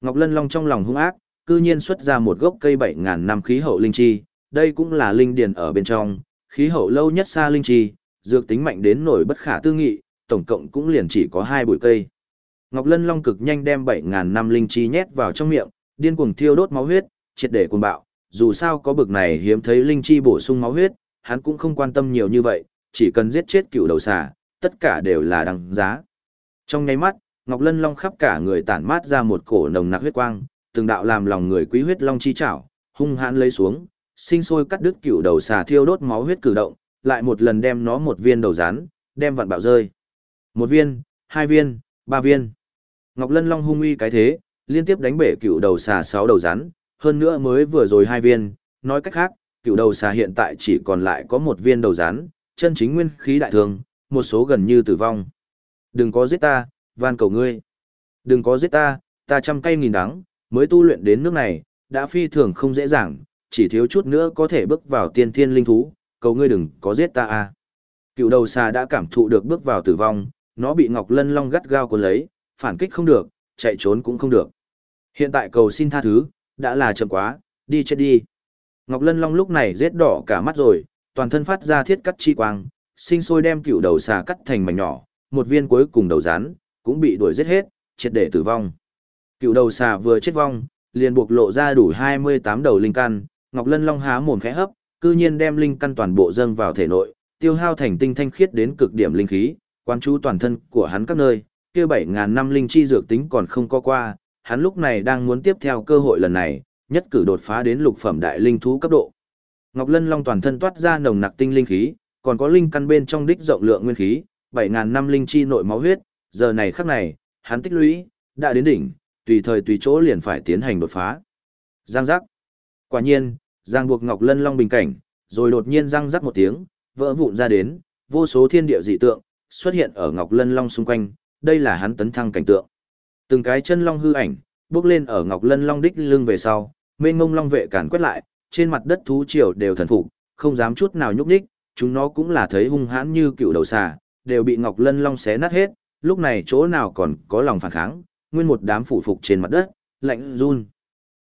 Ngọc Lân Long trong lòng hung ác, cư nhiên xuất ra một gốc cây 7000 năm khí hậu linh chi, đây cũng là linh điền ở bên trong, khí hậu lâu nhất xa linh chi, dược tính mạnh đến nổi bất khả tư nghị, tổng cộng cũng liền chỉ có hai bụi cây. Ngọc Lân Long cực nhanh đem 7000 năm linh chi nhét vào trong miệng, điên cuồng thiêu đốt máu huyết, triệt để cuồng bạo, dù sao có bực này hiếm thấy linh chi bổ sung máu huyết, hắn cũng không quan tâm nhiều như vậy, chỉ cần giết chết cựu đầu xà, tất cả đều là đăng giá. Trong nháy mắt, Ngọc Lân Long khắp cả người tản mát ra một cổ nồng nặc huyết quang, từng đạo làm lòng người quý huyết long chi chảo, hung hãn lấy xuống, sinh sôi cắt đứt cựu đầu xà thiêu đốt máu huyết cử động, lại một lần đem nó một viên đầu rán, đem vặn bạo rơi. Một viên, hai viên, ba viên. Ngọc Lân Long hung uy cái thế, liên tiếp đánh bể cựu đầu xà sáu đầu rắn, hơn nữa mới vừa rồi hai viên, nói cách khác, cựu đầu xà hiện tại chỉ còn lại có một viên đầu rắn, chân chính nguyên khí đại thương, một số gần như tử vong. Đừng có giết ta, van cầu ngươi. Đừng có giết ta, ta trăm cây nghìn đắng, mới tu luyện đến nước này, đã phi thường không dễ dàng, chỉ thiếu chút nữa có thể bước vào tiên thiên linh thú, cầu ngươi đừng có giết ta a. Cựu đầu xà đã cảm thụ được bước vào tử vong, nó bị Ngọc Lân Long gắt gao cuốn lấy, phản kích không được, chạy trốn cũng không được. Hiện tại cầu xin tha thứ, đã là chậm quá, đi chết đi. Ngọc Lân Long lúc này rết đỏ cả mắt rồi, toàn thân phát ra thiết cắt chi quang, sinh sôi đem cựu đầu xà cắt thành mảnh nhỏ, một viên cuối cùng đầu rán cũng bị đuổi giết hết, triệt để tử vong. Cựu đầu xà vừa chết vong, liền buộc lộ ra đủ 28 đầu linh căn, Ngọc Lân Long há mồm khẽ hấp, cư nhiên đem linh căn toàn bộ dâng vào thể nội, tiêu hao thành tinh thanh khiết đến cực điểm linh khí, quan chú toàn thân của hắn các nơi, kia 7000 năm linh chi dược tính còn không có qua, hắn lúc này đang muốn tiếp theo cơ hội lần này, nhất cử đột phá đến lục phẩm đại linh thú cấp độ. Ngọc Lân Long toàn thân toát ra nồng nặc tinh linh khí, còn có linh căn bên trong đích rộng lượng nguyên khí, 7000 năm linh chi nội máu huyết, giờ này khắc này, hắn tích lũy đã đến đỉnh, tùy thời tùy chỗ liền phải tiến hành đột phá. Giang giác. Quả nhiên, giang buộc Ngọc Lân Long bình cảnh, rồi đột nhiên răng rắc một tiếng, vỡ vụn ra đến, vô số thiên địa dị tượng xuất hiện ở Ngọc Lân Long xung quanh, đây là hắn tấn thăng cảnh tượng. Từng cái chân long hư ảnh, bước lên ở Ngọc Lân Long đích lưng về sau, mênh ngông long vệ cản quét lại, trên mặt đất thú triều đều thần phục, không dám chút nào nhúc nhích, chúng nó cũng là thấy hung hãn như cựu đầu xà, đều bị Ngọc Lân Long xé nát hết, lúc này chỗ nào còn có lòng phản kháng, nguyên một đám phủ phục trên mặt đất, lạnh run.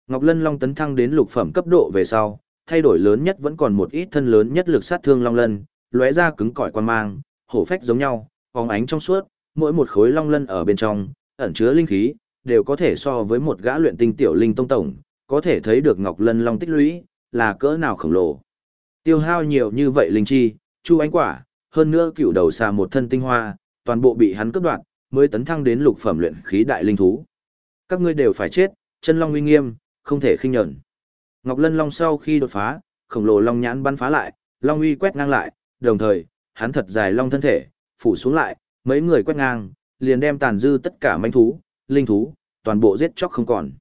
Ngọc Lân Long tấn thăng đến lục phẩm cấp độ về sau, thay đổi lớn nhất vẫn còn một ít thân lớn nhất lực sát thương long lân, lóe ra cứng cỏi quan mang, hổ phách giống nhau, phóng ánh trong suốt, mỗi một khối long lân ở bên trong, ẩn chứa linh khí, đều có thể so với một gã luyện tinh tiểu linh tông tổng, có thể thấy được Ngọc Lân Long tích lũy, là cỡ nào khổng lồ. Tiêu hao nhiều như vậy linh chi, chu ánh quả, hơn nữa cựu đầu xà một thân tinh hoa, toàn bộ bị hắn cướp đoạt, mới tấn thăng đến lục phẩm luyện khí đại linh thú. Các ngươi đều phải chết, chân long uy nghiêm, không thể khinh nhẫn. Ngọc Lân Long sau khi đột phá, khổng lồ long nhãn bắn phá lại, long uy quét ngang lại, đồng thời, hắn thật dài long thân thể, phủ xuống lại, mấy người quét ngang, liền đem tàn dư tất cả manh thú, linh thú, toàn bộ giết chóc không còn.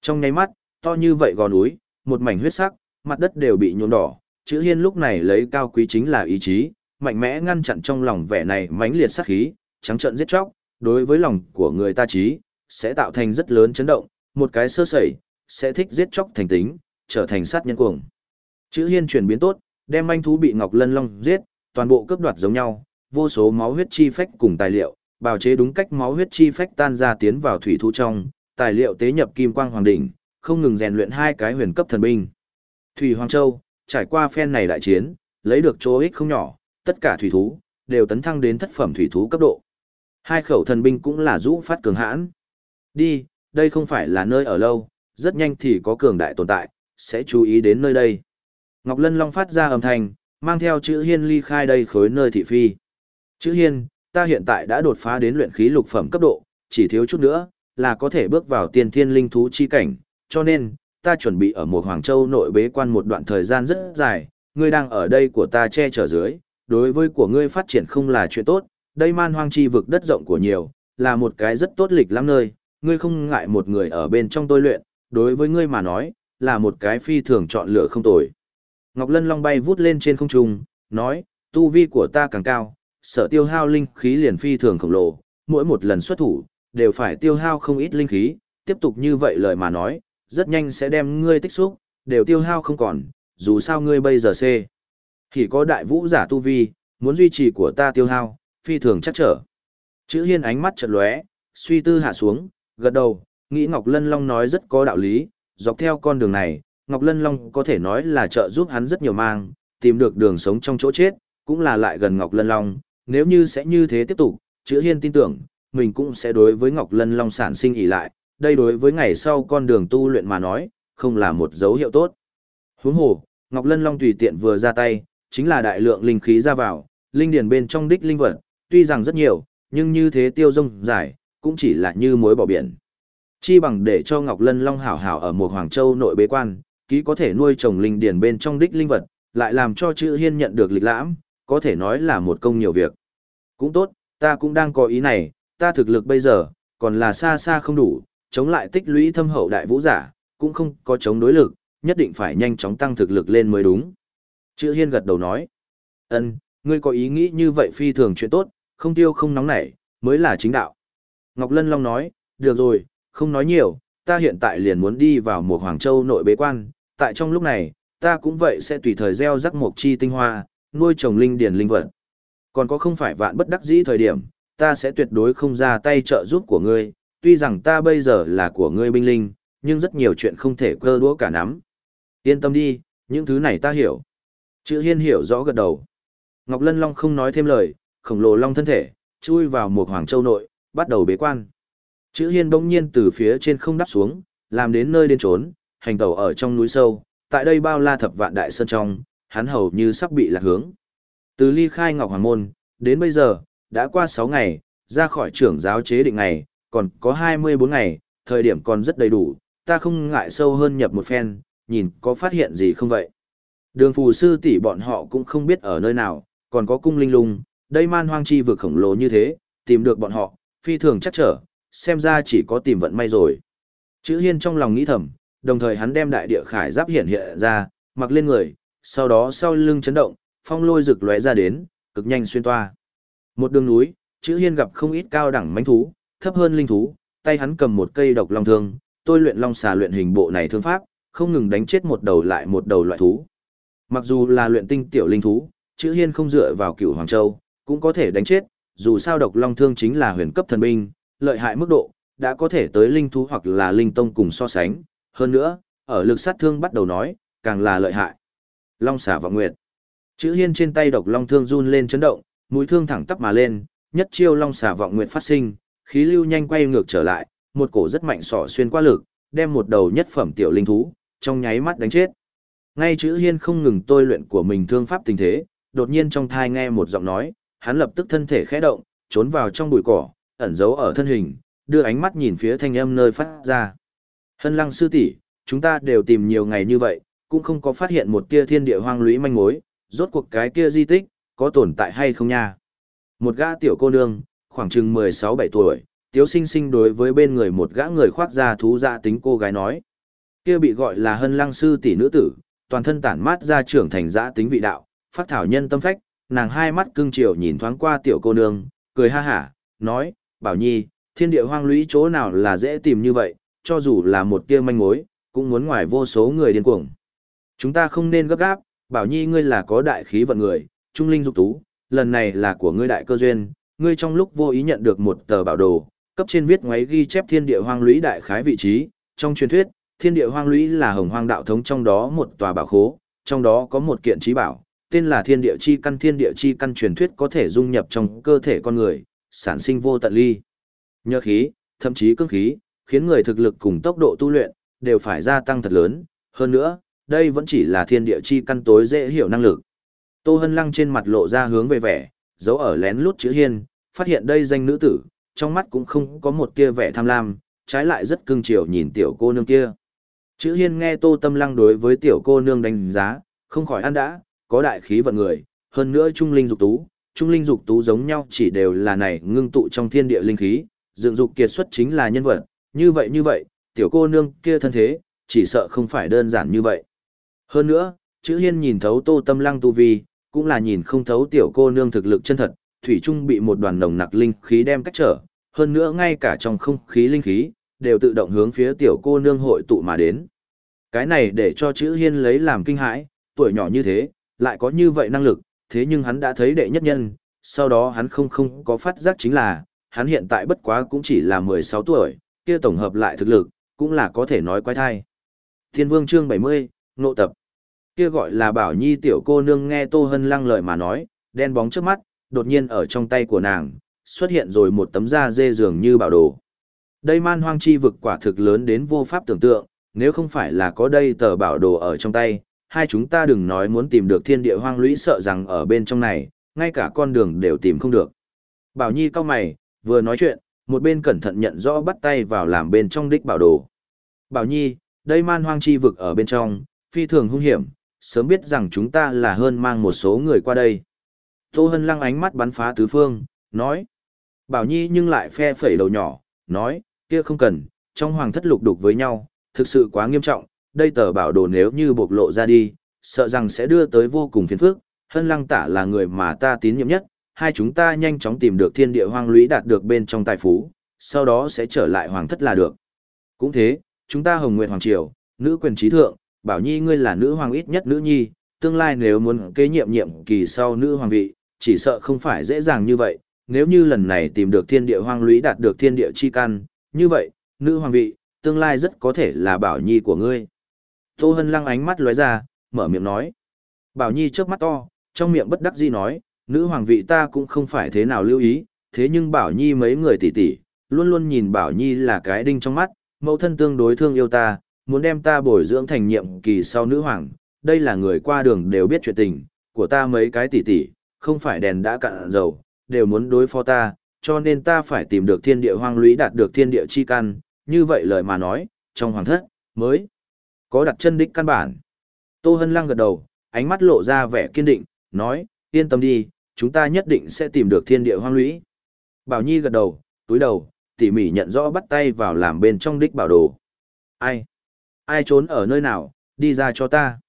Trong nháy mắt, to như vậy gò núi, một mảnh huyết sắc, mặt đất đều bị nhuộm đỏ, chữ hiên lúc này lấy cao quý chính là ý chí, mạnh mẽ ngăn chặn trong lòng vẻ này mãnh liệt sát khí, trắng trợn giết chóc, đối với lòng của người ta trí, sẽ tạo thành rất lớn chấn động, một cái sơ sẩy, sẽ thích giết chóc thành tính, trở thành sát nhân cuồng. Chữ hiên chuyển biến tốt, đem manh thú bị Ngọc Lân Long giết, toàn bộ cướp đoạt giống nhau, vô số máu huyết chi phách cùng tài liệu, bào chế đúng cách máu huyết chi phách tan ra tiến vào thủy thú trong, tài liệu tế nhập kim quang hoàng đỉnh, không ngừng rèn luyện hai cái huyền cấp thần binh. Thủy Hoàng Châu, trải qua phen này đại chiến, lấy được chỗ ích không nhỏ, tất cả thủy thú đều tấn thăng đến thất phẩm thủy thú cấp độ. Hai khẩu thần binh cũng là rũ phát cường hãn. Đi, đây không phải là nơi ở lâu, rất nhanh thì có cường đại tồn tại, sẽ chú ý đến nơi đây. Ngọc Lân Long phát ra âm thanh, mang theo chữ hiên ly khai đây khối nơi thị phi. Chữ hiên, ta hiện tại đã đột phá đến luyện khí lục phẩm cấp độ, chỉ thiếu chút nữa, là có thể bước vào tiên thiên linh thú chi cảnh, cho nên, ta chuẩn bị ở một Hoàng Châu nội bế quan một đoạn thời gian rất dài, ngươi đang ở đây của ta che chở dưới, đối với của ngươi phát triển không là chuyện tốt, đây man hoang chi vực đất rộng của nhiều, là một cái rất tốt lịch lắm nơi, ngươi không ngại một người ở bên trong tôi luyện, đối với ngươi mà nói, là một cái phi thường chọn lựa không tồi. Ngọc Lân Long bay vút lên trên không trung, nói, tu vi của ta càng cao, sở tiêu hao linh khí liền phi thường khổng lồ, mỗi một lần xuất thủ, đều phải tiêu hao không ít linh khí, tiếp tục như vậy lời mà nói, rất nhanh sẽ đem ngươi tích xúc, đều tiêu hao không còn, dù sao ngươi bây giờ C. Thì có đại vũ giả tu vi, muốn duy trì của ta tiêu hao, phi thường chắc trở. Chữ hiên ánh mắt chợt lóe, suy tư hạ xuống, gật đầu, nghĩ Ngọc Lân Long nói rất có đạo lý, dọc theo con đường này, Ngọc Lân Long có thể nói là trợ giúp hắn rất nhiều mang, tìm được đường sống trong chỗ chết, cũng là lại gần Ngọc Lân Long, nếu như sẽ như thế tiếp tục, chữ hiên tin tưởng, mình cũng sẽ đối với Ngọc Lân Long sản sinh ỉ lại, đây đối với ngày sau con đường tu luyện mà nói, không là một dấu hiệu tốt. Huống hồ, Ngọc Lân Long tùy tiện vừa ra tay, chính là đại lượng linh khí ra vào, linh điển bên trong đích linh vật, tuy rằng rất nhiều, nhưng như thế tiêu rông giải cũng chỉ là như muối bỏ biển. Chi bằng để cho Ngọc Lân Long hảo hảo ở một Hoàng Châu nội bế quan, ký có thể nuôi trồng linh điển bên trong đích linh vật, lại làm cho chữ hiên nhận được lịch lãm, có thể nói là một công nhiều việc. Cũng tốt, ta cũng đang có ý này, ta thực lực bây giờ, còn là xa xa không đủ, chống lại tích lũy thâm hậu đại vũ giả, cũng không có chống đối lực, nhất định phải nhanh chóng tăng thực lực lên mới đúng. Chữ hiên gật đầu nói, ân, ngươi có ý nghĩ như vậy phi thường chuyện tốt, không tiêu không nóng nảy, mới là chính đạo. Ngọc Lân Long nói, được rồi, không nói nhiều, ta hiện tại liền muốn đi vào một Hoàng Châu nội bế quan, tại trong lúc này, ta cũng vậy sẽ tùy thời gieo rắc một chi tinh hoa, nuôi trồng linh điển linh vật. Còn có không phải vạn bất đắc dĩ thời điểm, ta sẽ tuyệt đối không ra tay trợ giúp của ngươi, tuy rằng ta bây giờ là của ngươi binh linh, nhưng rất nhiều chuyện không thể cơ đũa cả nắm. Yên tâm đi, những thứ này ta hiểu. Chữ hiên hiểu rõ gật đầu. Ngọc Lân Long không nói thêm lời, khổng lồ long thân thể, chui vào một hoàng châu nội, bắt đầu bế quan. Chữ hiên bỗng nhiên từ phía trên không đắp xuống, làm đến nơi đến trốn, hành tẩu ở trong núi sâu, tại đây bao la thập vạn đại sơn trong, hắn hầu như sắp bị lạc hướng. Từ ly khai Ngọc Hoàng Môn, đến bây giờ, đã qua 6 ngày, ra khỏi trưởng giáo chế định ngày, còn có 24 ngày, thời điểm còn rất đầy đủ, ta không ngại sâu hơn nhập một phen, nhìn có phát hiện gì không vậy. Đường phù sư tỷ bọn họ cũng không biết ở nơi nào, còn có cung linh lung, đây man hoang chi vực khổng lồ như thế, tìm được bọn họ, phi thường chắc trở, xem ra chỉ có tìm vận may rồi. Chữ hiên trong lòng nghĩ thầm, đồng thời hắn đem đại địa khải giáp hiện hiện ra, mặc lên người, sau đó sau lưng chấn động, phong lôi rực lóe ra đến, cực nhanh xuyên toa. Một đường núi, chữ hiên gặp không ít cao đẳng mãnh thú, thấp hơn linh thú, tay hắn cầm một cây độc long thương, tôi luyện long xà luyện hình bộ này thương pháp, không ngừng đánh chết một đầu lại một đầu loại thú. Mặc dù là luyện tinh tiểu linh thú, chữ hiên không dựa vào cửu hoàng châu, cũng có thể đánh chết, dù sao độc long thương chính là huyền cấp thần binh, lợi hại mức độ, đã có thể tới linh thú hoặc là linh tông cùng so sánh, hơn nữa, ở lực sát thương bắt đầu nói, càng là lợi hại. Long xà vọng nguyệt. Chữ hiên trên tay độc long thương run lên chấn động, mũi thương thẳng tắp mà lên, nhất chiêu long xà vọng nguyệt phát sinh, khí lưu nhanh quay ngược trở lại, một cổ rất mạnh sỏ xuyên qua lực, đem một đầu nhất phẩm tiểu linh thú, trong nháy mắt đánh chết. Ngay chữ hiên không ngừng tôi luyện của mình thương pháp tình thế, đột nhiên trong thai nghe một giọng nói, hắn lập tức thân thể khẽ động, trốn vào trong bụi cỏ, ẩn giấu ở thân hình, đưa ánh mắt nhìn phía thanh âm nơi phát ra. Hân lăng sư tỷ, chúng ta đều tìm nhiều ngày như vậy, cũng không có phát hiện một tia thiên địa hoang lũy manh mối, rốt cuộc cái kia di tích, có tồn tại hay không nha. Một gã tiểu cô nương, khoảng chừng 16-17 tuổi, tiếu sinh sinh đối với bên người một gã người khoác da thú dạ tính cô gái nói. Kia bị gọi là hân lăng sư tỷ nữ tử, toàn thân tản mát ra trưởng thành dã tính vị đạo, phát thảo nhân tâm phách, nàng hai mắt cưng chiều nhìn thoáng qua tiểu cô nương, cười ha hả, nói, bảo nhi, thiên địa hoang lũy chỗ nào là dễ tìm như vậy, cho dù là một tia manh mối, cũng muốn ngoài vô số người điên cuồng. Chúng ta không nên gấp gáp, bảo nhi ngươi là có đại khí vận người, trung linh dục tú, lần này là của ngươi đại cơ duyên, ngươi trong lúc vô ý nhận được một tờ bảo đồ, cấp trên viết ngoáy ghi chép thiên địa hoang lũy đại khái vị trí, trong truyền thuyết, thiên địa hoang lũy là hồng hoang đạo thống trong đó một tòa bảo khố, trong đó có một kiện trí bảo, tên là thiên địa chi căn thiên địa chi căn truyền thuyết có thể dung nhập trong cơ thể con người, sản sinh vô tận ly. Nhờ khí, thậm chí cương khí, khiến người thực lực cùng tốc độ tu luyện, đều phải gia tăng thật lớn. Hơn nữa, đây vẫn chỉ là thiên địa chi căn tối dễ hiểu năng lực. Tô Hân Lăng trên mặt lộ ra hướng về vẻ, dấu ở lén lút chữ hiên, phát hiện đây danh nữ tử, trong mắt cũng không có một kia vẻ tham lam, trái lại rất cưng chiều nhìn tiểu cô nương kia. Chữ hiên nghe Tô Tâm Lăng đối với tiểu cô nương đánh giá, không khỏi ăn đã, có đại khí vận người, hơn nữa trung linh dục tú, trung linh dục tú giống nhau chỉ đều là này ngưng tụ trong thiên địa linh khí, dựng dục kiệt xuất chính là nhân vật, như vậy như vậy, tiểu cô nương kia thân thế, chỉ sợ không phải đơn giản như vậy. Hơn nữa, chữ hiên nhìn thấu tô tâm lăng tu vi, cũng là nhìn không thấu tiểu cô nương thực lực chân thật, thủy trung bị một đoàn nồng nặc linh khí đem cách trở, hơn nữa ngay cả trong không khí linh khí, đều tự động hướng phía tiểu cô nương hội tụ mà đến. Cái này để cho chữ hiên lấy làm kinh hãi, tuổi nhỏ như thế, lại có như vậy năng lực, thế nhưng hắn đã thấy đệ nhất nhân, sau đó hắn không không có phát giác chính là, hắn hiện tại bất quá cũng chỉ là 16 tuổi, kia tổng hợp lại thực lực, cũng là có thể nói quái thai. Thiên vương chương 70, nộ tập. Kia gọi là bảo nhi tiểu cô nương nghe Tô Hân lăng lời mà nói, đen bóng trước mắt, đột nhiên ở trong tay của nàng, xuất hiện rồi một tấm da dê dường như bảo đồ. Đây man hoang chi vực quả thực lớn đến vô pháp tưởng tượng, nếu không phải là có đây tờ bảo đồ ở trong tay, hai chúng ta đừng nói muốn tìm được thiên địa hoang lũy sợ rằng ở bên trong này, ngay cả con đường đều tìm không được. Bảo Nhi cao mày, vừa nói chuyện, một bên cẩn thận nhận rõ bắt tay vào làm bên trong đích bảo đồ. Bảo Nhi, đây man hoang chi vực ở bên trong, phi thường hung hiểm, sớm biết rằng chúng ta là hơn mang một số người qua đây. Tô Hân lăng ánh mắt bắn phá tứ phương, nói. Bảo Nhi nhưng lại phe phẩy đầu nhỏ, nói, kia không cần, trong hoàng thất lục đục với nhau, thực sự quá nghiêm trọng, đây tờ bảo đồ nếu như bộc lộ ra đi, sợ rằng sẽ đưa tới vô cùng phiền phức. Hân lăng tả là người mà ta tín nhiệm nhất, hai chúng ta nhanh chóng tìm được thiên địa hoang lũy đạt được bên trong tài phú, sau đó sẽ trở lại hoàng thất là được. Cũng thế, chúng ta hồng nguyện hoàng triều, nữ quyền trí thượng, bảo nhi ngươi là nữ hoàng ít nhất nữ nhi, tương lai nếu muốn kế nhiệm nhiệm kỳ sau nữ hoàng vị, chỉ sợ không phải dễ dàng như vậy, nếu như lần này tìm được thiên địa hoang lũy đạt được thiên địa chi căn, như vậy, nữ hoàng vị, tương lai rất có thể là bảo nhi của ngươi. Tô Hân lăng ánh mắt lóe ra, mở miệng nói. Bảo Nhi trước mắt to, trong miệng bất đắc dĩ nói, nữ hoàng vị ta cũng không phải thế nào lưu ý, thế nhưng Bảo Nhi mấy người tỷ tỷ, luôn luôn nhìn Bảo Nhi là cái đinh trong mắt, mẫu thân tương đối thương yêu ta, muốn đem ta bồi dưỡng thành nhiệm kỳ sau nữ hoàng, đây là người qua đường đều biết chuyện tình, của ta mấy cái tỷ tỷ, không phải đèn đã cạn dầu, đều muốn đối phó ta, cho nên ta phải tìm được thiên địa hoang lũy đạt được thiên địa chi căn, như vậy lời mà nói, trong hoàng thất, mới có đặt chân đích căn bản. Tô Hân Lăng gật đầu, ánh mắt lộ ra vẻ kiên định, nói, yên tâm đi, chúng ta nhất định sẽ tìm được thiên địa hoang lũy. Bảo Nhi gật đầu, túi đầu, tỉ mỉ nhận rõ bắt tay vào làm bên trong đích bảo đồ. Ai? Ai trốn ở nơi nào, đi ra cho ta.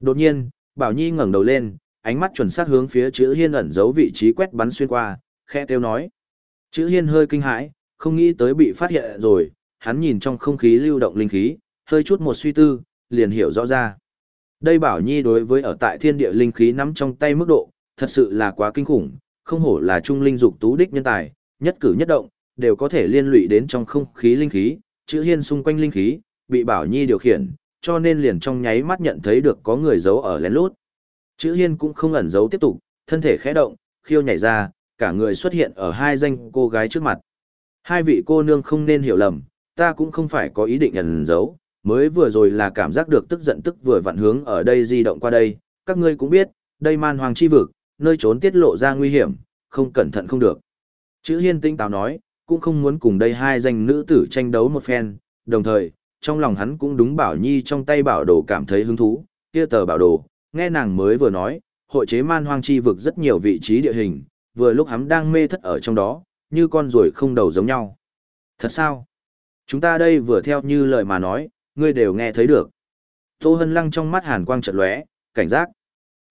Đột nhiên, Bảo Nhi ngẩng đầu lên, ánh mắt chuẩn xác hướng phía chữ hiên ẩn giấu vị trí quét bắn xuyên qua, khẽ kêu nói. Chữ hiên hơi kinh hãi, không nghĩ tới bị phát hiện rồi, hắn nhìn trong không khí lưu động linh khí, hơi chút một suy tư, liền hiểu rõ ra. Đây bảo nhi đối với ở tại thiên địa linh khí nắm trong tay mức độ, thật sự là quá kinh khủng, không hổ là trung linh dục tú đích nhân tài, nhất cử nhất động, đều có thể liên lụy đến trong không khí linh khí, chữ hiên xung quanh linh khí, bị bảo nhi điều khiển, cho nên liền trong nháy mắt nhận thấy được có người giấu ở lén lút. Chữ hiên cũng không ẩn giấu tiếp tục, thân thể khẽ động, khiêu nhảy ra, cả người xuất hiện ở hai danh cô gái trước mặt. Hai vị cô nương không nên hiểu lầm, ta cũng không phải có ý định ẩn giấu, mới vừa rồi là cảm giác được tức giận tức vừa vặn hướng ở đây di động qua đây, các ngươi cũng biết, đây man hoàng chi vực, nơi trốn tiết lộ ra nguy hiểm, không cẩn thận không được. Chữ hiên tinh táo nói, cũng không muốn cùng đây hai danh nữ tử tranh đấu một phen, đồng thời, trong lòng hắn cũng đúng bảo nhi trong tay bảo đồ cảm thấy hứng thú, kia tờ bảo đồ, nghe nàng mới vừa nói, hội chế man hoang chi vực rất nhiều vị trí địa hình, vừa lúc hắn đang mê thất ở trong đó, như con ruồi không đầu giống nhau. Thật sao? Chúng ta đây vừa theo như lời mà nói, ngươi đều nghe thấy được. Tô Hân Lăng trong mắt hàn quang chợt lóe, cảnh giác.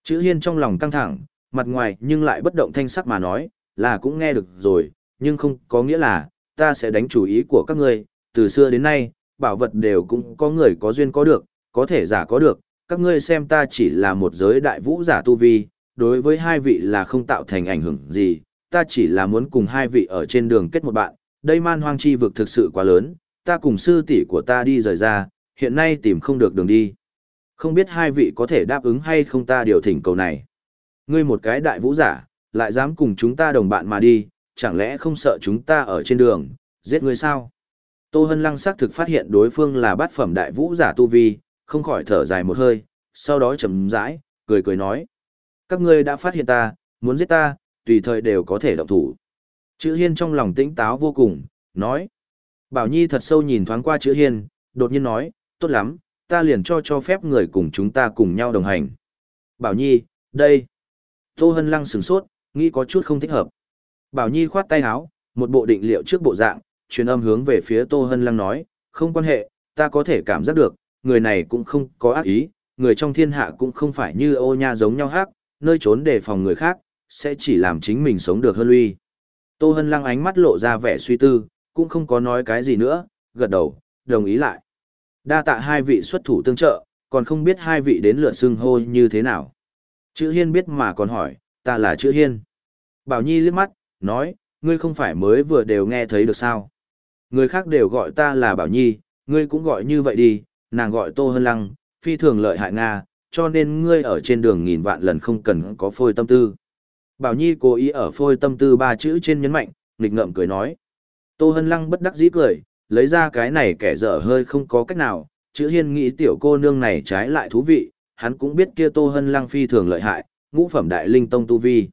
Chữ Hiên trong lòng căng thẳng, mặt ngoài nhưng lại bất động thanh sắc mà nói, là cũng nghe được rồi, nhưng không có nghĩa là, ta sẽ đánh chủ ý của các ngươi, từ xưa đến nay, bảo vật đều cũng có người có duyên có được, có thể giả có được, các ngươi xem ta chỉ là một giới đại vũ giả tu vi, đối với hai vị là không tạo thành ảnh hưởng gì, ta chỉ là muốn cùng hai vị ở trên đường kết một bạn, đây man hoang chi vực thực sự quá lớn, ta cùng sư tỷ của ta đi rời ra, hiện nay tìm không được đường đi. Không biết hai vị có thể đáp ứng hay không ta điều thỉnh cầu này. Ngươi một cái đại vũ giả, lại dám cùng chúng ta đồng bạn mà đi, chẳng lẽ không sợ chúng ta ở trên đường, giết ngươi sao? Tô Hân Lăng xác thực phát hiện đối phương là bát phẩm đại vũ giả tu vi, không khỏi thở dài một hơi, sau đó chậm rãi, cười cười nói. Các ngươi đã phát hiện ta, muốn giết ta, tùy thời đều có thể động thủ. Chữ Hiên trong lòng tĩnh táo vô cùng, nói. Bảo Nhi thật sâu nhìn thoáng qua chữ Hiên, đột nhiên nói, tốt lắm, ta liền cho cho phép người cùng chúng ta cùng nhau đồng hành. Bảo Nhi, đây. Tô Hân Lăng sửng sốt, nghĩ có chút không thích hợp. Bảo Nhi khoát tay áo, một bộ định liệu trước bộ dạng, truyền âm hướng về phía Tô Hân Lăng nói, không quan hệ, ta có thể cảm giác được, người này cũng không có ác ý, người trong thiên hạ cũng không phải như ô nha giống nhau hát, nơi trốn đề phòng người khác, sẽ chỉ làm chính mình sống được hơn lui. Tô Hân Lăng ánh mắt lộ ra vẻ suy tư, cũng không có nói cái gì nữa, gật đầu, đồng ý lại. Đa tạ hai vị xuất thủ tương trợ, còn không biết hai vị đến lượt xưng hô như thế nào. Chữ Hiên biết mà còn hỏi, ta là chữ Hiên. Bảo Nhi liếc mắt, nói, ngươi không phải mới vừa đều nghe thấy được sao. Người khác đều gọi ta là Bảo Nhi, ngươi cũng gọi như vậy đi, nàng gọi Tô Hân Lăng, phi thường lợi hại Nga, cho nên ngươi ở trên đường nghìn vạn lần không cần có phôi tâm tư. Bảo Nhi cố ý ở phôi tâm tư ba chữ trên nhấn mạnh, nghịch ngợm cười nói. Tô Hân Lăng bất đắc dĩ cười, lấy ra cái này kẻ dở hơi không có cách nào, chữ hiên nghĩ tiểu cô nương này trái lại thú vị, hắn cũng biết kia Tô Hân Lăng phi thường lợi hại, ngũ phẩm đại linh tông tu vi.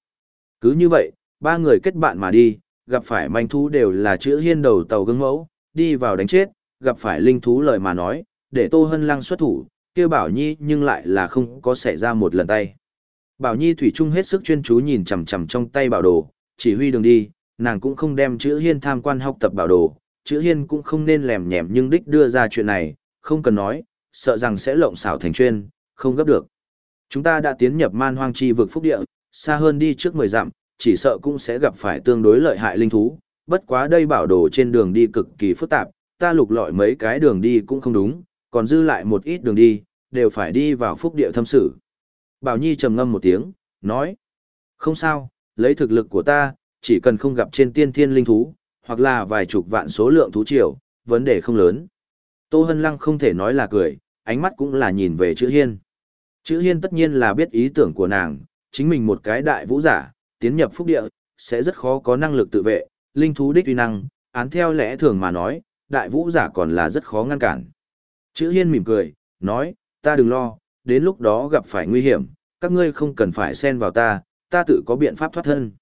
Cứ như vậy, ba người kết bạn mà đi, gặp phải manh thú đều là chữ hiên đầu tàu gương mẫu, đi vào đánh chết, gặp phải linh thú lời mà nói, để Tô Hân Lăng xuất thủ, kia Bảo Nhi nhưng lại là không có xảy ra một lần tay. Bảo Nhi thủy chung hết sức chuyên chú nhìn chằm chằm trong tay bảo đồ, chỉ huy đường đi, nàng cũng không đem chữ hiên tham quan học tập bảo đồ, chữ hiên cũng không nên lèm nhèm nhưng đích đưa ra chuyện này, không cần nói, sợ rằng sẽ lộng xảo thành chuyên, không gấp được. Chúng ta đã tiến nhập man hoang chi vực phúc địa, xa hơn đi trước 10 dặm, chỉ sợ cũng sẽ gặp phải tương đối lợi hại linh thú, bất quá đây bảo đồ trên đường đi cực kỳ phức tạp, ta lục lọi mấy cái đường đi cũng không đúng, còn dư lại một ít đường đi, đều phải đi vào phúc địa thâm sử. Bảo Nhi trầm ngâm một tiếng, nói, không sao, lấy thực lực của ta, chỉ cần không gặp trên tiên thiên linh thú, hoặc là vài chục vạn số lượng thú triều, vấn đề không lớn. Tô Hân Lăng không thể nói là cười, ánh mắt cũng là nhìn về chữ hiên. Chữ hiên tất nhiên là biết ý tưởng của nàng, chính mình một cái đại vũ giả, tiến nhập phúc địa, sẽ rất khó có năng lực tự vệ, linh thú đích uy năng, án theo lẽ thường mà nói, đại vũ giả còn là rất khó ngăn cản. Chữ hiên mỉm cười, nói, ta đừng lo, đến lúc đó gặp phải nguy hiểm, các ngươi không cần phải xen vào ta, ta tự có biện pháp thoát thân.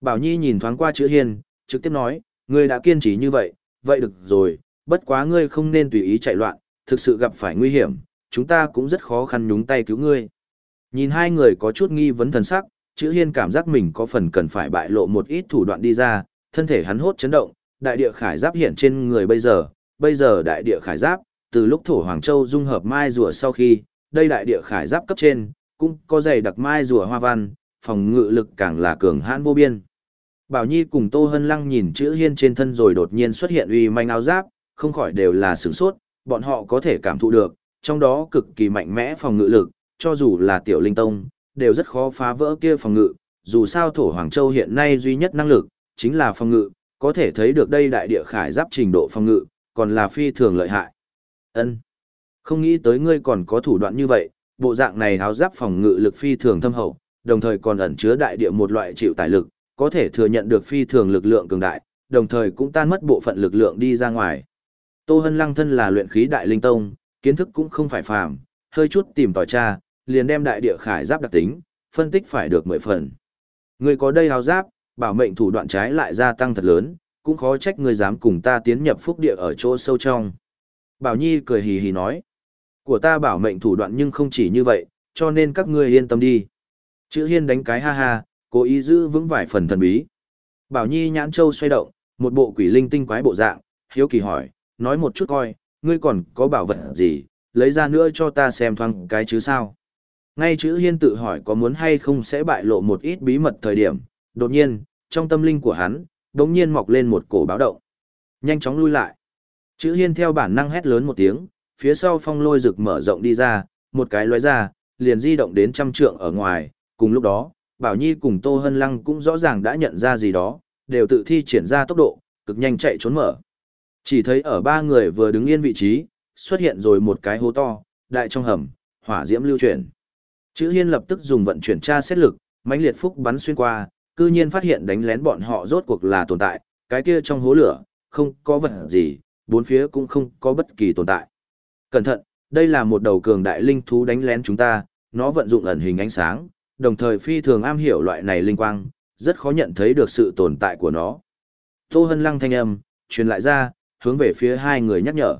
Bảo Nhi nhìn thoáng qua chữ hiên, trực tiếp nói, ngươi đã kiên trì như vậy, vậy được rồi, bất quá ngươi không nên tùy ý chạy loạn, thực sự gặp phải nguy hiểm, chúng ta cũng rất khó khăn nhúng tay cứu ngươi. Nhìn hai người có chút nghi vấn thần sắc, chữ hiên cảm giác mình có phần cần phải bại lộ một ít thủ đoạn đi ra, thân thể hắn hốt chấn động, đại địa khải giáp hiện trên người bây giờ, bây giờ đại địa khải giáp, từ lúc thổ Hoàng Châu dung hợp mai rùa sau khi, đây đại địa khải giáp cấp trên, cũng có dày đặc mai rùa hoa văn, phòng ngự lực càng là cường hãn vô biên. Bảo Nhi cùng Tô Hân Lăng nhìn chữ hiên trên thân rồi đột nhiên xuất hiện uy manh áo giáp, không khỏi đều là sửng sốt, bọn họ có thể cảm thụ được, trong đó cực kỳ mạnh mẽ phòng ngự lực, cho dù là tiểu linh tông, đều rất khó phá vỡ kia phòng ngự, dù sao thổ Hoàng Châu hiện nay duy nhất năng lực, chính là phòng ngự, có thể thấy được đây đại địa khải giáp trình độ phòng ngự, còn là phi thường lợi hại. Ân, Không nghĩ tới ngươi còn có thủ đoạn như vậy, bộ dạng này háo giáp phòng ngự lực phi thường thâm hậu, đồng thời còn ẩn chứa đại địa một loại chịu tải lực, có thể thừa nhận được phi thường lực lượng cường đại, đồng thời cũng tan mất bộ phận lực lượng đi ra ngoài. Tô Hân Lăng thân là luyện khí đại linh tông, kiến thức cũng không phải phàm, hơi chút tìm tòi tra, liền đem đại địa khải giáp đặc tính, phân tích phải được mười phần. Người có đây hào giáp, bảo mệnh thủ đoạn trái lại gia tăng thật lớn, cũng khó trách người dám cùng ta tiến nhập phúc địa ở chỗ sâu trong. Bảo Nhi cười hì hì nói, của ta bảo mệnh thủ đoạn nhưng không chỉ như vậy, cho nên các ngươi yên tâm đi. Chữ hiên đánh cái ha ha, cố ý giữ vững vài phần thần bí. Bảo Nhi nhãn châu xoay động, một bộ quỷ linh tinh quái bộ dạng, hiếu kỳ hỏi, nói một chút coi, ngươi còn có bảo vật gì, lấy ra nữa cho ta xem thoáng cái chứ sao. Ngay chữ hiên tự hỏi có muốn hay không sẽ bại lộ một ít bí mật thời điểm, đột nhiên, trong tâm linh của hắn, đống nhiên mọc lên một cổ báo động. Nhanh chóng lui lại. Chữ hiên theo bản năng hét lớn một tiếng, phía sau phong lôi rực mở rộng đi ra, một cái lóe ra, liền di động đến trăm trượng ở ngoài, cùng lúc đó, Bảo Nhi cùng Tô Hân Lăng cũng rõ ràng đã nhận ra gì đó, đều tự thi triển ra tốc độ, cực nhanh chạy trốn mở. Chỉ thấy ở ba người vừa đứng yên vị trí, xuất hiện rồi một cái hố to, đại trong hầm, hỏa diễm lưu chuyển. Chữ Hiên lập tức dùng vận chuyển tra xét lực, mãnh liệt phúc bắn xuyên qua, cư nhiên phát hiện đánh lén bọn họ rốt cuộc là tồn tại, cái kia trong hố lửa, không có vật gì, bốn phía cũng không có bất kỳ tồn tại. Cẩn thận, đây là một đầu cường đại linh thú đánh lén chúng ta, nó vận dụng ẩn hình ánh sáng, đồng thời phi thường am hiểu loại này linh quang, rất khó nhận thấy được sự tồn tại của nó. Tô Hân Lăng thanh âm, truyền lại ra, hướng về phía hai người nhắc nhở.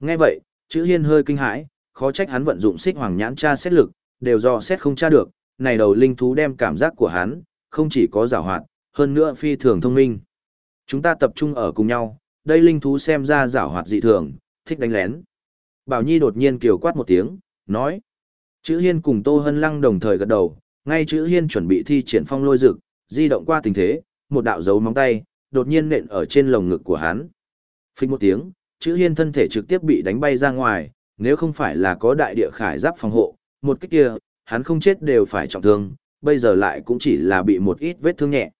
Nghe vậy, chữ hiên hơi kinh hãi, khó trách hắn vận dụng xích hoàng nhãn tra xét lực, đều do xét không tra được, này đầu linh thú đem cảm giác của hắn, không chỉ có giảo hoạt, hơn nữa phi thường thông minh. Chúng ta tập trung ở cùng nhau, đây linh thú xem ra giảo hoạt dị thường, thích đánh lén. Bảo Nhi đột nhiên kiều quát một tiếng, nói. Chữ Hiên cùng Tô Hân Lăng đồng thời gật đầu, ngay chữ Hiên chuẩn bị thi triển phong lôi dực, di động qua tình thế, một đạo dấu móng tay, đột nhiên nện ở trên lồng ngực của hắn. Phích một tiếng, chữ Hiên thân thể trực tiếp bị đánh bay ra ngoài, nếu không phải là có đại địa khải giáp phòng hộ, một cách kia, hắn không chết đều phải trọng thương, bây giờ lại cũng chỉ là bị một ít vết thương nhẹ.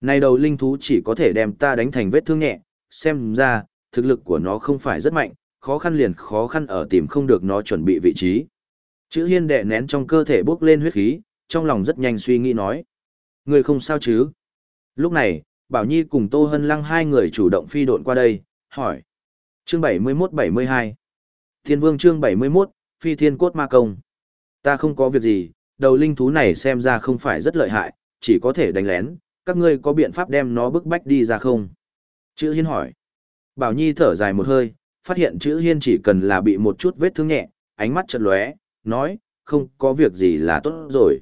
Này đầu linh thú chỉ có thể đem ta đánh thành vết thương nhẹ, xem ra, thực lực của nó không phải rất mạnh, khó khăn liền khó khăn ở tìm không được nó chuẩn bị vị trí. Chữ hiên đệ nén trong cơ thể bốc lên huyết khí, trong lòng rất nhanh suy nghĩ nói. Người không sao chứ? Lúc này, Bảo Nhi cùng Tô Hân Lăng hai người chủ động phi độn qua đây, hỏi. Chương 71-72 Thiên vương chương 71, Phi Thiên Cốt Ma Công. Ta không có việc gì, đầu linh thú này xem ra không phải rất lợi hại, chỉ có thể đánh lén, các ngươi có biện pháp đem nó bức bách đi ra không? Chữ hiên hỏi. Bảo Nhi thở dài một hơi, phát hiện chữ hiên chỉ cần là bị một chút vết thương nhẹ, ánh mắt chợt lóe, nói, không có việc gì là tốt rồi.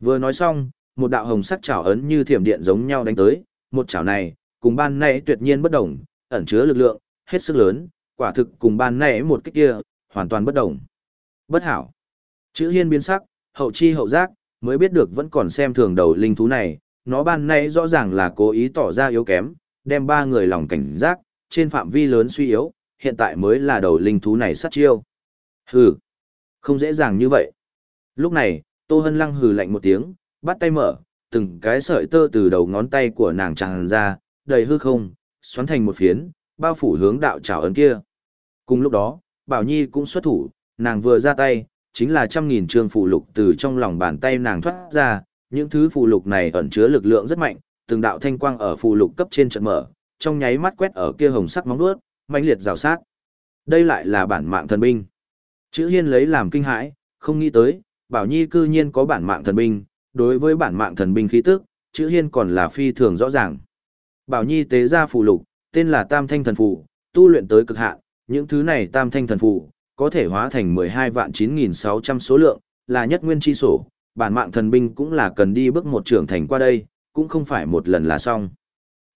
Vừa nói xong, một đạo hồng sắc chảo ấn như thiểm điện giống nhau đánh tới, một chảo này, cùng ban nãy tuyệt nhiên bất đồng, ẩn chứa lực lượng, hết sức lớn, quả thực cùng ban nãy một cái kia, hoàn toàn bất đồng. Bất hảo. Chữ hiên biến sắc, hậu chi hậu giác, mới biết được vẫn còn xem thường đầu linh thú này, nó ban nãy rõ ràng là cố ý tỏ ra yếu kém, đem ba người lòng cảnh giác, trên phạm vi lớn suy yếu, hiện tại mới là đầu linh thú này sát chiêu. Hừ, không dễ dàng như vậy. Lúc này, Tô Hân Lăng hừ lạnh một tiếng, bắt tay mở, từng cái sợi tơ từ đầu ngón tay của nàng tràn ra, đầy hư không, xoắn thành một phiến, bao phủ hướng đạo trảo ấn kia. Cùng lúc đó, Bảo Nhi cũng xuất thủ, nàng vừa ra tay, chính là trăm nghìn trường phù lục từ trong lòng bàn tay nàng thoát ra, những thứ phù lục này ẩn chứa lực lượng rất mạnh, từng đạo thanh quang ở phù lục cấp trên trận mở, trong nháy mắt quét ở kia hồng sắc móng vuốt, mãnh liệt rào sát. Đây lại là bản mạng thần binh. Chữ Hiên lấy làm kinh hãi, không nghĩ tới, Bảo Nhi cư nhiên có bản mạng thần binh, đối với bản mạng thần binh khí tức, chữ Hiên còn là phi thường rõ ràng. Bảo Nhi tế ra phù lục, tên là Tam Thanh Thần Phù, tu luyện tới cực hạn, những thứ này Tam Thanh Thần Phù có thể hóa thành 12 vạn 9600 số lượng, là nhất nguyên chi sổ, bản mạng thần binh cũng là cần đi bước một trưởng thành qua đây, cũng không phải một lần là xong.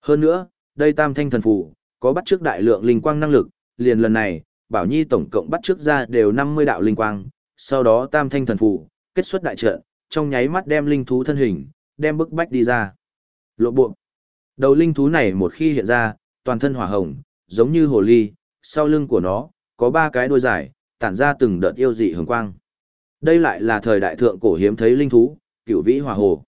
Hơn nữa, đây Tam Thanh Thần Phù có bắt trước đại lượng linh quang năng lực, liền lần này, Bảo Nhi tổng cộng bắt trước ra đều 50 đạo linh quang, sau đó tam thanh thần phù, kết xuất đại trận, trong nháy mắt đem linh thú thân hình, đem bức bách đi ra. Lộ bộ. Đầu linh thú này một khi hiện ra, toàn thân hỏa hồng, giống như hồ ly, sau lưng của nó, có ba cái đuôi dài, tản ra từng đợt yêu dị hồng quang. Đây lại là thời đại thượng cổ hiếm thấy linh thú, cửu vĩ hỏa hồ.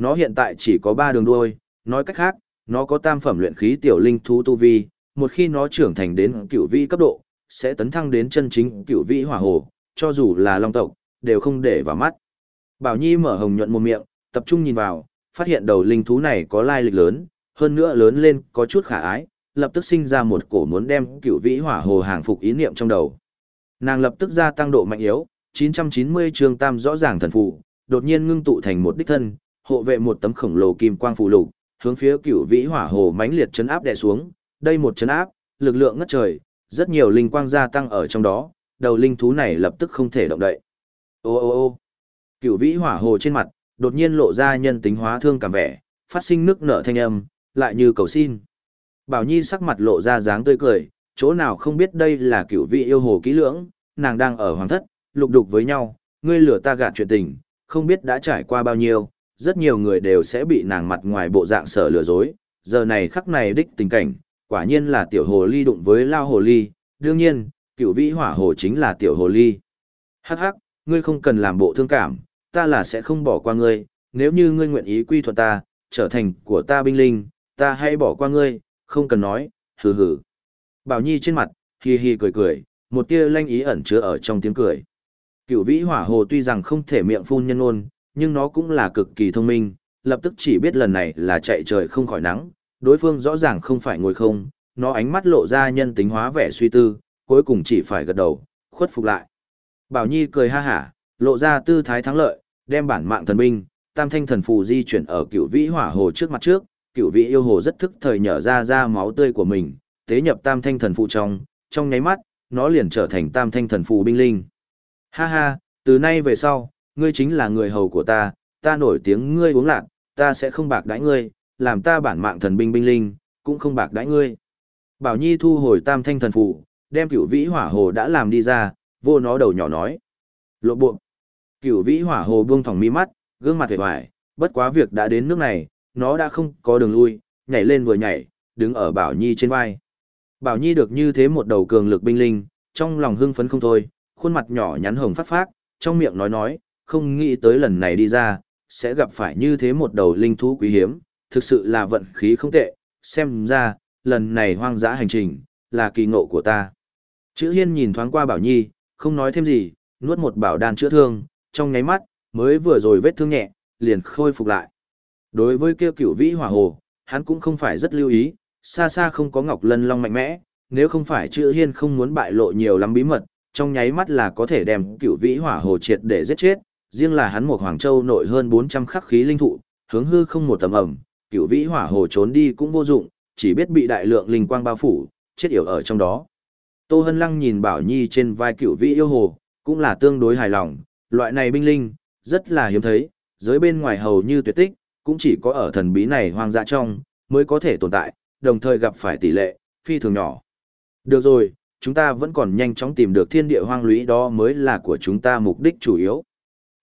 Nó hiện tại chỉ có ba đường đuôi, nói cách khác, nó có tam phẩm luyện khí tiểu linh thú tu vi, một khi nó trưởng thành đến cửu vĩ cấp độ, sẽ tấn thăng đến chân chính cửu vĩ hỏa hồ, cho dù là long tộc, đều không để vào mắt. Bảo Nhi mở hồng nhuận một miệng, tập trung nhìn vào, phát hiện đầu linh thú này có lai lịch lớn, hơn nữa lớn lên có chút khả ái, lập tức sinh ra một cổ muốn đem cửu vĩ hỏa hồ hàng phục ý niệm trong đầu. Nàng lập tức gia tăng độ mạnh yếu, 990 trường tam rõ ràng thần phụ, đột nhiên ngưng tụ thành một đích thân, hộ vệ một tấm khổng lồ kim quang phụ lục, hướng phía cửu vĩ hỏa hồ mãnh liệt chấn áp đè xuống, đây một chấn áp, lực lượng ngất trời, rất nhiều linh quang gia tăng ở trong đó, đầu linh thú này lập tức không thể động đậy. Ô ô ô cửu vĩ hỏa hồ trên mặt, đột nhiên lộ ra nhân tính hóa thương cảm vẻ, phát sinh nước nở thanh âm, lại như cầu xin. Bảo Nhi sắc mặt lộ ra dáng tươi cười, chỗ nào không biết đây là cửu vị yêu hồ kỹ lưỡng, nàng đang ở hoàng thất, lục đục với nhau, ngươi lừa ta gạt chuyện tình, không biết đã trải qua bao nhiêu, rất nhiều người đều sẽ bị nàng mặt ngoài bộ dạng sở lừa dối, giờ này khắc này đích tình cảnh, quả nhiên là tiểu hồ ly đụng với lao hồ ly, đương nhiên, cựu vĩ hỏa hồ chính là tiểu hồ ly. Hắc hắc, ngươi không cần làm bộ thương cảm, ta là sẽ không bỏ qua ngươi, nếu như ngươi nguyện ý quy thuận ta, trở thành của ta binh linh, ta hãy bỏ qua ngươi, không cần nói, hừ hừ. Bảo Nhi trên mặt, hi hi cười cười, một tia lanh ý ẩn chứa ở trong tiếng cười. Cựu vĩ hỏa hồ tuy rằng không thể miệng phun nhân ôn, nhưng nó cũng là cực kỳ thông minh, lập tức chỉ biết lần này là chạy trời không khỏi nắng, đối phương rõ ràng không phải ngồi không, nó ánh mắt lộ ra nhân tính hóa vẻ suy tư, cuối cùng chỉ phải gật đầu, khuất phục lại. Bảo Nhi cười ha hả, lộ ra tư thái thắng lợi, đem bản mạng thần binh, tam thanh thần phù di chuyển ở cựu vĩ hỏa hồ trước mặt trước, cựu vĩ yêu hồ rất thức thời nhở ra ra máu tươi của mình, tế nhập tam thanh thần phù trong, trong nháy mắt, nó liền trở thành tam thanh thần phù binh linh. Ha ha, từ nay về sau, ngươi chính là người hầu của ta, ta nổi tiếng ngươi uống lạc, ta sẽ không bạc đãi ngươi, làm ta bản mạng thần binh binh linh, cũng không bạc đãi ngươi. Bảo Nhi thu hồi tam thanh thần phù, đem cửu vĩ hỏa hồ đã làm đi ra, vô nó đầu nhỏ nói. Lộ buộc. Cửu vĩ hỏa hồ buông thòng mi mắt, gương mặt vẻ hoài, bất quá việc đã đến nước này, nó đã không có đường lui, nhảy lên vừa nhảy, đứng ở Bảo Nhi trên vai. Bảo Nhi được như thế một đầu cường lực binh linh, trong lòng hưng phấn không thôi, khuôn mặt nhỏ nhắn hồng phát phát, trong miệng nói nói, không nghĩ tới lần này đi ra, sẽ gặp phải như thế một đầu linh thú quý hiếm, thực sự là vận khí không tệ, xem ra, lần này hoang dã hành trình, là kỳ ngộ của ta. Chữ Hiên nhìn thoáng qua Bảo Nhi, không nói thêm gì, nuốt một bảo đan chữa thương, trong nháy mắt, mới vừa rồi vết thương nhẹ, liền khôi phục lại. Đối với kêu cửu vĩ hỏa hồ, hắn cũng không phải rất lưu ý, xa xa không có ngọc lân long mạnh mẽ, nếu không phải chữ Hiên không muốn bại lộ nhiều lắm bí mật, trong nháy mắt là có thể đem cửu vĩ hỏa hồ triệt để giết chết, riêng là hắn một Hoàng Châu nội hơn 400 khắc khí linh thụ, hướng hư không một tầm ẩm, cửu vĩ hỏa hồ trốn đi cũng vô dụng, chỉ biết bị đại lượng linh quang bao phủ, chết yểu ở trong đó. Tô Hân Lăng nhìn Bảo Nhi trên vai cửu vĩ yêu hồ, cũng là tương đối hài lòng, loại này binh linh, rất là hiếm thấy, giới bên ngoài hầu như tuyệt tích, cũng chỉ có ở thần bí này hoang dã trong, mới có thể tồn tại, đồng thời gặp phải tỷ lệ, phi thường nhỏ. Được rồi, chúng ta vẫn còn nhanh chóng tìm được thiên địa hoang lũy đó mới là của chúng ta mục đích chủ yếu.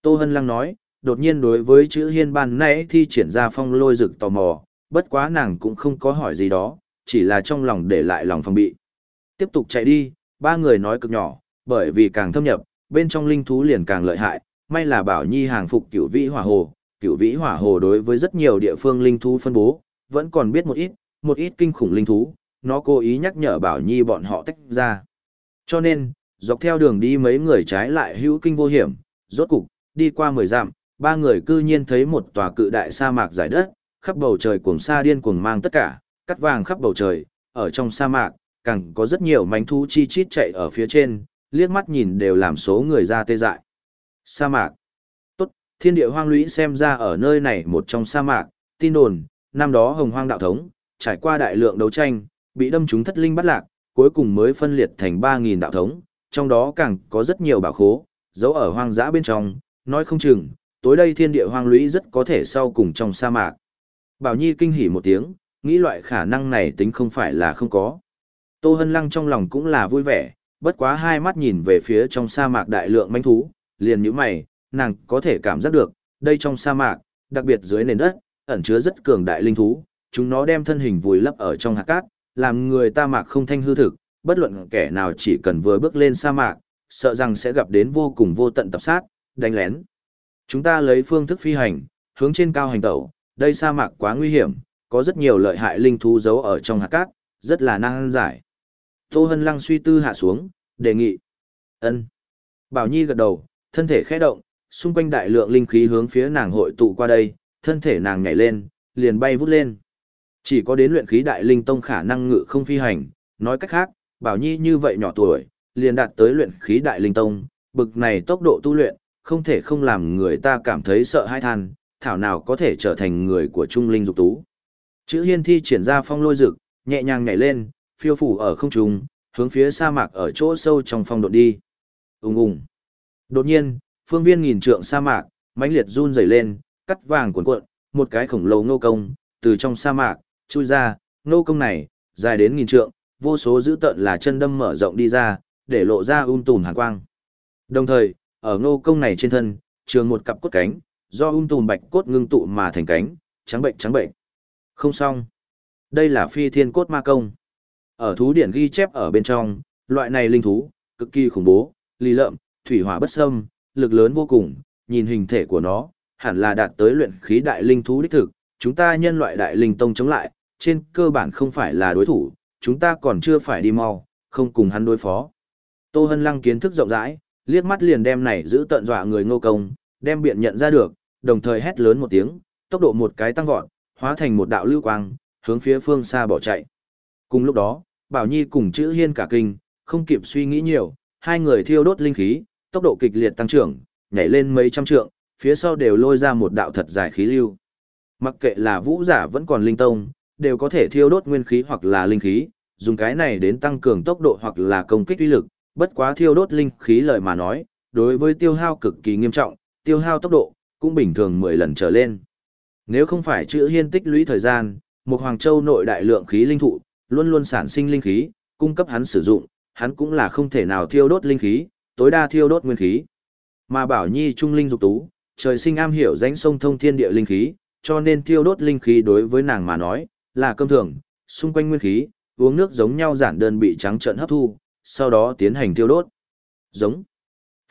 Tô Hân Lăng nói, đột nhiên đối với chữ hiên ban nãy thi triển ra phong lôi rực tò mò, bất quá nàng cũng không có hỏi gì đó, chỉ là trong lòng để lại lòng phòng bị. Tiếp tục chạy đi, ba người nói cực nhỏ, bởi vì càng thâm nhập, bên trong linh thú liền càng lợi hại, may là bảo nhi hàng phục cửu vĩ hỏa hồ, cửu vĩ hỏa hồ đối với rất nhiều địa phương linh thú phân bố, vẫn còn biết một ít, một ít kinh khủng linh thú, nó cố ý nhắc nhở bảo nhi bọn họ tách ra. Cho nên, dọc theo đường đi mấy người trái lại hữu kinh vô hiểm, rốt cục, đi qua mười dặm, ba người cư nhiên thấy một tòa cự đại sa mạc giải đất, khắp bầu trời cuồng sa điên cuồng mang tất cả, cắt vàng khắp bầu trời, ở trong sa mạc, càng có rất nhiều mánh thú chi chít chạy ở phía trên, liếc mắt nhìn đều làm số người ra tê dại. Sa mạc. Tốt, thiên địa hoang lũy xem ra ở nơi này một trong sa mạc, tin đồn, năm đó hồng hoang đạo thống, trải qua đại lượng đấu tranh, bị đâm trúng thất linh bắt lạc, cuối cùng mới phân liệt thành 3.000 đạo thống, trong đó càng có rất nhiều bảo khố, giấu ở hoang dã bên trong, nói không chừng, tối đây thiên địa hoang lũy rất có thể sau cùng trong sa mạc. Bảo Nhi kinh hỉ một tiếng, nghĩ loại khả năng này tính không phải là không có. Tô Hân Lăng trong lòng cũng là vui vẻ, bất quá hai mắt nhìn về phía trong sa mạc đại lượng manh thú, liền như mày, nàng có thể cảm giác được, đây trong sa mạc, đặc biệt dưới nền đất, ẩn chứa rất cường đại linh thú, chúng nó đem thân hình vùi lấp ở trong hạt cát, làm người ta mạc không thanh hư thực, bất luận kẻ nào chỉ cần vừa bước lên sa mạc, sợ rằng sẽ gặp đến vô cùng vô tận tập sát, đánh lén. Chúng ta lấy phương thức phi hành, hướng trên cao hành tẩu, đây sa mạc quá nguy hiểm, có rất nhiều lợi hại linh thú giấu ở trong hạt cát, rất là năng giải. Tô Hân Lăng suy tư hạ xuống, đề nghị. ân Bảo Nhi gật đầu, thân thể khẽ động, xung quanh đại lượng linh khí hướng phía nàng hội tụ qua đây, thân thể nàng nhảy lên, liền bay vút lên. Chỉ có đến luyện khí đại linh tông khả năng ngự không phi hành, nói cách khác, Bảo Nhi như vậy nhỏ tuổi, liền đạt tới luyện khí đại linh tông, bực này tốc độ tu luyện, không thể không làm người ta cảm thấy sợ hãi than, thảo nào có thể trở thành người của trung linh dục tú. Chữ hiên thi triển ra phong lôi rực, nhẹ nhàng nhảy lên, phiêu phủ ở không trung, hướng phía sa mạc ở chỗ sâu trong phong đột đi. Ùng ùng. Đột nhiên, phương viên nghìn trượng sa mạc, mãnh liệt run rẩy lên, cắt vàng cuộn cuộn, một cái khổng lồ ngô công, từ trong sa mạc, chui ra, ngô công này, dài đến nghìn trượng, vô số dữ tợn là chân đâm mở rộng đi ra, để lộ ra um tùm hàn quang. Đồng thời, ở ngô công này trên thân, trường một cặp cốt cánh, do ung tùm bạch cốt ngưng tụ mà thành cánh, trắng bệnh trắng bệnh. Không xong. Đây là phi thiên cốt ma công. Ở thú điển ghi chép ở bên trong, loại này linh thú, cực kỳ khủng bố, lì lợm, thủy hỏa bất xâm, lực lớn vô cùng, nhìn hình thể của nó, hẳn là đạt tới luyện khí đại linh thú đích thực, chúng ta nhân loại đại linh tông chống lại, trên cơ bản không phải là đối thủ, chúng ta còn chưa phải đi mau, không cùng hắn đối phó. Tô Hân Lăng kiến thức rộng rãi, liếc mắt liền đem này giữ tận dọa người ngô công, đem biện nhận ra được, đồng thời hét lớn một tiếng, tốc độ một cái tăng vọt, hóa thành một đạo lưu quang, hướng phía phương xa bỏ chạy. Cùng lúc đó, Bảo Nhi cùng chữ hiên cả kinh, không kịp suy nghĩ nhiều, hai người thiêu đốt linh khí, tốc độ kịch liệt tăng trưởng, nhảy lên mấy trăm trượng, phía sau đều lôi ra một đạo thật dài khí lưu. Mặc kệ là vũ giả vẫn còn linh tông, đều có thể thiêu đốt nguyên khí hoặc là linh khí, dùng cái này đến tăng cường tốc độ hoặc là công kích uy lực, bất quá thiêu đốt linh khí lời mà nói, đối với tiêu hao cực kỳ nghiêm trọng, tiêu hao tốc độ cũng bình thường 10 lần trở lên. Nếu không phải chữ hiên tích lũy thời gian, một Hoàng Châu nội đại lượng khí linh thụ, luôn luôn sản sinh linh khí, cung cấp hắn sử dụng, hắn cũng là không thể nào thiêu đốt linh khí, tối đa thiêu đốt nguyên khí. Mà Bảo Nhi trung linh dục tú, trời sinh am hiểu danh sông thông thiên địa linh khí, cho nên thiêu đốt linh khí đối với nàng mà nói, là cơm thường, xung quanh nguyên khí, uống nước giống nhau giản đơn bị trắng trợn hấp thu, sau đó tiến hành tiêu đốt. Giống.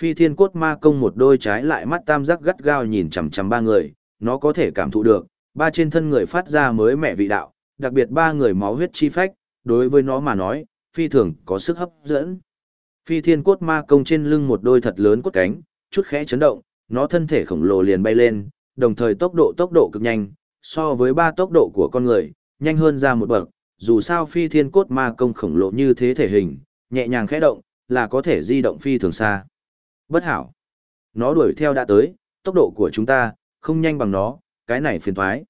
Phi thiên cốt ma công một đôi trái lại mắt tam giác gắt gao nhìn chằm chằm ba người, nó có thể cảm thụ được, ba trên thân người phát ra mới mẹ vị đạo, đặc biệt ba người máu huyết chi phách, đối với nó mà nói, phi thường có sức hấp dẫn. Phi thiên cốt ma công trên lưng một đôi thật lớn cốt cánh, chút khẽ chấn động, nó thân thể khổng lồ liền bay lên, đồng thời tốc độ tốc độ cực nhanh, so với ba tốc độ của con người, nhanh hơn ra một bậc, dù sao phi thiên cốt ma công khổng lồ như thế thể hình, nhẹ nhàng khẽ động, là có thể di động phi thường xa. Bất hảo. Nó đuổi theo đã tới, tốc độ của chúng ta, không nhanh bằng nó, cái này phiền thoái.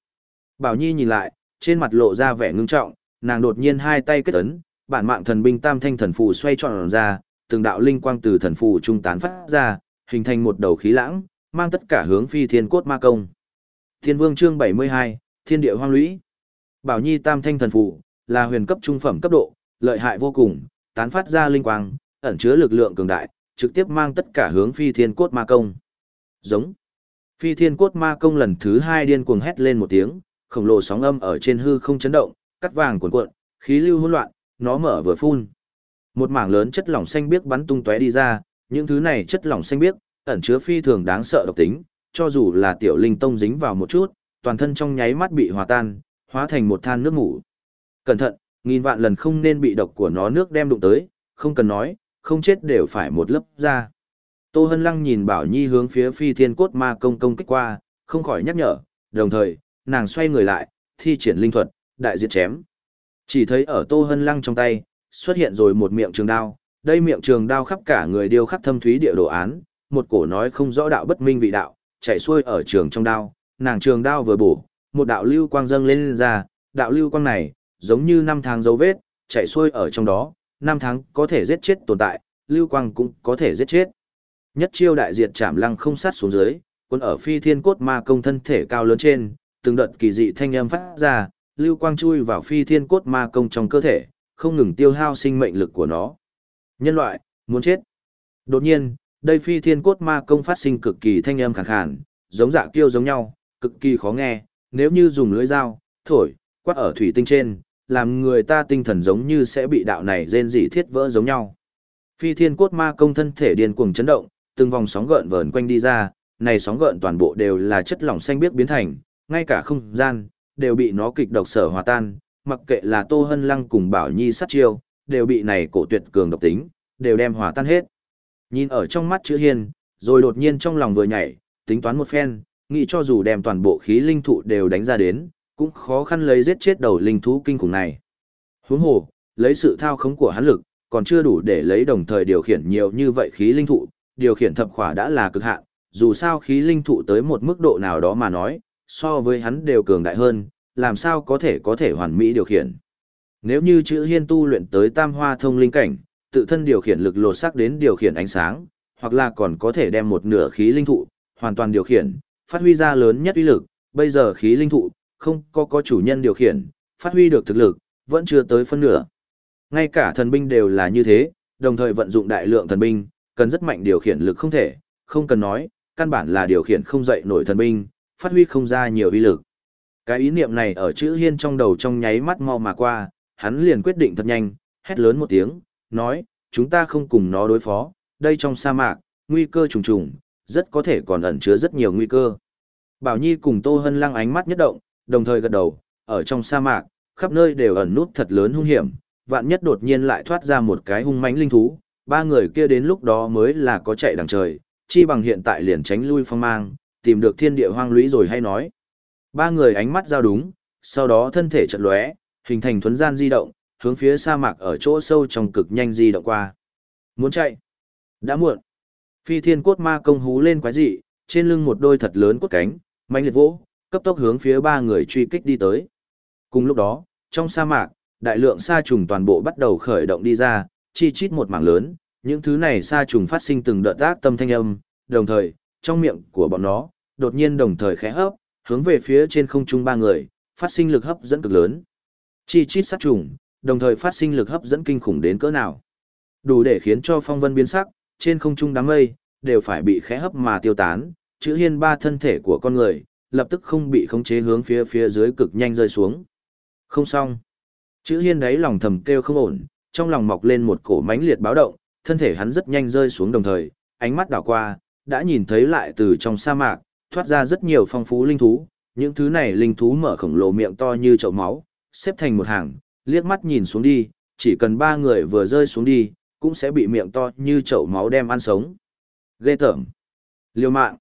Bảo Nhi nhìn lại, trên mặt lộ ra vẻ ngưng trọng, nàng đột nhiên hai tay kết ấn, bản mạng thần binh tam thanh thần phù xoay tròn ra, từng đạo linh quang từ thần phù trung tán phát ra, hình thành một đầu khí lãng, mang tất cả hướng phi thiên cốt ma công. Thiên Vương chương 72, Thiên địa hoang lũy. Bảo Nhi tam thanh thần phù là huyền cấp trung phẩm cấp độ, lợi hại vô cùng, tán phát ra linh quang, ẩn chứa lực lượng cường đại, trực tiếp mang tất cả hướng phi thiên cốt ma công. Giống. Phi thiên cốt ma công lần thứ hai điên cuồng hét lên một tiếng, khổng lồ sóng âm ở trên hư không chấn động, cắt vàng cuộn cuộn, khí lưu hỗn loạn, nó mở vừa phun. Một mảng lớn chất lỏng xanh biếc bắn tung tóe đi ra, những thứ này chất lỏng xanh biếc, ẩn chứa phi thường đáng sợ độc tính, cho dù là tiểu linh tông dính vào một chút, toàn thân trong nháy mắt bị hòa tan, hóa thành một than nước ngủ. Cẩn thận, nghìn vạn lần không nên bị độc của nó nước đem đụng tới, không cần nói, không chết đều phải một lớp ra. Tô Hân Lăng nhìn Bảo Nhi hướng phía phi thiên cốt ma công công kích qua, không khỏi nhắc nhở, đồng thời, nàng xoay người lại, thi triển linh thuật, đại diệt chém. Chỉ thấy ở Tô Hân Lăng trong tay, xuất hiện rồi một miệng trường đao, đây miệng trường đao khắp cả người điêu khắc thâm thúy địa đồ án, một cổ nói không rõ đạo bất minh vị đạo, chạy xuôi ở trường trong đao, nàng trường đao vừa bổ, một đạo lưu quang dâng lên, lên ra, đạo lưu quang này, giống như năm tháng dấu vết, chạy xuôi ở trong đó, năm tháng có thể giết chết tồn tại, lưu quang cũng có thể giết chết. Nhất chiêu đại diệt chạm lăng không sát xuống dưới, quân ở phi thiên cốt ma công thân thể cao lớn trên, từng đợt kỳ dị thanh âm phát ra, lưu quang chui vào phi thiên cốt ma công trong cơ thể, không ngừng tiêu hao sinh mệnh lực của nó. Nhân loại, muốn chết. Đột nhiên, đây phi thiên cốt ma công phát sinh cực kỳ thanh âm khàn khàn, giống dạ kiêu giống nhau, cực kỳ khó nghe, nếu như dùng lưỡi dao, thổi, quát ở thủy tinh trên, làm người ta tinh thần giống như sẽ bị đạo này rên rỉ thiết vỡ giống nhau. Phi thiên cốt ma công thân thể điên cuồng chấn động, từng vòng sóng gợn vờn quanh đi ra, này sóng gợn toàn bộ đều là chất lỏng xanh biếc biến thành, ngay cả không gian, đều bị nó kịch độc sở hòa tan, mặc kệ là Tô Hân Lăng cùng Bảo Nhi sát chiêu, đều bị này cổ tuyệt cường độc tính, đều đem hòa tan hết. Nhìn ở trong mắt chữ hiên, rồi đột nhiên trong lòng vừa nhảy, tính toán một phen, nghĩ cho dù đem toàn bộ khí linh thụ đều đánh ra đến, cũng khó khăn lấy giết chết đầu linh thú kinh khủng này. Huống hồ, lấy sự thao khống của hắn lực, còn chưa đủ để lấy đồng thời điều khiển nhiều như vậy khí linh thụ, điều khiển thập khỏa đã là cực hạn, dù sao khí linh thụ tới một mức độ nào đó mà nói, so với hắn đều cường đại hơn, làm sao có thể có thể hoàn mỹ điều khiển. Nếu như chữ hiên tu luyện tới tam hoa thông linh cảnh, tự thân điều khiển lực lột sắc đến điều khiển ánh sáng, hoặc là còn có thể đem một nửa khí linh thụ, hoàn toàn điều khiển, phát huy ra lớn nhất uy lực, bây giờ khí linh thụ, không có có chủ nhân điều khiển, phát huy được thực lực, vẫn chưa tới phân nửa. Ngay cả thần binh đều là như thế, đồng thời vận dụng đại lượng thần binh, cần rất mạnh điều khiển lực không thể, không cần nói, căn bản là điều khiển không dậy nổi thần binh, phát huy không ra nhiều uy lực. Cái ý niệm này ở chữ hiên trong đầu trong nháy mắt mau mà qua, hắn liền quyết định thật nhanh, hét lớn một tiếng, nói, chúng ta không cùng nó đối phó, đây trong sa mạc, nguy cơ trùng trùng, rất có thể còn ẩn chứa rất nhiều nguy cơ. Bảo Nhi cùng Tô Hân Lăng ánh mắt nhất động, đồng thời gật đầu, ở trong sa mạc, khắp nơi đều ẩn nút thật lớn hung hiểm, vạn nhất đột nhiên lại thoát ra một cái hung mãnh linh thú, ba người kia đến lúc đó mới là có chạy đằng trời, chi bằng hiện tại liền tránh lui phong mang, tìm được thiên địa hoang lũy rồi hay nói. Ba người ánh mắt giao đúng, sau đó thân thể chợt lóe, hình thành thuấn gian di động, hướng phía sa mạc ở chỗ sâu trong cực nhanh di động qua. Muốn chạy? Đã muộn. Phi thiên cốt ma công hú lên quái dị, trên lưng một đôi thật lớn cốt cánh, mạnh liệt vỗ, cấp tốc hướng phía ba người truy kích đi tới. Cùng lúc đó, trong sa mạc, đại lượng sa trùng toàn bộ bắt đầu khởi động đi ra, chi chít một mảng lớn, những thứ này sa trùng phát sinh từng đợt tác tâm thanh âm, đồng thời, trong miệng của bọn nó, đột nhiên đồng thời khẽ hấp, hướng về phía trên không trung ba người, phát sinh lực hấp dẫn cực lớn. Chi chít sát trùng, đồng thời phát sinh lực hấp dẫn kinh khủng đến cỡ nào. Đủ để khiến cho phong vân biến sắc, trên không trung đám mây, đều phải bị khẽ hấp mà tiêu tán, chữ hiên ba thân thể của con người, lập tức không bị khống chế hướng phía phía dưới cực nhanh rơi xuống. Không xong. Chữ hiên đáy lòng thầm kêu không ổn, trong lòng mọc lên một cổ mãnh liệt báo động, thân thể hắn rất nhanh rơi xuống đồng thời, ánh mắt đảo qua, đã nhìn thấy lại từ trong sa mạc, thoát ra rất nhiều phong phú linh thú, những thứ này linh thú mở khổng lồ miệng to như chậu máu, xếp thành một hàng, liếc mắt nhìn xuống đi, chỉ cần ba người vừa rơi xuống đi, cũng sẽ bị miệng to như chậu máu đem ăn sống. Ghê tởm. Liêu mạng.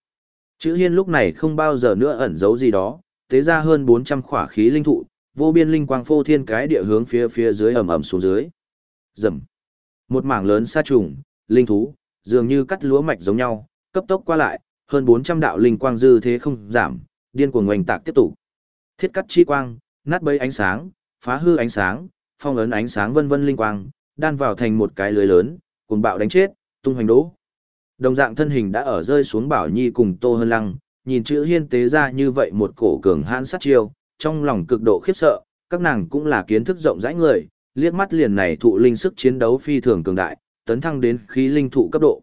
Chữ hiên lúc này không bao giờ nữa ẩn giấu gì đó, tế ra hơn 400 khỏa khí linh thụ, vô biên linh quang phô thiên cái địa hướng phía phía dưới ầm ầm xuống dưới. Rầm. Một mảng lớn sa trùng, linh thú, dường như cắt lúa mạch giống nhau, cấp tốc qua lại, hơn 400 đạo linh quang dư thế không giảm, điên cuồng ngoành tạc tiếp tục. Thiết cắt chi quang, nát bấy ánh sáng, phá hư ánh sáng, phong ấn ánh sáng vân vân linh quang, đan vào thành một cái lưới lớn, cuồng bạo đánh chết, tung hoành đố. Đồng dạng thân hình đã ở rơi xuống Bảo Nhi cùng Tô Hân Lăng, nhìn chữ hiên tế ra như vậy một cổ cường hãn sát chiêu, trong lòng cực độ khiếp sợ, các nàng cũng là kiến thức rộng rãi người, liếc mắt liền này thụ linh sức chiến đấu phi thường cường đại, tấn thăng đến khí linh thụ cấp độ.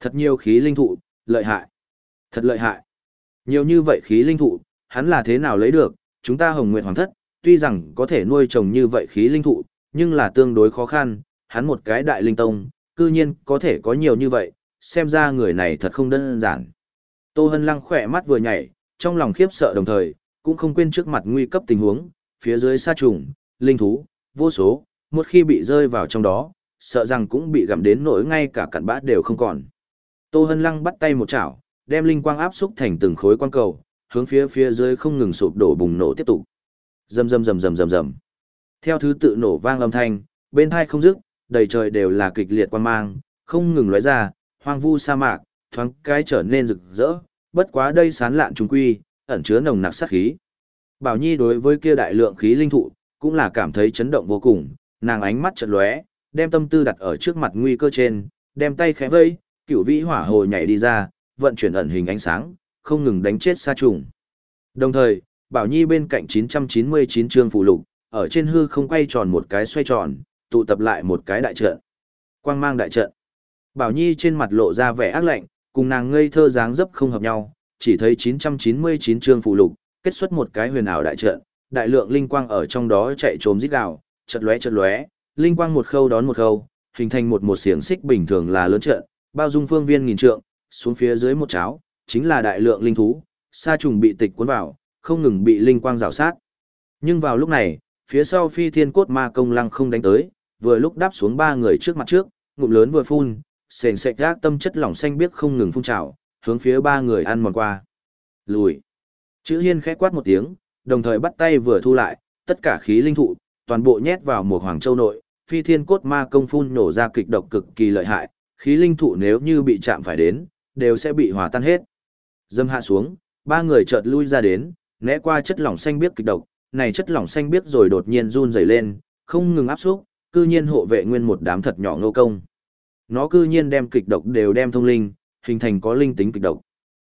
Thật nhiều khí linh thụ, lợi hại. Thật lợi hại. Nhiều như vậy khí linh thụ, hắn là thế nào lấy được, chúng ta hồng nguyện hoàng thất, tuy rằng có thể nuôi trồng như vậy khí linh thụ, nhưng là tương đối khó khăn, hắn một cái đại linh tông, cư nhiên có thể có nhiều như vậy, xem ra người này thật không đơn giản. Tô Hân Lăng khỏe mắt vừa nhảy, trong lòng khiếp sợ đồng thời, cũng không quên trước mặt nguy cấp tình huống, phía dưới sa trùng, linh thú, vô số, một khi bị rơi vào trong đó, sợ rằng cũng bị gặm đến nỗi ngay cả cặn bã đều không còn. Tô Hân Lăng bắt tay một chảo, đem linh quang áp xúc thành từng khối quang cầu, hướng phía phía dưới không ngừng sụp đổ bùng nổ tiếp tục. Rầm rầm rầm rầm rầm rầm. Theo thứ tự nổ vang âm thanh, bên hai không dứt, đầy trời đều là kịch liệt quang mang, không ngừng lóe ra, hoang vu sa mạc, thoáng cái trở nên rực rỡ, bất quá đây sán lạn trùng quy, ẩn chứa nồng nặc sát khí. Bảo Nhi đối với kia đại lượng khí linh thụ, cũng là cảm thấy chấn động vô cùng, nàng ánh mắt chợt lóe, đem tâm tư đặt ở trước mặt nguy cơ trên, đem tay khẽ vây, cửu vĩ hỏa hồ nhảy đi ra, vận chuyển ẩn hình ánh sáng, không ngừng đánh chết sa trùng. Đồng thời, Bảo Nhi bên cạnh 999 chương phù lục, ở trên hư không quay tròn một cái xoay tròn, tụ tập lại một cái đại trận. Quang mang đại trận. Bảo Nhi trên mặt lộ ra vẻ ác lạnh, cùng nàng ngây thơ dáng dấp không hợp nhau, chỉ thấy 999 chương phụ lục, kết xuất một cái huyền ảo đại trận, đại lượng linh quang ở trong đó chạy trốn rít gào, chật lóe chật lóe, linh quang một khâu đón một khâu, hình thành một một xiềng xích bình thường là lớn trận, bao dung phương viên nghìn trượng, xuống phía dưới một cháo, chính là đại lượng linh thú, sa trùng bị tịch cuốn vào, không ngừng bị linh quang rào sát. Nhưng vào lúc này, phía sau phi thiên cốt ma công lăng không đánh tới, vừa lúc đáp xuống ba người trước mặt trước, ngụm lớn vừa phun, sền sệt gác tâm chất lỏng xanh biếc không ngừng phun trào, hướng phía ba người ăn mòn qua. Lùi. Chữ hiên khẽ quát một tiếng, đồng thời bắt tay vừa thu lại, tất cả khí linh thụ, toàn bộ nhét vào một hoàng châu nội, phi thiên cốt ma công phun nổ ra kịch độc cực kỳ lợi hại, khí linh thụ nếu như bị chạm phải đến, đều sẽ bị hòa tan hết. Dâm hạ xuống, ba người chợt lui ra đến, né qua chất lỏng xanh biếc kịch độc, này chất lỏng xanh biếc rồi đột nhiên run rẩy lên, không ngừng áp xúc, cư nhiên hộ vệ nguyên một đám thật nhỏ ngô công. Nó cư nhiên đem kịch độc đều đem thông linh, hình thành có linh tính kịch độc.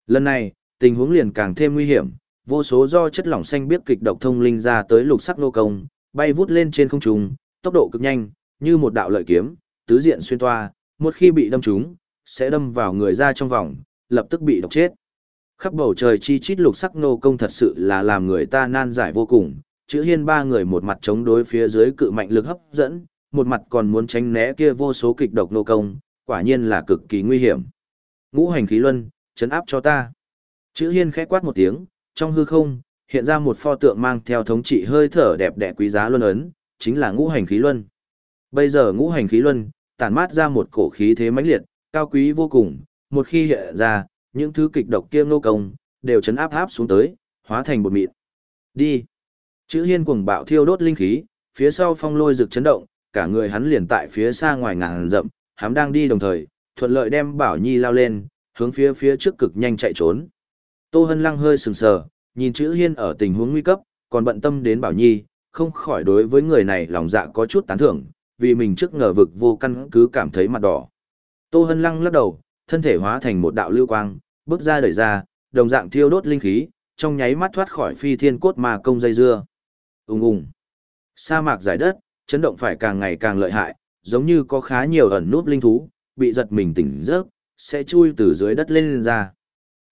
Lần này, tình huống liền càng thêm nguy hiểm, vô số do chất lỏng xanh biết kịch độc thông linh ra tới lục sắc nô công, bay vút lên trên không trung, tốc độ cực nhanh, như một đạo lợi kiếm, tứ diện xuyên toa, một khi bị đâm trúng, sẽ đâm vào người ra trong vòng, lập tức bị độc chết. Khắp bầu trời chi chít lục sắc nô công thật sự là làm người ta nan giải vô cùng, chữ hiên ba người một mặt chống đối phía dưới cự mạnh lực hấp dẫn, một mặt còn muốn tránh né kia vô số kịch độc nô công, quả nhiên là cực kỳ nguy hiểm. Ngũ hành khí luân, chấn áp cho ta. Chữ hiên khẽ quát một tiếng, trong hư không, hiện ra một pho tượng mang theo thống trị hơi thở đẹp đẽ quý giá luân ấn, chính là ngũ hành khí luân. Bây giờ ngũ hành khí luân, tản mát ra một cổ khí thế mãnh liệt, cao quý vô cùng, một khi hiện ra, những thứ kịch độc kia nô công, đều chấn áp áp xuống tới, hóa thành bột mịn. Đi. Chữ hiên cuồng bạo thiêu đốt linh khí, phía sau phong lôi rực chấn động, cả người hắn liền tại phía xa ngoài ngàn rậm, hắn đang đi đồng thời, thuận lợi đem Bảo Nhi lao lên, hướng phía phía trước cực nhanh chạy trốn. Tô Hân Lăng hơi sừng sờ, nhìn chữ hiên ở tình huống nguy cấp, còn bận tâm đến Bảo Nhi, không khỏi đối với người này lòng dạ có chút tán thưởng, vì mình trước ngờ vực vô căn cứ cảm thấy mặt đỏ. Tô Hân Lăng lắc đầu, thân thể hóa thành một đạo lưu quang, bước ra đẩy ra, đồng dạng thiêu đốt linh khí, trong nháy mắt thoát khỏi phi thiên cốt mà công dây dưa. Ùng ùng. Sa mạc giải đất, chấn động phải càng ngày càng lợi hại, giống như có khá nhiều ẩn núp linh thú, bị giật mình tỉnh giấc, sẽ chui từ dưới đất lên, lên ra.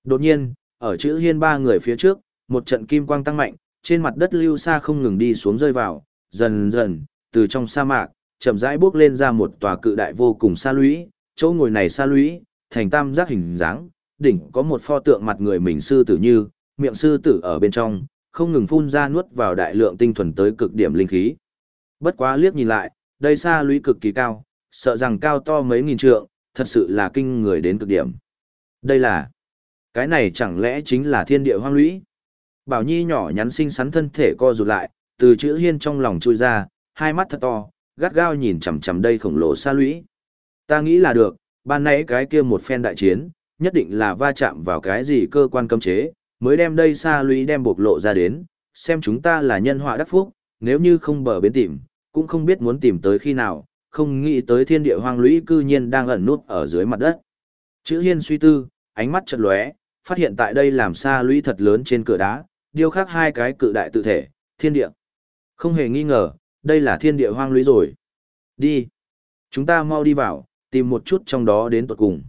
Đột nhiên, ở chữ hiên ba người phía trước, một trận kim quang tăng mạnh, trên mặt đất lưu xa không ngừng đi xuống rơi vào, dần dần, từ trong sa mạc, chậm rãi bước lên ra một tòa cự đại vô cùng xa lũy, chỗ ngồi này xa lũy, thành tam giác hình dáng, đỉnh có một pho tượng mặt người mình sư tử như, miệng sư tử ở bên trong, không ngừng phun ra nuốt vào đại lượng tinh thuần tới cực điểm linh khí. Bất quá liếc nhìn lại, đây xa lũy cực kỳ cao, sợ rằng cao to mấy nghìn trượng, thật sự là kinh người đến cực điểm. Đây là, cái này chẳng lẽ chính là thiên địa hoang lũy? Bảo Nhi nhỏ nhắn xinh xắn thân thể co rụt lại, từ chữ hiên trong lòng chui ra, hai mắt thật to, gắt gao nhìn chằm chằm đây khổng lồ xa lũy. Ta nghĩ là được, ban nãy cái kia một phen đại chiến, nhất định là va chạm vào cái gì cơ quan cấm chế, mới đem đây xa lũy đem bộc lộ ra đến, xem chúng ta là nhân họa đắc phúc, nếu như không bờ bến tìm, cũng không biết muốn tìm tới khi nào, không nghĩ tới thiên địa hoang lũy cư nhiên đang ẩn nút ở dưới mặt đất. Chữ hiên suy tư, ánh mắt chật lóe, phát hiện tại đây làm xa lũy thật lớn trên cửa đá, điêu khắc hai cái cự đại tự thể, thiên địa. Không hề nghi ngờ, đây là thiên địa hoang lũy rồi. Đi. Chúng ta mau đi vào, tìm một chút trong đó đến tuột cùng.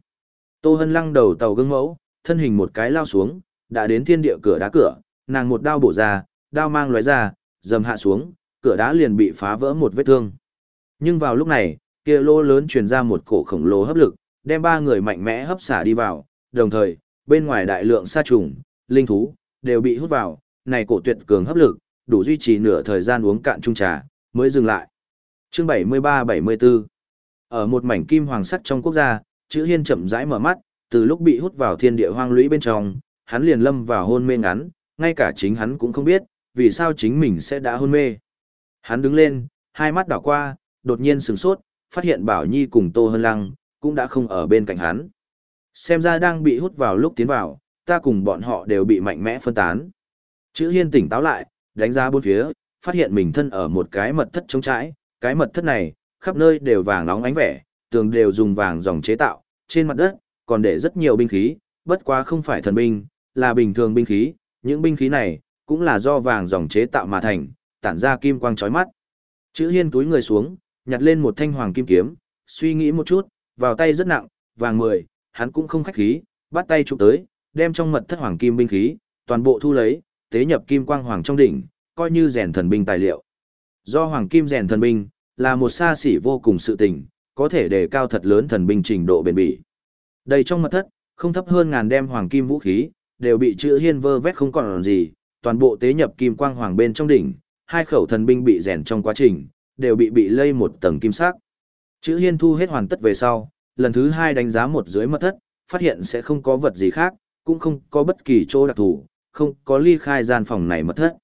Tô Hân lăng đầu tàu gương mẫu, thân hình một cái lao xuống, đã đến thiên địa cửa đá cửa, nàng một đao bổ ra, đao mang lóe ra, dầm hạ xuống, cửa đá liền bị phá vỡ một vết thương. Nhưng vào lúc này, kia lô lớn truyền ra một cổ khổng lồ hấp lực, đem ba người mạnh mẽ hấp xả đi vào, đồng thời, bên ngoài đại lượng sa trùng, linh thú, đều bị hút vào, này cổ tuyệt cường hấp lực, đủ duy trì nửa thời gian uống cạn chung trà, mới dừng lại. Chương 73-74 Ở một mảnh kim hoàng sắt trong quốc gia, chữ hiên chậm rãi mở mắt, từ lúc bị hút vào thiên địa hoang lũy bên trong, hắn liền lâm vào hôn mê ngắn, ngay cả chính hắn cũng không biết, vì sao chính mình sẽ đã hôn mê. Hắn đứng lên, hai mắt đảo qua, đột nhiên sửng sốt, phát hiện Bảo Nhi cùng Tô Hân Lăng, cũng đã không ở bên cạnh hắn. Xem ra đang bị hút vào lúc tiến vào, ta cùng bọn họ đều bị mạnh mẽ phân tán. Chữ Hiên tỉnh táo lại, đánh giá bốn phía, phát hiện mình thân ở một cái mật thất trống trải, cái mật thất này, khắp nơi đều vàng nóng ánh vẻ, tường đều dùng vàng dòng chế tạo, trên mặt đất, còn để rất nhiều binh khí, bất quá không phải thần binh, là bình thường binh khí, những binh khí này, cũng là do vàng dòng chế tạo mà thành, tản ra kim quang chói mắt. Chữ hiên túi người xuống, nhặt lên một thanh hoàng kim kiếm, suy nghĩ một chút, vào tay rất nặng, vàng mười, hắn cũng không khách khí, bắt tay chụp tới, đem trong mật thất hoàng kim binh khí, toàn bộ thu lấy, tế nhập kim quang hoàng trong đỉnh, coi như rèn thần binh tài liệu. Do hoàng kim rèn thần binh, là một xa xỉ vô cùng sự tình, có thể đề cao thật lớn thần binh trình độ bền bỉ. Đây trong mật thất, không thấp hơn ngàn đem hoàng kim vũ khí, đều bị chữ hiên vơ vét không còn gì, toàn bộ tế nhập kim quang hoàng bên trong đỉnh, hai khẩu thần binh bị rèn trong quá trình, đều bị bị lây một tầng kim sắc. Chữ hiên thu hết hoàn tất về sau, lần thứ hai đánh giá một dưới mật thất, phát hiện sẽ không có vật gì khác, cũng không có bất kỳ chỗ đặc thù, không có ly khai gian phòng này mật thất.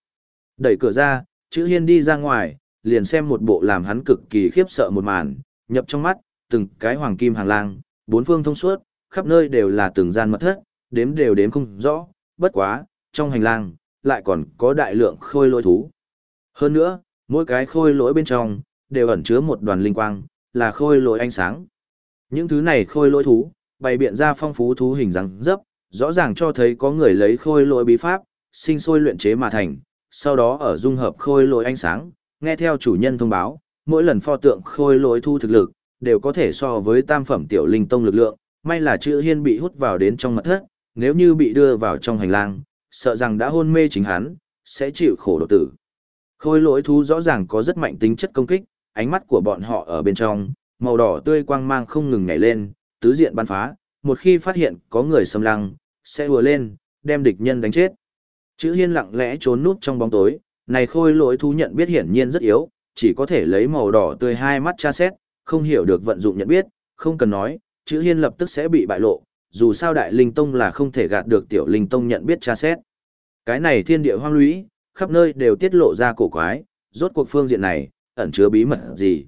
Đẩy cửa ra, chữ hiên đi ra ngoài, liền xem một bộ làm hắn cực kỳ khiếp sợ một màn, nhập trong mắt, từng cái hoàng kim hàng lang, bốn phương thông suốt, khắp nơi đều là từng gian mật thất, đếm đều đếm không rõ, bất quá, trong hành lang, lại còn có đại lượng khôi lỗi thú. Hơn nữa, mỗi cái khôi lỗi bên trong, đều ẩn chứa một đoàn linh quang, là khôi lỗi ánh sáng. Những thứ này khôi lỗi thú, bày biện ra phong phú thú hình răng dấp, rõ ràng cho thấy có người lấy khôi lỗi bí pháp, sinh sôi luyện chế mà thành, sau đó ở dung hợp khôi lỗi ánh sáng, nghe theo chủ nhân thông báo, mỗi lần pho tượng khôi lỗi thu thực lực, đều có thể so với tam phẩm tiểu linh tông lực lượng, may là chữ hiên bị hút vào đến trong mật thất, nếu như bị đưa vào trong hành lang, sợ rằng đã hôn mê chính hắn, sẽ chịu khổ độ tử. Khôi lỗi thú rõ ràng có rất mạnh tính chất công kích, ánh mắt của bọn họ ở bên trong, màu đỏ tươi quang mang không ngừng nhảy lên, tứ diện bắn phá, một khi phát hiện có người xâm lăng, sẽ ùa lên, đem địch nhân đánh chết. Chữ hiên lặng lẽ trốn núp trong bóng tối, này khôi lỗi thú nhận biết hiển nhiên rất yếu, chỉ có thể lấy màu đỏ tươi hai mắt tra xét, không hiểu được vận dụng nhận biết, không cần nói, chữ hiên lập tức sẽ bị bại lộ, dù sao đại linh tông là không thể gạt được tiểu linh tông nhận biết tra xét. Cái này thiên địa hoang lũy, khắp nơi đều tiết lộ ra cổ quái, rốt cuộc phương diện này, ẩn chứa bí mật gì.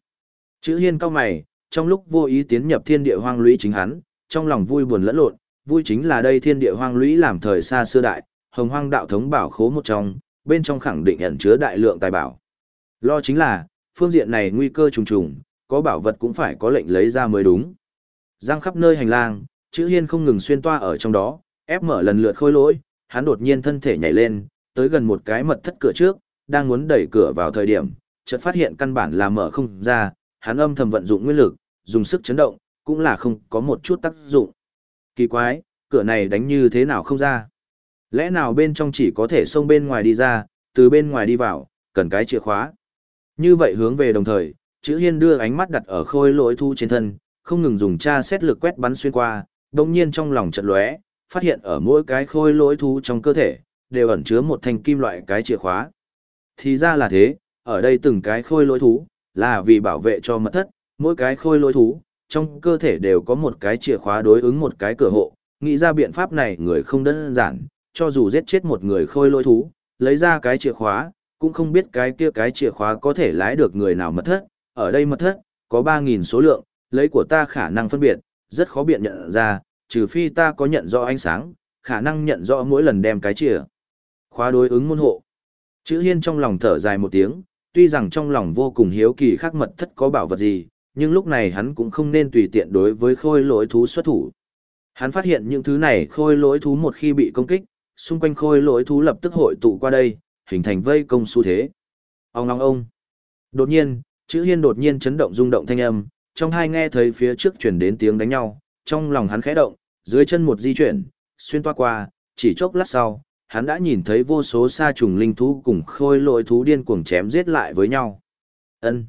Chữ hiên cao mày, trong lúc vô ý tiến nhập thiên địa hoang lũy chính hắn, trong lòng vui buồn lẫn lộn, vui chính là đây thiên địa hoang lũy làm thời xa xưa đại, hồng hoang đạo thống bảo khố một trong, bên trong khẳng định ẩn chứa đại lượng tài bảo. Lo chính là, phương diện này nguy cơ trùng trùng, có bảo vật cũng phải có lệnh lấy ra mới đúng. Giang khắp nơi hành lang, chữ hiên không ngừng xuyên toa ở trong đó, ép mở lần lượt khôi lỗi, hắn đột nhiên thân thể nhảy lên, tới gần một cái mật thất cửa trước, đang muốn đẩy cửa vào thời điểm, chợt phát hiện căn bản là mở không ra, hắn âm thầm vận dụng nguyên lực, dùng sức chấn động, cũng là không có một chút tác dụng. Kỳ quái, cửa này đánh như thế nào không ra? Lẽ nào bên trong chỉ có thể xông bên ngoài đi ra, từ bên ngoài đi vào, cần cái chìa khóa. Như vậy hướng về đồng thời, chữ hiên đưa ánh mắt đặt ở khôi lỗi thu trên thân, không ngừng dùng tra xét lực quét bắn xuyên qua, đồng nhiên trong lòng chợt lóe, phát hiện ở mỗi cái khôi lỗi thú trong cơ thể, đều ẩn chứa một thanh kim loại cái chìa khóa. Thì ra là thế, ở đây từng cái khôi lỗi thú, là vì bảo vệ cho mật thất, mỗi cái khôi lỗi thú, trong cơ thể đều có một cái chìa khóa đối ứng một cái cửa hộ, nghĩ ra biện pháp này người không đơn giản, cho dù giết chết một người khôi lỗi thú, lấy ra cái chìa khóa, cũng không biết cái kia cái chìa khóa có thể lái được người nào mật thất, ở đây mật thất, có 3.000 số lượng, lấy của ta khả năng phân biệt, rất khó biện nhận ra, trừ phi ta có nhận rõ ánh sáng, khả năng nhận rõ mỗi lần đem cái chìa khóa đối ứng môn hộ. Chữ hiên trong lòng thở dài một tiếng, tuy rằng trong lòng vô cùng hiếu kỳ khắc mật thất có bảo vật gì, nhưng lúc này hắn cũng không nên tùy tiện đối với khôi lỗi thú xuất thủ. Hắn phát hiện những thứ này khôi lỗi thú một khi bị công kích, xung quanh khôi lỗi thú lập tức hội tụ qua đây, hình thành vây công xu thế. Ông ngong ông. Đột nhiên, chữ hiên đột nhiên chấn động rung động thanh âm, trong hai nghe thấy phía trước chuyển đến tiếng đánh nhau, trong lòng hắn khẽ động, dưới chân một di chuyển, xuyên toa qua, chỉ chốc lát sau, hắn đã nhìn thấy vô số sa trùng linh thú cùng khôi lỗi thú điên cuồng chém giết lại với nhau. Ân,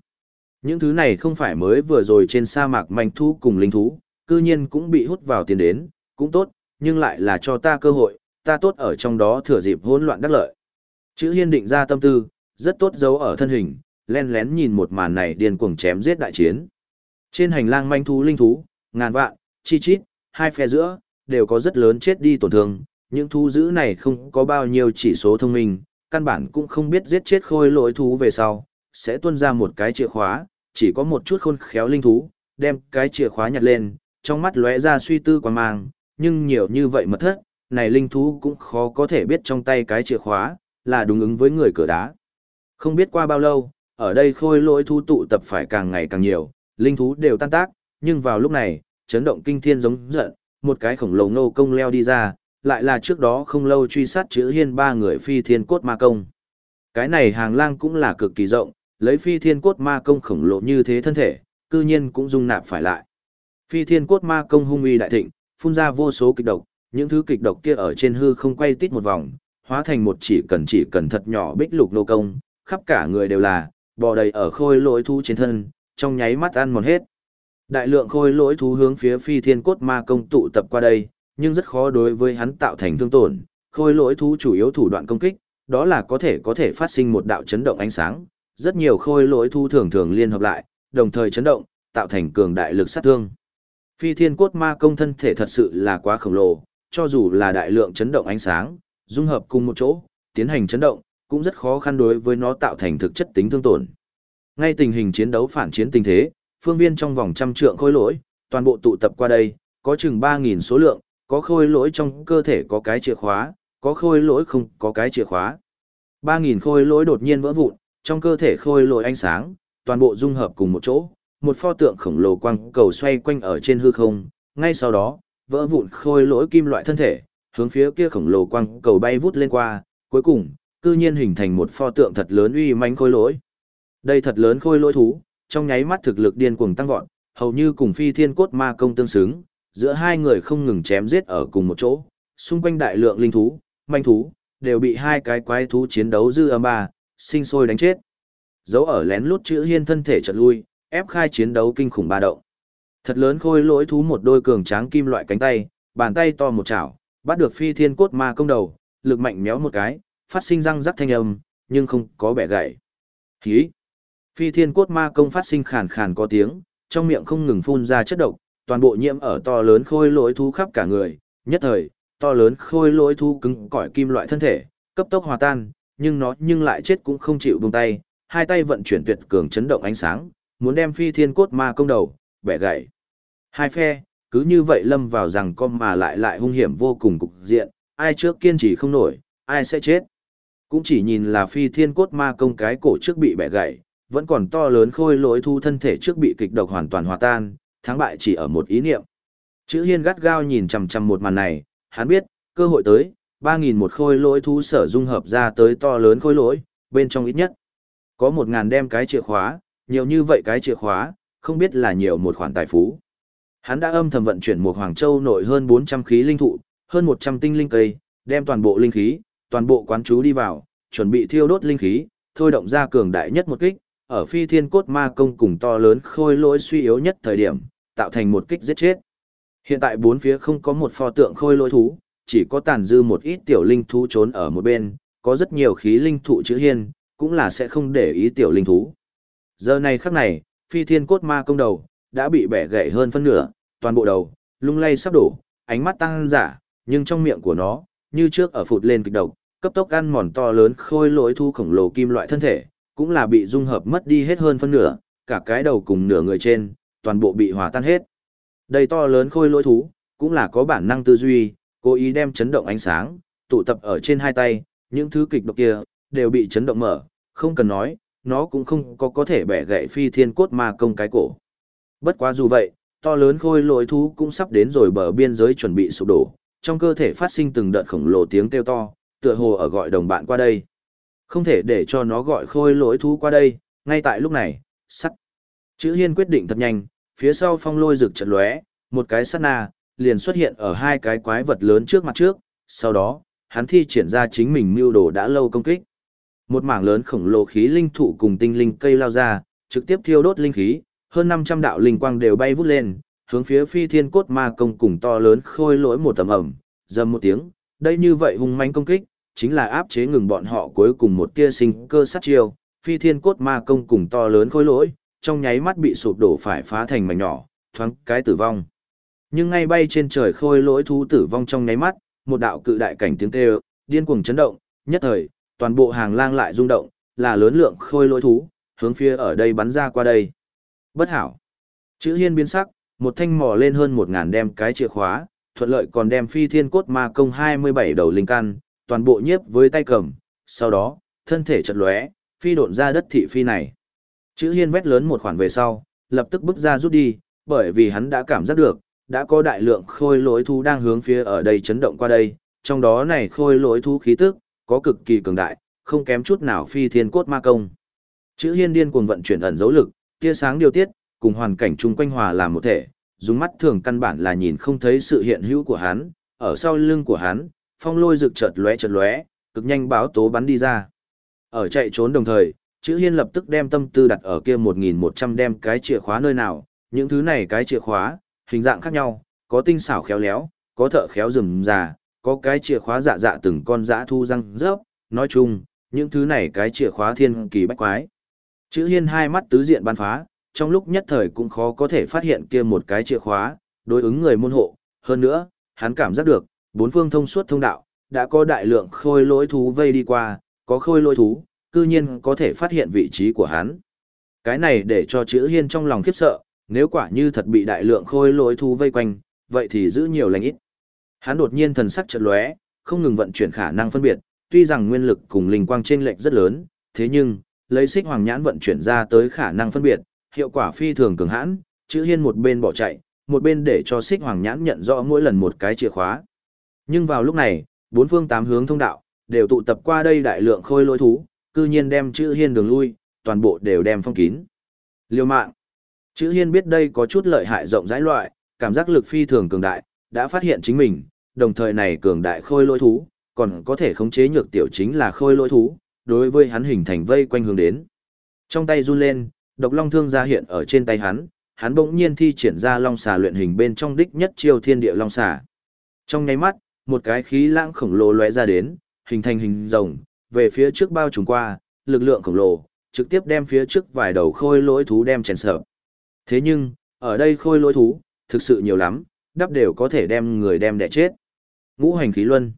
Những thứ này không phải mới vừa rồi trên sa mạc manh thú cùng linh thú, cư nhiên cũng bị hút vào tiền đến, cũng tốt, nhưng lại là cho ta cơ hội, ta tốt ở trong đó thừa dịp hỗn loạn đắc lợi. Chữ hiên định ra tâm tư, rất tốt giấu ở thân hình, len lén nhìn một màn này điên cuồng chém giết đại chiến. Trên hành lang manh thú linh thú, ngàn vạn, chi chít, hai phe giữa, đều có rất lớn chết đi tổn thương, những thú dữ này không có bao nhiêu chỉ số thông minh, căn bản cũng không biết giết chết khôi lỗi thú về sau, sẽ tuôn ra một cái chìa khóa, chỉ có một chút khôn khéo linh thú, đem cái chìa khóa nhặt lên, trong mắt lóe ra suy tư quan mang, nhưng nhiều như vậy mật thất, này linh thú cũng khó có thể biết trong tay cái chìa khóa, là đúng ứng với người cửa đá. Không biết qua bao lâu, ở đây khôi lỗi thú tụ tập phải càng ngày càng nhiều, linh thú đều tan tác, nhưng vào lúc này, chấn động kinh thiên giống giận, một cái khổng lồ nô công leo đi ra, lại là trước đó không lâu truy sát chữ hiên ba người phi thiên cốt ma công. Cái này hàng lang cũng là cực kỳ rộng, lấy phi thiên cốt ma công khổng lồ như thế thân thể, cư nhiên cũng dung nạp phải lại. Phi thiên cốt ma công hung uy đại thịnh, phun ra vô số kịch độc, những thứ kịch độc kia ở trên hư không quay tít một vòng, hóa thành một chỉ cần chỉ cần thật nhỏ bích lục nô công, khắp cả người đều là, bò đầy ở khôi lỗi thú trên thân, trong nháy mắt ăn mòn hết. Đại lượng khôi lỗi thú hướng phía phi thiên cốt ma công tụ tập qua đây, nhưng rất khó đối với hắn tạo thành thương tổn. Khôi lỗi thú chủ yếu thủ đoạn công kích, đó là có thể có thể phát sinh một đạo chấn động ánh sáng. Rất nhiều khôi lỗi thú thường thường liên hợp lại, đồng thời chấn động, tạo thành cường đại lực sát thương. Phi thiên cốt ma công thân thể thật sự là quá khổng lồ, cho dù là đại lượng chấn động ánh sáng, dung hợp cùng một chỗ, tiến hành chấn động, cũng rất khó khăn đối với nó tạo thành thực chất tính thương tổn. Ngay tình hình chiến đấu phản chiến tình thế, phương viên trong vòng trăm trượng khôi lỗi, toàn bộ tụ tập qua đây, có chừng 3.000 số lượng, có khôi lỗi trong cơ thể có cái chìa khóa, có khôi lỗi không có cái chìa khóa. 3.000 khôi lỗi đột nhiên vỡ vụn, trong cơ thể khôi lỗi ánh sáng, toàn bộ dung hợp cùng một chỗ, một pho tượng khổng lồ quang cầu xoay quanh ở trên hư không, ngay sau đó, vỡ vụn khôi lỗi kim loại thân thể, hướng phía kia khổng lồ quang cầu bay vút lên qua, cuối cùng, cư nhiên hình thành một pho tượng thật lớn uy mãnh khôi lỗi. Đây thật lớn khôi lỗi thú, trong nháy mắt thực lực điên cuồng tăng vọt, hầu như cùng phi thiên cốt ma công tương xứng, giữa hai người không ngừng chém giết ở cùng một chỗ, xung quanh đại lượng linh thú, manh thú, đều bị hai cái quái thú chiến đấu dư âm ba, sinh sôi đánh chết. Dấu ở lén lút chữ hiên thân thể chợt lui, ép khai chiến đấu kinh khủng ba động. Thật lớn khôi lỗi thú một đôi cường tráng kim loại cánh tay, bàn tay to một chảo, bắt được phi thiên cốt ma công đầu, lực mạnh méo một cái, phát sinh răng rắc thanh âm, nhưng không có bẻ gãy. Hí! Phi thiên cốt ma công phát sinh khàn khàn có tiếng, trong miệng không ngừng phun ra chất độc, toàn bộ nhiễm ở to lớn khôi lỗi thú khắp cả người, nhất thời, to lớn khôi lỗi thú cứng cỏi kim loại thân thể, cấp tốc hòa tan, nhưng nó nhưng lại chết cũng không chịu buông tay, hai tay vận chuyển tuyệt cường chấn động ánh sáng, muốn đem phi thiên cốt ma công đầu, bẻ gãy. Hai phe, cứ như vậy lâm vào rằng con mà lại lại hung hiểm vô cùng cục diện, ai trước kiên trì không nổi, ai sẽ chết. Cũng chỉ nhìn là phi thiên cốt ma công cái cổ trước bị bẻ gãy, vẫn còn to lớn khôi lỗi thu thân thể trước bị kịch độc hoàn toàn hòa tan, thắng bại chỉ ở một ý niệm. Chữ hiên gắt gao nhìn chằm chằm một màn này, hắn biết, cơ hội tới, 3.000 một khôi lỗi thú sở dung hợp ra tới to lớn khôi lỗi, bên trong ít nhất. Có 1.000 đem cái chìa khóa, nhiều như vậy cái chìa khóa, không biết là nhiều một khoản tài phú. Hắn đã âm thầm vận chuyển một Hoàng Châu nội hơn 400 khí linh thụ, hơn 100 tinh linh cây, đem toàn bộ linh khí, toàn bộ quán chú đi vào, chuẩn bị thiêu đốt linh khí, thôi động ra cường đại nhất một kích, ở phi thiên cốt ma công cùng to lớn khôi lỗi suy yếu nhất thời điểm, tạo thành một kích giết chết. Hiện tại bốn phía không có một pho tượng khôi lỗi thú, chỉ có tàn dư một ít tiểu linh thú trốn ở một bên, có rất nhiều khí linh thụ chữ hiên, cũng là sẽ không để ý tiểu linh thú. Giờ này khắc này, phi thiên cốt ma công đầu, đã bị bẻ gãy hơn phân nửa, toàn bộ đầu, lung lay sắp đổ, ánh mắt tăng giả, nhưng trong miệng của nó, như trước ở phụt lên kịch độc, cấp tốc ăn mòn to lớn khôi lỗi thu khổng lồ kim loại thân thể, cũng là bị dung hợp mất đi hết hơn phân nửa, cả cái đầu cùng nửa người trên, toàn bộ bị hòa tan hết. Đây to lớn khôi lỗi thú, cũng là có bản năng tư duy, cố ý đem chấn động ánh sáng, tụ tập ở trên hai tay, những thứ kịch độc kia, đều bị chấn động mở, không cần nói, nó cũng không có có thể bẻ gãy phi thiên cốt ma công cái cổ. Bất quá dù vậy, to lớn khôi lỗi thú cũng sắp đến rồi bờ biên giới chuẩn bị sụp đổ, trong cơ thể phát sinh từng đợt khổng lồ tiếng kêu to, tựa hồ ở gọi đồng bạn qua đây. Không thể để cho nó gọi khôi lỗi thú qua đây, ngay tại lúc này, sắt. Chữ hiên quyết định thật nhanh, phía sau phong lôi rực trận lóe, một cái sát na, liền xuất hiện ở hai cái quái vật lớn trước mặt trước, sau đó, hắn thi triển ra chính mình mưu đồ đã lâu công kích. Một mảng lớn khổng lồ khí linh thụ cùng tinh linh cây lao ra, trực tiếp thiêu đốt linh khí, hơn 500 đạo linh quang đều bay vút lên, hướng phía phi thiên cốt ma công cùng to lớn khôi lỗi một tầm ẩm, dầm một tiếng, đây như vậy hung manh công kích, chính là áp chế ngừng bọn họ cuối cùng một tia sinh cơ sát chiêu, phi thiên cốt ma công cùng to lớn khôi lỗi, trong nháy mắt bị sụp đổ phải phá thành mảnh nhỏ, thoáng cái tử vong. Nhưng ngay bay trên trời khôi lỗi thú tử vong trong nháy mắt, một đạo cự đại cảnh tiếng kêu, điên cuồng chấn động, nhất thời, toàn bộ hàng lang lại rung động, là lớn lượng khôi lỗi thú, hướng phía ở đây bắn ra qua đây. Bất hảo. Chữ hiên biến sắc, một thanh mò lên hơn một ngàn đem cái chìa khóa, thuận lợi còn đem phi thiên cốt ma công 27 đầu linh căn, toàn bộ nhiếp với tay cầm, sau đó, thân thể chật lóe, phi độn ra đất thị phi này. Chữ hiên vét lớn một khoản về sau, lập tức bước ra rút đi, bởi vì hắn đã cảm giác được, đã có đại lượng khôi lỗi thú đang hướng phía ở đây chấn động qua đây, trong đó này khôi lỗi thú khí tức, có cực kỳ cường đại, không kém chút nào phi thiên cốt ma công. Chữ hiên điên cuồng vận chuyển ẩn dấu lực, tia sáng điều tiết, cùng hoàn cảnh chung quanh hòa làm một thể, dùng mắt thường căn bản là nhìn không thấy sự hiện hữu của hắn, ở sau lưng của hắn, phong lôi rực chợt lóe chợt lóe, cực nhanh báo tố bắn đi ra. Ở chạy trốn đồng thời, chữ hiên lập tức đem tâm tư đặt ở kia 1100 đem cái chìa khóa nơi nào, những thứ này cái chìa khóa, hình dạng khác nhau, có tinh xảo khéo léo, có thợ khéo rừng già, có cái chìa khóa dạ dạ từng con dã thu răng rớp, nói chung, những thứ này cái chìa khóa thiên kỳ bách quái. Chữ hiên hai mắt tứ diện ban phá, trong lúc nhất thời cũng khó có thể phát hiện kia một cái chìa khóa, đối ứng người môn hộ, hơn nữa, hắn cảm giác được, bốn phương thông suốt thông đạo, đã có đại lượng khôi lỗi thú vây đi qua, có khôi lỗi thú, cư nhiên có thể phát hiện vị trí của hắn. Cái này để cho chữ hiên trong lòng khiếp sợ, nếu quả như thật bị đại lượng khôi lỗi thú vây quanh, vậy thì giữ nhiều lành ít. Hắn đột nhiên thần sắc chợt lóe, không ngừng vận chuyển khả năng phân biệt, tuy rằng nguyên lực cùng linh quang trên lệch rất lớn, thế nhưng, lấy xích hoàng nhãn vận chuyển ra tới khả năng phân biệt, hiệu quả phi thường cường hãn, chữ hiên một bên bỏ chạy, một bên để cho xích hoàng nhãn nhận rõ mỗi lần một cái chìa khóa. Nhưng vào lúc này, bốn phương tám hướng thông đạo, đều tụ tập qua đây đại lượng khôi lỗi thú, cư nhiên đem chữ hiên đường lui, toàn bộ đều đem phong kín. Liêu mạng. Chữ Hiên biết đây có chút lợi hại rộng rãi loại, cảm giác lực phi thường cường đại, đã phát hiện chính mình, đồng thời này cường đại khôi lôi thú, còn có thể khống chế nhược tiểu chính là khôi lôi thú, đối với hắn hình thành vây quanh hướng đến. Trong tay run lên, độc long thương ra hiện ở trên tay hắn, hắn bỗng nhiên thi triển ra long xà luyện hình bên trong đích nhất chiêu thiên địa long xà. Trong nháy mắt, một cái khí lãng khổng lồ lóe ra đến, hình thành hình rồng, về phía trước bao trùm qua, lực lượng khổng lồ, trực tiếp đem phía trước vài đầu khôi lỗi thú đem chèn sợ. Thế nhưng, ở đây khôi lỗi thú, thực sự nhiều lắm, đắp đều có thể đem người đem đẻ chết. Ngũ hành khí luân.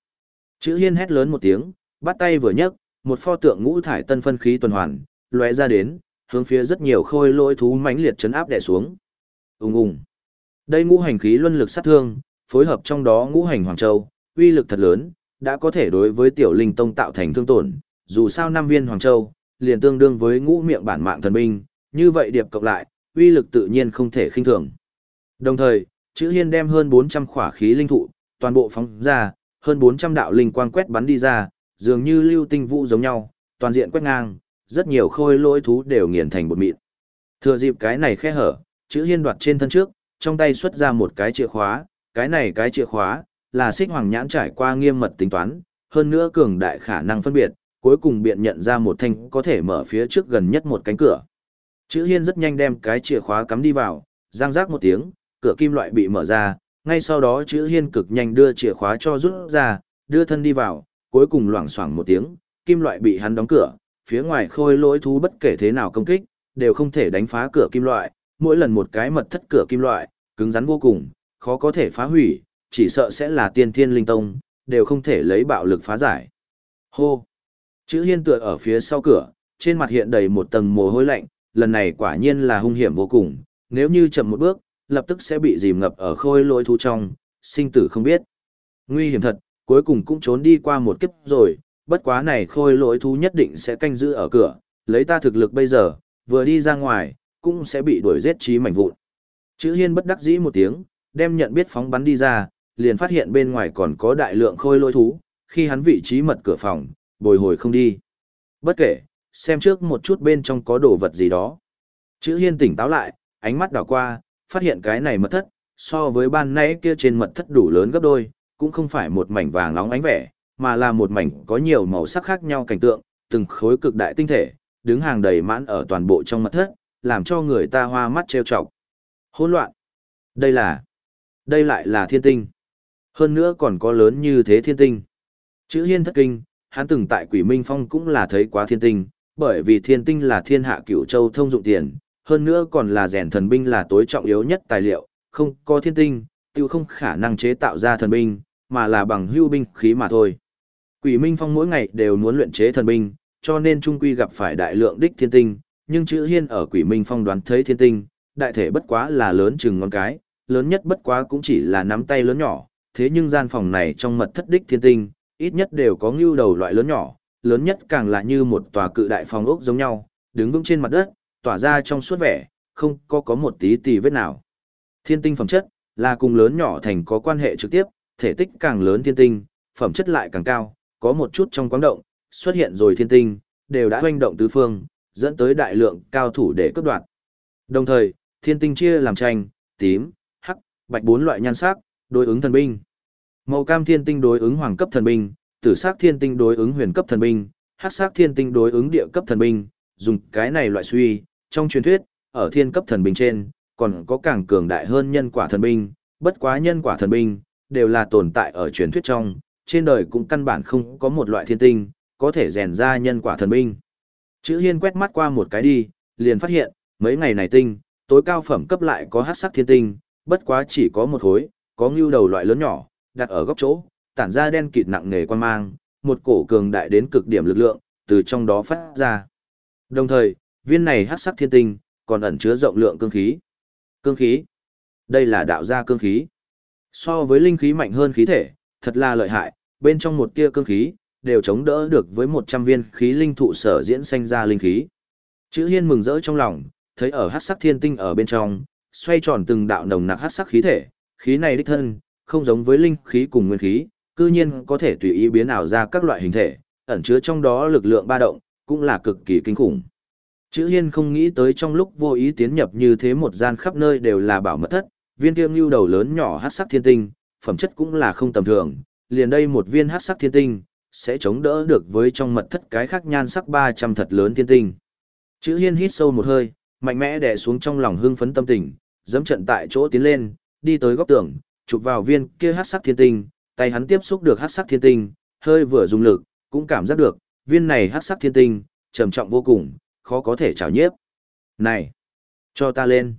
Chữ hiên hét lớn một tiếng, bắt tay vừa nhấc, một pho tượng ngũ thải tân phân khí tuần hoàn, lóe ra đến, hướng phía rất nhiều khôi lỗi thú mãnh liệt chấn áp đè xuống. Ùng ùng. Đây ngũ hành khí luân lực sát thương, phối hợp trong đó ngũ hành hoàng châu, uy lực thật lớn, đã có thể đối với tiểu linh tông tạo thành thương tổn, dù sao năm viên hoàng châu, liền tương đương với ngũ miệng bản mạng thần binh, như vậy điệp cộng lại, uy lực tự nhiên không thể khinh thường. Đồng thời, chữ hiên đem hơn 400 khỏa khí linh thụ, toàn bộ phóng ra, hơn 400 đạo linh quang quét bắn đi ra, dường như lưu tinh vũ giống nhau, toàn diện quét ngang, rất nhiều khôi lỗi thú đều nghiền thành bột mịn. Thừa dịp cái này khe hở, chữ hiên đoạt trên thân trước, trong tay xuất ra một cái chìa khóa, cái này cái chìa khóa, là xích hoàng nhãn trải qua nghiêm mật tính toán, hơn nữa cường đại khả năng phân biệt, cuối cùng biện nhận ra một thanh có thể mở phía trước gần nhất một cánh cửa. Chữ hiên rất nhanh đem cái chìa khóa cắm đi vào, giang rác một tiếng, cửa kim loại bị mở ra, ngay sau đó chữ hiên cực nhanh đưa chìa khóa cho rút ra, đưa thân đi vào, cuối cùng loảng xoảng một tiếng, kim loại bị hắn đóng cửa, phía ngoài khôi lỗi thú bất kể thế nào công kích, đều không thể đánh phá cửa kim loại, mỗi lần một cái mật thất cửa kim loại, cứng rắn vô cùng, khó có thể phá hủy, chỉ sợ sẽ là tiên thiên linh tông, đều không thể lấy bạo lực phá giải. Hô! Chữ hiên tựa ở phía sau cửa, trên mặt hiện đầy một tầng mồ hôi lạnh, lần này quả nhiên là hung hiểm vô cùng, nếu như chậm một bước, lập tức sẽ bị dìm ngập ở khôi lỗi thú trong, sinh tử không biết. Nguy hiểm thật, cuối cùng cũng trốn đi qua một kiếp rồi, bất quá này khôi lỗi thú nhất định sẽ canh giữ ở cửa, lấy ta thực lực bây giờ, vừa đi ra ngoài, cũng sẽ bị đuổi giết trí mảnh vụn. Chữ hiên bất đắc dĩ một tiếng, đem nhận biết phóng bắn đi ra, liền phát hiện bên ngoài còn có đại lượng khôi lôi thú, khi hắn vị trí mật cửa phòng, bồi hồi không đi. Bất kể, xem trước một chút bên trong có đồ vật gì đó. Chữ hiên tỉnh táo lại, ánh mắt đảo qua, phát hiện cái này mật thất, so với ban nãy kia trên mật thất đủ lớn gấp đôi, cũng không phải một mảnh vàng nóng ánh vẻ, mà là một mảnh có nhiều màu sắc khác nhau cảnh tượng, từng khối cực đại tinh thể, đứng hàng đầy mãn ở toàn bộ trong mật thất, làm cho người ta hoa mắt trêu chọc. Hỗn loạn. Đây là, đây lại là thiên tinh. Hơn nữa còn có lớn như thế thiên tinh. Chữ hiên thất kinh, hắn từng tại quỷ minh phong cũng là thấy quá thiên tinh, bởi vì thiên tinh là thiên hạ cửu châu thông dụng tiền, hơn nữa còn là rèn thần binh là tối trọng yếu nhất tài liệu, không có thiên tinh, tiêu không khả năng chế tạo ra thần binh, mà là bằng hưu binh khí mà thôi. Quỷ Minh Phong mỗi ngày đều muốn luyện chế thần binh, cho nên trung quy gặp phải đại lượng đích thiên tinh, nhưng chữ hiên ở Quỷ Minh Phong đoán thấy thiên tinh, đại thể bất quá là lớn chừng ngón cái, lớn nhất bất quá cũng chỉ là nắm tay lớn nhỏ, thế nhưng gian phòng này trong mật thất đích thiên tinh, ít nhất đều có ngưu đầu loại lớn nhỏ, lớn nhất càng là như một tòa cự đại phòng ốc giống nhau, đứng vững trên mặt đất, tỏa ra trong suốt vẻ, không có có một tí tì vết nào. Thiên tinh phẩm chất, là cùng lớn nhỏ thành có quan hệ trực tiếp, thể tích càng lớn thiên tinh, phẩm chất lại càng cao, có một chút trong quáng động, xuất hiện rồi thiên tinh, đều đã hoành động tứ phương, dẫn tới đại lượng cao thủ để cướp đoạt. Đồng thời, thiên tinh chia làm tranh, tím, hắc, bạch bốn loại nhan sắc, đối ứng thần binh. Màu cam thiên tinh đối ứng hoàng cấp thần binh, tử sắc thiên tinh đối ứng huyền cấp thần binh, hắc sắc thiên tinh đối ứng địa cấp thần binh, dùng cái này loại suy, trong truyền thuyết, ở thiên cấp thần binh trên, còn có càng cường đại hơn nhân quả thần binh, bất quá nhân quả thần binh, đều là tồn tại ở truyền thuyết trong, trên đời cũng căn bản không có một loại thiên tinh, có thể rèn ra nhân quả thần binh. Chữ hiên quét mắt qua một cái đi, liền phát hiện, mấy ngày này tinh, tối cao phẩm cấp lại có hát sắc thiên tinh, bất quá chỉ có một khối, có ngưu đầu loại lớn nhỏ, đặt ở góc chỗ, tản ra đen kịt nặng nề quan mang, một cổ cường đại đến cực điểm lực lượng, từ trong đó phát ra. Đồng thời, viên này hắc sắc thiên tinh, còn ẩn chứa rộng lượng cương khí. Cương khí. Đây là đạo gia cương khí. So với linh khí mạnh hơn khí thể, thật là lợi hại, bên trong một tia cương khí, đều chống đỡ được với 100 viên khí linh thụ sở diễn sinh ra linh khí. Chữ Hiên mừng rỡ trong lòng, thấy ở hắc sắc thiên tinh ở bên trong, xoay tròn từng đạo nồng nặc hắc sắc khí thể, khí này đích thân, không giống với linh khí cùng nguyên khí, cư nhiên có thể tùy ý biến ảo ra các loại hình thể, ẩn chứa trong đó lực lượng ba động, cũng là cực kỳ kinh khủng. Chữ Hiên không nghĩ tới trong lúc vô ý tiến nhập như thế một gian khắp nơi đều là bảo mật thất, viên kiêm lưu đầu lớn nhỏ hắc sắc thiên tinh, phẩm chất cũng là không tầm thường, liền đây một viên hắc sắc thiên tinh, sẽ chống đỡ được với trong mật thất cái khác nhan sắc 300 thật lớn thiên tinh. Chữ Hiên hít sâu một hơi, mạnh mẽ đè xuống trong lòng hưng phấn tâm tình, dẫm trận tại chỗ tiến lên, đi tới góc tường, chụp vào viên kia hát sắc thiên tinh, tay hắn tiếp xúc được hát sắc thiên tinh, hơi vừa dùng lực, cũng cảm giác được, viên này hát sắc thiên tinh, trầm trọng vô cùng, khó có thể trào nhiếp. Này! Cho ta lên!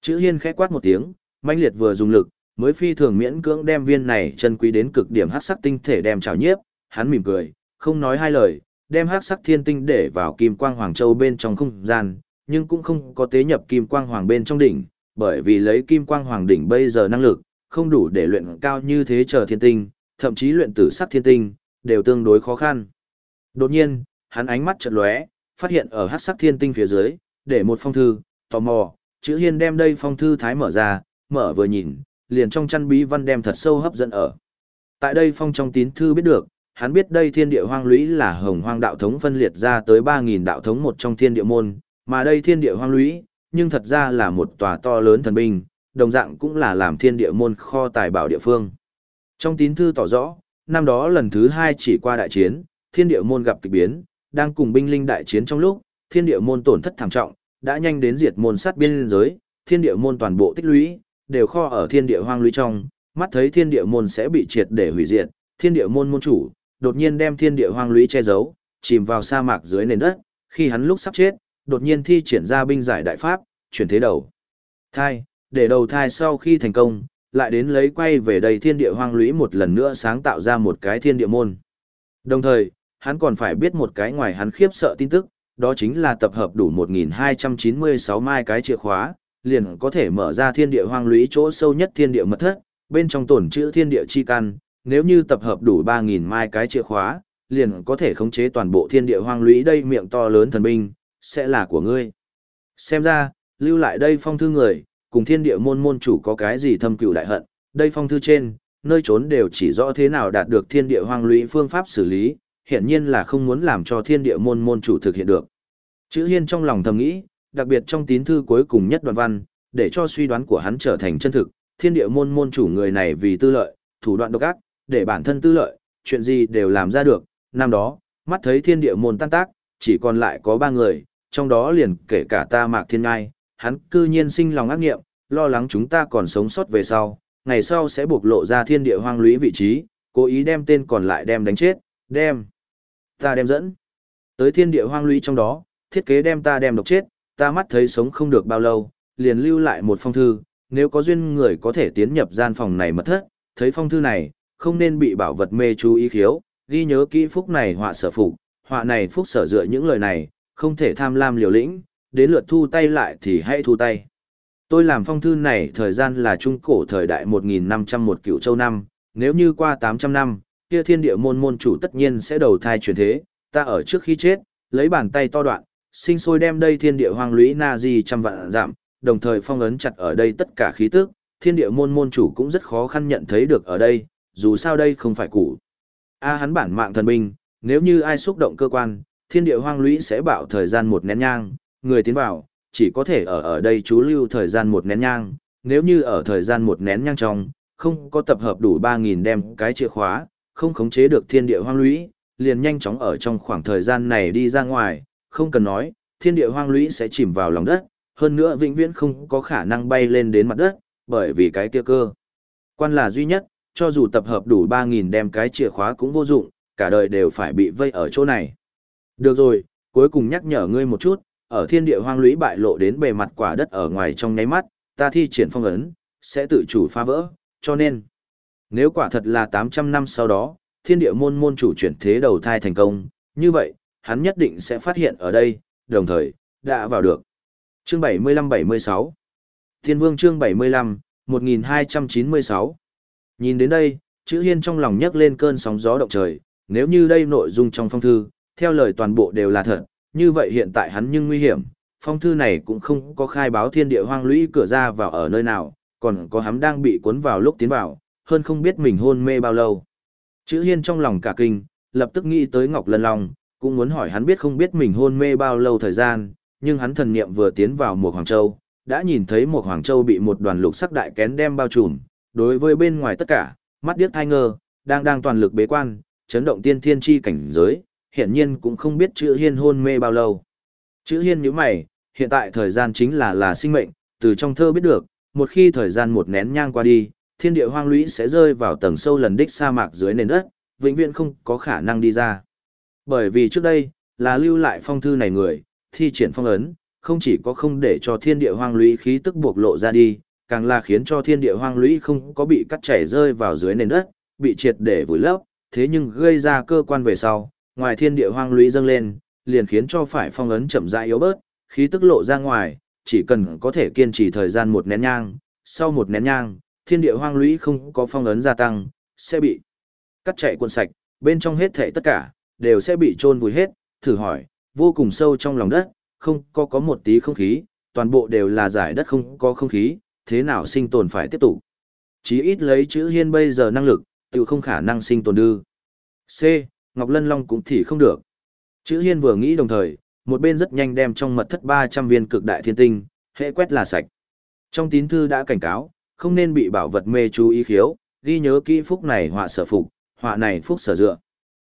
Chữ hiên khẽ quát một tiếng, mãnh liệt vừa dùng lực, mới phi thường miễn cưỡng đem viên này chân quý đến cực điểm hát sắc tinh thể đem trào nhiếp, hắn mỉm cười, không nói hai lời, đem hát sắc thiên tinh để vào kim quang hoàng châu bên trong không gian, nhưng cũng không có tế nhập kim quang hoàng bên trong đỉnh, bởi vì lấy kim quang hoàng đỉnh bây giờ năng lực, không đủ để luyện cao như thế chờ thiên tinh, thậm chí luyện tử sắc thiên tinh, đều tương đối khó khăn. Đột nhiên, hắn ánh mắt chợt lóe, phát hiện ở hắc sắc thiên tinh phía dưới, để một phong thư, tò mò, chữ hiên đem đây phong thư thái mở ra, mở vừa nhìn, liền trong chăn bí văn đem thật sâu hấp dẫn ở. Tại đây phong trong tín thư biết được, hắn biết đây thiên địa hoang lũy là hồng hoang đạo thống phân liệt ra tới 3.000 đạo thống một trong thiên địa môn, mà đây thiên địa hoang lũy, nhưng thật ra là một tòa to lớn thần binh, đồng dạng cũng là làm thiên địa môn kho tài bảo địa phương. Trong tín thư tỏ rõ, năm đó lần thứ hai chỉ qua đại chiến, thiên địa môn gặp kịch biến, đang cùng binh linh đại chiến trong lúc, thiên địa môn tổn thất thảm trọng, đã nhanh đến diệt môn sát biên giới, thiên địa môn toàn bộ tích lũy, đều kho ở thiên địa hoang lũy trong, mắt thấy thiên địa môn sẽ bị triệt để hủy diệt, thiên địa môn môn chủ, đột nhiên đem thiên địa hoang lũy che giấu, chìm vào sa mạc dưới nền đất, khi hắn lúc sắp chết, đột nhiên thi triển ra binh giải đại pháp, chuyển thế đầu. Thai, để đầu thai sau khi thành công, lại đến lấy quay về đây thiên địa hoang lũy một lần nữa sáng tạo ra một cái thiên địa môn. Đồng thời, hắn còn phải biết một cái ngoài hắn khiếp sợ tin tức, đó chính là tập hợp đủ 1296 mai cái chìa khóa, liền có thể mở ra thiên địa hoang lũy chỗ sâu nhất thiên địa mật thất, bên trong tổn chữ thiên địa chi căn, nếu như tập hợp đủ 3000 mai cái chìa khóa, liền có thể khống chế toàn bộ thiên địa hoang lũy đây miệng to lớn thần binh, sẽ là của ngươi. Xem ra, lưu lại đây phong thư người, cùng thiên địa môn môn chủ có cái gì thâm cựu đại hận, đây phong thư trên, nơi trốn đều chỉ rõ thế nào đạt được thiên địa hoang lũy phương pháp xử lý, hiện nhiên là không muốn làm cho thiên địa môn môn chủ thực hiện được. Chữ hiên trong lòng thầm nghĩ, đặc biệt trong tín thư cuối cùng nhất đoạn văn, để cho suy đoán của hắn trở thành chân thực, thiên địa môn môn chủ người này vì tư lợi, thủ đoạn độc ác, để bản thân tư lợi, chuyện gì đều làm ra được, năm đó, mắt thấy thiên địa môn tan tác, chỉ còn lại có ba người, trong đó liền kể cả ta mạc thiên ngai, hắn cư nhiên sinh lòng ác nghiệm, lo lắng chúng ta còn sống sót về sau, ngày sau sẽ buộc lộ ra thiên địa hoang lũy vị trí, cố ý đem tên còn lại đem đánh chết, đem. Ta đem dẫn. Tới thiên địa hoang lũy trong đó, thiết kế đem ta đem độc chết, ta mắt thấy sống không được bao lâu, liền lưu lại một phong thư, nếu có duyên người có thể tiến nhập gian phòng này mật thất, thấy phong thư này, không nên bị bảo vật mê chú ý khiếu, ghi nhớ kỹ phúc này họa sở phục, họa này phúc sở dựa những lời này, không thể tham lam liều lĩnh, đến lượt thu tay lại thì hãy thu tay. Tôi làm phong thư này thời gian là trung cổ thời đại 1.500 cựu châu năm, nếu như qua 800 năm, kia thiên địa môn môn chủ tất nhiên sẽ đầu thai chuyển thế, ta ở trước khi chết, lấy bàn tay to đoạn, sinh sôi đem đây thiên địa hoang lũy na di trăm vạn giảm, đồng thời phong ấn chặt ở đây tất cả khí tức, thiên địa môn môn chủ cũng rất khó khăn nhận thấy được ở đây, dù sao đây không phải cũ. A hắn bản mạng thần binh, nếu như ai xúc động cơ quan, thiên địa hoang lũy sẽ bảo thời gian một nén nhang, người tiến vào, chỉ có thể ở ở đây trú lưu thời gian một nén nhang, nếu như ở thời gian một nén nhang trong, không có tập hợp đủ 3.000 đem cái chìa khóa, không khống chế được thiên địa hoang lũy, liền nhanh chóng ở trong khoảng thời gian này đi ra ngoài, không cần nói, thiên địa hoang lũy sẽ chìm vào lòng đất, hơn nữa vĩnh viễn không có khả năng bay lên đến mặt đất, bởi vì cái kia cơ. Quan là duy nhất, cho dù tập hợp đủ 3.000 đem cái chìa khóa cũng vô dụng, cả đời đều phải bị vây ở chỗ này. Được rồi, cuối cùng nhắc nhở ngươi một chút, ở thiên địa hoang lũy bại lộ đến bề mặt quả đất ở ngoài trong nháy mắt, ta thi triển phong ấn, sẽ tự chủ phá vỡ, cho nên, nếu quả thật là 800 năm sau đó, thiên địa môn môn chủ chuyển thế đầu thai thành công, như vậy, hắn nhất định sẽ phát hiện ở đây, đồng thời, đã vào được. Chương 75-76 Thiên vương chương 75, 1296 Nhìn đến đây, chữ hiên trong lòng nhấc lên cơn sóng gió động trời, nếu như đây nội dung trong phong thư, theo lời toàn bộ đều là thật, như vậy hiện tại hắn nhưng nguy hiểm, phong thư này cũng không có khai báo thiên địa hoang lũy cửa ra vào ở nơi nào, còn có hắn đang bị cuốn vào lúc tiến vào, hơn không biết mình hôn mê bao lâu. Chữ hiên trong lòng cả kinh, lập tức nghĩ tới Ngọc Lân Long, cũng muốn hỏi hắn biết không biết mình hôn mê bao lâu thời gian, nhưng hắn thần niệm vừa tiến vào một Hoàng Châu, đã nhìn thấy một Hoàng Châu bị một đoàn lục sắc đại kén đem bao trùm, đối với bên ngoài tất cả, mắt điếc thai ngơ, đang đang toàn lực bế quan, chấn động tiên thiên chi cảnh giới, hiện nhiên cũng không biết chữ hiên hôn mê bao lâu. Chữ hiên như mày, hiện tại thời gian chính là là sinh mệnh, từ trong thơ biết được, một khi thời gian một nén nhang qua đi, thiên địa hoang lũy sẽ rơi vào tầng sâu lần đích sa mạc dưới nền đất, vĩnh viễn không có khả năng đi ra. Bởi vì trước đây, là lưu lại phong thư này người, thi triển phong ấn, không chỉ có không để cho thiên địa hoang lũy khí tức buộc lộ ra đi, càng là khiến cho thiên địa hoang lũy không có bị cắt chảy rơi vào dưới nền đất, bị triệt để vùi lấp, thế nhưng gây ra cơ quan về sau, ngoài thiên địa hoang lũy dâng lên, liền khiến cho phải phong ấn chậm rãi yếu bớt, khí tức lộ ra ngoài, chỉ cần có thể kiên trì thời gian một nén nhang, sau một nén nhang, thiên địa hoang lũy không có phong ấn gia tăng, sẽ bị cắt chạy cuộn sạch, bên trong hết thể tất cả, đều sẽ bị trôn vùi hết, thử hỏi, vô cùng sâu trong lòng đất, không có có một tí không khí, toàn bộ đều là giải đất không có không khí, thế nào sinh tồn phải tiếp tục. Chí ít lấy chữ hiên bây giờ năng lực, tự không khả năng sinh tồn đư. C. Ngọc Lân Long cũng thì không được. Chữ hiên vừa nghĩ đồng thời, một bên rất nhanh đem trong mật thất 300 viên cực đại thiên tinh, hệ quét là sạch. Trong tín thư đã cảnh cáo, không nên bị bảo vật mê chú ý khiếu, ghi nhớ kỹ phúc này họa sở phục, họa này phúc sở dựa.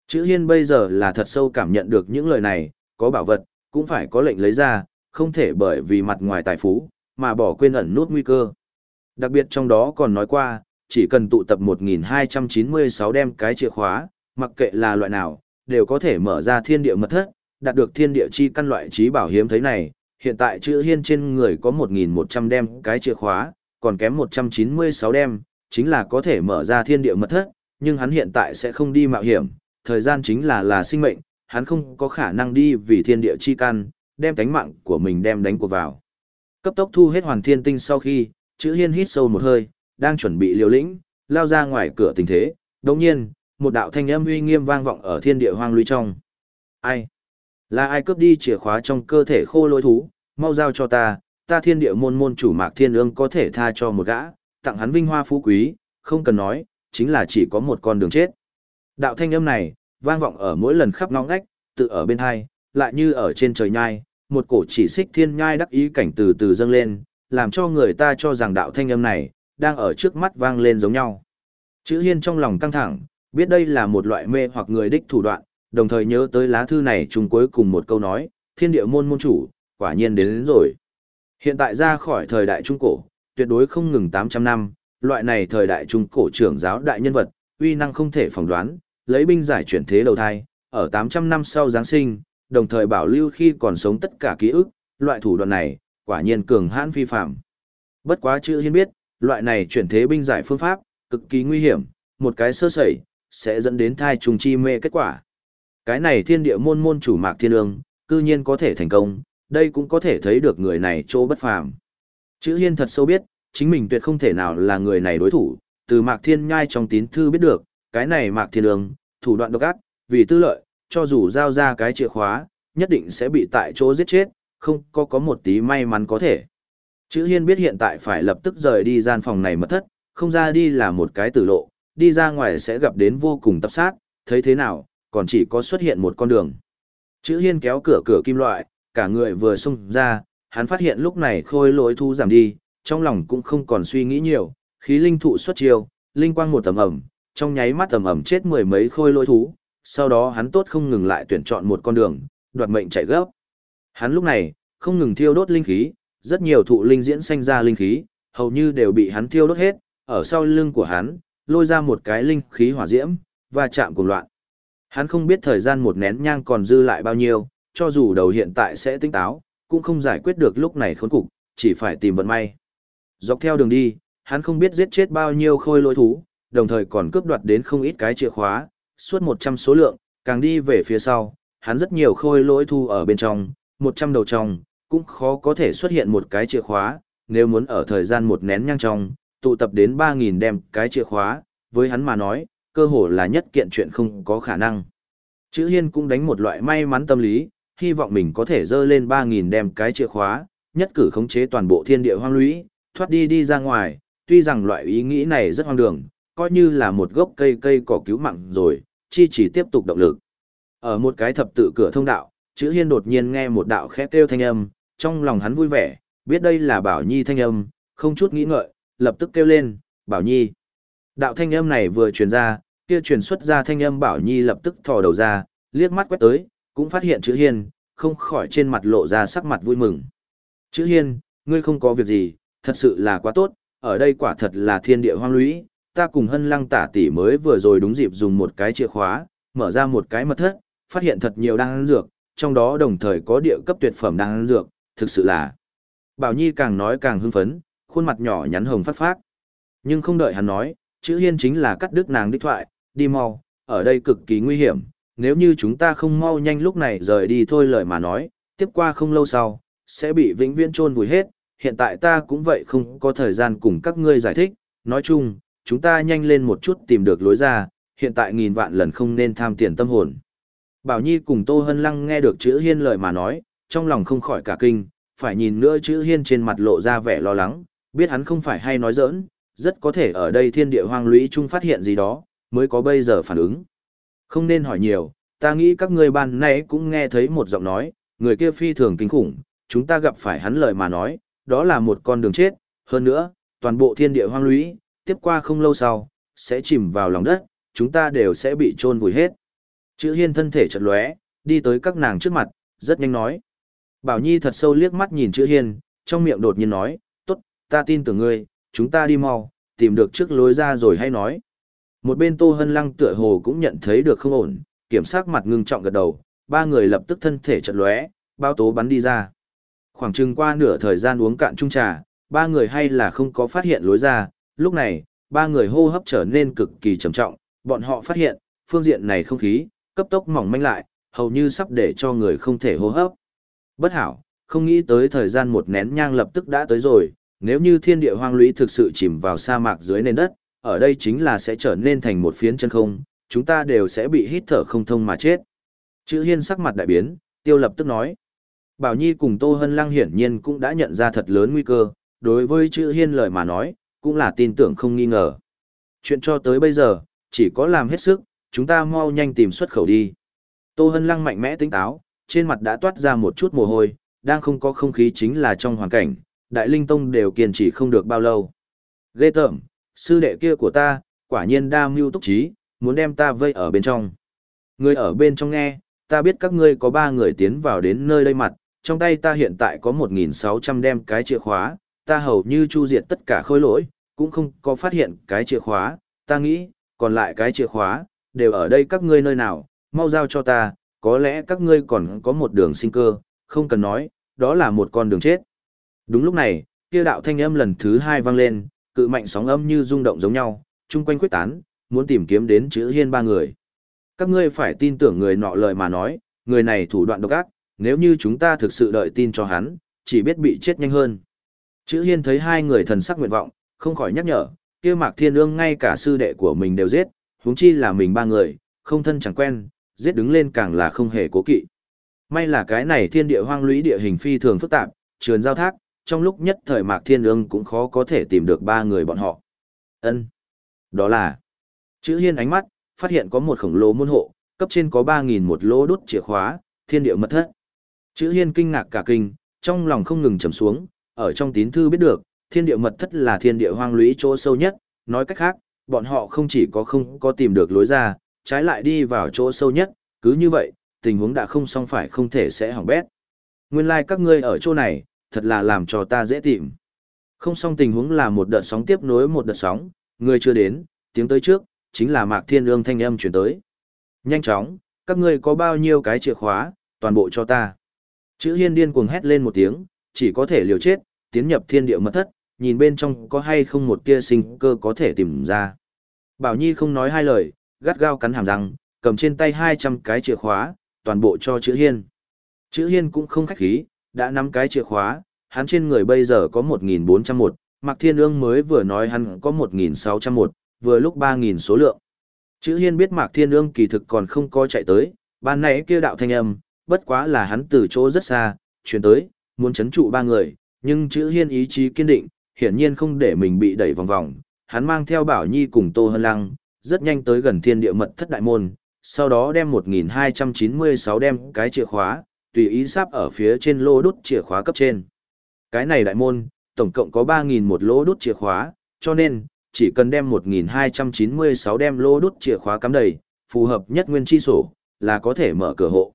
Chữ hiên bây giờ là thật sâu cảm nhận được những lời này, có bảo vật, cũng phải có lệnh lấy ra, không thể bởi vì mặt ngoài tài phú, mà bỏ quên ẩn nút nguy cơ. Đặc biệt trong đó còn nói qua, chỉ cần tụ tập 1296 đem cái chìa khóa, mặc kệ là loại nào, đều có thể mở ra thiên địa mật thất, đạt được thiên địa chi căn loại trí bảo hiếm thấy này. Hiện tại chữ hiên trên người có 1100 đem cái chìa khóa, còn kém 196 đem, chính là có thể mở ra thiên địa mật thất, nhưng hắn hiện tại sẽ không đi mạo hiểm, thời gian chính là là sinh mệnh, hắn không có khả năng đi vì thiên địa chi căn, đem tánh mạng của mình đem đánh cuộc vào. Cấp tốc thu hết hoàn thiên tinh sau khi, chữ hiên hít sâu một hơi, đang chuẩn bị liều lĩnh, lao ra ngoài cửa tình thế, đồng nhiên, một đạo thanh âm uy nghiêm vang vọng ở thiên địa hoang lui trong. Ai? Là ai cướp đi chìa khóa trong cơ thể khô lôi thú, mau giao cho ta, ta thiên địa môn môn chủ mạc thiên ương có thể tha cho một gã, tặng hắn vinh hoa phú quý, không cần nói, chính là chỉ có một con đường chết. Đạo thanh âm này, vang vọng ở mỗi lần khắp ngóng ngách, tự ở bên hai, lại như ở trên trời nhai, một cổ chỉ xích thiên nhai đắc ý cảnh từ từ dâng lên, làm cho người ta cho rằng đạo thanh âm này, đang ở trước mắt vang lên giống nhau. Chữ hiên trong lòng căng thẳng, biết đây là một loại mê hoặc người đích thủ đoạn, đồng thời nhớ tới lá thư này chung cuối cùng một câu nói, thiên địa môn môn chủ, quả nhiên đến, đến rồi. Hiện tại ra khỏi thời đại Trung Cổ, tuyệt đối không ngừng 800 năm, loại này thời đại Trung Cổ trưởng giáo đại nhân vật, uy năng không thể phỏng đoán, lấy binh giải chuyển thế đầu thai, ở 800 năm sau Giáng sinh, đồng thời bảo lưu khi còn sống tất cả ký ức, loại thủ đoạn này, quả nhiên cường hãn phi phạm. Bất quá chữ hiên biết, loại này chuyển thế binh giải phương pháp, cực kỳ nguy hiểm, một cái sơ sẩy, sẽ dẫn đến thai trùng chi mê kết quả. Cái này thiên địa môn môn chủ mạc thiên ương, cư nhiên có thể thành công, đây cũng có thể thấy được người này chỗ bất phàm. Chữ hiên thật sâu biết, chính mình tuyệt không thể nào là người này đối thủ, từ mạc thiên nhai trong tín thư biết được, cái này mạc thiên ương, thủ đoạn độc ác, vì tư lợi, cho dù giao ra cái chìa khóa, nhất định sẽ bị tại chỗ giết chết, không có có một tí may mắn có thể. Chữ hiên biết hiện tại phải lập tức rời đi gian phòng này mất thất, không ra đi là một cái tử lộ, đi ra ngoài sẽ gặp đến vô cùng tập sát, thấy thế nào, còn chỉ có xuất hiện một con đường. Chữ hiên kéo cửa cửa kim loại, cả người vừa xung ra, hắn phát hiện lúc này khôi lỗi thu giảm đi, trong lòng cũng không còn suy nghĩ nhiều, khí linh thụ xuất chiêu, linh quang một tầm ẩm, trong nháy mắt tầm ẩm chết mười mấy khôi lỗi thú, sau đó hắn tốt không ngừng lại tuyển chọn một con đường, đoạt mệnh chạy gấp. Hắn lúc này, không ngừng thiêu đốt linh khí, rất nhiều thụ linh diễn sinh ra linh khí, hầu như đều bị hắn thiêu đốt hết, ở sau lưng của hắn, lôi ra một cái linh khí hỏa diễm, và chạm cùng loạn. Hắn không biết thời gian một nén nhang còn dư lại bao nhiêu, cho dù đầu hiện tại sẽ tinh táo, cũng không giải quyết được lúc này khốn cục, chỉ phải tìm vận may. Dọc theo đường đi, hắn không biết giết chết bao nhiêu khôi lỗi thú, đồng thời còn cướp đoạt đến không ít cái chìa khóa, suốt 100 số lượng, càng đi về phía sau, hắn rất nhiều khôi lỗi thu ở bên trong, 100 đầu trong, cũng khó có thể xuất hiện một cái chìa khóa, nếu muốn ở thời gian một nén nhang trong, tụ tập đến 3.000 đem cái chìa khóa, với hắn mà nói, cơ hồ là nhất kiện chuyện không có khả năng. Chữ Hiên cũng đánh một loại may mắn tâm lý, hy vọng mình có thể dơ lên 3.000 đem cái chìa khóa, nhất cử khống chế toàn bộ thiên địa hoang lũy, thoát đi đi ra ngoài, tuy rằng loại ý nghĩ này rất hoang đường, coi như là một gốc cây cây cỏ cứu mạng rồi, chi chỉ tiếp tục động lực. Ở một cái thập tự cửa thông đạo, chữ hiên đột nhiên nghe một đạo khẽ kêu thanh âm, trong lòng hắn vui vẻ, biết đây là Bảo Nhi thanh âm, không chút nghĩ ngợi, lập tức kêu lên, Bảo Nhi. Đạo thanh âm này vừa truyền ra, kia truyền xuất ra thanh âm Bảo Nhi lập tức thò đầu ra, liếc mắt quét tới, cũng phát hiện chữ hiên, không khỏi trên mặt lộ ra sắc mặt vui mừng. Chữ hiên, ngươi không có việc gì, thật sự là quá tốt, ở đây quả thật là thiên địa hoang lũy, ta cùng hân lăng tả tỷ mới vừa rồi đúng dịp dùng một cái chìa khóa, mở ra một cái mật thất, phát hiện thật nhiều đan dược, trong đó đồng thời có địa cấp tuyệt phẩm đan dược, thực sự là. Bảo Nhi càng nói càng hưng phấn, khuôn mặt nhỏ nhắn hồng phát phát. Nhưng không đợi hắn nói, chữ hiên chính là cắt đứt nàng đích thoại, đi mau, ở đây cực kỳ nguy hiểm, nếu như chúng ta không mau nhanh lúc này rời đi thôi lời mà nói, tiếp qua không lâu sau, sẽ bị vĩnh viễn chôn vùi hết, hiện tại ta cũng vậy không có thời gian cùng các ngươi giải thích, nói chung, chúng ta nhanh lên một chút tìm được lối ra, hiện tại nghìn vạn lần không nên tham tiền tâm hồn. Bảo Nhi cùng Tô Hân Lăng nghe được chữ hiên lời mà nói, trong lòng không khỏi cả kinh, phải nhìn nữa chữ hiên trên mặt lộ ra vẻ lo lắng, biết hắn không phải hay nói giỡn, rất có thể ở đây thiên địa hoang lũy chung phát hiện gì đó, mới có bây giờ phản ứng. Không nên hỏi nhiều, ta nghĩ các ngươi ban nãy cũng nghe thấy một giọng nói, người kia phi thường kinh khủng, chúng ta gặp phải hắn lời mà nói, đó là một con đường chết, hơn nữa, toàn bộ thiên địa hoang lũy, tiếp qua không lâu sau, sẽ chìm vào lòng đất, chúng ta đều sẽ bị chôn vùi hết. Chữ hiên thân thể chật lóe, đi tới các nàng trước mặt, rất nhanh nói. Bảo Nhi thật sâu liếc mắt nhìn chữ hiên, trong miệng đột nhiên nói, ta tin tưởng ngươi, chúng ta đi mau, tìm được trước lối ra rồi hay nói. Một bên Tô Hân Lăng tựa hồ cũng nhận thấy được không ổn, kiểm soát mặt ngưng trọng gật đầu, ba người lập tức thân thể chật lóe, bao tố bắn đi ra. Khoảng chừng qua nửa thời gian uống cạn chung trà, ba người hay là không có phát hiện lối ra, lúc này, ba người hô hấp trở nên cực kỳ trầm trọng, bọn họ phát hiện, phương diện này không khí, cấp tốc mỏng manh lại, hầu như sắp để cho người không thể hô hấp. Bất hảo, không nghĩ tới thời gian một nén nhang lập tức đã tới rồi, nếu như thiên địa hoang lũy thực sự chìm vào sa mạc dưới nền đất, ở đây chính là sẽ trở nên thành một phiến chân không, chúng ta đều sẽ bị hít thở không thông mà chết. Chữ hiên sắc mặt đại biến, tiêu lập tức nói. Bảo Nhi cùng Tô Hân Lăng hiển nhiên cũng đã nhận ra thật lớn nguy cơ, đối với chữ hiên lời mà nói, cũng là tin tưởng không nghi ngờ. Chuyện cho tới bây giờ, chỉ có làm hết sức, chúng ta mau nhanh tìm xuất khẩu đi. Tô Hân Lăng mạnh mẽ tính táo, trên mặt đã toát ra một chút mồ hôi, đang không có không khí chính là trong hoàn cảnh, Đại Linh Tông đều kiên trì không được bao lâu. Ghê tởm, sư đệ kia của ta, quả nhiên đa mưu túc trí, muốn đem ta vây ở bên trong. Người ở bên trong nghe, ta biết các ngươi có ba người tiến vào đến nơi đây mặt, trong tay ta hiện tại có 1.600 đem cái chìa khóa, ta hầu như chu diệt tất cả khôi lỗi, cũng không có phát hiện cái chìa khóa, ta nghĩ, còn lại cái chìa khóa, đều ở đây các ngươi nơi nào, mau giao cho ta, có lẽ các ngươi còn có một đường sinh cơ, không cần nói, đó là một con đường chết. Đúng lúc này, kia đạo thanh âm lần thứ hai vang lên, cự mạnh sóng âm như rung động giống nhau, chung quanh quyết tán, muốn tìm kiếm đến chữ hiên ba người. Các ngươi phải tin tưởng người nọ lời mà nói, người này thủ đoạn độc ác, nếu như chúng ta thực sự đợi tin cho hắn, chỉ biết bị chết nhanh hơn. Chữ hiên thấy hai người thần sắc nguyện vọng, không khỏi nhắc nhở, kia mạc thiên ương ngay cả sư đệ của mình đều giết, huống chi là mình ba người, không thân chẳng quen, giết đứng lên càng là không hề cố kỵ. May là cái này thiên địa hoang lũy địa hình phi thường phức tạp, trường giao thác, trong lúc nhất thời mạc thiên ương cũng khó có thể tìm được ba người bọn họ. ân Đó là, chữ hiên ánh mắt, phát hiện có một khổng lồ môn hộ, cấp trên có 3.000 một lỗ đốt chìa khóa, thiên địa mật thất. Chữ hiên kinh ngạc cả kinh, trong lòng không ngừng trầm xuống, ở trong tín thư biết được, thiên địa mật thất là thiên địa hoang lũy chỗ sâu nhất, nói cách khác, bọn họ không chỉ có không có tìm được lối ra, trái lại đi vào chỗ sâu nhất, cứ như vậy, tình huống đã không xong phải không thể sẽ hỏng bét. Nguyên lai like các ngươi ở chỗ này, thật là làm cho ta dễ tìm. Không xong tình huống là một đợt sóng tiếp nối một đợt sóng, người chưa đến, tiếng tới trước, chính là Mạc Thiên Ương thanh âm chuyển tới. Nhanh chóng, các ngươi có bao nhiêu cái chìa khóa, toàn bộ cho ta. Chữ hiên điên cuồng hét lên một tiếng, chỉ có thể liều chết, tiến nhập thiên địa mật thất, nhìn bên trong có hay không một tia sinh cơ có thể tìm ra. Bảo Nhi không nói hai lời, gắt gao cắn hàm răng, cầm trên tay 200 cái chìa khóa, toàn bộ cho chữ hiên. Chữ hiên cũng không khách khí, đã nắm cái chìa khóa, hắn trên người bây giờ có 1.401, Mạc Thiên Ương mới vừa nói hắn có 1.601, vừa lúc 3.000 số lượng. Chữ hiên biết Mạc Thiên Ương kỳ thực còn không có chạy tới, ban nãy kia đạo thanh âm, bất quá là hắn từ chỗ rất xa, chuyển tới, muốn chấn trụ ba người, nhưng chữ hiên ý chí kiên định, hiển nhiên không để mình bị đẩy vòng vòng, hắn mang theo Bảo Nhi cùng Tô Hân Lăng, rất nhanh tới gần thiên địa mật thất đại môn, sau đó đem 1296 đem cái chìa khóa, tùy ý sắp ở phía trên lô đút chìa khóa cấp trên. Cái này đại môn, tổng cộng có 3.000 một lỗ đút chìa khóa, cho nên, chỉ cần đem 1.296 đem lô đút chìa khóa cắm đầy, phù hợp nhất nguyên chi sổ, là có thể mở cửa hộ.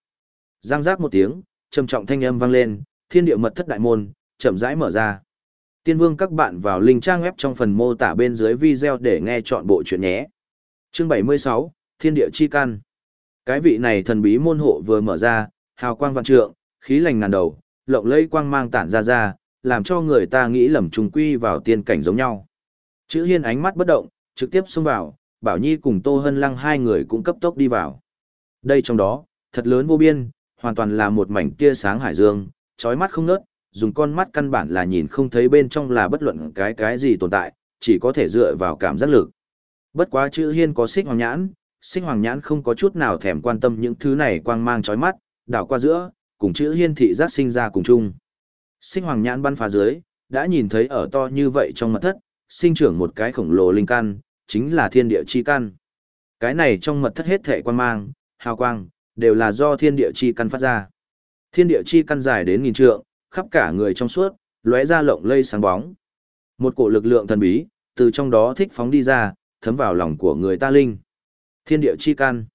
Giang giác một tiếng, trầm trọng thanh âm vang lên, thiên địa mật thất đại môn, chậm rãi mở ra. Tiên vương các bạn vào link trang web trong phần mô tả bên dưới video để nghe chọn bộ chuyện nhé. Chương 76, Thiên địa chi căn. Cái vị này thần bí môn hộ vừa mở ra, hào quang vạn trượng, khí lành ngàn đầu, lộng lẫy quang mang tản ra ra, làm cho người ta nghĩ lầm trùng quy vào tiên cảnh giống nhau. Chữ Hiên ánh mắt bất động, trực tiếp xông vào, Bảo Nhi cùng Tô Hân Lăng hai người cũng cấp tốc đi vào. Đây trong đó, thật lớn vô biên, hoàn toàn là một mảnh tia sáng hải dương, chói mắt không nớt, dùng con mắt căn bản là nhìn không thấy bên trong là bất luận cái cái gì tồn tại, chỉ có thể dựa vào cảm giác lực. Bất quá chữ hiên có xích hoàng nhãn, xích hoàng nhãn không có chút nào thèm quan tâm những thứ này quang mang chói mắt, đảo qua giữa, cùng chữ hiên thị giác sinh ra cùng chung. sinh hoàng nhãn bắn phá dưới, đã nhìn thấy ở to như vậy trong mật thất, sinh trưởng một cái khổng lồ linh căn, chính là thiên địa chi căn. Cái này trong mật thất hết thể quan mang, hào quang, đều là do thiên địa chi căn phát ra. Thiên địa chi căn dài đến nghìn trượng, khắp cả người trong suốt, lóe ra lộng lây sáng bóng. Một cổ lực lượng thần bí, từ trong đó thích phóng đi ra, thấm vào lòng của người ta linh. Thiên địa chi căn.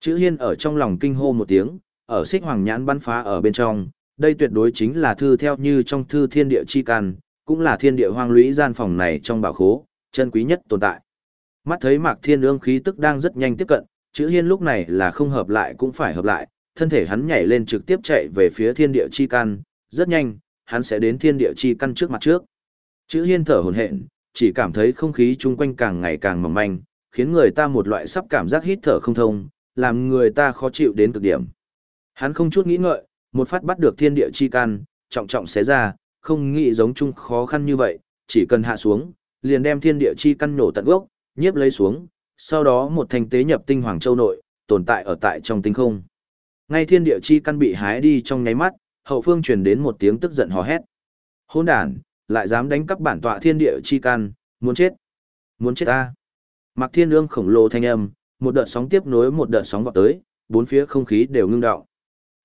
Chữ hiên ở trong lòng kinh hô một tiếng, ở xích hoàng nhãn bắn phá ở bên trong, đây tuyệt đối chính là thư theo như trong thư thiên địa chi căn, cũng là thiên địa hoang lũy gian phòng này trong bảo khố, chân quý nhất tồn tại. Mắt thấy mạc thiên ương khí tức đang rất nhanh tiếp cận, chữ hiên lúc này là không hợp lại cũng phải hợp lại, thân thể hắn nhảy lên trực tiếp chạy về phía thiên địa chi căn, rất nhanh, hắn sẽ đến thiên địa chi căn trước mặt trước. Chữ hiên thở hổn hển, chỉ cảm thấy không khí chung quanh càng ngày càng mỏng manh, khiến người ta một loại sắp cảm giác hít thở không thông, làm người ta khó chịu đến cực điểm. Hắn không chút nghĩ ngợi, một phát bắt được thiên địa chi can, trọng trọng xé ra, không nghĩ giống chung khó khăn như vậy, chỉ cần hạ xuống, liền đem thiên địa chi căn nổ tận gốc, nhiếp lấy xuống, sau đó một thành tế nhập tinh hoàng châu nội, tồn tại ở tại trong tinh không. Ngay thiên địa chi căn bị hái đi trong nháy mắt, hậu phương truyền đến một tiếng tức giận hò hét. Hỗn đản, lại dám đánh cắp bản tọa thiên địa chi căn, muốn chết. Muốn chết ta. Mạc Thiên Ương khổng lồ thanh âm, một đợt sóng tiếp nối một đợt sóng vọt tới, bốn phía không khí đều ngưng đọng.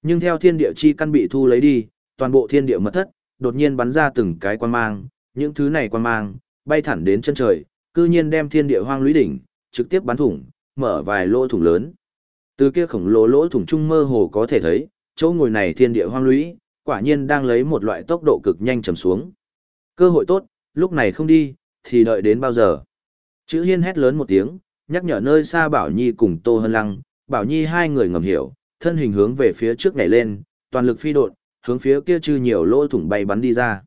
Nhưng theo thiên địa chi căn bị thu lấy đi, toàn bộ thiên địa mật thất, đột nhiên bắn ra từng cái quan mang, những thứ này quan mang, bay thẳng đến chân trời, cư nhiên đem thiên địa hoang lũy đỉnh, trực tiếp bắn thủng, mở vài lỗ thủng lớn. Từ kia khổng lồ lỗ thủng trung mơ hồ có thể thấy, chỗ ngồi này thiên địa hoang lũy, quả nhiên đang lấy một loại tốc độ cực nhanh trầm xuống. Cơ hội tốt, lúc này không đi, thì đợi đến bao giờ. Chữ hiên hét lớn một tiếng, nhắc nhở nơi xa Bảo Nhi cùng Tô Hân Lăng, Bảo Nhi hai người ngầm hiểu, thân hình hướng về phía trước nhảy lên, toàn lực phi đột, hướng phía kia chư nhiều lỗ thủng bay bắn đi ra.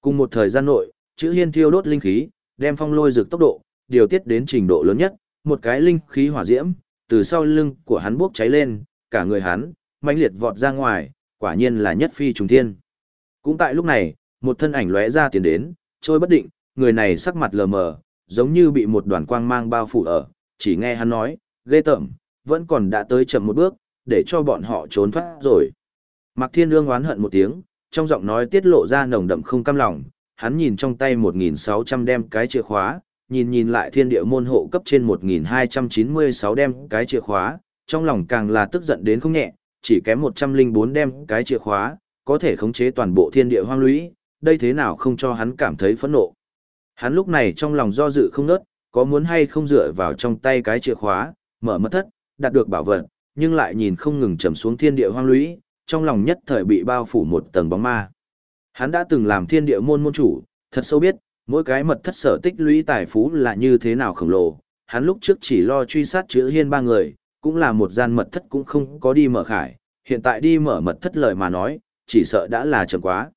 Cùng một thời gian nội, chữ hiên thiêu đốt linh khí, đem phong lôi rực tốc độ, điều tiết đến trình độ lớn nhất, một cái linh khí hỏa diễm, từ sau lưng của hắn bốc cháy lên, cả người hắn, mãnh liệt vọt ra ngoài, quả nhiên là nhất phi trùng thiên. Cũng tại lúc này, một thân ảnh lóe ra tiền đến, trôi bất định, người này sắc mặt lờ mờ, giống như bị một đoàn quang mang bao phủ ở, chỉ nghe hắn nói, ghê tởm, vẫn còn đã tới chậm một bước, để cho bọn họ trốn thoát rồi. Mạc Thiên Ương oán hận một tiếng, trong giọng nói tiết lộ ra nồng đậm không cam lòng, hắn nhìn trong tay 1.600 đem cái chìa khóa, nhìn nhìn lại thiên địa môn hộ cấp trên 1296 đem cái chìa khóa, trong lòng càng là tức giận đến không nhẹ, chỉ kém 104 đem cái chìa khóa, có thể khống chế toàn bộ thiên địa hoang lũy, đây thế nào không cho hắn cảm thấy phẫn nộ. Hắn lúc này trong lòng do dự không nớt, có muốn hay không dựa vào trong tay cái chìa khóa, mở mất thất, đạt được bảo vật, nhưng lại nhìn không ngừng trầm xuống thiên địa hoang lũy, trong lòng nhất thời bị bao phủ một tầng bóng ma. Hắn đã từng làm thiên địa môn môn chủ, thật sâu biết, mỗi cái mật thất sở tích lũy tài phú là như thế nào khổng lồ. Hắn lúc trước chỉ lo truy sát chữ hiên ba người, cũng là một gian mật thất cũng không có đi mở khải, hiện tại đi mở mật thất lời mà nói, chỉ sợ đã là chậm quá.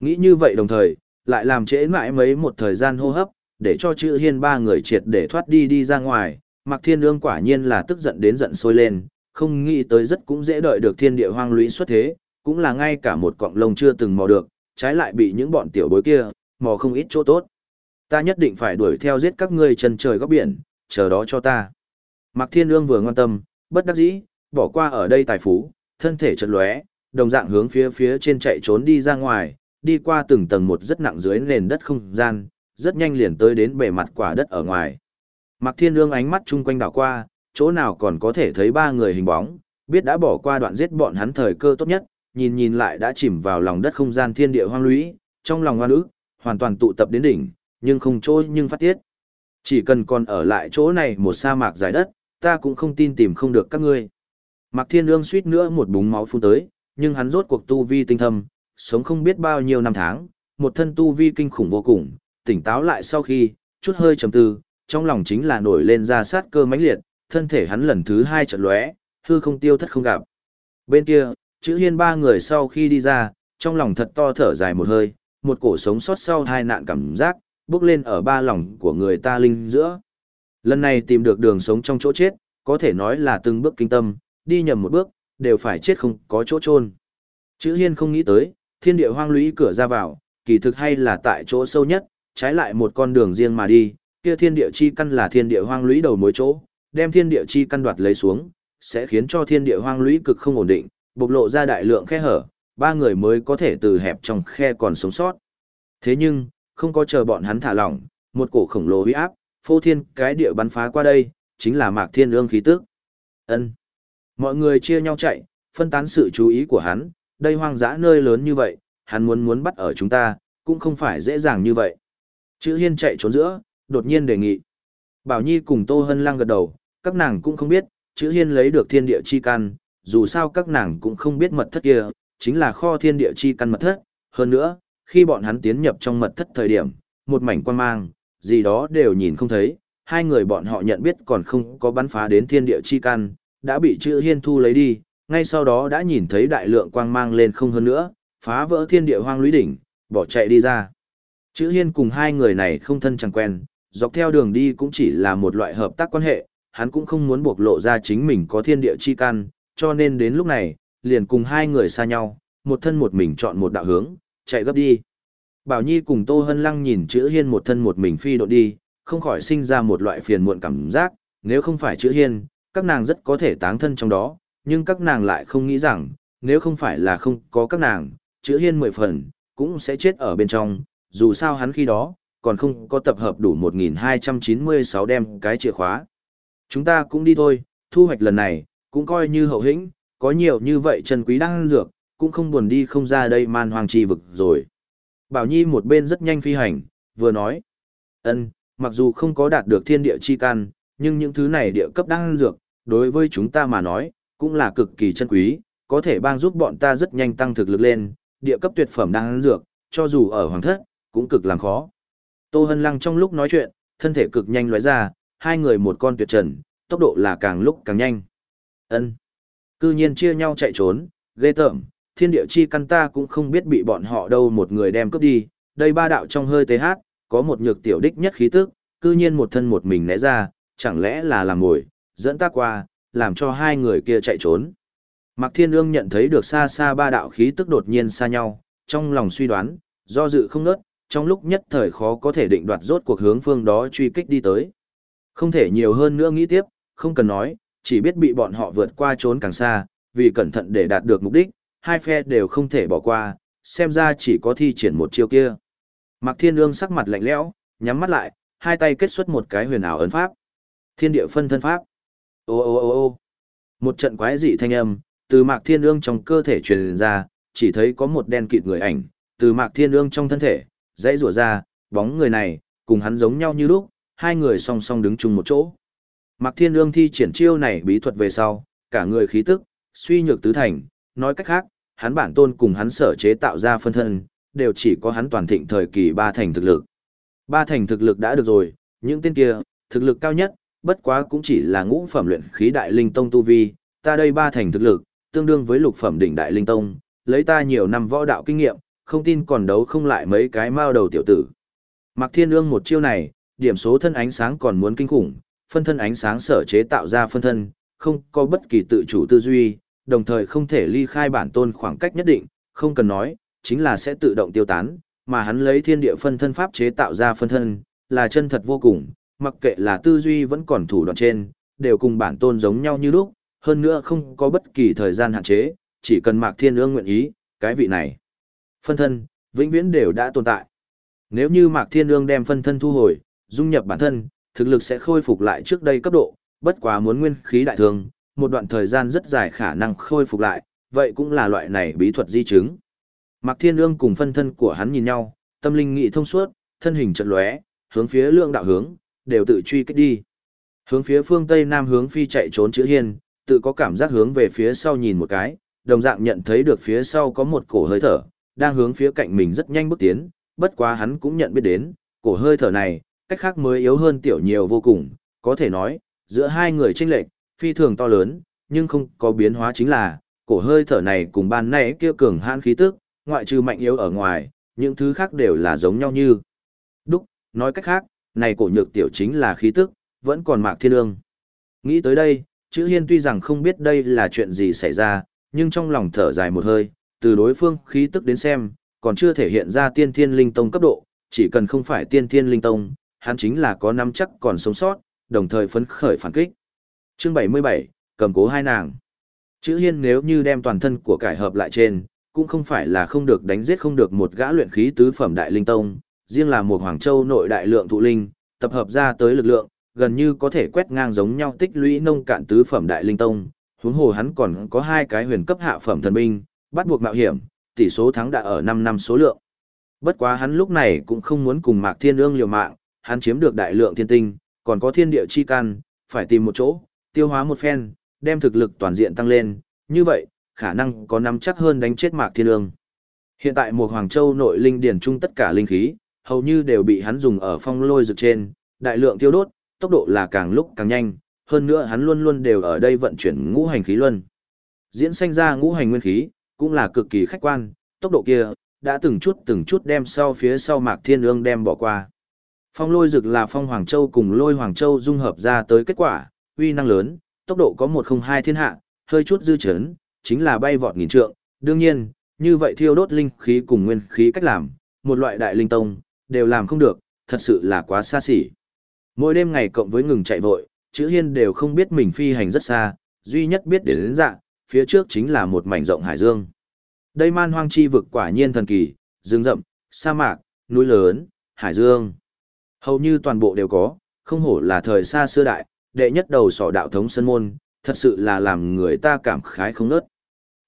Nghĩ như vậy đồng thời, lại làm trễ mãi mấy một thời gian hô hấp, để cho chữ hiên ba người triệt để thoát đi đi ra ngoài, Mạc Thiên Ương quả nhiên là tức giận đến giận sôi lên, không nghĩ tới rất cũng dễ đợi được thiên địa hoang lũy xuất thế, cũng là ngay cả một cọng lông chưa từng mò được, trái lại bị những bọn tiểu bối kia, mò không ít chỗ tốt. Ta nhất định phải đuổi theo giết các ngươi chân trời góc biển, chờ đó cho ta. Mạc Thiên Ương vừa ngoan tâm, bất đắc dĩ, bỏ qua ở đây tài phú, thân thể chật lóe, đồng dạng hướng phía phía trên chạy trốn đi ra ngoài, đi qua từng tầng một rất nặng dưới nền đất không gian, rất nhanh liền tới đến bề mặt quả đất ở ngoài. Mạc Thiên Ương ánh mắt chung quanh đảo qua, chỗ nào còn có thể thấy ba người hình bóng, biết đã bỏ qua đoạn giết bọn hắn thời cơ tốt nhất, nhìn nhìn lại đã chìm vào lòng đất không gian thiên địa hoang lũy, trong lòng hoa ức, hoàn toàn tụ tập đến đỉnh, nhưng không trôi nhưng phát tiết. Chỉ cần còn ở lại chỗ này một sa mạc dài đất, ta cũng không tin tìm không được các ngươi. Mạc Thiên Ương suýt nữa một búng máu phun tới, nhưng hắn rốt cuộc tu vi tinh thâm, sống không biết bao nhiêu năm tháng, một thân tu vi kinh khủng vô cùng, tỉnh táo lại sau khi, chút hơi trầm tư, trong lòng chính là nổi lên ra sát cơ mãnh liệt, thân thể hắn lần thứ hai trận lóe, hư không tiêu thất không gặp. Bên kia, chữ hiên ba người sau khi đi ra, trong lòng thật to thở dài một hơi, một cổ sống sót sau hai nạn cảm giác, bước lên ở ba lòng của người ta linh giữa. Lần này tìm được đường sống trong chỗ chết, có thể nói là từng bước kinh tâm, đi nhầm một bước, đều phải chết không có chỗ chôn. Chữ hiên không nghĩ tới, thiên địa hoang lũy cửa ra vào, kỳ thực hay là tại chỗ sâu nhất, trái lại một con đường riêng mà đi, kia thiên địa chi căn là thiên địa hoang lũy đầu mối chỗ, đem thiên địa chi căn đoạt lấy xuống, sẽ khiến cho thiên địa hoang lũy cực không ổn định, bộc lộ ra đại lượng khe hở, ba người mới có thể từ hẹp trong khe còn sống sót. Thế nhưng, không có chờ bọn hắn thả lỏng, một cổ khổng lồ uy áp, phô thiên cái địa bắn phá qua đây, chính là mạc thiên ương khí tức. ân Mọi người chia nhau chạy, phân tán sự chú ý của hắn, đây hoang dã nơi lớn như vậy, hắn muốn muốn bắt ở chúng ta, cũng không phải dễ dàng như vậy. Chữ hiên chạy trốn giữa, đột nhiên đề nghị. Bảo Nhi cùng Tô Hân Lăng gật đầu, các nàng cũng không biết, chữ hiên lấy được thiên địa chi căn, dù sao các nàng cũng không biết mật thất kia, chính là kho thiên địa chi căn mật thất. Hơn nữa, khi bọn hắn tiến nhập trong mật thất thời điểm, một mảnh quan mang, gì đó đều nhìn không thấy, hai người bọn họ nhận biết còn không có bắn phá đến thiên địa chi căn, đã bị chữ hiên thu lấy đi, ngay sau đó đã nhìn thấy đại lượng quang mang lên không hơn nữa, phá vỡ thiên địa hoang lũy đỉnh, bỏ chạy đi ra. Chữ hiên cùng hai người này không thân chẳng quen, dọc theo đường đi cũng chỉ là một loại hợp tác quan hệ, hắn cũng không muốn bộc lộ ra chính mình có thiên địa chi căn, cho nên đến lúc này, liền cùng hai người xa nhau, một thân một mình chọn một đạo hướng, chạy gấp đi. Bảo Nhi cùng Tô Hân Lăng nhìn chữ hiên một thân một mình phi độ đi, không khỏi sinh ra một loại phiền muộn cảm giác, nếu không phải chữ hiên, các nàng rất có thể táng thân trong đó, nhưng các nàng lại không nghĩ rằng, nếu không phải là không có các nàng, chữ hiên mười phần, cũng sẽ chết ở bên trong, dù sao hắn khi đó, còn không có tập hợp đủ 1296 đem cái chìa khóa. Chúng ta cũng đi thôi, thu hoạch lần này, cũng coi như hậu hĩnh, có nhiều như vậy chân quý đang dược, cũng không buồn đi không ra đây man hoàng trì vực rồi. Bảo Nhi một bên rất nhanh phi hành, vừa nói, ân, mặc dù không có đạt được thiên địa chi can, nhưng những thứ này địa cấp đang dược, đối với chúng ta mà nói, cũng là cực kỳ chân quý, có thể bang giúp bọn ta rất nhanh tăng thực lực lên, địa cấp tuyệt phẩm đang dược, cho dù ở hoàng thất, cũng cực làm khó. Tô Hân Lăng trong lúc nói chuyện, thân thể cực nhanh lóe ra, hai người một con tuyệt trần, tốc độ là càng lúc càng nhanh. Ân. Cư nhiên chia nhau chạy trốn, ghê tởm, thiên địa chi căn ta cũng không biết bị bọn họ đâu một người đem cướp đi, đây ba đạo trong hơi TH, có một nhược tiểu đích nhất khí tức, cư nhiên một thân một mình né ra, chẳng lẽ là làm ngồi, dẫn ta qua, làm cho hai người kia chạy trốn. Mạc Thiên Ương nhận thấy được xa xa ba đạo khí tức đột nhiên xa nhau, trong lòng suy đoán, do dự không nớt, trong lúc nhất thời khó có thể định đoạt rốt cuộc hướng phương đó truy kích đi tới. Không thể nhiều hơn nữa nghĩ tiếp, không cần nói, chỉ biết bị bọn họ vượt qua trốn càng xa, vì cẩn thận để đạt được mục đích, hai phe đều không thể bỏ qua, xem ra chỉ có thi triển một chiêu kia. Mạc Thiên Ương sắc mặt lạnh lẽo, nhắm mắt lại, hai tay kết xuất một cái huyền ảo ấn pháp. Thiên địa phân thân pháp. Ô ô ô ô. Một trận quái dị thanh âm từ Mạc Thiên Ương trong cơ thể truyền ra, chỉ thấy có một đen kịt người ảnh từ Mạc Thiên Ương trong thân thể dãy rủa ra, bóng người này cùng hắn giống nhau như lúc, hai người song song đứng chung một chỗ. Mạc Thiên Ương thi triển chiêu này bí thuật về sau, cả người khí tức, suy nhược tứ thành, nói cách khác, hắn bản tôn cùng hắn sở chế tạo ra phân thân, đều chỉ có hắn toàn thịnh thời kỳ ba thành thực lực. Ba thành thực lực đã được rồi, những tên kia, thực lực cao nhất, bất quá cũng chỉ là ngũ phẩm luyện khí đại linh tông tu vi, ta đây ba thành thực lực, tương đương với lục phẩm đỉnh đại linh tông, lấy ta nhiều năm võ đạo kinh nghiệm, không tin còn đấu không lại mấy cái mao đầu tiểu tử. Mạc Thiên Ương một chiêu này, điểm số thân ánh sáng còn muốn kinh khủng, phân thân ánh sáng sở chế tạo ra phân thân, không có bất kỳ tự chủ tư duy, đồng thời không thể ly khai bản tôn khoảng cách nhất định, không cần nói, chính là sẽ tự động tiêu tán, mà hắn lấy thiên địa phân thân pháp chế tạo ra phân thân, là chân thật vô cùng, mặc kệ là tư duy vẫn còn thủ đoạn trên, đều cùng bản tôn giống nhau như lúc, hơn nữa không có bất kỳ thời gian hạn chế, chỉ cần Mạc Thiên Ương nguyện ý, cái vị này. Phân thân, vĩnh viễn đều đã tồn tại. Nếu như Mạc Thiên Ương đem phân thân thu hồi, dung nhập bản thân, thực lực sẽ khôi phục lại trước đây cấp độ, bất quá muốn nguyên khí đại thương, một đoạn thời gian rất dài khả năng khôi phục lại, Vậy cũng là loại này bí thuật di chứng. Mạc Thiên Ương cùng phân thân của hắn nhìn nhau, tâm linh nghị thông suốt, thân hình chợt lóe, hướng phía lượng đạo hướng, đều tự truy kích đi. Hướng phía phương Tây Nam hướng phi chạy trốn chữ hiên, tự có cảm giác hướng về phía sau nhìn một cái, đồng dạng nhận thấy được phía sau có một cổ hơi thở, đang hướng phía cạnh mình rất nhanh bước tiến, bất quá hắn cũng nhận biết đến, cổ hơi thở này, cách khác mới yếu hơn tiểu nhiều vô cùng, có thể nói, giữa hai người chênh lệch, phi thường to lớn, nhưng không có biến hóa chính là, cổ hơi thở này cùng ban nãy kia cường hãn khí tức, ngoại trừ mạnh yếu ở ngoài, những thứ khác đều là giống nhau như. Đúc, nói cách khác, này cổ nhược tiểu chính là khí tức, vẫn còn mạc thiên ương. Nghĩ tới đây, chữ hiên tuy rằng không biết đây là chuyện gì xảy ra, nhưng trong lòng thở dài một hơi, từ đối phương khí tức đến xem, còn chưa thể hiện ra tiên thiên linh tông cấp độ, chỉ cần không phải tiên thiên linh tông, hắn chính là có năm chắc còn sống sót, đồng thời phấn khởi phản kích. Chương 77, cầm cố hai nàng. Chữ hiên nếu như đem toàn thân của cải hợp lại trên, cũng không phải là không được đánh giết không được một gã luyện khí tứ phẩm đại linh tông, riêng là một Hoàng Châu nội đại lượng thụ linh, tập hợp ra tới lực lượng, gần như có thể quét ngang giống nhau tích lũy nông cạn tứ phẩm đại linh tông, huống hồ hắn còn có hai cái huyền cấp hạ phẩm thần binh, bắt buộc mạo hiểm, tỷ số thắng đã ở 5 năm số lượng. Bất quá hắn lúc này cũng không muốn cùng Mạc Thiên Ương liều mạng, hắn chiếm được đại lượng thiên tinh, còn có thiên địa chi can, phải tìm một chỗ, tiêu hóa một phen, đem thực lực toàn diện tăng lên, như vậy, khả năng có nắm chắc hơn đánh chết Mạc Thiên Ương. Hiện tại một Hoàng Châu nội linh điển trung tất cả linh khí, hầu như đều bị hắn dùng ở phong lôi rực trên, đại lượng tiêu đốt, tốc độ là càng lúc càng nhanh, hơn nữa hắn luôn luôn đều ở đây vận chuyển ngũ hành khí luân. Diễn sinh ra ngũ hành nguyên khí, cũng là cực kỳ khách quan, tốc độ kia, đã từng chút từng chút đem sau phía sau Mạc Thiên Ương đem bỏ qua. Phong lôi rực là phong Hoàng Châu cùng lôi Hoàng Châu dung hợp ra tới kết quả, uy năng lớn, tốc độ có 102 thiên hạ, hơi chút dư chấn, chính là bay vọt nghìn trượng. Đương nhiên, như vậy thiêu đốt linh khí cùng nguyên khí cách làm, một loại đại linh tông, đều làm không được, thật sự là quá xa xỉ. Mỗi đêm ngày cộng với ngừng chạy vội, chữ hiên đều không biết mình phi hành rất xa, duy nhất biết đến đến dạng, phía trước chính là một mảnh rộng hải dương. Đây man hoang chi vực quả nhiên thần kỳ, rừng rậm, sa mạc, núi lớn, hải dương. Hầu như toàn bộ đều có, không hổ là thời xa xưa đại, đệ nhất đầu sỏ đạo thống sân môn, thật sự là làm người ta cảm khái không nớt.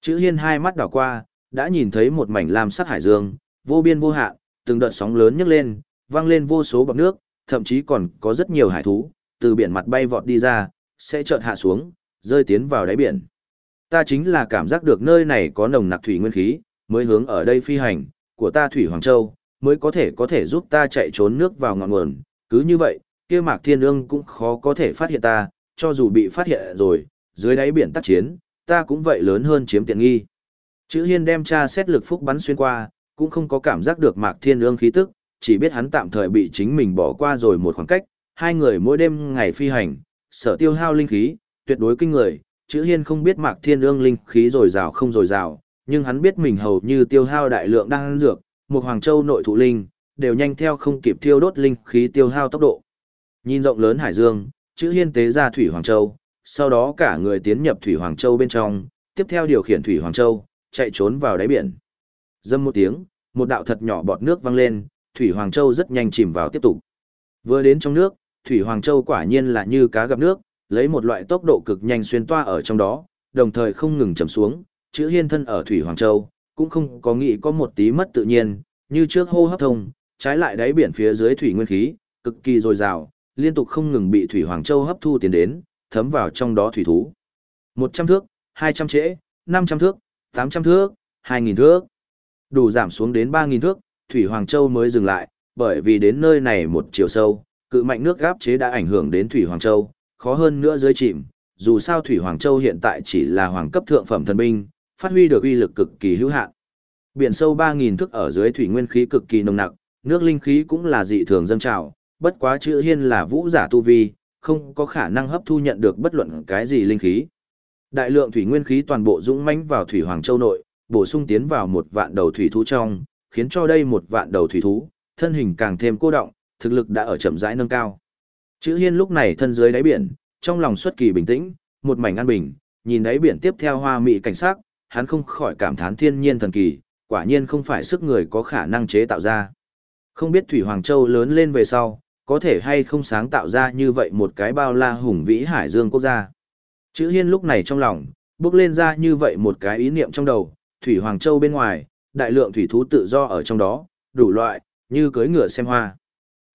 Chữ hiên hai mắt đảo qua, đã nhìn thấy một mảnh lam sắc hải dương, vô biên vô hạn, từng đợt sóng lớn nhấc lên, vang lên vô số bọt nước, thậm chí còn có rất nhiều hải thú, từ biển mặt bay vọt đi ra, sẽ chợt hạ xuống, rơi tiến vào đáy biển. Ta chính là cảm giác được nơi này có nồng nặc thủy nguyên khí, mới hướng ở đây phi hành, của ta Thủy Hoàng Châu, mới có thể có thể giúp ta chạy trốn nước vào ngọn nguồn. Cứ như vậy, kia Mạc Thiên Ương cũng khó có thể phát hiện ta, cho dù bị phát hiện rồi, dưới đáy biển tác chiến, ta cũng vậy lớn hơn chiếm tiện nghi. Chữ Hiên đem tra xét lực phúc bắn xuyên qua, cũng không có cảm giác được Mạc Thiên Ương khí tức, chỉ biết hắn tạm thời bị chính mình bỏ qua rồi một khoảng cách, hai người mỗi đêm ngày phi hành, sở tiêu hao linh khí, tuyệt đối kinh người, chữ hiên không biết mạc thiên ương linh khí rồi rào không rồi rào, nhưng hắn biết mình hầu như tiêu hao đại lượng đang dược, một hoàng châu nội thụ linh, đều nhanh theo không kịp thiêu đốt linh khí tiêu hao tốc độ. Nhìn rộng lớn hải dương, chữ hiên tế ra thủy hoàng châu, sau đó cả người tiến nhập thủy hoàng châu bên trong, tiếp theo điều khiển thủy hoàng châu, chạy trốn vào đáy biển. Dâm một tiếng, một đạo thật nhỏ bọt nước văng lên, thủy hoàng châu rất nhanh chìm vào tiếp tục. Vừa đến trong nước, thủy hoàng châu quả nhiên là như cá gặp nước, lấy một loại tốc độ cực nhanh xuyên toa ở trong đó, đồng thời không ngừng chầm xuống, chữ hiên thân ở Thủy Hoàng Châu, cũng không có nghĩ có một tí mất tự nhiên, như trước hô hấp thông, trái lại đáy biển phía dưới thủy nguyên khí, cực kỳ dồi dào, liên tục không ngừng bị Thủy Hoàng Châu hấp thu tiến đến, thấm vào trong đó thủy thú. 100 thước, 200 trễ, 500 thước, 800 thước, 2000 thước. Đủ giảm xuống đến 3000 thước, Thủy Hoàng Châu mới dừng lại, bởi vì đến nơi này một chiều sâu, cự mạnh nước gáp chế đã ảnh hưởng đến Thủy Hoàng Châu, khó hơn nữa dưới chìm, dù sao Thủy Hoàng Châu hiện tại chỉ là hoàng cấp thượng phẩm thần binh, phát huy được uy lực cực kỳ hữu hạn. Biển sâu 3000 thước ở dưới thủy nguyên khí cực kỳ nồng nặc, nước linh khí cũng là dị thường dâng trào, bất quá chữ hiên là vũ giả tu vi, không có khả năng hấp thu nhận được bất luận cái gì linh khí. Đại lượng thủy nguyên khí toàn bộ dũng mãnh vào thủy hoàng châu nội, bổ sung tiến vào một vạn đầu thủy thú trong, khiến cho đây một vạn đầu thủy thú, thân hình càng thêm cô động, thực lực đã ở chậm rãi nâng cao. Chữ hiên lúc này thân dưới đáy biển, trong lòng xuất kỳ bình tĩnh, một mảnh an bình, nhìn đáy biển tiếp theo hoa mỹ cảnh sắc, hắn không khỏi cảm thán thiên nhiên thần kỳ, quả nhiên không phải sức người có khả năng chế tạo ra. Không biết Thủy Hoàng Châu lớn lên về sau, có thể hay không sáng tạo ra như vậy một cái bao la hùng vĩ hải dương quốc gia. Chữ hiên lúc này trong lòng, bước lên ra như vậy một cái ý niệm trong đầu, Thủy Hoàng Châu bên ngoài, đại lượng thủy thú tự do ở trong đó, đủ loại, như cưới ngựa xem hoa.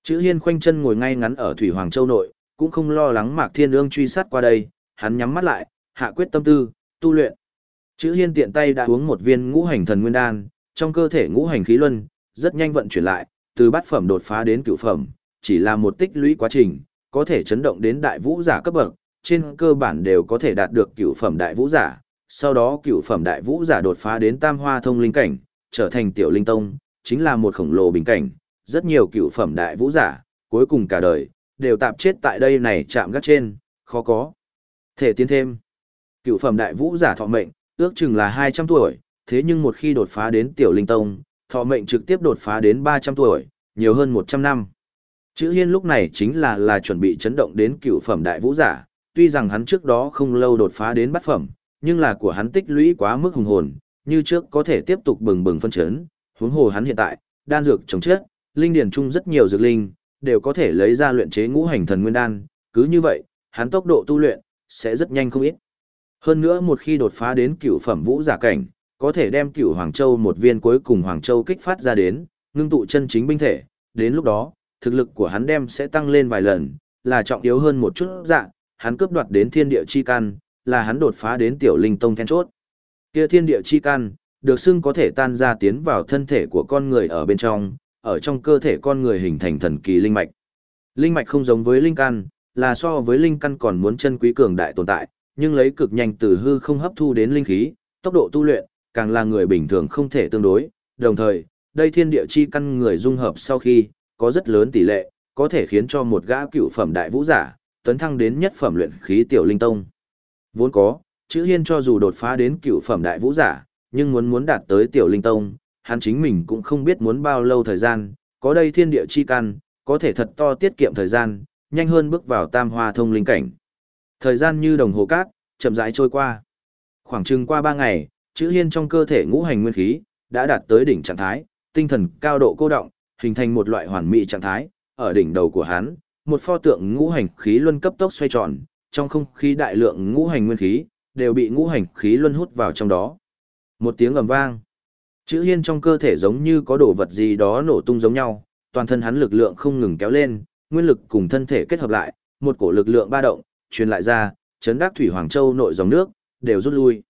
Chữ Hiên khoanh chân ngồi ngay ngắn ở Thủy Hoàng Châu nội, cũng không lo lắng Mạc Thiên Ương truy sát qua đây, hắn nhắm mắt lại, hạ quyết tâm tư, tu luyện. Chữ Hiên tiện tay đã uống một viên ngũ hành thần nguyên đan, trong cơ thể ngũ hành khí luân, rất nhanh vận chuyển lại, từ bát phẩm đột phá đến cửu phẩm, chỉ là một tích lũy quá trình, có thể chấn động đến đại vũ giả cấp bậc, trên cơ bản đều có thể đạt được cửu phẩm đại vũ giả, sau đó cửu phẩm đại vũ giả đột phá đến tam hoa thông linh cảnh, trở thành tiểu linh tông, chính là một khổng lồ bình cảnh, rất nhiều cửu phẩm đại vũ giả, cuối cùng cả đời, đều tạm chết tại đây này chạm gác trên, khó có. Thể tiến thêm. Cửu phẩm đại vũ giả thọ mệnh, ước chừng là 200 tuổi, thế nhưng một khi đột phá đến tiểu linh tông, thọ mệnh trực tiếp đột phá đến 300 tuổi, nhiều hơn 100 năm. Chữ Hiên lúc này chính là là chuẩn bị chấn động đến cựu phẩm đại vũ giả, tuy rằng hắn trước đó không lâu đột phá đến bát phẩm, nhưng là của hắn tích lũy quá mức hùng hồn, như trước có thể tiếp tục bừng bừng phân chấn, huống hồ hắn hiện tại, đan dược chống chết, linh điển chung rất nhiều dược linh, đều có thể lấy ra luyện chế ngũ hành thần nguyên đan, cứ như vậy, hắn tốc độ tu luyện sẽ rất nhanh không ít. Hơn nữa một khi đột phá đến cửu phẩm vũ giả cảnh, có thể đem cửu Hoàng Châu một viên cuối cùng Hoàng Châu kích phát ra đến, ngưng tụ chân chính binh thể, đến lúc đó, thực lực của hắn đem sẽ tăng lên vài lần, là trọng yếu hơn một chút dạ, hắn cướp đoạt đến thiên địa chi căn, là hắn đột phá đến tiểu linh tông then chốt. Kia thiên địa chi căn, được xưng có thể tan ra tiến vào thân thể của con người ở bên trong, ở trong cơ thể con người hình thành thần kỳ linh mạch. Linh mạch không giống với linh căn, là so với linh căn còn muốn chân quý cường đại tồn tại, nhưng lấy cực nhanh từ hư không hấp thu đến linh khí, tốc độ tu luyện, càng là người bình thường không thể tương đối, đồng thời, đây thiên địa chi căn người dung hợp sau khi, có rất lớn tỷ lệ, có thể khiến cho một gã cựu phẩm đại vũ giả, tấn thăng đến nhất phẩm luyện khí tiểu linh tông. Vốn có, chữ hiên cho dù đột phá đến cựu phẩm đại vũ giả, nhưng muốn muốn đạt tới tiểu linh tông, hắn chính mình cũng không biết muốn bao lâu thời gian, có đây thiên địa chi căn, có thể thật to tiết kiệm thời gian, nhanh hơn bước vào tam hoa thông linh cảnh. Thời gian như đồng hồ cát, chậm rãi trôi qua. Khoảng chừng qua 3 ngày, chữ hiên trong cơ thể ngũ hành nguyên khí, đã đạt tới đỉnh trạng thái, tinh thần cao độ cô động, hình thành một loại hoàn mỹ trạng thái, ở đỉnh đầu của hắn, một pho tượng ngũ hành khí luân cấp tốc xoay tròn, trong không khí đại lượng ngũ hành nguyên khí đều bị ngũ hành khí luân hút vào trong đó. Một tiếng ầm vang, chữ hiên trong cơ thể giống như có đồ vật gì đó nổ tung giống nhau, toàn thân hắn lực lượng không ngừng kéo lên, nguyên lực cùng thân thể kết hợp lại, một cổ lực lượng ba động truyền lại ra, chấn đắc thủy hoàng châu nội dòng nước đều rút lui.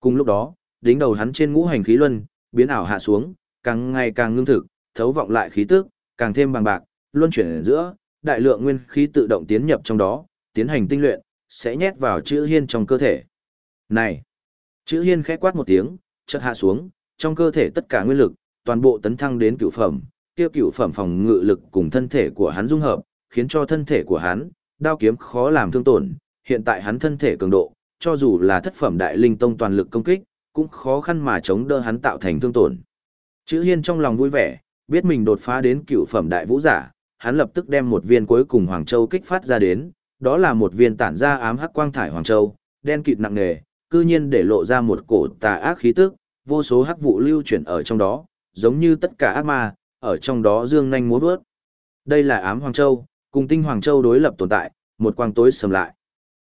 Cùng lúc đó, đính đầu hắn trên ngũ hành khí luân biến ảo hạ xuống, càng ngày càng ngưng thực, thấu vọng lại khí tức, càng thêm bằng bạc, luân chuyển ở giữa, đại lượng nguyên khí tự động tiến nhập trong đó, tiến hành tinh luyện, sẽ nhét vào chữ hiên trong cơ thể. Này! Chữ hiên khẽ quát một tiếng, chợt hạ xuống, trong cơ thể tất cả nguyên lực, toàn bộ tấn thăng đến cửu phẩm, tiêu cửu phẩm phòng ngự lực cùng thân thể của hắn dung hợp, khiến cho thân thể của hắn, đao kiếm khó làm thương tổn, hiện tại hắn thân thể cường độ, cho dù là thất phẩm đại linh tông toàn lực công kích, cũng khó khăn mà chống đỡ hắn tạo thành thương tổn. Chữ hiên trong lòng vui vẻ, biết mình đột phá đến cửu phẩm đại vũ giả, hắn lập tức đem một viên cuối cùng Hoàng Châu kích phát ra đến, đó là một viên tản ra ám hắc quang thải Hoàng Châu, đen kịt nặng nề, cư nhiên để lộ ra một cổ tà ác khí tức, vô số hắc vụ lưu chuyển ở trong đó, giống như tất cả ác ma, ở trong đó dương nhanh múa vớt. Đây là ám Hoàng Châu, cùng tinh Hoàng Châu đối lập tồn tại, một quang tối sầm lại.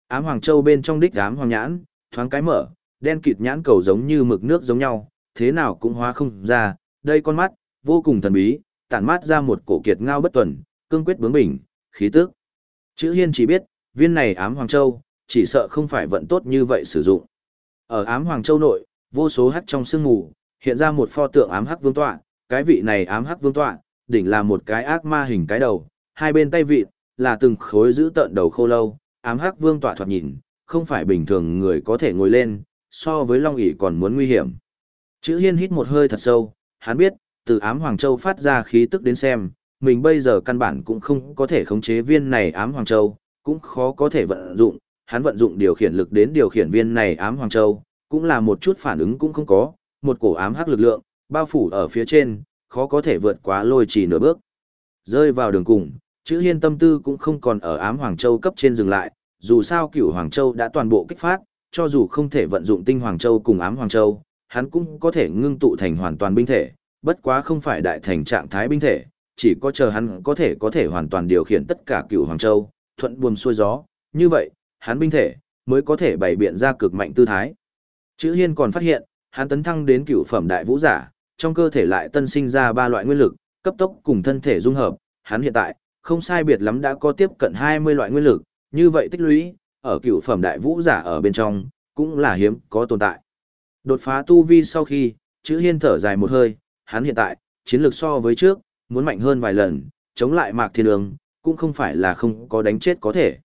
Ám Hoàng Châu bên trong đích ám hoàng nhãn, thoáng cái mở, đen kịt nhãn cầu giống như mực nước giống nhau, thế nào cũng hóa không ra, đây con mắt, vô cùng thần bí, tản mát ra một cổ kiệt ngao bất tuần, cương quyết bướng bỉnh, khí tức. Chữ Hiên chỉ biết, viên này ám Hoàng Châu, chỉ sợ không phải vận tốt như vậy sử dụng. Ở ám Hoàng Châu nội, vô số hắc trong sương mù, hiện ra một pho tượng ám hắc vương tọa, cái vị này ám hắc vương tọa, đỉnh là một cái ác ma hình cái đầu, hai bên tay vịt là từng khối giữ tợn đầu khô lâu, ám hắc vương tỏa thoạt nhìn, không phải bình thường người có thể ngồi lên, so với long ỷ còn muốn nguy hiểm. Chữ Hiên hít một hơi thật sâu, hắn biết, từ ám Hoàng Châu phát ra khí tức đến xem, mình bây giờ căn bản cũng không có thể khống chế viên này ám Hoàng Châu, cũng khó có thể vận dụng, hắn vận dụng điều khiển lực đến điều khiển viên này ám Hoàng Châu, cũng là một chút phản ứng cũng không có, một cổ ám hắc lực lượng, bao phủ ở phía trên, khó có thể vượt quá lôi chỉ nửa bước. Rơi vào đường cùng, chữ hiên tâm tư cũng không còn ở ám Hoàng Châu cấp trên dừng lại, dù sao cửu Hoàng Châu đã toàn bộ kích phát, cho dù không thể vận dụng tinh Hoàng Châu cùng ám Hoàng Châu, hắn cũng có thể ngưng tụ thành hoàn toàn binh thể, bất quá không phải đại thành trạng thái binh thể, chỉ có chờ hắn có thể có thể hoàn toàn điều khiển tất cả cửu Hoàng Châu, thuận buồm xuôi gió, như vậy, hắn binh thể, mới có thể bày biện ra cực mạnh tư thái. Chữ Hiên còn phát hiện, hắn tấn thăng đến cựu phẩm đại vũ giả, trong cơ thể lại tân sinh ra ba loại nguyên lực, cấp tốc cùng thân thể dung hợp, hắn hiện tại, không sai biệt lắm đã có tiếp cận 20 loại nguyên lực, như vậy tích lũy, ở cựu phẩm đại vũ giả ở bên trong, cũng là hiếm có tồn tại. Đột phá tu vi sau khi, chữ hiên thở dài một hơi, hắn hiện tại, chiến lược so với trước, muốn mạnh hơn vài lần, chống lại mạc thiên đường cũng không phải là không có đánh chết có thể.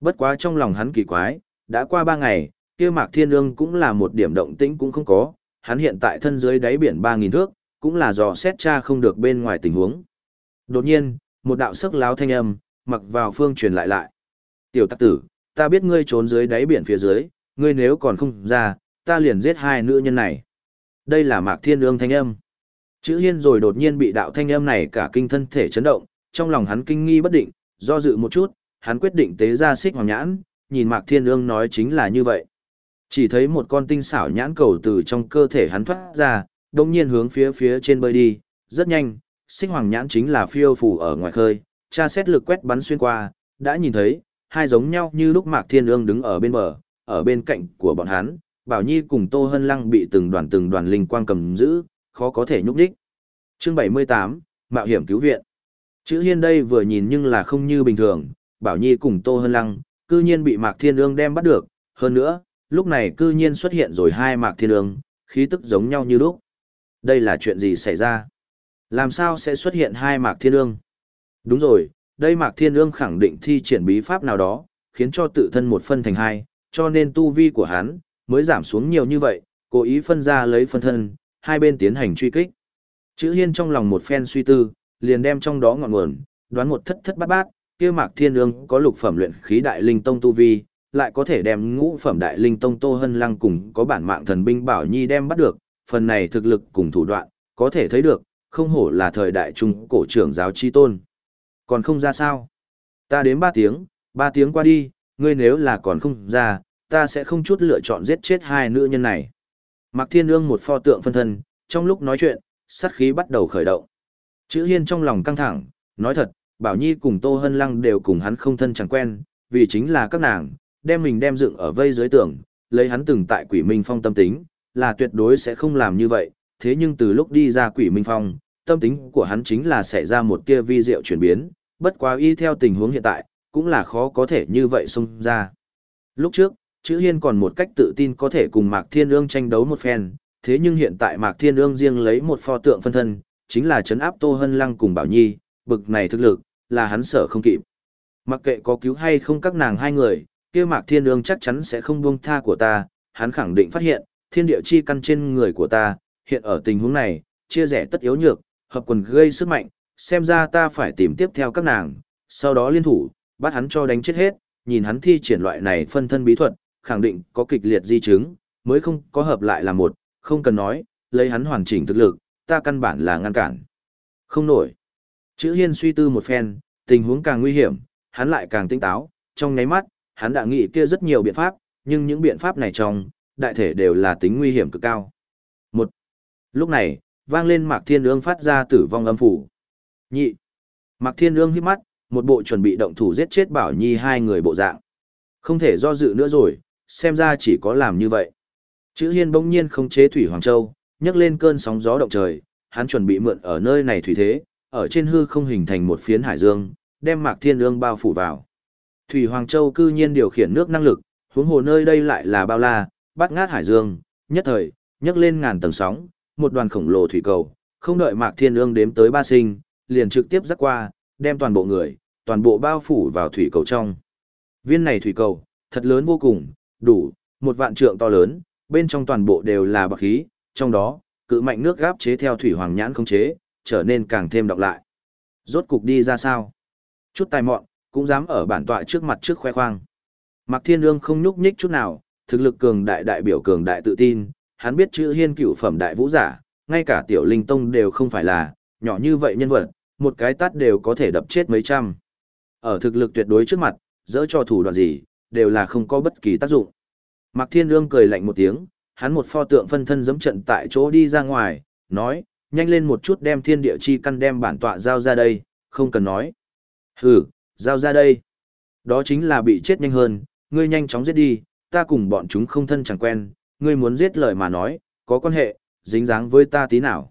Bất quá trong lòng hắn kỳ quái, đã qua ba ngày, kia mạc thiên đường cũng là một điểm động tĩnh cũng không có, hắn hiện tại thân dưới đáy biển 3.000 thước, cũng là dò xét tra không được bên ngoài tình huống. Đột nhiên, một đạo sắc láo thanh âm, mặc vào phương truyền lại lại. Tiểu tắc tử, ta biết ngươi trốn dưới đáy biển phía dưới, ngươi nếu còn không ra, ta liền giết hai nữ nhân này. Đây là mạc thiên ương thanh âm. Chữ hiên rồi đột nhiên bị đạo thanh âm này cả kinh thân thể chấn động, trong lòng hắn kinh nghi bất định, do dự một chút, hắn quyết định tế ra xích hoàng nhãn, nhìn mạc thiên ương nói chính là như vậy. Chỉ thấy một con tinh xảo nhãn cầu từ trong cơ thể hắn thoát ra, đồng nhiên hướng phía phía trên bơi đi, rất nhanh, xích hoàng nhãn chính là phiêu phù ở ngoài khơi, tra xét lực quét bắn xuyên qua, đã nhìn thấy, hai giống nhau như lúc Mạc Thiên Ương đứng ở bên bờ, ở bên cạnh của bọn hắn, Bảo Nhi cùng Tô Hân Lăng bị từng đoàn từng đoàn linh quang cầm giữ, khó có thể nhúc đích. Chương 78, Mạo hiểm cứu viện. Chữ Hiên đây vừa nhìn nhưng là không như bình thường, Bảo Nhi cùng Tô Hân Lăng, cư nhiên bị Mạc Thiên Ương đem bắt được, hơn nữa, lúc này cư nhiên xuất hiện rồi hai Mạc Thiên Ương, khí tức giống nhau như lúc. Đây là chuyện gì xảy ra? Làm sao sẽ xuất hiện hai Mạc Thiên Ương? Đúng rồi, đây Mạc Thiên Ương khẳng định thi triển bí pháp nào đó, khiến cho tự thân một phân thành hai, cho nên tu vi của hắn mới giảm xuống nhiều như vậy, cố ý phân ra lấy phân thân, hai bên tiến hành truy kích. Chữ Hiên trong lòng một phen suy tư, liền đem trong đó ngọn nguồn, đoán một thất thất bát bát, kia Mạc Thiên Ương có lục phẩm luyện khí đại linh tông tu vi, lại có thể đem ngũ phẩm đại linh tông Tô Hân Lăng cùng có bản mạng thần binh Bảo Nhi đem bắt được, phần này thực lực cùng thủ đoạn, có thể thấy được, không hổ là thời đại trung cổ trưởng giáo chi tôn. Còn không ra sao? Ta đến ba tiếng, ba tiếng qua đi, ngươi nếu là còn không ra, ta sẽ không chút lựa chọn giết chết hai nữ nhân này. Mạc Thiên Ương một pho tượng phân thân, trong lúc nói chuyện, sát khí bắt đầu khởi động. Chữ Hiên trong lòng căng thẳng, nói thật, Bảo Nhi cùng Tô Hân Lăng đều cùng hắn không thân chẳng quen, vì chính là các nàng, đem mình đem dựng ở vây dưới tường, lấy hắn từng tại quỷ minh phong tâm tính, là tuyệt đối sẽ không làm như vậy, thế nhưng từ lúc đi ra quỷ minh phong, tâm tính của hắn chính là xảy ra một tia vi diệu chuyển biến, bất quá y theo tình huống hiện tại, cũng là khó có thể như vậy xông ra. Lúc trước, chữ hiên còn một cách tự tin có thể cùng Mạc Thiên Ương tranh đấu một phen, thế nhưng hiện tại Mạc Thiên Ương riêng lấy một pho tượng phân thân, chính là chấn áp Tô Hân Lăng cùng Bảo Nhi, bực này thực lực, là hắn sợ không kịp. Mặc kệ có cứu hay không các nàng hai người, kia Mạc Thiên Ương chắc chắn sẽ không buông tha của ta, hắn khẳng định phát hiện, thiên địa chi căn trên người của ta, hiện ở tình huống này, chia rẽ tất yếu nhược, hợp quần gây sức mạnh, xem ra ta phải tìm tiếp theo các nàng, sau đó liên thủ, bắt hắn cho đánh chết hết, nhìn hắn thi triển loại này phân thân bí thuật, khẳng định có kịch liệt di chứng, mới không có hợp lại là một, không cần nói, lấy hắn hoàn chỉnh thực lực, ta căn bản là ngăn cản. Không nổi. Chữ Hiên suy tư một phen, tình huống càng nguy hiểm, hắn lại càng tinh táo, trong nháy mắt, hắn đã nghĩ kia rất nhiều biện pháp, nhưng những biện pháp này trong, đại thể đều là tính nguy hiểm cực cao. Một. Lúc này, vang lên Mạc Thiên Ương phát ra tử vong âm phủ. Nhị. Mạc Thiên Ương hít mắt, một bộ chuẩn bị động thủ giết chết Bảo Nhi hai người bộ dạng. Không thể do dự nữa rồi, xem ra chỉ có làm như vậy. Chữ Hiên bỗng nhiên không chế Thủy Hoàng Châu, nhấc lên cơn sóng gió động trời, hắn chuẩn bị mượn ở nơi này thủy thế, ở trên hư không hình thành một phiến hải dương, đem Mạc Thiên Ương bao phủ vào. Thủy Hoàng Châu cư nhiên điều khiển nước năng lực, huống hồ nơi đây lại là bao la, bắt ngát hải dương, nhất thời, nhấc lên ngàn tầng sóng, một đoàn khổng lồ thủy cầu, không đợi Mạc Thiên Ương đếm tới ba sinh, liền trực tiếp dắt qua, đem toàn bộ người, toàn bộ bao phủ vào thủy cầu trong. Viên này thủy cầu, thật lớn vô cùng, đủ, một vạn trượng to lớn, bên trong toàn bộ đều là bạc khí, trong đó, cự mạnh nước gáp chế theo thủy hoàng nhãn không chế, trở nên càng thêm đọc lại. Rốt cục đi ra sao? Chút tài mọn, cũng dám ở bản tọa trước mặt trước khoe khoang. Mạc Thiên Ương không nhúc nhích chút nào, thực lực cường đại đại biểu cường đại tự tin, hắn biết chữ hiên cựu phẩm đại vũ giả, ngay cả tiểu linh tông đều không phải là, nhỏ như vậy nhân vật, một cái tát đều có thể đập chết mấy trăm. Ở thực lực tuyệt đối trước mặt, dỡ cho thủ đoạn gì, đều là không có bất kỳ tác dụng. Mạc Thiên Ương cười lạnh một tiếng, hắn một pho tượng phân thân giẫm trận tại chỗ đi ra ngoài, nói, nhanh lên một chút đem thiên địa chi căn đem bản tọa giao ra đây, không cần nói. Hừ, giao ra đây. Đó chính là bị chết nhanh hơn, ngươi nhanh chóng giết đi, ta cùng bọn chúng không thân chẳng quen, ngươi muốn giết lời mà nói, có quan hệ, dính dáng với ta tí nào.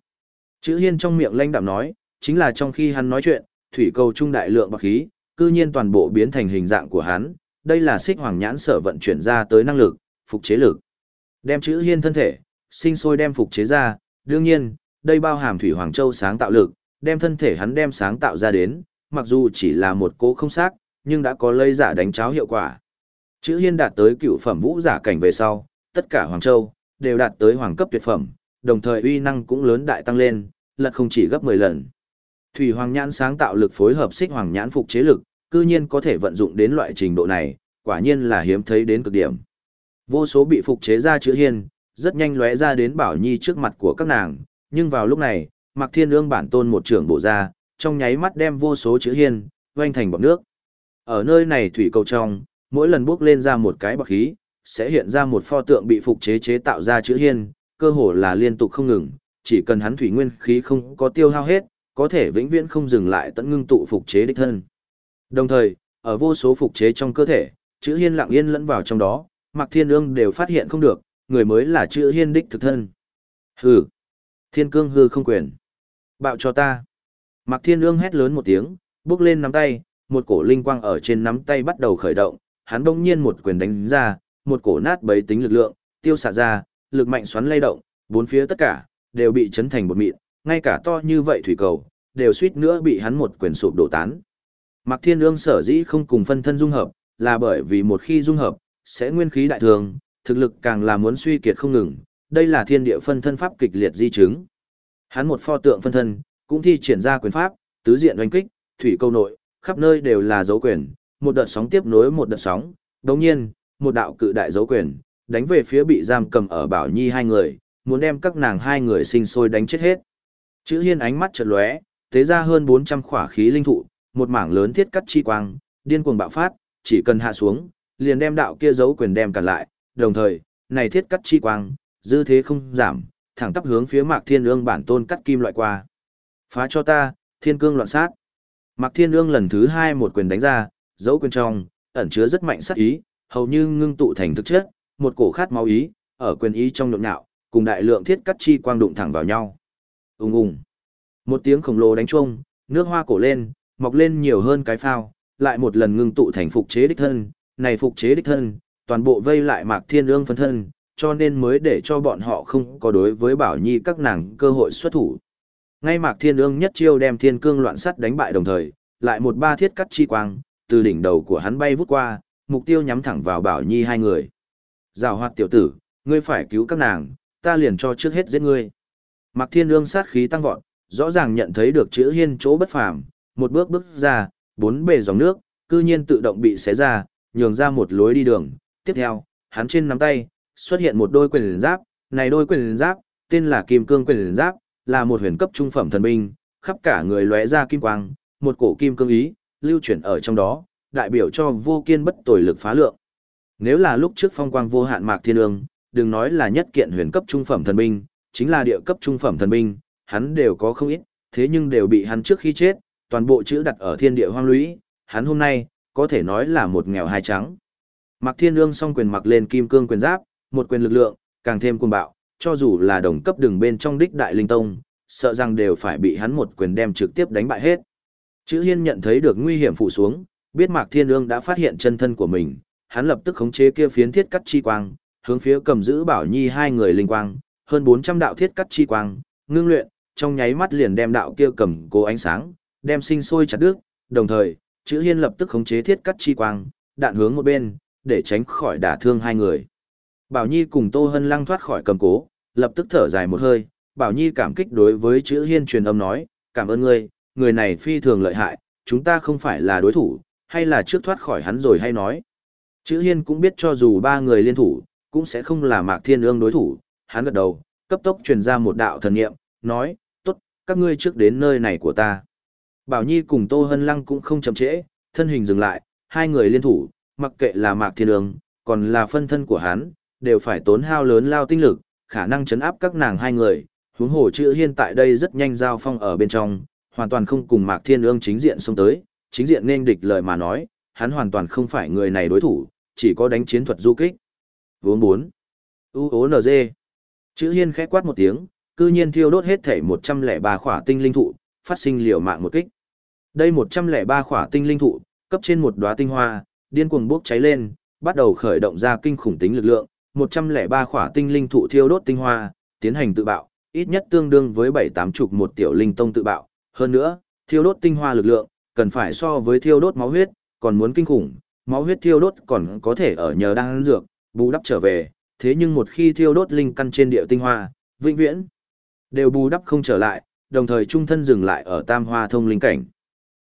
Chữ hiên trong miệng lanh đạm nói, chính là trong khi hắn nói chuyện, thủy cầu trung đại lượng bạc khí, cư nhiên toàn bộ biến thành hình dạng của hắn, đây là xích hoàng nhãn sở vận chuyển ra tới năng lực, phục chế lực. Đem chữ hiên thân thể, sinh sôi đem phục chế ra, đương nhiên, đây bao hàm thủy hoàng châu sáng tạo lực, đem thân thể hắn đem sáng tạo ra đến, mặc dù chỉ là một cố không xác, nhưng đã có lây giả đánh cháo hiệu quả. Chữ hiên đạt tới cựu phẩm vũ giả cảnh về sau, tất cả hoàng châu đều đạt tới hoàng cấp tuyệt phẩm, đồng thời uy năng cũng lớn đại tăng lên, lật không chỉ gấp 10 lần. Thủy Hoàng Nhãn sáng tạo lực phối hợp xích Hoàng Nhãn phục chế lực, cư nhiên có thể vận dụng đến loại trình độ này, quả nhiên là hiếm thấy đến cực điểm. Vô số bị phục chế ra chữ hiên, rất nhanh lóe ra đến Bảo Nhi trước mặt của các nàng, nhưng vào lúc này, Mạc Thiên Ương bản tôn một trưởng bộ ra, trong nháy mắt đem vô số chữ hiên, vanh thành bọt nước. Ở nơi này thủy cầu trong, mỗi lần bước lên ra một cái bọc khí, sẽ hiện ra một pho tượng bị phục chế chế tạo ra chữ hiên, cơ hồ là liên tục không ngừng, chỉ cần hắn thủy nguyên khí không có tiêu hao hết, có thể vĩnh viễn không dừng lại tận ngưng tụ phục chế đích thân. Đồng thời, ở vô số phục chế trong cơ thể, chữ hiên lặng yên lẫn vào trong đó, Mạc Thiên Ương đều phát hiện không được, người mới là chữ hiên đích thực thân. Hừ, thiên cương hư không quyền. Bạo cho ta. Mạc Thiên Ương hét lớn một tiếng, bước lên nắm tay, một cổ linh quang ở trên nắm tay bắt đầu khởi động, hắn bỗng nhiên một quyền đánh ra, một cổ nát bấy tính lực lượng, tiêu xả ra, lực mạnh xoắn lay động, bốn phía tất cả đều bị chấn thành một mịn, ngay cả to như vậy thủy cầu, đều suýt nữa bị hắn một quyền sụp đổ tán. Mạc Thiên Ương sở dĩ không cùng phân thân dung hợp, là bởi vì một khi dung hợp, sẽ nguyên khí đại thường, thực lực càng là muốn suy kiệt không ngừng, đây là thiên địa phân thân pháp kịch liệt di chứng. Hắn một pho tượng phân thân, cũng thi triển ra quyền pháp, tứ diện đánh kích, thủy câu nội, khắp nơi đều là dấu quyền, một đợt sóng tiếp nối một đợt sóng, đồng nhiên, một đạo cự đại dấu quyền, đánh về phía bị giam cầm ở Bảo Nhi hai người, muốn đem các nàng hai người sinh sôi đánh chết hết. Chữ Hiên ánh mắt chợt lóe, tế ra hơn 400 khỏa khí linh thụ, một mảng lớn thiết cắt chi quang, điên cuồng bạo phát, chỉ cần hạ xuống, liền đem đạo kia dấu quyền đem cản lại, đồng thời, này thiết cắt chi quang, dư thế không giảm, thẳng tắp hướng phía Mạc Thiên Ương bản tôn cắt kim loại qua. Phá cho ta, Thiên Cương loạn sát. Mạc Thiên Ương lần thứ hai một quyền đánh ra, dấu quyền trong, ẩn chứa rất mạnh sát ý, hầu như ngưng tụ thành thực chất, một cổ khát máu ý, ở quyền ý trong nhộn nhạo, cùng đại lượng thiết cắt chi quang đụng thẳng vào nhau. Ùng ùng. Một tiếng khổng lồ đánh chuông, nước hoa cổ lên, mọc lên nhiều hơn cái phao, lại một lần ngưng tụ thành phục chế đích thân, này phục chế đích thân, toàn bộ vây lại Mạc Thiên Ương phân thân, cho nên mới để cho bọn họ không có đối với Bảo Nhi các nàng cơ hội xuất thủ. Ngay Mạc Thiên Ương nhất chiêu đem Thiên Cương loạn sắt đánh bại đồng thời, lại một ba thiết cắt chi quang, từ đỉnh đầu của hắn bay vút qua, mục tiêu nhắm thẳng vào Bảo Nhi hai người. Giảo hoạt tiểu tử, ngươi phải cứu các nàng, ta liền cho trước hết giết ngươi. Mạc Thiên Ương sát khí tăng vọt, rõ ràng nhận thấy được chữ hiên chỗ bất phàm, một bước bước ra, bốn bề dòng nước, cư nhiên tự động bị xé ra, nhường ra một lối đi đường. Tiếp theo, hắn trên nắm tay, xuất hiện một đôi quyền giáp, này đôi quyền giáp, tên là Kim Cương quyền giáp, là một huyền cấp trung phẩm thần binh, khắp cả người lóe ra kim quang, một cổ kim cương ý, lưu chuyển ở trong đó, đại biểu cho vô kiên bất tồi lực phá lượng. Nếu là lúc trước phong quang vô hạn mạc thiên ương, đừng nói là nhất kiện huyền cấp trung phẩm thần binh, chính là địa cấp trung phẩm thần binh, hắn đều có không ít, thế nhưng đều bị hắn trước khi chết, toàn bộ chữ đặt ở thiên địa hoang lũy, hắn hôm nay, có thể nói là một nghèo hai trắng. Mạc Thiên Ương song quyền mặc lên kim cương quyền giáp, một quyền lực lượng, càng thêm cuồng bạo, cho dù là đồng cấp đường bên trong đích đại linh tông, sợ rằng đều phải bị hắn một quyền đem trực tiếp đánh bại hết. Chữ Hiên nhận thấy được nguy hiểm phụ xuống, biết Mạc Thiên Ương đã phát hiện chân thân của mình, hắn lập tức khống chế kia phiến thiết cắt chi quang, hướng phía cầm giữ Bảo Nhi hai người linh quang, hơn 400 đạo thiết cắt chi quang, ngưng luyện, trong nháy mắt liền đem đạo kia cầm cố ánh sáng, đem sinh sôi chặt đứt, đồng thời, chữ Hiên lập tức khống chế thiết cắt chi quang, đạn hướng một bên, để tránh khỏi đả thương hai người. Bảo Nhi cùng Tô Hân Lăng thoát khỏi cầm cố, lập tức thở dài một hơi, Bảo Nhi cảm kích đối với chữ Hiên truyền âm nói, cảm ơn ngươi, người này phi thường lợi hại, chúng ta không phải là đối thủ, hay là trước thoát khỏi hắn rồi hay nói. Chữ Hiên cũng biết cho dù ba người liên thủ, cũng sẽ không là Mạc Thiên Ương đối thủ, hắn gật đầu, cấp tốc truyền ra một đạo thần niệm, nói, tốt, các ngươi trước đến nơi này của ta. Bảo Nhi cùng Tô Hân Lăng cũng không chậm trễ, thân hình dừng lại, hai người liên thủ, mặc kệ là Mạc Thiên Ương, còn là phân thân của hắn, đều phải tốn hao lớn lao tinh lực, khả năng chấn áp các nàng hai người, huống hồ chữ hiên tại đây rất nhanh giao phong ở bên trong, hoàn toàn không cùng Mạc Thiên Ương chính diện xông tới, chính diện nên địch lời mà nói, hắn hoàn toàn không phải người này đối thủ, chỉ có đánh chiến thuật du kích. Vốn bốn. U. Chữ hiên khẽ quát một tiếng, cư nhiên thiêu đốt hết thể 103 khỏa tinh linh thụ, phát sinh liều mạng một kích. Đây 103 khỏa tinh linh thụ, cấp trên một đóa tinh hoa, điên cuồng bốc cháy lên, bắt đầu khởi động ra kinh khủng tính lực lượng, 103 khỏa tinh linh thụ thiêu đốt tinh hoa, tiến hành tự bạo, ít nhất tương đương với 7-8 chục một tiểu linh tông tự bạo. Hơn nữa, thiêu đốt tinh hoa lực lượng, cần phải so với thiêu đốt máu huyết, còn muốn kinh khủng, máu huyết thiêu đốt còn có thể ở nhờ đang dược, bù đắp trở về, thế nhưng một khi thiêu đốt linh căn trên địa tinh hoa, vĩnh viễn đều bù đắp không trở lại, đồng thời trung thân dừng lại ở tam hoa thông linh cảnh.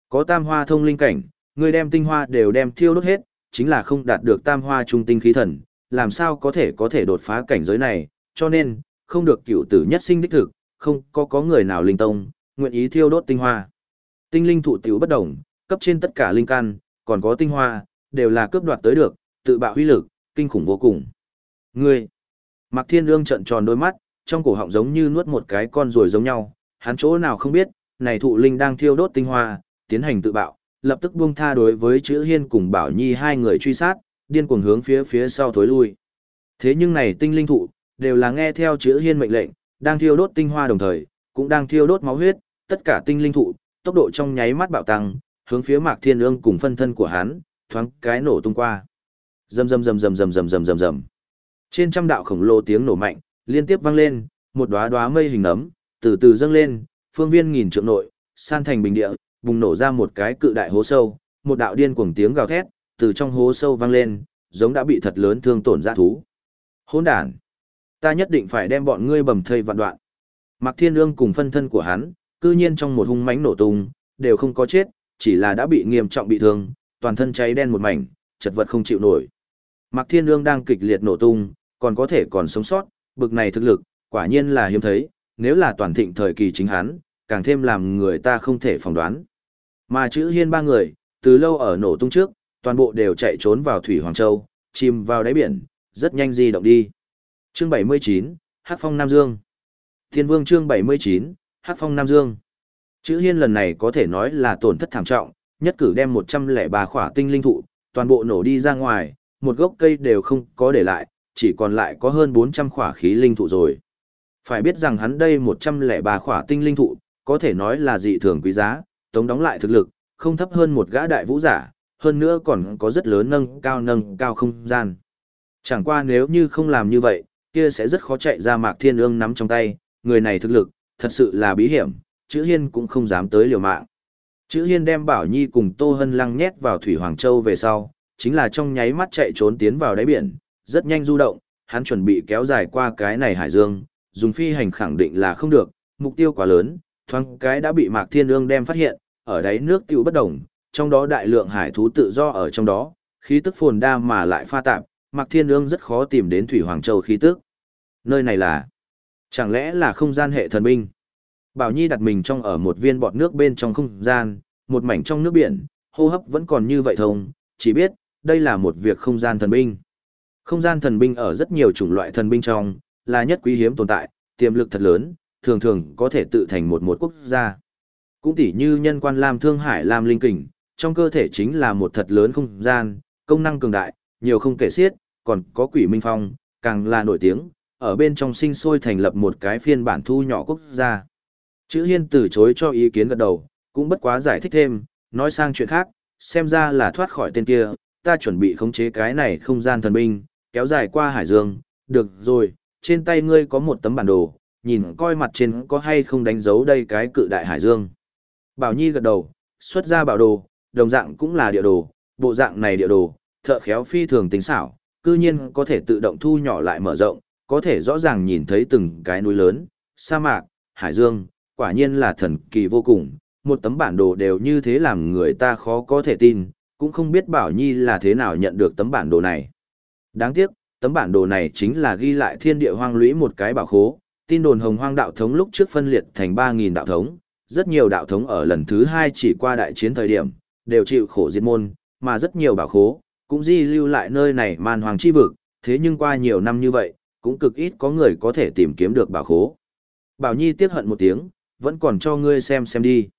Có tam hoa thông linh cảnh, người đem tinh hoa đều đem thiêu đốt hết, chính là không đạt được tam hoa trung tinh khí thần, làm sao có thể có thể đột phá cảnh giới này, cho nên, không được cựu tử nhất sinh đích thực, không có có người nào linh tông, nguyện ý thiêu đốt tinh hoa. Tinh linh thụ tiểu bất đồng, cấp trên tất cả linh căn, còn có tinh hoa, đều là cướp đoạt tới được, tự bạo huy lực, kinh khủng vô cùng. Ngươi! Mạc Thiên Ương trận tròn đôi mắt, trong cổ họng giống như nuốt một cái con ruồi giống nhau, hắn chỗ nào không biết, này thụ linh đang thiêu đốt tinh hoa, tiến hành tự bạo, lập tức buông tha đối với chữ hiên cùng bảo nhi hai người truy sát, điên cuồng hướng phía phía sau thối lui. Thế nhưng này tinh linh thụ, đều là nghe theo chữ hiên mệnh lệnh, đang thiêu đốt tinh hoa đồng thời, cũng đang thiêu đốt máu huyết, tất cả tinh linh thụ, tốc độ trong nháy mắt bạo tăng, hướng phía Mạc Thiên Ương cùng phân thân của hắn, thoáng cái nổ tung qua. Rầm rầm rầm rầm rầm rầm rầm rầm rầm. Trên trăm đạo khổng lồ tiếng nổ mạnh, liên tiếp vang lên, một đóa đóa mây hình nấm, từ từ dâng lên, phương viên nghìn trượng nội, san thành bình địa, bùng nổ ra một cái cự đại hố sâu, một đạo điên cuồng tiếng gào thét, từ trong hố sâu vang lên, giống đã bị thật lớn thương tổn ra thú. Hỗn đản! Ta nhất định phải đem bọn ngươi bầm thây vạn đoạn. Mạc Thiên Ương cùng phân thân của hắn, cư nhiên trong một hung mãnh nổ tung, đều không có chết, chỉ là đã bị nghiêm trọng bị thương, toàn thân cháy đen một mảnh, chật vật không chịu nổi. Mạc Thiên Ương đang kịch liệt nổ tung, còn có thể còn sống sót, bực này thực lực, quả nhiên là hiếm thấy, nếu là toàn thịnh thời kỳ chính hắn, càng thêm làm người ta không thể phỏng đoán. Mà chữ hiên ba người, từ lâu ở nổ tung trước, toàn bộ đều chạy trốn vào Thủy Hoàng Châu, chìm vào đáy biển, rất nhanh di động đi. Chương 79, Hát Phong Nam Dương Thiên Vương chương 79, Hát Phong Nam Dương Chữ hiên lần này có thể nói là tổn thất thảm trọng, nhất cử đem 103 khỏa tinh linh thụ, toàn bộ nổ đi ra ngoài, một gốc cây đều không có để lại, chỉ còn lại có hơn 400 khỏa khí linh thụ rồi. Phải biết rằng hắn đây 103 khỏa tinh linh thụ, có thể nói là dị thường quý giá, tống đóng lại thực lực, không thấp hơn một gã đại vũ giả, hơn nữa còn có rất lớn nâng cao nâng cao không gian. Chẳng qua nếu như không làm như vậy, kia sẽ rất khó chạy ra mạc thiên ương nắm trong tay, người này thực lực, thật sự là bí hiểm, chữ hiên cũng không dám tới liều mạng. Chữ hiên đem Bảo Nhi cùng Tô Hân Lăng nhét vào Thủy Hoàng Châu về sau, chính là trong nháy mắt chạy trốn tiến vào đáy biển, rất nhanh du động, hắn chuẩn bị kéo dài qua cái này hải dương, dùng phi hành khẳng định là không được, mục tiêu quá lớn, thoáng cái đã bị Mạc Thiên Ương đem phát hiện, ở đáy nước tiêu bất động, trong đó đại lượng hải thú tự do ở trong đó, khí tức phồn đa mà lại pha tạp, Mạc Thiên Ương rất khó tìm đến Thủy Hoàng Châu khí tức. Nơi này là, chẳng lẽ là không gian hệ thần binh? Bảo Nhi đặt mình trong ở một viên bọt nước bên trong không gian, một mảnh trong nước biển, hô hấp vẫn còn như vậy thông, chỉ biết, đây là một việc không gian thần binh. Không gian thần binh ở rất nhiều chủng loại thần binh trong, là nhất quý hiếm tồn tại, tiềm lực thật lớn, thường thường có thể tự thành một một quốc gia. Cũng tỉ như nhân quan Lam Thương Hải Lam Linh Kình, trong cơ thể chính là một thật lớn không gian, công năng cường đại, nhiều không kể xiết, còn có quỷ minh phong, càng là nổi tiếng, ở bên trong sinh sôi thành lập một cái phiên bản thu nhỏ quốc gia. Chữ Hiên từ chối cho ý kiến gật đầu, cũng bất quá giải thích thêm, nói sang chuyện khác, xem ra là thoát khỏi tên kia, ta chuẩn bị khống chế cái này không gian thần binh, kéo dài qua hải dương, được rồi, trên tay ngươi có một tấm bản đồ, nhìn coi mặt trên có hay không đánh dấu đây cái cự đại hải dương. Bảo Nhi gật đầu, xuất ra bảo đồ, đồng dạng cũng là địa đồ, bộ dạng này địa đồ, thợ khéo phi thường tính xảo, cư nhiên có thể tự động thu nhỏ lại mở rộng, có thể rõ ràng nhìn thấy từng cái núi lớn, sa mạc, hải dương, quả nhiên là thần kỳ vô cùng, một tấm bản đồ đều như thế làm người ta khó có thể tin, cũng không biết Bảo Nhi là thế nào nhận được tấm bản đồ này. Đáng tiếc, tấm bản đồ này chính là ghi lại thiên địa hoang lũy một cái bảo khố, tin đồn hồng hoang đạo thống lúc trước phân liệt thành 3.000 đạo thống, rất nhiều đạo thống ở lần thứ hai chỉ qua đại chiến thời điểm, đều chịu khổ diệt môn, mà rất nhiều bảo khố, cũng di lưu lại nơi này man hoàng chi vực, thế nhưng qua nhiều năm như vậy, cũng cực ít có người có thể tìm kiếm được bảo khố. Bảo Nhi tiếc hận một tiếng, vẫn còn cho ngươi xem xem đi.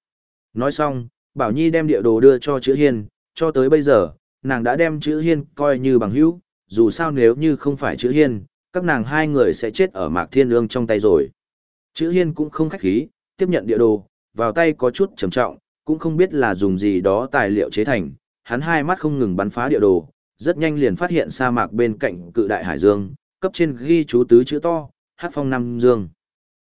Nói xong, Bảo Nhi đem địa đồ đưa cho chữ hiên, cho tới bây giờ, nàng đã đem chữ hiên coi như bằng hữu, dù sao nếu như không phải chữ hiên, các nàng hai người sẽ chết ở Mạc Thiên Ương trong tay rồi. Chữ hiên cũng không khách khí, tiếp nhận địa đồ, vào tay có chút trầm trọng, cũng không biết là dùng gì đó tài liệu chế thành, hắn hai mắt không ngừng bắn phá địa đồ, rất nhanh liền phát hiện sa mạc bên cạnh cự đại hải dương, cấp trên ghi chú tứ chữ to, hát phong năm dương.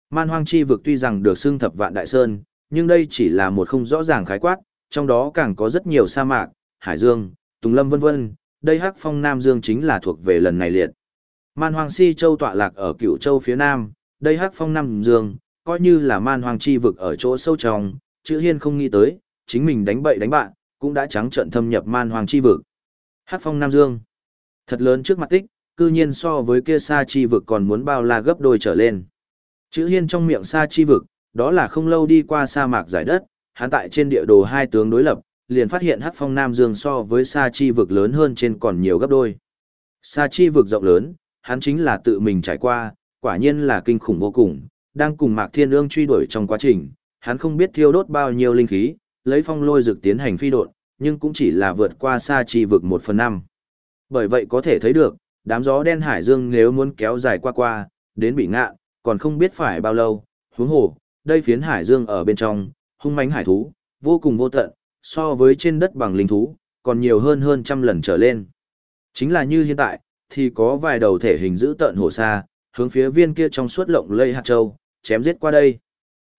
Man hoang chi vực tuy rằng được xưng thập vạn đại sơn, nhưng đây chỉ là một không rõ ràng khái quát, trong đó càng có rất nhiều sa mạc, hải dương, tùng lâm vân vân, đây hắc phong nam dương chính là thuộc về lần này liệt. Man hoang si châu tọa lạc ở cựu châu phía nam, đây hắc phong nam dương, coi như là man hoang chi vực ở chỗ sâu trong, chữ hiên không nghĩ tới, chính mình đánh bậy đánh bạn, cũng đã trắng trận thâm nhập man hoang chi vực. Hắc phong nam dương, thật lớn trước mặt tích, cư nhiên so với kia sa chi vực còn muốn bao la gấp đôi trở lên. Chữ hiên trong miệng sa chi vực, đó là không lâu đi qua sa mạc giải đất, hắn tại trên địa đồ hai tướng đối lập, liền phát hiện hắc phong nam dương so với sa chi vực lớn hơn trên còn nhiều gấp đôi. Sa chi vực rộng lớn, hắn chính là tự mình trải qua, quả nhiên là kinh khủng vô cùng, đang cùng Mạc Thiên Ương truy đuổi trong quá trình, hắn không biết thiêu đốt bao nhiêu linh khí, lấy phong lôi dược tiến hành phi độn, nhưng cũng chỉ là vượt qua sa chi vực một phần năm. Bởi vậy có thể thấy được, đám gió đen hải dương nếu muốn kéo dài qua qua, đến bị ngạ, còn không biết phải bao lâu, huống hồ, đây phiến hải dương ở bên trong, hung mãnh hải thú, vô cùng vô tận, so với trên đất bằng linh thú, còn nhiều hơn hơn trăm lần trở lên. Chính là như hiện tại, thì có vài đầu thể hình giữ tận hổ xa, hướng phía viên kia trong suốt lộng lây hạt châu, chém giết qua đây.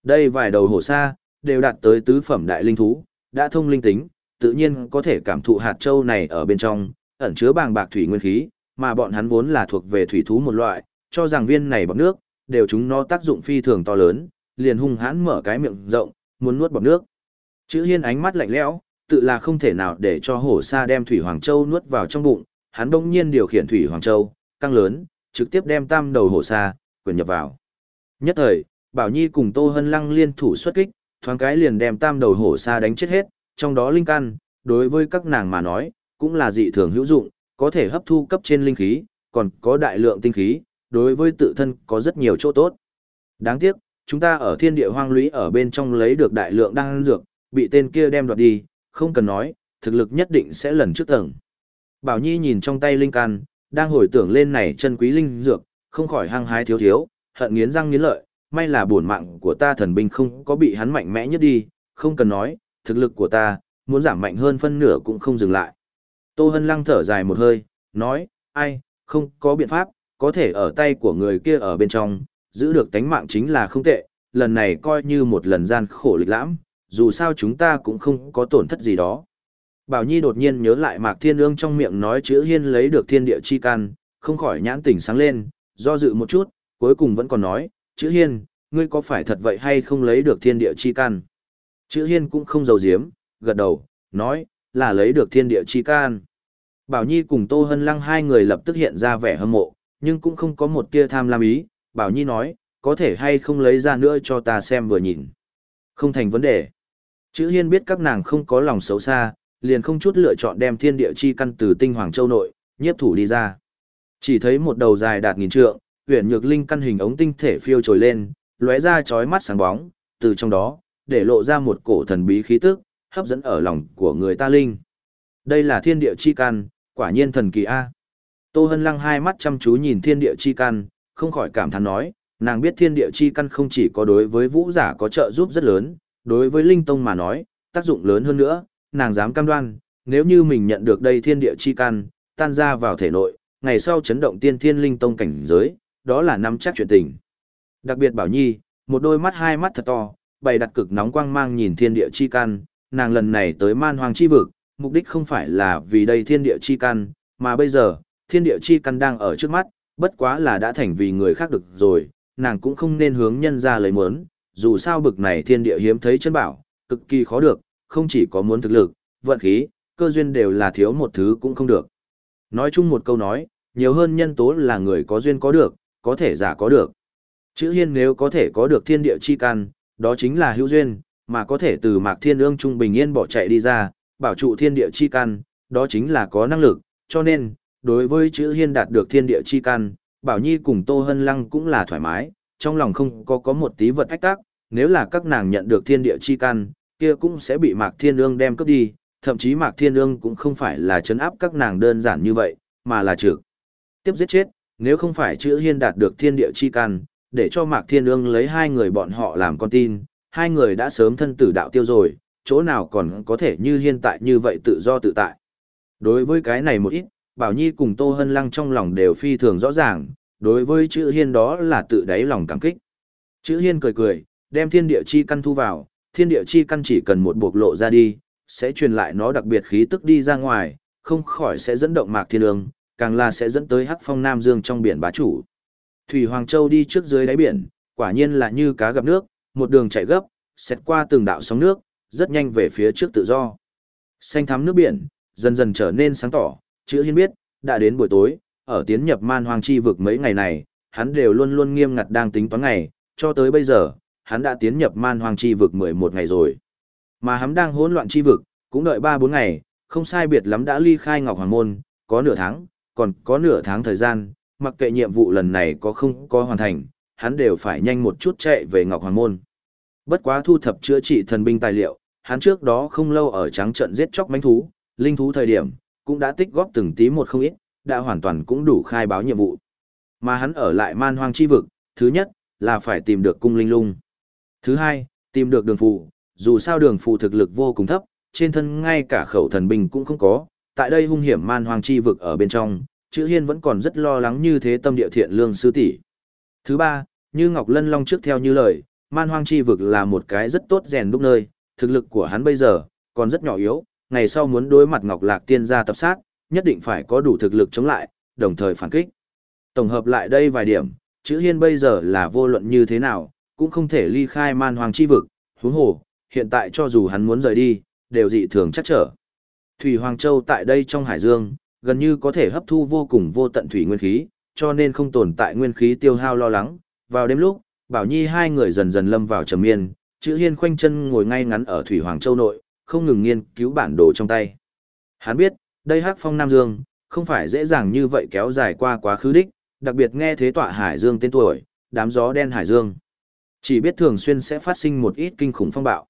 Đây vài đầu hổ xa, đều đạt tới tứ phẩm đại linh thú, đã thông linh tính, tự nhiên có thể cảm thụ hạt châu này ở bên trong, ẩn chứa bàng bạc thủy nguyên khí, mà bọn hắn vốn là thuộc về thủy thú một loại, cho rằng viên này bọt nước, đều chúng nó tác dụng phi thường to lớn, liền hung hãn mở cái miệng rộng, muốn nuốt bọt nước. Chữ Hiên ánh mắt lạnh lẽo, tự là không thể nào để cho hổ sa đem thủy hoàng châu nuốt vào trong bụng, hắn bỗng nhiên điều khiển thủy hoàng châu, căng lớn, trực tiếp đem tam đầu hổ sa quyền nhập vào. Nhất thời, Bảo Nhi cùng Tô Hân Lăng liên thủ xuất kích, thoáng cái liền đem tam đầu hổ sa đánh chết hết, trong đó linh căn, đối với các nàng mà nói, cũng là dị thường hữu dụng, có thể hấp thu cấp trên linh khí, còn có đại lượng tinh khí, đối với tự thân có rất nhiều chỗ tốt. Đáng tiếc, chúng ta ở thiên địa hoang lũy ở bên trong lấy được đại lượng đan dược, bị tên kia đem đoạt đi, không cần nói, thực lực nhất định sẽ lần trước tầng. Bảo Nhi nhìn trong tay linh Can đang hồi tưởng lên này chân quý linh dược, không khỏi hăng hái thiếu thiếu, hận nghiến răng nghiến lợi, may là bổn mạng của ta thần binh không có bị hắn mạnh mẽ nhất đi, không cần nói, thực lực của ta, muốn giảm mạnh hơn phân nửa cũng không dừng lại. Tô Hân Lăng thở dài một hơi, nói, ai, không có biện pháp, có thể ở tay của người kia ở bên trong, giữ được tánh mạng chính là không tệ, lần này coi như một lần gian khổ lịch lãm, dù sao chúng ta cũng không có tổn thất gì đó. Bảo Nhi đột nhiên nhớ lại Mạc Thiên Ương trong miệng nói chữ hiên lấy được thiên địa chi can, không khỏi nhãn tỉnh sáng lên, do dự một chút, cuối cùng vẫn còn nói, chữ hiên, ngươi có phải thật vậy hay không lấy được thiên địa chi can? Chữ hiên cũng không giấu giếm, gật đầu, nói, là lấy được thiên địa chi can. Bảo Nhi cùng Tô Hân Lăng hai người lập tức hiện ra vẻ hâm mộ, nhưng cũng không có một tia tham lam ý, Bảo Nhi nói, có thể hay không lấy ra nữa cho ta xem vừa nhìn. Không thành vấn đề. Chữ hiên biết các nàng không có lòng xấu xa, liền không chút lựa chọn đem thiên địa chi căn từ tinh hoàng châu nội, nhiếp thủ đi ra. Chỉ thấy một đầu dài đạt nghìn trượng, huyền nhược linh căn hình ống tinh thể phiêu trồi lên, lóe ra chói mắt sáng bóng, từ trong đó, để lộ ra một cổ thần bí khí tức, hấp dẫn ở lòng của người ta linh. Đây là thiên địa chi căn, quả nhiên thần kỳ a. Tô Hân Lăng hai mắt chăm chú nhìn thiên địa chi căn, không khỏi cảm thán nói, nàng biết thiên địa chi căn không chỉ có đối với vũ giả có trợ giúp rất lớn, đối với linh tông mà nói, tác dụng lớn hơn nữa, nàng dám cam đoan, nếu như mình nhận được đây thiên địa chi căn, tan ra vào thể nội, ngày sau chấn động tiên thiên linh tông cảnh giới, đó là năm chắc chuyện tình. Đặc biệt Bảo Nhi, một đôi mắt hai mắt thật to, bày đặt cực nóng quang mang nhìn thiên địa chi căn, nàng lần này tới man hoàng chi vực, mục đích không phải là vì đây thiên địa chi căn, mà bây giờ, thiên địa chi căn đang ở trước mắt, bất quá là đã thành vì người khác được rồi, nàng cũng không nên hướng nhân ra lấy muốn, dù sao bực này thiên địa hiếm thấy chân bảo, cực kỳ khó được, không chỉ có muốn thực lực, vận khí, cơ duyên đều là thiếu một thứ cũng không được. Nói chung một câu nói, nhiều hơn nhân tố là người có duyên có được, có thể giả có được. Chữ hiên nếu có thể có được thiên địa chi căn, đó chính là hữu duyên, mà có thể từ mạc thiên ương trung bình yên bỏ chạy đi ra, bảo trụ thiên địa chi căn, đó chính là có năng lực, cho nên, đối với chữ hiên đạt được thiên địa chi căn, bảo nhi cùng tô hân lăng cũng là thoải mái, trong lòng không có có một tí vật ách tác, nếu là các nàng nhận được thiên địa chi căn, kia cũng sẽ bị mạc thiên ương đem cướp đi, thậm chí mạc thiên ương cũng không phải là chấn áp các nàng đơn giản như vậy, mà là trực. Tiếp giết chết, nếu không phải chữ hiên đạt được thiên địa chi căn, để cho Mạc Thiên Ương lấy hai người bọn họ làm con tin, hai người đã sớm thân tử đạo tiêu rồi, chỗ nào còn có thể như hiện tại như vậy tự do tự tại. Đối với cái này một ít, Bảo Nhi cùng Tô Hân Lăng trong lòng đều phi thường rõ ràng, đối với chữ hiên đó là tự đáy lòng cảm kích. Chữ hiên cười cười, đem thiên địa chi căn thu vào, thiên địa chi căn chỉ cần một bộc lộ ra đi, sẽ truyền lại nó đặc biệt khí tức đi ra ngoài, không khỏi sẽ dẫn động mạc thiên ương, càng là sẽ dẫn tới hắc phong Nam Dương trong biển bá chủ. Thủy Hoàng Châu đi trước dưới đáy biển, quả nhiên là như cá gặp nước, một đường chạy gấp, xét qua từng đạo sóng nước, rất nhanh về phía trước tự do. Xanh thắm nước biển, dần dần trở nên sáng tỏ, chữ hiên biết, đã đến buổi tối, ở tiến nhập man hoang chi vực mấy ngày này, hắn đều luôn luôn nghiêm ngặt đang tính toán ngày, cho tới bây giờ, hắn đã tiến nhập man hoang chi vực 11 ngày rồi. Mà hắn đang hỗn loạn chi vực, cũng đợi 3-4 ngày, không sai biệt lắm đã ly khai Ngọc Hoàng Môn, có nửa tháng, còn có nửa tháng thời gian, mặc kệ nhiệm vụ lần này có không có hoàn thành, hắn đều phải nhanh một chút chạy về Ngọc Hoàng Môn. Bất quá thu thập chữa trị thần binh tài liệu, hắn trước đó không lâu ở trắng trận giết chóc mánh thú, linh thú thời điểm, cũng đã tích góp từng tí một không ít, đã hoàn toàn cũng đủ khai báo nhiệm vụ. Mà hắn ở lại man hoang chi vực, thứ nhất, là phải tìm được cung linh lung. Thứ hai, tìm được đường phù, dù sao đường phù thực lực vô cùng thấp, trên thân ngay cả khẩu thần binh cũng không có, tại đây hung hiểm man hoang chi vực ở bên trong, chữ hiên vẫn còn rất lo lắng như thế tâm địa thiện lương sư tỷ. Thứ ba, như Ngọc Lân Long trước theo như lời, man hoang chi vực là một cái rất tốt rèn đúc nơi, thực lực của hắn bây giờ còn rất nhỏ yếu, ngày sau muốn đối mặt Ngọc Lạc Tiên gia tập sát, nhất định phải có đủ thực lực chống lại, đồng thời phản kích. Tổng hợp lại đây vài điểm, chữ hiên bây giờ là vô luận như thế nào, cũng không thể ly khai man hoang chi vực, huống hồ, hiện tại cho dù hắn muốn rời đi, đều dị thường chắc trở. Thủy Hoàng Châu tại đây trong hải dương, gần như có thể hấp thu vô cùng vô tận thủy nguyên khí, cho nên không tồn tại nguyên khí tiêu hao lo lắng. Vào đêm lúc, Bảo Nhi hai người dần dần lâm vào trầm miên, chữ hiên khoanh chân ngồi ngay ngắn ở Thủy Hoàng Châu nội, không ngừng nghiên cứu bản đồ trong tay. Hắn biết, đây hắc phong Nam Dương, không phải dễ dàng như vậy kéo dài qua quá khứ đích, đặc biệt nghe thế tọa Hải Dương tên tuổi, đám gió đen Hải Dương. Chỉ biết thường xuyên sẽ phát sinh một ít kinh khủng phong bạo.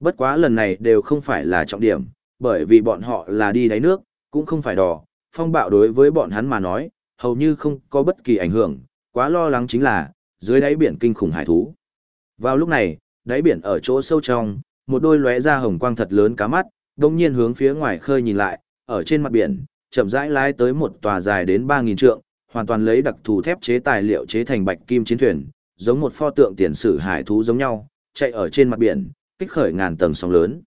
Bất quá lần này đều không phải là trọng điểm, bởi vì bọn họ là đi đáy nước, cũng không phải đò, phong bạo đối với bọn hắn mà nói, hầu như không có bất kỳ ảnh hưởng, quá lo lắng chính là, dưới đáy biển kinh khủng hải thú. Vào lúc này, đáy biển ở chỗ sâu trong, một đôi lóe ra hồng quang thật lớn cá mắt, đồng nhiên hướng phía ngoài khơi nhìn lại, ở trên mặt biển, chậm rãi lái tới một tòa dài đến 3.000 trượng, hoàn toàn lấy đặc thù thép chế tài liệu chế thành bạch kim chiến thuyền, giống một pho tượng tiền sử hải thú giống nhau, chạy ở trên mặt biển, kích khởi ngàn tầng sóng lớn.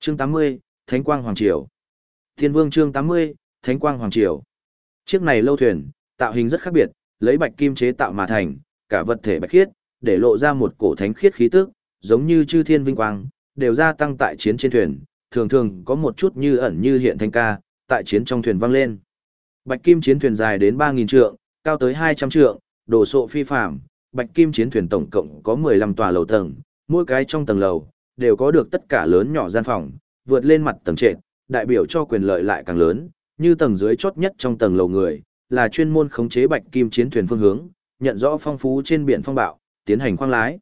Chương 80, Thánh Quang Hoàng Triều. Thiên Vương chương 80, Thánh Quang Hoàng Triều. Chiếc này lâu thuyền, tạo hình rất khác biệt, lấy bạch kim chế tạo mà thành, cả vật thể bạch khiết, để lộ ra một cổ thánh khiết khí tức, giống như chư thiên vinh quang, đều gia tăng tại chiến trên thuyền, thường thường có một chút như ẩn như hiện thanh ca, tại chiến trong thuyền vang lên. Bạch kim chiến thuyền dài đến 3000 trượng, cao tới 200 trượng, đồ sộ phi phàm bạch kim chiến thuyền tổng cộng có 15 tòa lầu tầng, mỗi cái trong tầng lầu, đều có được tất cả lớn nhỏ gian phòng, vượt lên mặt tầng trệt, đại biểu cho quyền lợi lại càng lớn, như tầng dưới chốt nhất trong tầng lầu người, là chuyên môn khống chế bạch kim chiến thuyền phương hướng, nhận rõ phong phú trên biển phong bạo, tiến hành khoang lái.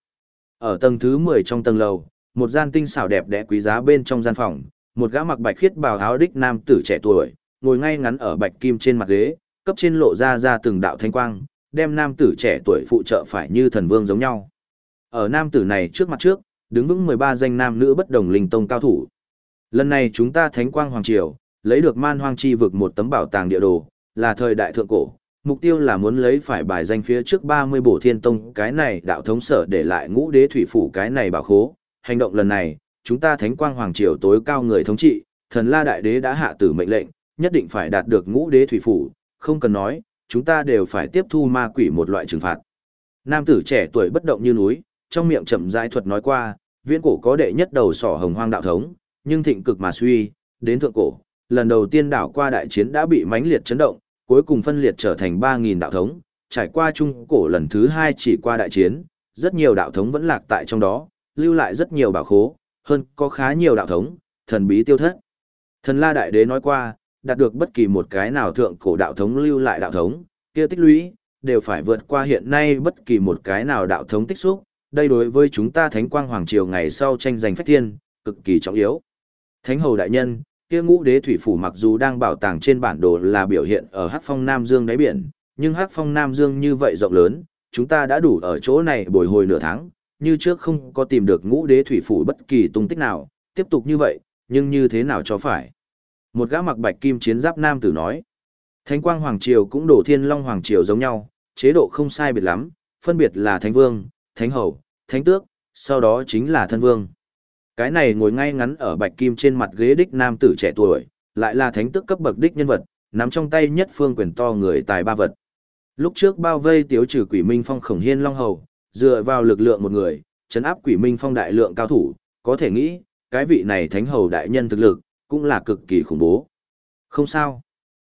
Ở tầng thứ 10 trong tầng lầu, một gian tinh xảo đẹp đẽ quý giá bên trong gian phòng, một gã mặc bạch khiết bào áo đích nam tử trẻ tuổi, ngồi ngay ngắn ở bạch kim trên mặt ghế, cấp trên lộ ra ra từng đạo thanh quang, đem nam tử trẻ tuổi phụ trợ phải như thần vương giống nhau. Ở nam tử này trước mặt trước, đứng vững 13 danh nam nữ bất đồng linh tông cao thủ. Lần này chúng ta thánh quang hoàng triều, lấy được man hoang chi vực một tấm bảo tàng địa đồ, là thời đại thượng cổ, mục tiêu là muốn lấy phải bài danh phía trước 30 bổ thiên tông cái này đạo thống sở để lại ngũ đế thủy phủ cái này bảo khố. Hành động lần này, chúng ta thánh quang hoàng triều tối cao người thống trị, thần la đại đế đã hạ tử mệnh lệnh, nhất định phải đạt được ngũ đế thủy phủ, không cần nói, chúng ta đều phải tiếp thu ma quỷ một loại trừng phạt. Nam tử trẻ tuổi bất động như núi, trong miệng chậm rãi thuật nói qua, viễn cổ có đệ nhất đầu sỏ hồng hoang đạo thống, nhưng thịnh cực mà suy, đến thượng cổ, lần đầu tiên đảo qua đại chiến đã bị mãnh liệt chấn động, cuối cùng phân liệt trở thành 3.000 đạo thống, trải qua trung cổ lần thứ hai chỉ qua đại chiến, rất nhiều đạo thống vẫn lạc tại trong đó, lưu lại rất nhiều bảo khố, hơn có khá nhiều đạo thống, thần bí tiêu thất. Thần La Đại Đế nói qua, đạt được bất kỳ một cái nào thượng cổ đạo thống lưu lại đạo thống, kia tích lũy, đều phải vượt qua hiện nay bất kỳ một cái nào đạo thống tích xúc, đây đối với chúng ta Thánh Quang Hoàng Triều ngày sau tranh giành phách thiên, cực kỳ trọng yếu. Thánh Hầu Đại Nhân, kia ngũ đế thủy phủ mặc dù đang bảo tàng trên bản đồ là biểu hiện ở Hắc Phong Nam Dương đáy biển, nhưng Hắc Phong Nam Dương như vậy rộng lớn, chúng ta đã đủ ở chỗ này bồi hồi nửa tháng, như trước không có tìm được ngũ đế thủy phủ bất kỳ tung tích nào, tiếp tục như vậy, nhưng như thế nào cho phải. Một gã mặc bạch kim chiến giáp nam tử nói, Thánh quang Hoàng Triều cũng đổ thiên long Hoàng Triều giống nhau, chế độ không sai biệt lắm, phân biệt là Thánh Vương, Thánh Hầu, Thánh Tước, sau đó chính là Thân Vương. Cái này ngồi ngay ngắn ở bạch kim trên mặt ghế đích nam tử trẻ tuổi, lại là Thánh Tước cấp bậc đích nhân vật, nắm trong tay nhất phương quyền to người tài ba vật. Lúc trước bao vây tiếu trừ quỷ minh phong khổng hiên long hầu, dựa vào lực lượng một người, chấn áp quỷ minh phong đại lượng cao thủ, có thể nghĩ, cái vị này thánh hầu đại nhân thực lực, cũng là cực kỳ khủng bố. Không sao.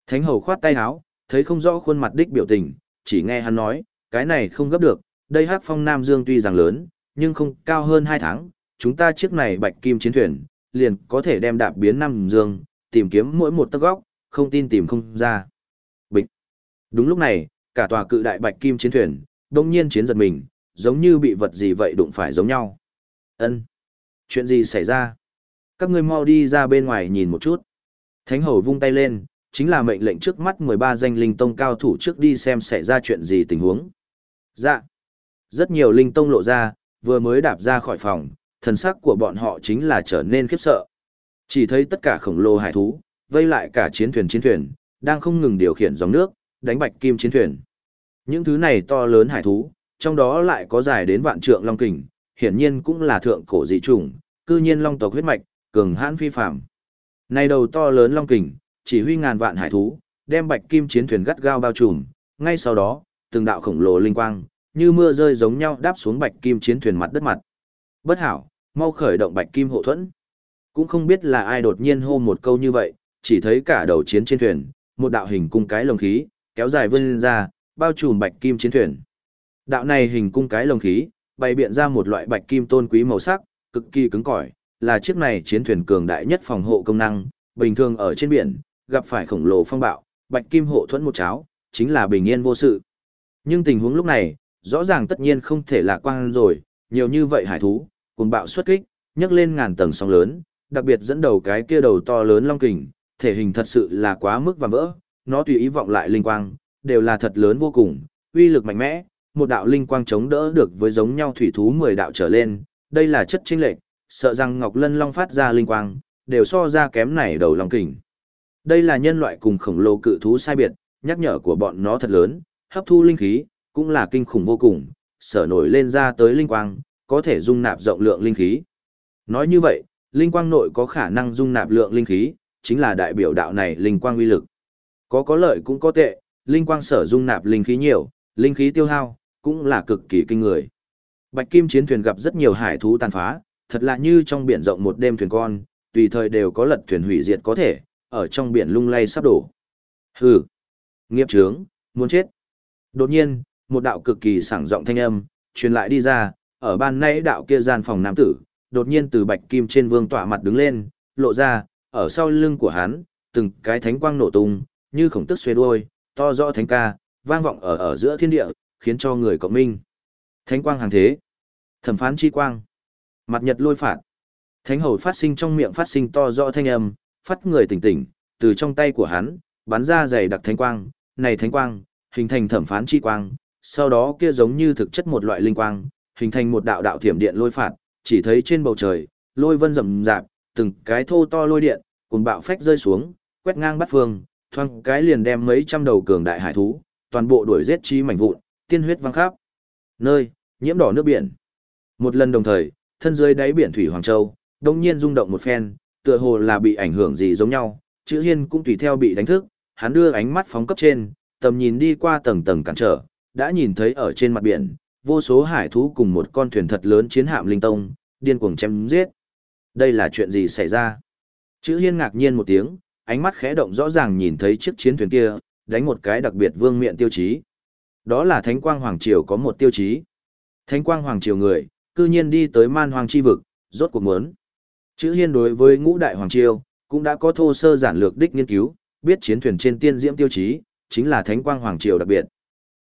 Thánh hầu khoát tay áo, thấy không rõ khuôn mặt đích biểu tình, chỉ nghe hắn nói, cái này không gấp được, đây hát phong Nam Dương tuy rằng lớn, nhưng không cao hơn hai tháng, chúng ta chiếc này bạch kim chiến thuyền, liền có thể đem đạp biến năm Dương, tìm kiếm mỗi một tấc góc, không tin tìm không ra. Bịch. Đúng lúc này, cả tòa cự đại bạch kim chiến thuyền, đông nhiên chiến giật mình, giống như bị vật gì vậy đụng phải giống nhau. Ân, Chuyện gì xảy ra? Các ngươi mau đi ra bên ngoài nhìn một chút. Thánh hầu vung tay lên, chính là mệnh lệnh trước mắt 13 danh linh tông cao thủ trước đi xem xảy ra chuyện gì tình huống. Dạ. Rất nhiều linh tông lộ ra, vừa mới đạp ra khỏi phòng, thần sắc của bọn họ chính là trở nên khiếp sợ. Chỉ thấy tất cả khổng lồ hải thú, vây lại cả chiến thuyền chiến thuyền, đang không ngừng điều khiển dòng nước, đánh bạch kim chiến thuyền. Những thứ này to lớn hải thú, trong đó lại có dài đến vạn trượng long kình, hiển nhiên cũng là thượng cổ dị chủng, cư nhiên long tộc huyết mạch, cường hãn phi phàm. Này đầu to lớn long kình, chỉ huy ngàn vạn hải thú, đem bạch kim chiến thuyền gắt gao bao trùm, ngay sau đó, từng đạo khổng lồ linh quang, như mưa rơi giống nhau đáp xuống bạch kim chiến thuyền mặt đất mặt. Bất hảo, mau khởi động bạch kim hộ thuẫn. Cũng không biết là ai đột nhiên hô một câu như vậy, chỉ thấy cả đầu chiến trên thuyền, một đạo hình cung cái lồng khí, kéo dài vươn ra, bao trùm bạch kim chiến thuyền. Đạo này hình cung cái lồng khí, bày biện ra một loại bạch kim tôn quý màu sắc, cực kỳ cứng cỏi, là chiếc này chiến thuyền cường đại nhất phòng hộ công năng, bình thường ở trên biển, gặp phải khổng lồ phong bạo, bạch kim hộ thuẫn một cháo, chính là bình yên vô sự. Nhưng tình huống lúc này, rõ ràng tất nhiên không thể lạc quan rồi, nhiều như vậy hải thú, cùng bạo xuất kích, nhấc lên ngàn tầng sóng lớn, đặc biệt dẫn đầu cái kia đầu to lớn long kình, thể hình thật sự là quá mức và vỡ, nó tùy ý vọng lại linh quang, đều là thật lớn vô cùng, uy lực mạnh mẽ, một đạo linh quang chống đỡ được với giống nhau thủy thú 10 đạo trở lên, đây là chất chính lệch, sợ rằng Ngọc Lân Long phát ra linh quang, đều so ra kém này đầu long kình. Đây là nhân loại cùng khổng lồ cự thú sai biệt, nhắc nhở của bọn nó thật lớn, hấp thu linh khí, cũng là kinh khủng vô cùng, sở nổi lên ra tới linh quang, có thể dung nạp rộng lượng linh khí. Nói như vậy, linh quang nội có khả năng dung nạp lượng linh khí, chính là đại biểu đạo này linh quang uy lực. Có có lợi cũng có tệ, linh quang sở dung nạp linh khí nhiều, linh khí tiêu hao, cũng là cực kỳ kinh người. Bạch Kim chiến thuyền gặp rất nhiều hải thú tàn phá, thật là như trong biển rộng một đêm thuyền con, tùy thời đều có lật thuyền hủy diệt có thể, ở trong biển lung lay sắp đổ. Hừ, nghiệp trướng, muốn chết. Đột nhiên, một đạo cực kỳ sảng giọng thanh âm, truyền lại đi ra, ở ban nãy đạo kia gian phòng nam tử, đột nhiên từ bạch kim trên vương tọa mặt đứng lên, lộ ra, ở sau lưng của hắn, từng cái thánh quang nổ tung, như khổng tức xuê đuôi, to rõ thánh ca, vang vọng ở ở giữa thiên địa, khiến cho người cộng minh. Thánh quang hàng thế, thẩm phán chi quang, mặt nhật lôi phạt. Thánh hầu phát sinh trong miệng phát sinh to rõ thanh âm, phát người tỉnh tỉnh, từ trong tay của hắn, bắn ra dày đặc thánh quang, này thánh quang, hình thành thẩm phán chi quang, sau đó kia giống như thực chất một loại linh quang, hình thành một đạo đạo thiểm điện lôi phạt, chỉ thấy trên bầu trời, lôi vân rầm rạp, từng cái thô to lôi điện, cùng bạo phách rơi xuống, quét ngang bắt phương, thoang cái liền đem mấy trăm đầu cường đại hải thú, toàn bộ đuổi giết chi mảnh vụn, tiên huyết văng khắp. Nơi, nhiễm đỏ nước biển. Một lần đồng thời, thân dưới đáy biển thủy Hoàng Châu, đông nhiên rung động một phen, tựa hồ là bị ảnh hưởng gì giống nhau, chữ hiên cũng tùy theo bị đánh thức, hắn đưa ánh mắt phóng cấp trên, tầm nhìn đi qua tầng tầng cản trở, đã nhìn thấy ở trên mặt biển, vô số hải thú cùng một con thuyền thật lớn chiến hạm linh tông, điên cuồng chém giết. Đây là chuyện gì xảy ra? Chữ hiên ngạc nhiên một tiếng, ánh mắt khẽ động rõ ràng nhìn thấy chiếc chiến thuyền kia, đánh một cái đặc biệt vương miện tiêu chí. Đó là Thánh Quang Hoàng Triều có một tiêu chí. Thánh Quang Hoàng Triều người, cư nhiên đi tới man hoàng chi vực, rốt cuộc muốn. Chữ hiên đối với ngũ đại Hoàng Triều, cũng đã có thô sơ giản lược đích nghiên cứu, biết chiến thuyền trên tiên diễm tiêu chí, chính là Thánh Quang Hoàng Triều đặc biệt.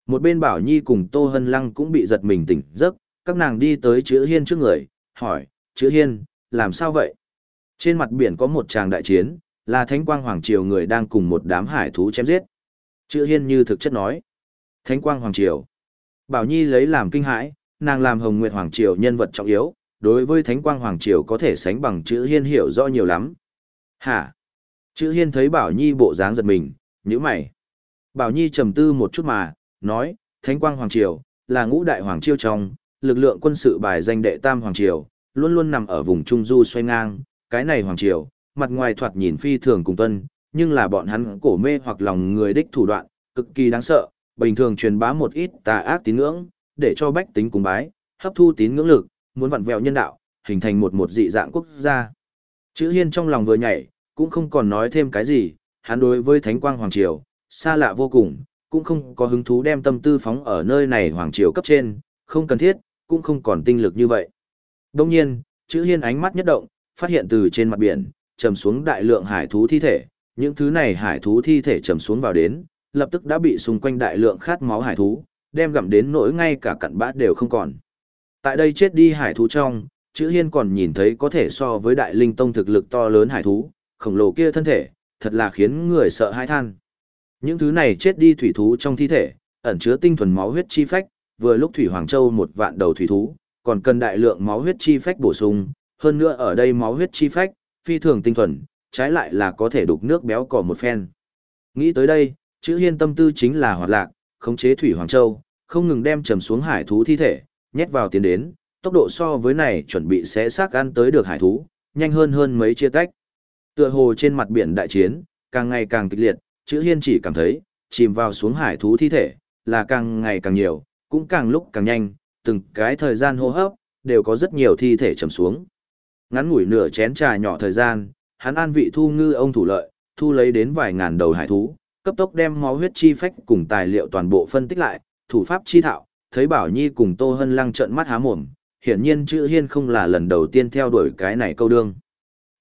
Một bên Bảo Nhi cùng Tô Hân Lăng cũng bị giật mình tỉnh giấc, các nàng đi tới chữ hiên trước người, hỏi, chữ hiên, làm sao vậy? Trên mặt biển có một tràng đại chiến, là Thánh Quang Hoàng Triều người đang cùng một đám hải thú chém giết. Chữ hiên như thực chất nói, Thánh quang hoàng triều. Bảo Nhi lấy làm kinh hãi, nàng làm Hồng Nguyệt hoàng triều nhân vật trọng yếu, đối với Thánh quang hoàng triều có thể sánh bằng chữ Hiên hiểu rõ nhiều lắm. Hả? Chữ Hiên thấy Bảo Nhi bộ dáng giật mình, nhíu mày. Bảo Nhi trầm tư một chút mà, nói, Thánh quang hoàng triều là ngũ đại hoàng triều trong, lực lượng quân sự bài danh đệ tam hoàng triều, luôn luôn nằm ở vùng trung du xoay ngang, cái này hoàng triều, mặt ngoài thoạt nhìn phi thường cùng tuân, nhưng là bọn hắn cổ mê hoặc lòng người đích thủ đoạn, cực kỳ đáng sợ, bình thường truyền bá một ít tà ác tín ngưỡng, để cho bách tính cùng bái, hấp thu tín ngưỡng lực, muốn vặn vẹo nhân đạo, hình thành một một dị dạng quốc gia. Chữ Hiên trong lòng vừa nhảy, cũng không còn nói thêm cái gì, hắn đối với Thánh Quang Hoàng Triều, xa lạ vô cùng, cũng không có hứng thú đem tâm tư phóng ở nơi này Hoàng Triều cấp trên, không cần thiết, cũng không còn tinh lực như vậy. Đồng nhiên, chữ Hiên ánh mắt nhất động, phát hiện từ trên mặt biển, trầm xuống đại lượng hải thú thi thể, những thứ này hải thú thi thể trầm xuống vào đến, lập tức đã bị xung quanh đại lượng khát máu hải thú, đem gặm đến nỗi ngay cả cặn bã đều không còn. Tại đây chết đi hải thú trong, chữ hiên còn nhìn thấy có thể so với đại linh tông thực lực to lớn hải thú, khổng lồ kia thân thể, thật là khiến người sợ hãi than. Những thứ này chết đi thủy thú trong thi thể, ẩn chứa tinh thuần máu huyết chi phách, vừa lúc thủy hoàng châu một vạn đầu thủy thú, còn cần đại lượng máu huyết chi phách bổ sung, hơn nữa ở đây máu huyết chi phách, phi thường tinh thuần, trái lại là có thể đục nước béo cò một phen. Nghĩ tới đây, chữ hiên tâm tư chính là hoạt lạc, khống chế thủy hoàng châu, không ngừng đem trầm xuống hải thú thi thể, nhét vào tiến đến, tốc độ so với này chuẩn bị sẽ xác ăn tới được hải thú, nhanh hơn hơn mấy chia tách. Tựa hồ trên mặt biển đại chiến, càng ngày càng kịch liệt, chữ hiên chỉ cảm thấy, chìm vào xuống hải thú thi thể, là càng ngày càng nhiều, cũng càng lúc càng nhanh, từng cái thời gian hô hấp, đều có rất nhiều thi thể chầm xuống. Ngắn ngủi nửa chén trà nhỏ thời gian, hắn an vị thu ngư ông thủ lợi, thu lấy đến vài ngàn đầu hải thú, cấp tốc đem máu huyết chi phách cùng tài liệu toàn bộ phân tích lại, thủ pháp chi thạo, thấy Bảo Nhi cùng Tô Hân Lăng trợn mắt há mồm, hiển nhiên chữ Hiên không là lần đầu tiên theo đuổi cái này câu đương.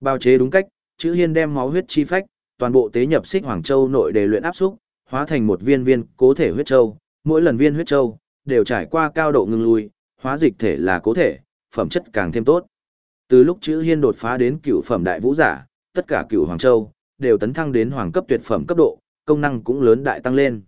Bao chế đúng cách, chữ Hiên đem máu huyết chi phách, toàn bộ tế nhập xích Hoàng Châu nội để luyện áp xúc, hóa thành một viên viên cố thể huyết châu, mỗi lần viên huyết châu đều trải qua cao độ ngưng lui, hóa dịch thể là cố thể, phẩm chất càng thêm tốt. Từ lúc chữ Hiên đột phá đến cửu phẩm đại vũ giả, tất cả cửu Hoàng Châu đều tấn thăng đến hoàng cấp tuyệt phẩm cấp độ, công năng cũng lớn đại tăng lên.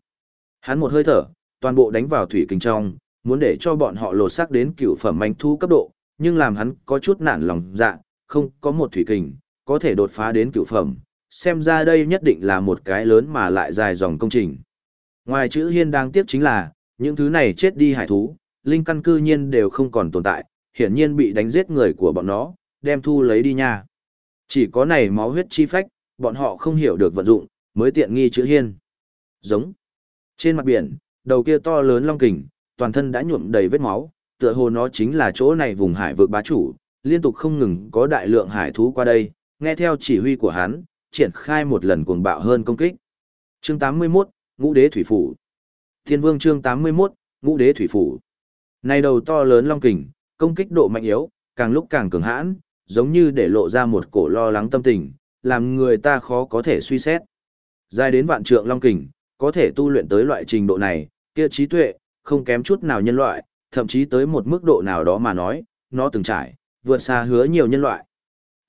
Hắn một hơi thở, toàn bộ đánh vào thủy kinh trong, muốn để cho bọn họ lột xác đến cửu phẩm manh thu cấp độ, nhưng làm hắn có chút nản lòng dạ, không có một thủy kình, có thể đột phá đến cửu phẩm, xem ra đây nhất định là một cái lớn mà lại dài dòng công trình. Ngoài chữ hiên đang tiếp chính là, những thứ này chết đi hải thú, linh căn cư nhiên đều không còn tồn tại, hiển nhiên bị đánh giết người của bọn nó, đem thu lấy đi nha. Chỉ có này máu huyết chi phách, bọn họ không hiểu được vận dụng, mới tiện nghi chữ hiên. Giống. Trên mặt biển, đầu kia to lớn long kình, toàn thân đã nhuộm đầy vết máu, tựa hồ nó chính là chỗ này vùng hải vực bá chủ, liên tục không ngừng có đại lượng hải thú qua đây, nghe theo chỉ huy của hắn, triển khai một lần cuồng bạo hơn công kích. Chương 81, Ngũ Đế Thủy Phủ. Thiên Vương chương 81, Ngũ Đế Thủy Phủ. Này đầu to lớn long kình, công kích độ mạnh yếu, càng lúc càng cường hãn, giống như để lộ ra một cổ lo lắng tâm tình, làm người ta khó có thể suy xét. Dài đến vạn trượng long kình, có thể tu luyện tới loại trình độ này, kia trí tuệ, không kém chút nào nhân loại, thậm chí tới một mức độ nào đó mà nói, nó từng trải, vượt xa hứa nhiều nhân loại.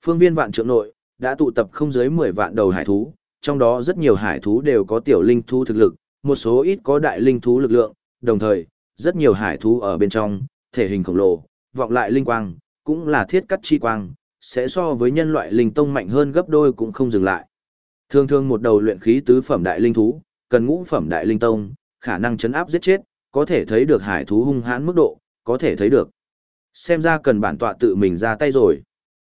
Phương viên vạn trượng nội, đã tụ tập không dưới 10 vạn đầu hải thú, trong đó rất nhiều hải thú đều có tiểu linh thú thực lực, một số ít có đại linh thú lực lượng, đồng thời, rất nhiều hải thú ở bên trong, thể hình khổng lồ, vọng lại linh quang, cũng là thiết cắt chi quang, sẽ so với nhân loại linh tông mạnh hơn gấp đôi cũng không dừng lại. Thường thường một đầu luyện khí tứ phẩm đại linh thú, cần ngũ phẩm đại linh tông, khả năng chấn áp giết chết, có thể thấy được hải thú hung hãn mức độ, có thể thấy được. Xem ra cần bản tọa tự mình ra tay rồi.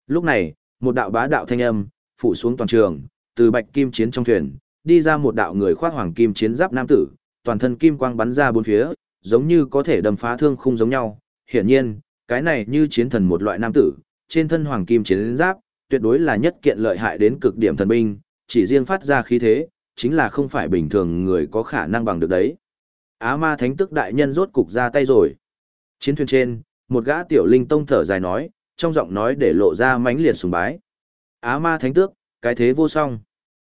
Lúc này, một đạo bá đạo thanh âm, phủ xuống toàn trường, từ bạch kim chiến trong thuyền, đi ra một đạo người khoác hoàng kim chiến giáp nam tử, toàn thân kim quang bắn ra bốn phía, giống như có thể đâm phá thương khung giống nhau. Hiển nhiên, cái này như chiến thần một loại nam tử, trên thân hoàng kim chiến giáp, tuyệt đối là nhất kiện lợi hại đến cực điểm thần binh, chỉ riêng phát ra khí thế, chính là không phải bình thường người có khả năng bằng được đấy. Á ma thánh tức đại nhân rốt cục ra tay rồi. Chiến thuyền trên, một gã tiểu linh tông thở dài nói, trong giọng nói để lộ ra mãnh liệt sùng bái. Á ma thánh tước, cái thế vô song.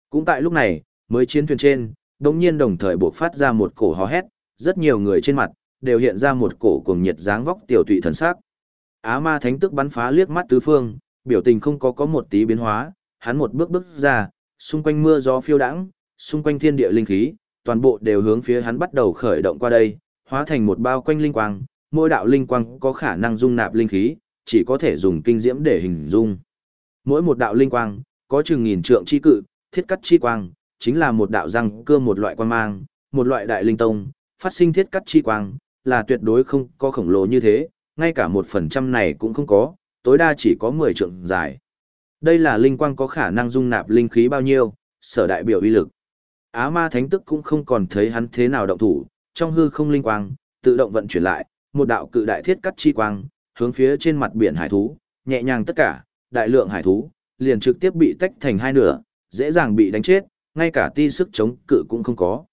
Cũng tại lúc này, mới chiến thuyền trên, đồng nhiên đồng thời buộc phát ra một cổ hò hét, rất nhiều người trên mặt, đều hiện ra một cổ cuồng nhiệt dáng vóc tiểu tụy thần sắc. Á ma thánh tức bắn phá liếc mắt tứ phương, biểu tình không có có một tí biến hóa, hắn một bước bước ra, xung quanh mưa gió phiêu đãng, xung quanh thiên địa linh khí, toàn bộ đều hướng phía hắn bắt đầu khởi động qua đây, hóa thành một bao quanh linh quang, mỗi đạo linh quang có khả năng dung nạp linh khí, chỉ có thể dùng kinh diễm để hình dung. Mỗi một đạo linh quang, có chừng nghìn trượng chi cự, thiết cắt chi quang, chính là một đạo răng cưa một loại quang mang, một loại đại linh tông, phát sinh thiết cắt chi quang, là tuyệt đối không có khổng lồ như thế, ngay cả một phần trăm này cũng không có, tối đa chỉ có 10 trượng dài. Đây là linh quang có khả năng dung nạp linh khí bao nhiêu, sở đại biểu uy lực. Á ma thánh tức cũng không còn thấy hắn thế nào động thủ, trong hư không linh quang, tự động vận chuyển lại, một đạo cự đại thiết cắt chi quang, hướng phía trên mặt biển hải thú, nhẹ nhàng tất cả, đại lượng hải thú, liền trực tiếp bị tách thành hai nửa, dễ dàng bị đánh chết, ngay cả ti sức chống cự cũng không có.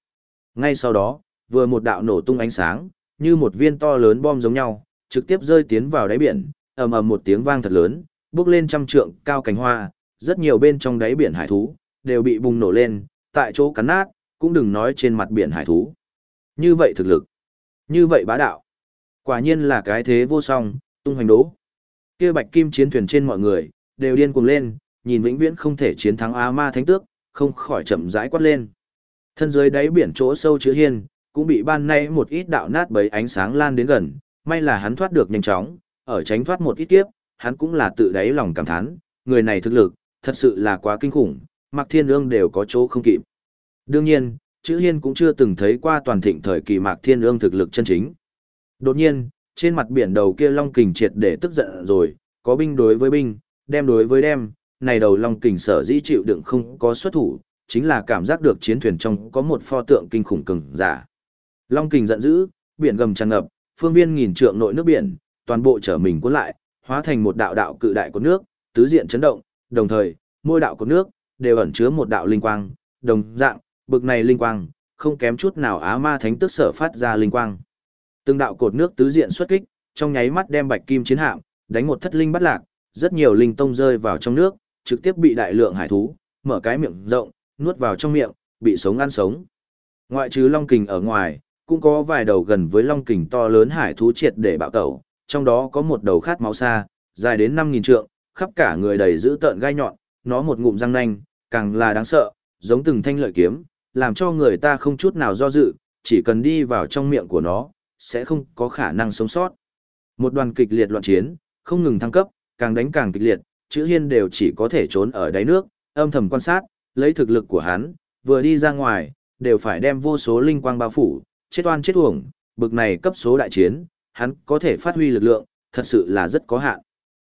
Ngay sau đó, vừa một đạo nổ tung ánh sáng, như một viên to lớn bom giống nhau, trực tiếp rơi tiến vào đáy biển, ầm ầm một tiếng vang thật lớn, bước lên trăm trượng cao cánh hoa, rất nhiều bên trong đáy biển hải thú đều bị bùng nổ lên, tại chỗ cắn nát, cũng đừng nói trên mặt biển hải thú. Như vậy thực lực, như vậy bá đạo. Quả nhiên là cái thế vô song, tung hoành đố. Kia bạch kim chiến thuyền trên mọi người, đều điên cuồng lên, nhìn vĩnh viễn không thể chiến thắng Á Ma Thánh Tước, không khỏi chậm rãi quát lên. Thân dưới đáy biển chỗ sâu chứa hiên, cũng bị ban nay một ít đạo nát bấy ánh sáng lan đến gần, may là hắn thoát được nhanh chóng, ở tránh thoát một ít kiếp, hắn cũng là tự đáy lòng cảm thán, người này thực lực, thật sự là quá kinh khủng, Mạc Thiên Ương đều có chỗ không kịp. Đương nhiên, chữ hiên cũng chưa từng thấy qua toàn thịnh thời kỳ Mạc Thiên Ương thực lực chân chính. Đột nhiên, trên mặt biển đầu kia Long Kình triệt để tức giận rồi, có binh đối với binh, đem đối với đem, này đầu Long Kình sở dĩ chịu đựng không có xuất thủ, chính là cảm giác được chiến thuyền trong có một pho tượng kinh khủng cường giả. Long Kình giận dữ, biển gầm tràn ngập, phương viên nghìn trượng nội nước biển, toàn bộ trở mình cuốn lại, hóa thành một đạo đạo cự đại của nước, tứ diện chấn động, đồng thời, mỗi đạo của nước đều ẩn chứa một đạo linh quang, đồng dạng, bực này linh quang, không kém chút nào Á Ma Thánh tức sở phát ra linh quang. Từng đạo cột nước tứ diện xuất kích, trong nháy mắt đem Bạch Kim chiến hạm đánh một thất linh bắt lạc, rất nhiều linh tông rơi vào trong nước, trực tiếp bị đại lượng hải thú mở cái miệng rộng, nuốt vào trong miệng, bị sống ăn sống. Ngoại trừ Long Kình ở ngoài, cũng có vài đầu gần với Long Kình to lớn hải thú triệt để bạo tẩu, trong đó có một đầu khát máu xa, dài đến 5.000 trượng, khắp cả người đầy dữ tợn gai nhọn, nó một ngụm răng nanh, càng là đáng sợ, giống từng thanh lợi kiếm, làm cho người ta không chút nào do dự, chỉ cần đi vào trong miệng của nó, sẽ không có khả năng sống sót. Một đoàn kịch liệt loạn chiến, không ngừng thăng cấp, càng đánh càng kịch liệt, chữ hiên đều chỉ có thể trốn ở đáy nước, âm thầm quan sát, lấy thực lực của hắn, vừa đi ra ngoài, đều phải đem vô số linh quang bao phủ, chết oan chết uổng, bực này cấp số đại chiến, hắn có thể phát huy lực lượng, thật sự là rất có hạn.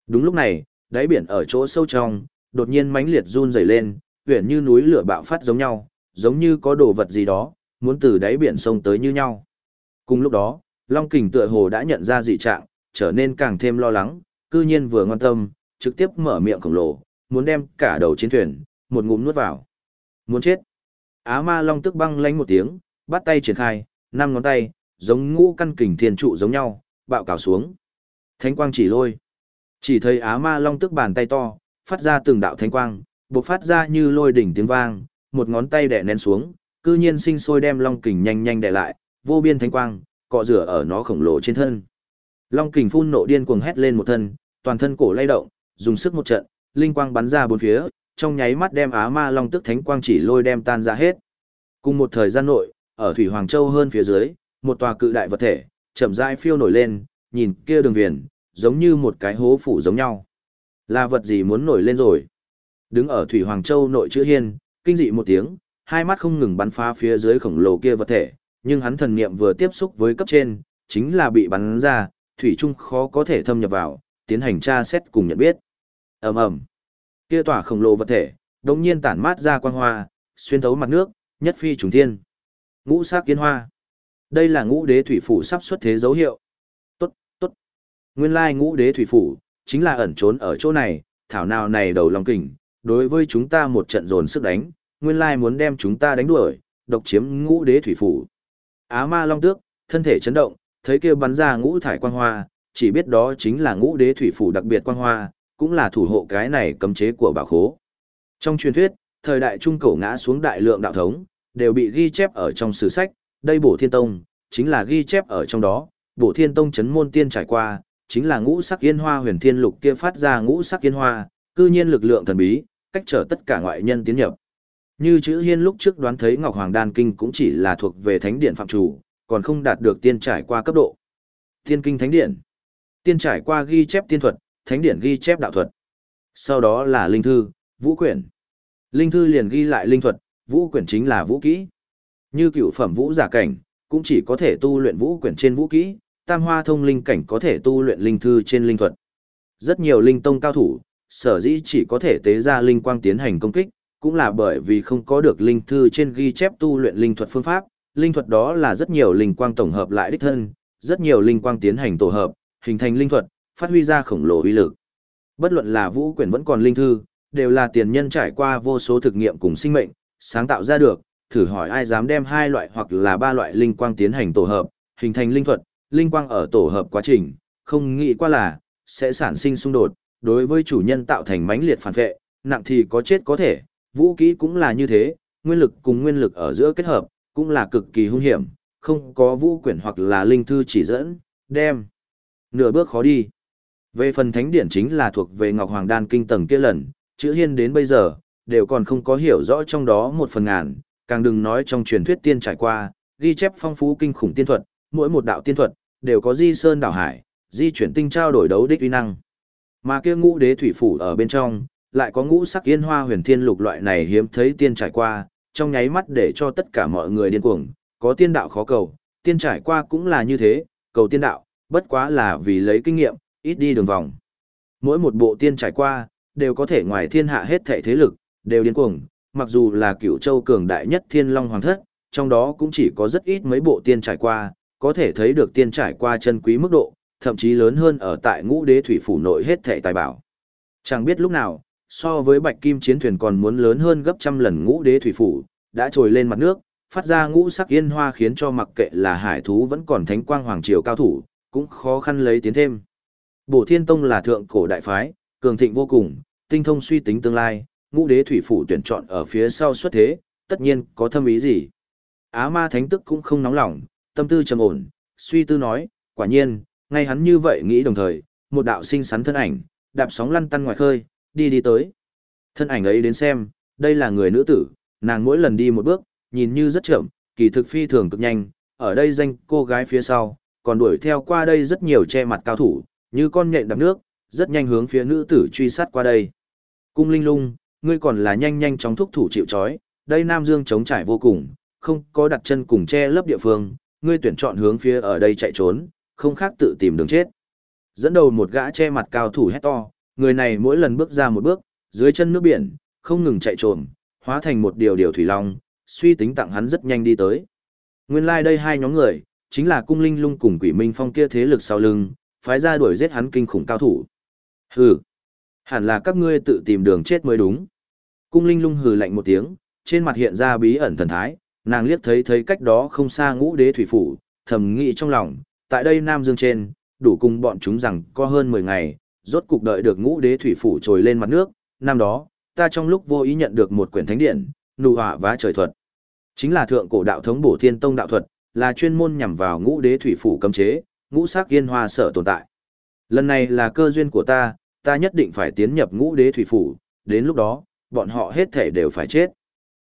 Đúng lúc này, đáy biển ở chỗ sâu trong, đột nhiên mãnh liệt run rẩy lên, huyền như núi lửa bạo phát giống nhau, giống như có đồ vật gì đó, muốn từ đáy biển sông tới như nhau. Cùng lúc đó, Long Kình tựa hồ đã nhận ra dị trạng, trở nên càng thêm lo lắng, cư nhiên vừa ngoan tâm, trực tiếp mở miệng khổng lồ, muốn đem cả đầu chiến thuyền, một ngụm nuốt vào. Muốn chết. Á ma Long tức băng lánh một tiếng, bắt tay triển khai, năm ngón tay, giống ngũ căn kình thiên trụ giống nhau, bạo cào xuống. Thánh quang chỉ lôi. Chỉ thấy Á ma Long tức bàn tay to, phát ra từng đạo thánh quang, bộc phát ra như lôi đỉnh tiếng vang, một ngón tay đè nén xuống, cư nhiên sinh sôi đem long kình nhanh nhanh đè lại, vô biên thánh quang, cọ rửa ở nó khổng lồ trên thân. Long kình phun nộ điên cuồng hét lên một thân, toàn thân cổ lay động, dùng sức một trận, linh quang bắn ra bốn phía, trong nháy mắt đem Á Ma Long tức thánh quang chỉ lôi đem tan ra hết. Cùng một thời gian nội, ở thủy Hoàng Châu hơn phía dưới, một tòa cự đại vật thể, chậm rãi phiêu nổi lên, nhìn kia đường viền, giống như một cái hố phủ giống nhau. Là vật gì muốn nổi lên rồi? Đứng ở Thủy Hoàng Châu nội chữ hiên, kinh dị một tiếng, hai mắt không ngừng bắn phá phía dưới khổng lồ kia vật thể, nhưng hắn thần niệm vừa tiếp xúc với cấp trên, chính là bị bắn ra, thủy trung khó có thể thâm nhập vào, tiến hành tra xét cùng nhận biết. Ầm ầm. Kia tỏa khổng lồ vật thể, đột nhiên tản mát ra quang hoa, xuyên thấu mặt nước, nhất phi trùng thiên. Ngũ sắc kiến hoa. Đây là ngũ đế thủy phủ sắp xuất thế dấu hiệu. Tốt, tốt. Nguyên lai ngũ đế thủy phủ, chính là ẩn trốn ở chỗ này, thảo nào này đầu lòng kình, đối với chúng ta một trận dồn sức đánh, nguyên lai muốn đem chúng ta đánh đuổi, độc chiếm ngũ đế thủy phủ. Á ma long tước, thân thể chấn động, thấy kia bắn ra ngũ thải quang hoa, chỉ biết đó chính là ngũ đế thủy phủ đặc biệt quang hoa, cũng là thủ hộ cái này cấm chế của bảo khố. Trong truyền thuyết, thời đại trung cổ ngã xuống đại lượng đạo thống, đều bị ghi chép ở trong sử sách, đây bổ thiên tông, chính là ghi chép ở trong đó, bổ thiên tông chấn môn tiên trải qua, chính là ngũ sắc yên hoa huyền thiên lục kia phát ra ngũ sắc yên hoa, cư nhiên lực lượng thần bí, cách trở tất cả ngoại nhân tiến nhập. Như chữ hiên lúc trước đoán thấy Ngọc Hoàng Đan Kinh cũng chỉ là thuộc về thánh điện phạm chủ, còn không đạt được tiên trải qua cấp độ. Tiên kinh thánh điện. Tiên trải qua ghi chép tiên thuật, thánh điện ghi chép đạo thuật. Sau đó là linh thư, vũ quyển. Linh thư liền ghi lại linh thuật, vũ quyển chính là vũ kỹ. Như cựu phẩm vũ giả cảnh, cũng chỉ có thể tu luyện vũ quyển trên vũ kỹ, tam hoa thông linh cảnh có thể tu luyện linh thư trên linh thuật. Rất nhiều linh tông cao thủ, sở dĩ chỉ có thể tế ra linh quang tiến hành công kích, cũng là bởi vì không có được linh thư trên ghi chép tu luyện linh thuật phương pháp. Linh thuật đó là rất nhiều linh quang tổng hợp lại đích thân, rất nhiều linh quang tiến hành tổ hợp, hình thành linh thuật, phát huy ra khổng lồ uy lực. Bất luận là vũ quyển vẫn còn linh thư, đều là tiền nhân trải qua vô số thực nghiệm cùng sinh mệnh, sáng tạo ra được, thử hỏi ai dám đem hai loại hoặc là ba loại linh quang tiến hành tổ hợp, hình thành linh thuật, linh quang ở tổ hợp quá trình, không nghĩ qua là, sẽ sản sinh xung đột, đối với chủ nhân tạo thành mãnh liệt phản vệ, nặng thì có chết có thể, vũ kỹ cũng là như thế, nguyên lực cùng nguyên lực ở giữa kết hợp, cũng là cực kỳ hung hiểm, không có vũ quyển hoặc là linh thư chỉ dẫn, đem. Nửa bước khó đi. Về phần thánh điển chính là thuộc về Ngọc Hoàng Đan kinh tầng kia lần, chữ hiên đến bây giờ, đều còn không có hiểu rõ trong đó một phần ngàn, càng đừng nói trong truyền thuyết tiên trải qua, ghi chép phong phú kinh khủng tiên thuật, mỗi một đạo tiên thuật, đều có di sơn đảo hải, di chuyển tinh trao đổi đấu đích uy năng. Mà kia ngũ đế thủy phủ ở bên trong, lại có ngũ sắc yên hoa huyền thiên lục loại này hiếm thấy tiên trải qua, trong nháy mắt để cho tất cả mọi người điên cuồng, có tiên đạo khó cầu, tiên trải qua cũng là như thế, cầu tiên đạo, bất quá là vì lấy kinh nghiệm, ít đi đường vòng. Mỗi một bộ tiên trải qua, đều có thể ngoài thiên hạ hết thảy thế lực, đều điên cuồng, mặc dù là cựu châu cường đại nhất thiên long hoàng thất, trong đó cũng chỉ có rất ít mấy bộ tiên trải qua, có thể thấy được tiên trải qua chân quý mức độ, thậm chí lớn hơn ở tại ngũ đế thủy phủ nội hết thảy tài bảo. Chẳng biết lúc nào, so với bạch kim chiến thuyền còn muốn lớn hơn gấp trăm lần ngũ đế thủy phủ, đã trồi lên mặt nước, phát ra ngũ sắc yên hoa khiến cho mặc kệ là hải thú vẫn còn thánh quang hoàng triều cao thủ, cũng khó khăn lấy tiến thêm. Bổ Thiên Tông là thượng cổ đại phái, cường thịnh vô cùng, tinh thông suy tính tương lai, ngũ đế thủy phủ tuyển chọn ở phía sau xuất thế, tất nhiên có thâm ý gì. Á ma thánh tức cũng không nóng lòng, tâm tư trầm ổn, suy tư nói, quả nhiên, ngay hắn như vậy nghĩ đồng thời, một đạo sinh sắn thân ảnh, đạp sóng lăn tăn ngoài khơi, đi đi tới. Thân ảnh ấy đến xem, đây là người nữ tử, nàng mỗi lần đi một bước, nhìn như rất chậm, kỳ thực phi thường cực nhanh, ở đây danh cô gái phía sau, còn đuổi theo qua đây rất nhiều che mặt cao thủ, như con nhện đập nước, rất nhanh hướng phía nữ tử truy sát qua đây. Cung linh lung, ngươi còn là nhanh nhanh chóng thúc thủ chịu chói, đây Nam Dương chống trải vô cùng, không có đặt chân cùng che lấp địa phương, ngươi tuyển chọn hướng phía ở đây chạy trốn, không khác tự tìm đường chết. Dẫn đầu một gã che mặt cao thủ hét to, người này mỗi lần bước ra một bước, dưới chân nước biển, không ngừng chạy trồm, hóa thành một điều điều thủy long, suy tính tặng hắn rất nhanh đi tới. Nguyên lai like đây hai nhóm người, chính là cung linh lung cùng quỷ minh phong kia thế lực sau lưng, phái ra đuổi giết hắn kinh khủng cao thủ. Hừ, hẳn là các ngươi tự tìm đường chết mới đúng. Cung linh lung hừ lạnh một tiếng, trên mặt hiện ra bí ẩn thần thái, nàng liếc thấy thấy cách đó không xa ngũ đế thủy phủ, thầm nghĩ trong lòng, tại đây Nam Dương trên, đủ cùng bọn chúng rằng có hơn 10 ngày, rốt cục đợi được ngũ đế thủy phủ trồi lên mặt nước, năm đó, ta trong lúc vô ý nhận được một quyển thánh điện, nụ hỏa vá trời thuật. Chính là thượng cổ đạo thống bổ thiên tông đạo thuật, là chuyên môn nhằm vào ngũ đế thủy phủ cấm chế, ngũ sắc yên hoa sở tồn tại. Lần này là cơ duyên của ta, ta nhất định phải tiến nhập ngũ đế thủy phủ, đến lúc đó, bọn họ hết thể đều phải chết.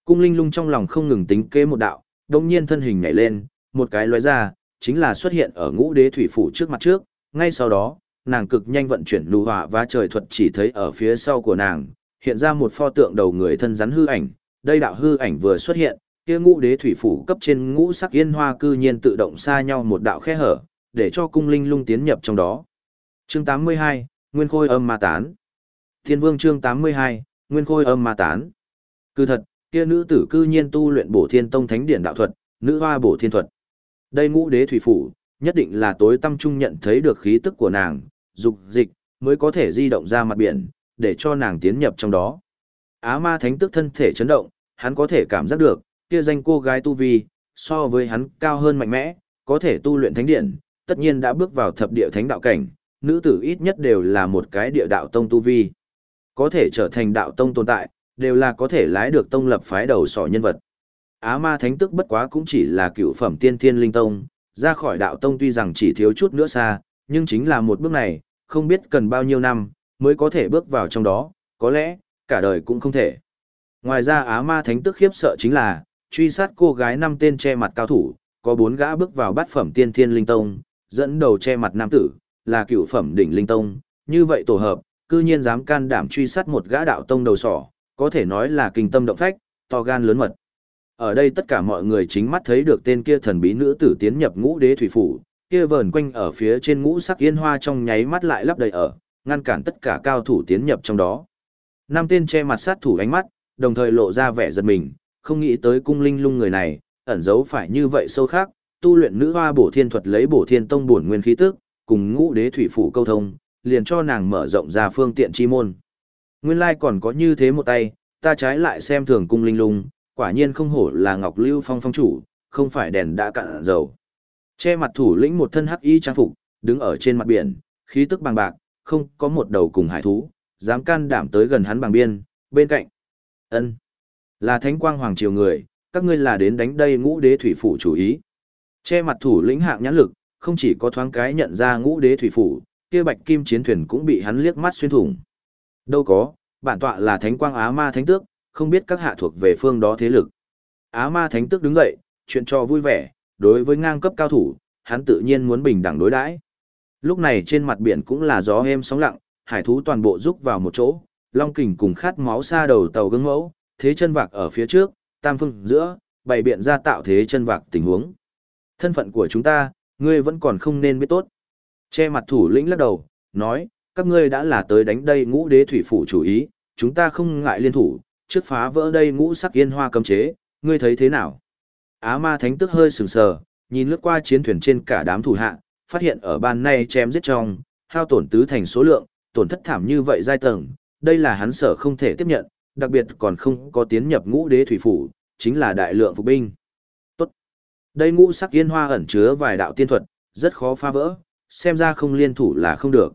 Cung linh lung trong lòng không ngừng tính kế một đạo, đồng nhiên thân hình nhảy lên, một cái lóe ra, chính là xuất hiện ở ngũ đế thủy phủ trước mặt trước, ngay sau đó, nàng cực nhanh vận chuyển lù hỏa và trời thuật chỉ thấy ở phía sau của nàng, hiện ra một pho tượng đầu người thân rắn hư ảnh, đây đạo hư ảnh vừa xuất hiện, kia ngũ đế thủy phủ cấp trên ngũ sắc yên hoa cư nhiên tự động xa nhau một đạo khe hở, để cho cung linh lung tiến nhập trong đó. Chương 82, Nguyên Khôi âm ma tán. Thiên Vương chương 82, Nguyên Khôi âm ma tán. Cứ thật, kia nữ tử cư nhiên tu luyện Bổ Thiên Tông Thánh Điển đạo thuật, nữ hoa Bổ Thiên thuật. Đây ngũ đế thủy phủ, nhất định là tối tâm trung nhận thấy được khí tức của nàng, dục dịch, mới có thể di động ra mặt biển, để cho nàng tiến nhập trong đó. Á ma thánh tức thân thể chấn động, hắn có thể cảm giác được, kia danh cô gái tu vi, so với hắn cao hơn mạnh mẽ, có thể tu luyện thánh điện, tất nhiên đã bước vào thập địa thánh đạo cảnh, nữ tử ít nhất đều là một cái địa đạo tông tu vi. Có thể trở thành đạo tông tồn tại, đều là có thể lái được tông lập phái đầu sỏ nhân vật. Á ma thánh tức bất quá cũng chỉ là cựu phẩm tiên thiên linh tông, ra khỏi đạo tông tuy rằng chỉ thiếu chút nữa xa, nhưng chính là một bước này, không biết cần bao nhiêu năm, mới có thể bước vào trong đó, có lẽ, cả đời cũng không thể. Ngoài ra Á Ma Thánh tức khiếp sợ chính là, truy sát cô gái năm tên che mặt cao thủ, có bốn gã bước vào bát phẩm tiên thiên linh tông, dẫn đầu che mặt nam tử, là cựu phẩm đỉnh linh tông, như vậy tổ hợp, cư nhiên dám can đảm truy sát một gã đạo tông đầu sỏ, có thể nói là kinh tâm động phách, to gan lớn mật. Ở đây tất cả mọi người chính mắt thấy được tên kia thần bí nữ tử tiến nhập ngũ đế thủy phủ, kia vờn quanh ở phía trên ngũ sắc yên hoa trong nháy mắt lại lấp đầy ở, ngăn cản tất cả cao thủ tiến nhập trong đó. Năm tên che mặt sát thủ ánh mắt, đồng thời lộ ra vẻ giật mình, không nghĩ tới cung linh lung người này, ẩn giấu phải như vậy sâu khác, tu luyện nữ hoa bổ thiên thuật lấy bổ thiên tông bổn nguyên khí tức, cùng ngũ đế thủy phủ câu thông, liền cho nàng mở rộng ra phương tiện chi môn. Nguyên lai còn có như thế một tay, ta trái lại xem thường cung linh lung, quả nhiên không hổ là Ngọc Lưu Phong phong chủ, không phải đèn đã cạn dầu. Che mặt thủ lĩnh một thân hắc y trang phục, đứng ở trên mặt biển, khí tức bằng bạc, không có một đầu cùng hải thú, dám can đảm tới gần hắn bằng biên, bên cạnh. ân Là thánh quang hoàng triều người, các ngươi là đến đánh đây ngũ đế thủy phủ chủ ý. Che mặt thủ lĩnh hạng nhãn lực, không chỉ có thoáng cái nhận ra ngũ đế thủy phủ, kia bạch kim chiến thuyền cũng bị hắn liếc mắt xuyên thủng. Đâu có, bản tọa là thánh quang á ma thánh tước, không biết các hạ thuộc về phương đó thế lực. Á ma thánh tước đứng dậy, chuyện cho vui vẻ, đối với ngang cấp cao thủ, hắn tự nhiên muốn bình đẳng đối đãi. Lúc này trên mặt biển cũng là gió êm sóng lặng, hải thú toàn bộ rúc vào một chỗ, long kình cùng khát máu xa đầu tàu gương mẫu, thế chân vạc ở phía trước, tam phương giữa, bày biện ra tạo thế chân vạc tình huống. Thân phận của chúng ta, ngươi vẫn còn không nên biết tốt. Che mặt thủ lĩnh lắc đầu, nói, các ngươi đã là tới đánh đây ngũ đế thủy phủ chủ ý, chúng ta không ngại liên thủ, trước phá vỡ đây ngũ sắc yên hoa cấm chế, ngươi thấy thế nào? Á ma thánh tức hơi sừng sờ, nhìn lướt qua chiến thuyền trên cả đám thủ hạ, phát hiện ở ban nay chém giết trong, hao tổn tứ thành số lượng, tổn thất thảm như vậy giai tầng, đây là hắn sở không thể tiếp nhận, đặc biệt còn không có tiến nhập ngũ đế thủy phủ, chính là đại lượng phục binh. Tốt. Đây ngũ sắc yên hoa ẩn chứa vài đạo tiên thuật, rất khó phá vỡ, xem ra không liên thủ là không được.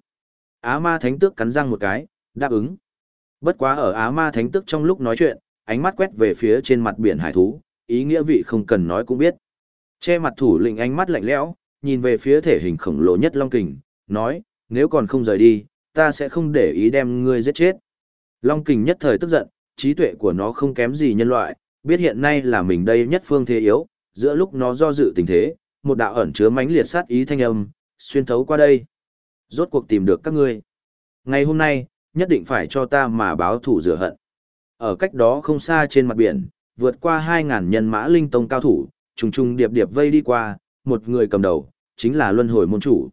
Á ma thánh tước cắn răng một cái, đáp ứng. Bất quá ở Á ma thánh tước trong lúc nói chuyện, ánh mắt quét về phía trên mặt biển hải thú, ý nghĩa vị không cần nói cũng biết. Che mặt thủ lĩnh ánh mắt lạnh lẽo, nhìn về phía thể hình khổng lồ nhất Long Kình, nói, nếu còn không rời đi, ta sẽ không để ý đem ngươi giết chết. Long Kình nhất thời tức giận, trí tuệ của nó không kém gì nhân loại, biết hiện nay là mình đây nhất phương thế yếu, giữa lúc nó do dự tình thế, một đạo ẩn chứa mãnh liệt sát ý thanh âm, xuyên thấu qua đây. Rốt cuộc tìm được các ngươi. Ngày hôm nay, nhất định phải cho ta mà báo thủ rửa hận. Ở cách đó không xa trên mặt biển, vượt qua 2.000 nhân mã linh tông cao thủ, trùng trùng điệp điệp vây đi qua, một người cầm đầu, chính là luân hồi môn chủ.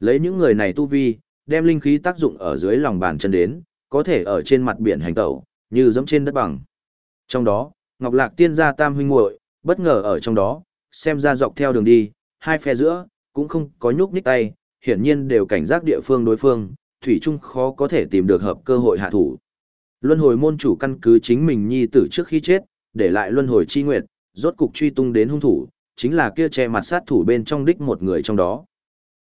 Lấy những người này tu vi, đem linh khí tác dụng ở dưới lòng bàn chân đến, có thể ở trên mặt biển hành tẩu, như giống trên đất bằng. Trong đó, Ngọc Lạc tiên gia tam huynh muội bất ngờ ở trong đó, xem ra dọc theo đường đi, hai phe giữa, cũng không có nhúc nhích tay, hiển nhiên đều cảnh giác địa phương đối phương, thủy chung khó có thể tìm được hợp cơ hội hạ thủ. Luân hồi môn chủ căn cứ chính mình nhi tử trước khi chết, để lại luân hồi chi nguyệt, rốt cục truy tung đến hung thủ, chính là kia che mặt sát thủ bên trong đích một người trong đó.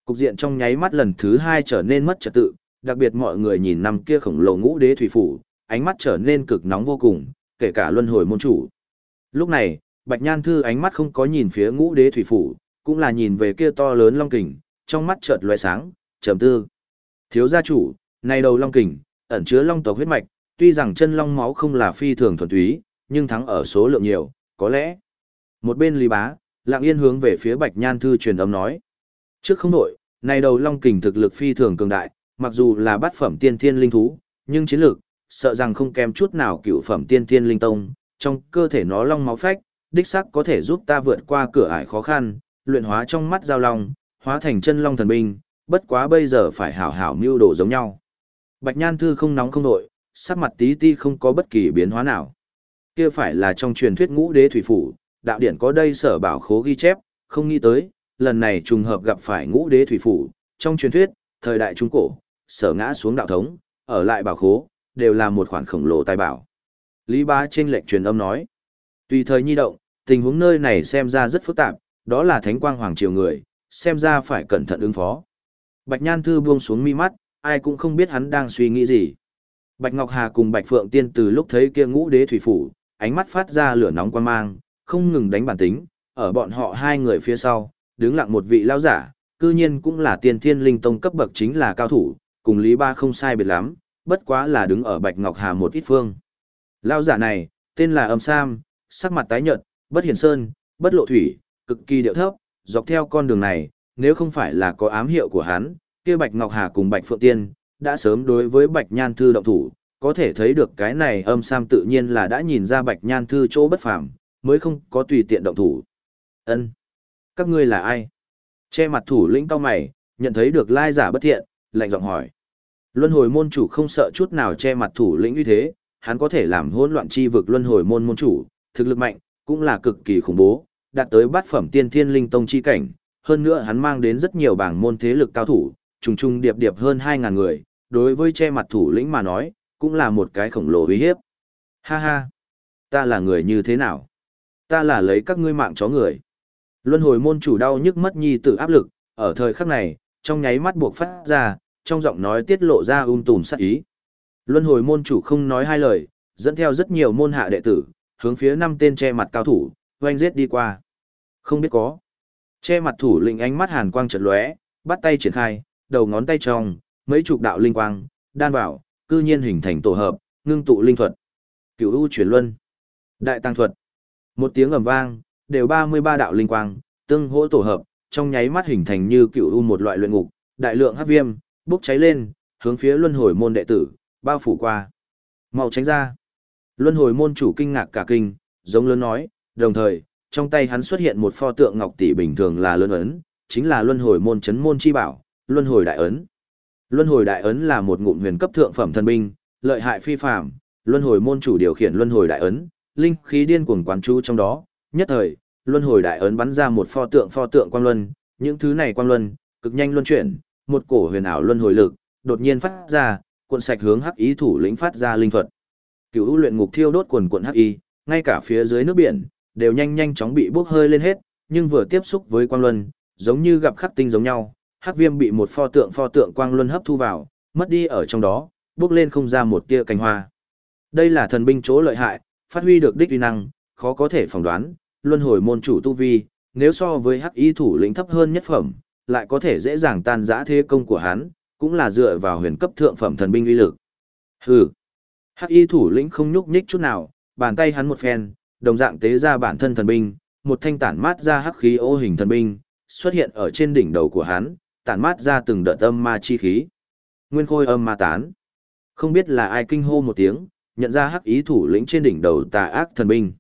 Cục diện trong nháy mắt lần thứ hai trở nên mất trật tự, đặc biệt mọi người nhìn năm kia khổng lồ ngũ đế thủy phủ, ánh mắt trở nên cực nóng vô cùng, kể cả luân hồi môn chủ. Lúc này, Bạch Nhan Thư ánh mắt không có nhìn phía ngũ đế thủy phủ, cũng là nhìn về kia to lớn long kình, trong mắt chợt lóe sáng, trầm tư. Thiếu gia chủ, này đầu long kình, ẩn chứa long tộc huyết mạch, tuy rằng chân long máu không là phi thường thuần túy, nhưng thắng ở số lượng nhiều, có lẽ. Một bên Lý Bá, lặng yên hướng về phía Bạch Nhan Thư truyền âm nói. Trước không đổi, này đầu long kình thực lực phi thường cường đại, mặc dù là bát phẩm tiên thiên linh thú, nhưng chiến lược, sợ rằng không kém chút nào cựu phẩm tiên thiên linh tông, trong cơ thể nó long máu phách, đích xác có thể giúp ta vượt qua cửa ải khó khăn, luyện hóa trong mắt giao long, hóa thành chân long thần binh, bất quá bây giờ phải hảo hảo mưu đồ giống nhau. Bạch Nhan Thư không nóng không nội, sắc mặt tí ti không có bất kỳ biến hóa nào. Kia phải là trong truyền thuyết ngũ đế thủy phủ, đạo điển có đây sở bảo khố ghi chép, không nghĩ tới, lần này trùng hợp gặp phải ngũ đế thủy phủ, trong truyền thuyết, thời đại trung cổ, sở ngã xuống đạo thống, ở lại bảo khố, đều là một khoản khổng lồ tài bảo. Lý bá trên lệnh truyền âm nói, tùy thời nhi động, tình huống nơi này xem ra rất phức tạp, đó là thánh quang hoàng triều người, xem ra phải cẩn thận ứng phó. Bạch Nhan Thư buông xuống mi mắt, ai cũng không biết hắn đang suy nghĩ gì. Bạch Ngọc Hà cùng Bạch Phượng Tiên từ lúc thấy kia ngũ đế thủy phủ, ánh mắt phát ra lửa nóng quan mang, không ngừng đánh bản tính, ở bọn họ hai người phía sau, đứng lặng một vị lão giả, cư nhiên cũng là tiên thiên linh tông cấp bậc chính là cao thủ, cùng Lý Ba không sai biệt lắm, bất quá là đứng ở Bạch Ngọc Hà một ít phương. Lão giả này, tên là Âm Sam, sắc mặt tái nhợt, bất hiển sơn, bất lộ thủy, cực kỳ điệu thấp, dọc theo con đường này, nếu không phải là có ám hiệu của hắn, kia Bạch Ngọc Hà cùng Bạch Phượng Tiên, đã sớm đối với Bạch Nhan Thư động thủ, có thể thấy được cái này âm sam tự nhiên là đã nhìn ra Bạch Nhan Thư chỗ bất phàm, mới không có tùy tiện động thủ. Ân, Các ngươi là ai? Che mặt thủ lĩnh cao mày, nhận thấy được lai giả bất thiện, lạnh giọng hỏi. Luân hồi môn chủ không sợ chút nào che mặt thủ lĩnh như thế, hắn có thể làm hỗn loạn chi vực luân hồi môn môn chủ, thực lực mạnh, cũng là cực kỳ khủng bố, đạt tới bát phẩm tiên thiên linh tông chi cảnh, hơn nữa hắn mang đến rất nhiều bảng môn thế lực cao thủ, trùng trùng điệp điệp hơn 2.000 người, đối với che mặt thủ lĩnh mà nói, cũng là một cái khổng lồ uy hiếp. Ha ha, ta là người như thế nào? Ta là lấy các ngươi mạng chó người. Luân hồi môn chủ đau nhức mất nhi tử áp lực, ở thời khắc này, trong nháy mắt buộc phát ra, trong giọng nói tiết lộ ra ung tùm sát ý. Luân hồi môn chủ không nói hai lời, dẫn theo rất nhiều môn hạ đệ tử, hướng phía năm tên che mặt cao thủ, oanh giết đi qua. Không biết có. Che mặt thủ lĩnh ánh mắt hàn quang chợt lóe, bắt tay triển khai, đầu ngón tay trong, mấy chục đạo linh quang, đan vào, cư nhiên hình thành tổ hợp, ngưng tụ linh thuật. Cửu u chuyển luân. Đại tăng thuật. Một tiếng ầm vang, đều 33 đạo linh quang, tương hỗ tổ hợp, trong nháy mắt hình thành như cửu u một loại luyện ngục, đại lượng hắc viêm, bốc cháy lên, hướng phía luân hồi môn đệ tử, bao phủ qua. Mau tránh ra. Luân hồi môn chủ kinh ngạc cả kinh, giống lớn nói, đồng thời, trong tay hắn xuất hiện một pho tượng ngọc tỷ bình thường là luân ấn, chính là luân hồi môn chấn môn chi bảo, luân hồi đại ấn. Luân hồi đại ấn là một ngụm huyền cấp thượng phẩm thần binh, lợi hại phi phàm, luân hồi môn chủ điều khiển luân hồi đại ấn, linh khí điên cuồng quán chú trong đó, nhất thời, luân hồi đại ấn bắn ra một pho tượng pho tượng quang luân, những thứ này quang luân, cực nhanh luân chuyển, một cổ huyền ảo luân hồi lực, đột nhiên phát ra, cuộn sạch hướng hắc ý thủ lĩnh phát ra linh thuật. Cửu luyện ngục thiêu đốt quần quần hắc y, ngay cả phía dưới nước biển đều nhanh nhanh chóng bị bốc hơi lên hết, nhưng vừa tiếp xúc với quang luân, giống như gặp khắc tinh giống nhau, hắc viêm bị một pho tượng pho tượng quang luân hấp thu vào, mất đi ở trong đó, bước lên không ra một tia cánh hoa. Đây là thần binh chỗ lợi hại, phát huy được đích uy năng, khó có thể phỏng đoán, luân hồi môn chủ tu vi, nếu so với hắc y thủ lĩnh thấp hơn nhất phẩm, lại có thể dễ dàng tan rã thế công của hắn, cũng là dựa vào huyền cấp thượng phẩm thần binh uy lực. Hừ. Hắc y thủ lĩnh không nhúc nhích chút nào, bàn tay hắn một phen, đồng dạng tế ra bản thân thần binh, một thanh tản mát ra hắc khí ô hình thần binh, xuất hiện ở trên đỉnh đầu của hắn, tản mát ra từng đợt âm ma chi khí. Nguyên khôi âm ma tán. Không biết là ai kinh hô một tiếng, nhận ra hắc ý thủ lĩnh trên đỉnh đầu tà ác thần binh.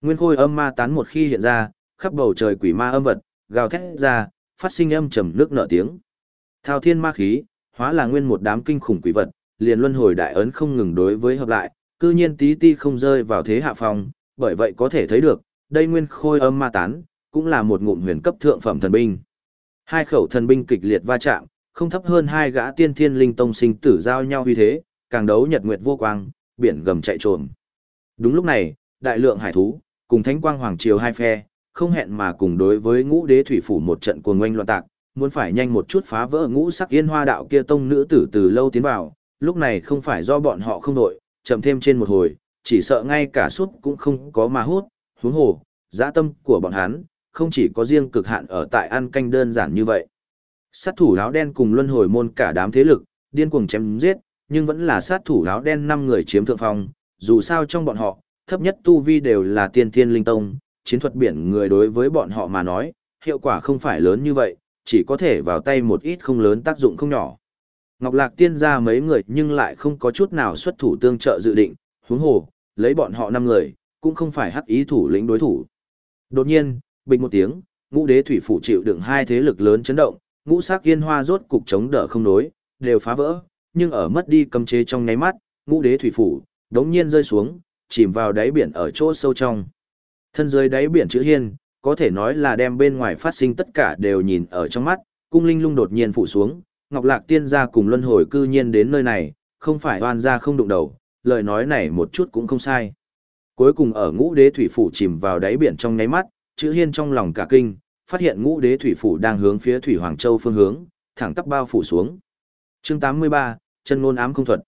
Nguyên khôi âm ma tán một khi hiện ra, khắp bầu trời quỷ ma âm vật, gào thét ra, phát sinh âm trầm nước nở tiếng. Thao thiên ma khí, hóa là nguyên một đám kinh khủng quỷ vật, liền luân hồi đại ấn không ngừng đối với hợp lại, cư nhiên tí ti không rơi vào thế hạ phong, bởi vậy có thể thấy được, đây nguyên khôi âm ma tán, cũng là một ngụm huyền cấp thượng phẩm thần binh. Hai khẩu thần binh kịch liệt va chạm, không thấp hơn hai gã tiên thiên linh tông sinh tử giao nhau uy thế, càng đấu nhật nguyệt vô quang, biển gầm chạy trồm. Đúng lúc này, đại lượng hải thú, cùng thánh quang hoàng triều hai phe, không hẹn mà cùng đối với ngũ đế thủy phủ một trận cuồng oanh loạn tạc, muốn phải nhanh một chút phá vỡ ngũ sắc yên hoa đạo kia tông nữ tử từ lâu tiến vào, lúc này không phải do bọn họ không đội, chậm thêm trên một hồi, chỉ sợ ngay cả suốt cũng không có mà hút, huống hồ, dã tâm của bọn hắn, không chỉ có riêng cực hạn ở tại ăn canh đơn giản như vậy. Sát thủ áo đen cùng luân hồi môn cả đám thế lực, điên cuồng chém giết, nhưng vẫn là sát thủ áo đen 5 người chiếm thượng phong, dù sao trong bọn họ, thấp nhất tu vi đều là tiên thiên linh tông, chiến thuật biển người đối với bọn họ mà nói, hiệu quả không phải lớn như vậy, chỉ có thể vào tay một ít không lớn tác dụng không nhỏ. Ngọc Lạc tiên ra mấy người nhưng lại không có chút nào xuất thủ tương trợ dự định, huống hồ, lấy bọn họ 5 người, cũng không phải hắc ý thủ lĩnh đối thủ. Đột nhiên, bình một tiếng, ngũ đế thủy phủ chịu đựng hai thế lực lớn chấn động, ngũ sắc yên hoa rốt cục chống đỡ không nối, đều phá vỡ, nhưng ở mất đi cầm chế trong nháy mắt, ngũ đế thủy phủ đống nhiên rơi xuống, chìm vào đáy biển ở chỗ sâu trong. Thân dưới đáy biển chữ hiên, có thể nói là đem bên ngoài phát sinh tất cả đều nhìn ở trong mắt, cung linh lung đột nhiên phủ xuống, Ngọc Lạc tiên gia cùng luân hồi cư nhiên đến nơi này, không phải oan gia không đụng đầu, lời nói này một chút cũng không sai. Cuối cùng ở ngũ đế thủy phủ chìm vào đáy biển trong nháy mắt, chữ hiên trong lòng cả kinh, phát hiện ngũ đế thủy phủ đang hướng phía thủy Hoàng Châu phương hướng, thẳng tắp bao phủ xuống. chương 83, chân ngôn ám không thuật.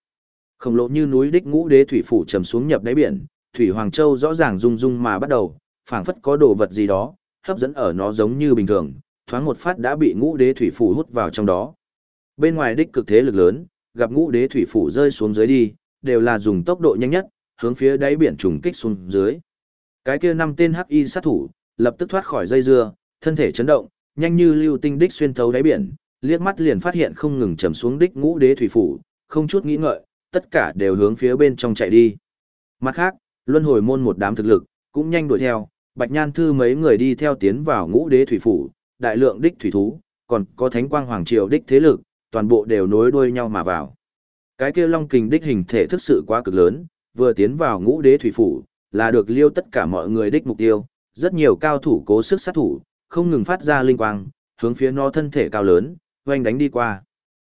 Khổng lồ như núi đích ngũ đế thủy phủ trầm xuống nhập đáy biển, thủy Hoàng Châu rõ ràng rung rung mà bắt đầu, phảng phất có đồ vật gì đó, hấp dẫn ở nó giống như bình thường, thoáng một phát đã bị ngũ đế thủy phủ hút vào trong đó. Bên ngoài đích cực thế lực lớn, gặp ngũ đế thủy phủ rơi xuống dưới đi, đều là dùng tốc độ nhanh nhất, hướng phía đáy biển trùng kích xuống dưới. Cái kia năm tên hắc y sát thủ, lập tức thoát khỏi dây dưa, thân thể chấn động, nhanh như lưu tinh đích xuyên thấu đáy biển, liếc mắt liền phát hiện không ngừng chầm xuống đích ngũ đế thủy phủ, không chút nghĩ ngợi, tất cả đều hướng phía bên trong chạy đi. Mặt khác, luân hồi môn một đám thực lực, cũng nhanh đuổi theo, Bạch Nhan Thư mấy người đi theo tiến vào ngũ đế thủy phủ, đại lượng đích thủy thú, còn có thánh quang hoàng triều đích thế lực, toàn bộ đều nối đuôi nhau mà vào. Cái kia long kình đích hình thể thực sự quá cực lớn, vừa tiến vào ngũ đế thủy phủ, là được liêu tất cả mọi người đích mục tiêu, rất nhiều cao thủ cố sức sát thủ, không ngừng phát ra linh quang, hướng phía nó thân thể cao lớn, oanh đánh đi qua.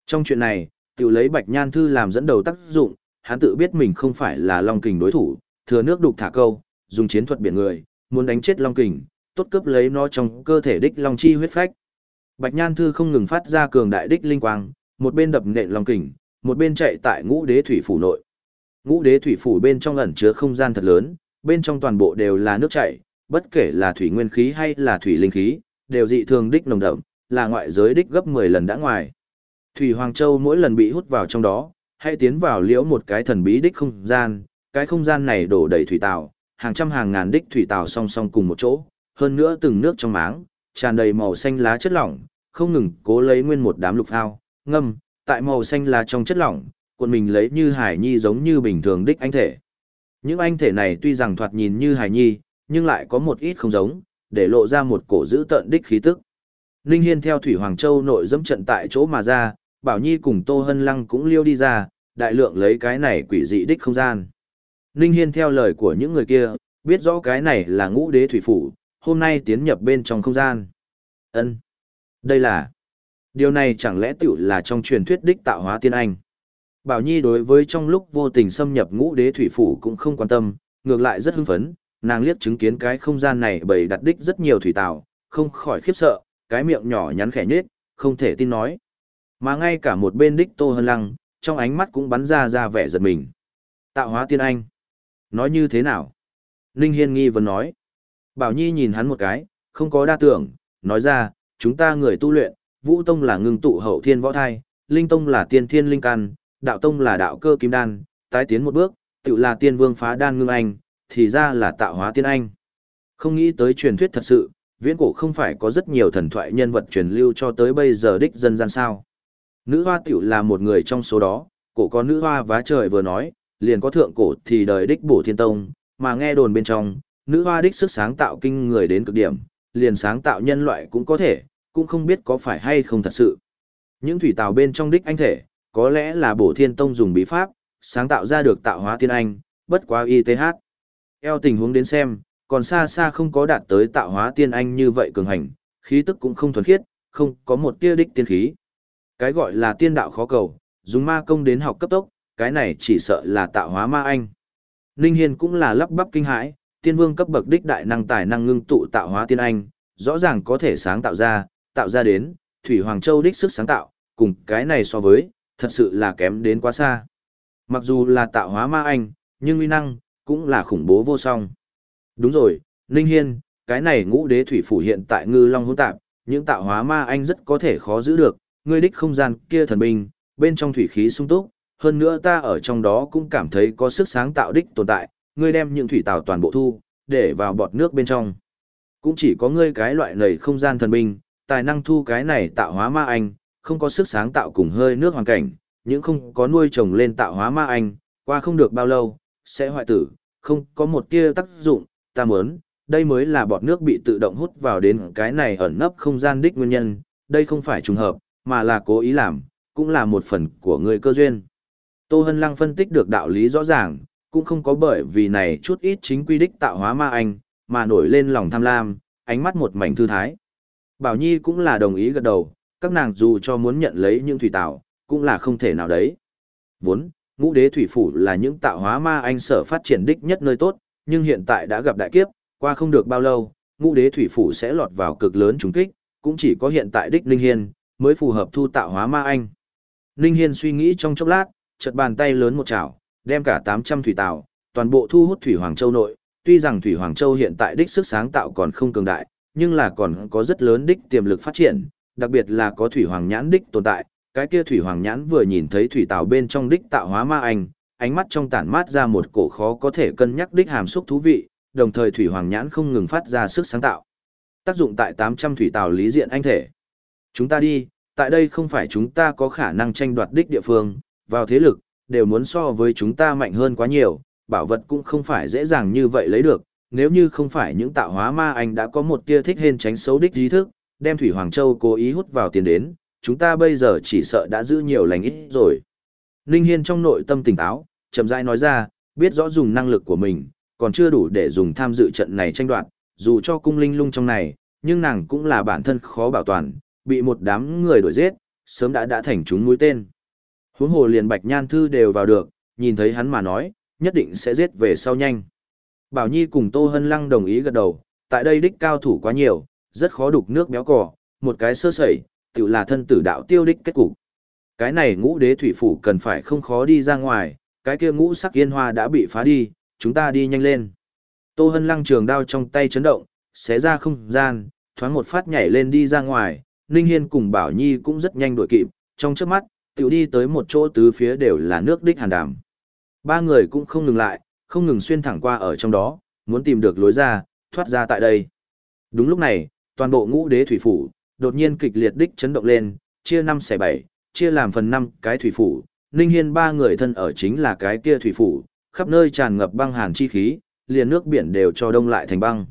Trong chuyện này, tiểu lấy Bạch Nhan Thư làm dẫn đầu tác dụng, hắn tự biết mình không phải là Long Kình đối thủ, thừa nước đục thả câu, dùng chiến thuật biển người, muốn đánh chết Long Kình, tốt cướp lấy nó trong cơ thể đích Long Chi huyết phách. Bạch Nhan Thư không ngừng phát ra cường đại đích linh quang, một bên đập nện Long Kình, một bên chạy tại ngũ đế thủy phủ nội. Ngũ đế thủy phủ bên trong ẩn chứa không gian thật lớn, bên trong toàn bộ đều là nước chảy, bất kể là thủy nguyên khí hay là thủy linh khí, đều dị thường đích nồng đậm, là ngoại giới đích gấp 10 lần đã ngoài. Thủy Hoàng Châu mỗi lần bị hút vào trong đó, hay tiến vào liễu một cái thần bí đích không gian, cái không gian này đổ đầy thủy tảo, hàng trăm hàng ngàn đích thủy tảo song song cùng một chỗ, hơn nữa từng nước trong máng, tràn đầy màu xanh lá chất lỏng, không ngừng cố lấy nguyên một đám lục phao, ngâm, tại màu xanh lá trong chất lỏng, cuộn mình lấy như hải nhi giống như bình thường đích anh thể. Những anh thể này tuy rằng thoạt nhìn như hải nhi, nhưng lại có một ít không giống, để lộ ra một cổ giữ tận đích khí tức. Ninh Hiên theo Thủy Hoàng Châu nội dẫm trận tại chỗ mà ra, Bảo Nhi cùng Tô Hân Lăng cũng liêu đi ra, đại lượng lấy cái này quỷ dị đích không gian. Ninh Hiên theo lời của những người kia, biết rõ cái này là ngũ đế thủy phủ, hôm nay tiến nhập bên trong không gian. Ân, Đây là... Điều này chẳng lẽ tiểu là trong truyền thuyết đích tạo hóa tiên anh. Bảo Nhi đối với trong lúc vô tình xâm nhập ngũ đế thủy phủ cũng không quan tâm, ngược lại rất hưng phấn, nàng liếc chứng kiến cái không gian này bầy đặt đích rất nhiều thủy tảo, không khỏi khiếp sợ, cái miệng nhỏ nhắn khẽ nhếch, không thể tin nói. Mà ngay cả một bên đích Tô Hân Lăng, trong ánh mắt cũng bắn ra ra vẻ giật mình. Tạo hóa tiên anh. Nói như thế nào? Ninh Hiên nghi vấn nói. Bảo Nhi nhìn hắn một cái, không có đa tưởng, nói ra, chúng ta người tu luyện, Vũ Tông là ngưng tụ hậu thiên võ thai, Linh Tông là tiên thiên linh căn, Đạo Tông là đạo cơ kim đan, tái tiến một bước, tự là tiên vương phá đan ngưng anh, thì ra là tạo hóa tiên anh. Không nghĩ tới truyền thuyết thật sự, viễn cổ không phải có rất nhiều thần thoại nhân vật truyền lưu cho tới bây giờ đích dân gian sao. Nữ hoa tiểu là một người trong số đó, cổ có nữ hoa vá trời vừa nói, liền có thượng cổ thì đời đích bổ thiên tông, mà nghe đồn bên trong, nữ hoa đích sức sáng tạo kinh người đến cực điểm, liền sáng tạo nhân loại cũng có thể, cũng không biết có phải hay không thật sự. Những thủy tàu bên trong đích anh thể, có lẽ là bổ thiên tông dùng bí pháp, sáng tạo ra được tạo hóa tiên anh, bất quá ITH. Eo tình huống đến xem, còn xa xa không có đạt tới tạo hóa tiên anh như vậy cường hành, khí tức cũng không thuần khiết, không có một tia đích tiên khí. Cái gọi là tiên đạo khó cầu, dùng ma công đến học cấp tốc, cái này chỉ sợ là tạo hóa ma anh. Ninh Hiên cũng là lắp bắp kinh hãi, tiên vương cấp bậc đích đại năng tài năng ngưng tụ tạo hóa tiên anh, rõ ràng có thể sáng tạo ra, tạo ra đến, Thủy Hoàng Châu đích sức sáng tạo, cùng cái này so với, thật sự là kém đến quá xa. Mặc dù là tạo hóa ma anh, nhưng uy năng, cũng là khủng bố vô song. Đúng rồi, Ninh Hiên, cái này ngũ đế thủy phủ hiện tại ngư long hỗn tạp, những tạo hóa ma anh rất có thể khó giữ được, ngươi đích không gian kia thần binh, bên trong thủy khí sung túc, hơn nữa ta ở trong đó cũng cảm thấy có sức sáng tạo đích tồn tại, ngươi đem những thủy tạo toàn bộ thu, để vào bọt nước bên trong. Cũng chỉ có ngươi cái loại này không gian thần binh, tài năng thu cái này tạo hóa ma anh, không có sức sáng tạo cùng hơi nước hoàn cảnh, những không có nuôi trồng lên tạo hóa ma anh, qua không được bao lâu, sẽ hoại tử, không có một tia tác dụng, ta muốn, đây mới là bọt nước bị tự động hút vào đến cái này ẩn nấp không gian đích nguyên nhân, đây không phải trùng hợp, mà là cố ý làm, cũng là một phần của người cơ duyên. Tô Hân Lăng phân tích được đạo lý rõ ràng, cũng không có bởi vì này chút ít chính quy đích tạo hóa ma anh, mà nổi lên lòng tham lam, ánh mắt một mảnh thư thái. Bảo Nhi cũng là đồng ý gật đầu, các nàng dù cho muốn nhận lấy những thủy tạo, cũng là không thể nào đấy. Vốn, ngũ đế thủy phủ là những tạo hóa ma anh sở phát triển đích nhất nơi tốt, nhưng hiện tại đã gặp đại kiếp, qua không được bao lâu, ngũ đế thủy phủ sẽ lọt vào cực lớn trùng kích, cũng chỉ có hiện tại đích Linh Hiên, mới phù hợp thu tạo hóa ma anh. Linh Hiên suy nghĩ trong chốc lát, chợt bàn tay lớn một chảo, đem cả 800 thủy tạo, toàn bộ thu hút thủy Hoàng Châu nội, tuy rằng thủy Hoàng Châu hiện tại đích sức sáng tạo còn không cường đại, nhưng là còn có rất lớn đích tiềm lực phát triển, đặc biệt là có thủy hoàng nhãn đích tồn tại, cái kia thủy hoàng nhãn vừa nhìn thấy thủy tạo bên trong đích tạo hóa ma anh, ánh mắt trong tản mát ra một cổ khó có thể cân nhắc đích hàm xúc thú vị, đồng thời thủy hoàng nhãn không ngừng phát ra sức sáng tạo. Tác dụng tại 800 thủy tàu lý diện anh thể. Chúng ta đi, tại đây không phải chúng ta có khả năng tranh đoạt đích địa phương, vào thế lực, đều muốn so với chúng ta mạnh hơn quá nhiều, bảo vật cũng không phải dễ dàng như vậy lấy được, nếu như không phải những tạo hóa ma anh đã có một tia thích hên tránh xấu đích trí thức, đem Thủy Hoàng Châu cố ý hút vào tiền đến, chúng ta bây giờ chỉ sợ đã giữ nhiều lành ít rồi. Ninh Hiên trong nội tâm tỉnh táo, chậm rãi nói ra, biết rõ dùng năng lực của mình, còn chưa đủ để dùng tham dự trận này tranh đoạt, dù cho cung linh lung trong này, nhưng nàng cũng là bản thân khó bảo toàn, bị một đám người đuổi giết, sớm đã đã thành chúng mũi tên. Huống hồ liền Bạch Nhan Thư đều vào được, nhìn thấy hắn mà nói, nhất định sẽ giết về sau nhanh. Bảo Nhi cùng Tô Hân Lăng đồng ý gật đầu, tại đây đích cao thủ quá nhiều, rất khó đục nước béo cỏ, một cái sơ sẩy, tự là thân tử đạo tiêu đích kết cục. Cái này ngũ đế thủy phủ cần phải không khó đi ra ngoài, cái kia ngũ sắc yên hoa đã bị phá đi, chúng ta đi nhanh lên. Tô Hân Lăng trường đao trong tay chấn động, xé ra không gian, thoáng một phát nhảy lên đi ra ngoài, Ninh Hiên cùng Bảo Nhi cũng rất nhanh đuổi kịp, trong chớp mắt, tiểu đi tới một chỗ tứ phía đều là nước đích hàn đàm. Ba người cũng không ngừng lại, không ngừng xuyên thẳng qua ở trong đó, muốn tìm được lối ra, thoát ra tại đây. Đúng lúc này, toàn bộ ngũ đế thủy phủ, đột nhiên kịch liệt đích chấn động lên, chia năm xẻ bảy, chia làm phần năm cái thủy phủ, Ninh Hiên ba người thân ở chính là cái kia thủy phủ, khắp nơi tràn ngập băng hàn chi khí, liền nước biển đều cho đông lại thành băng.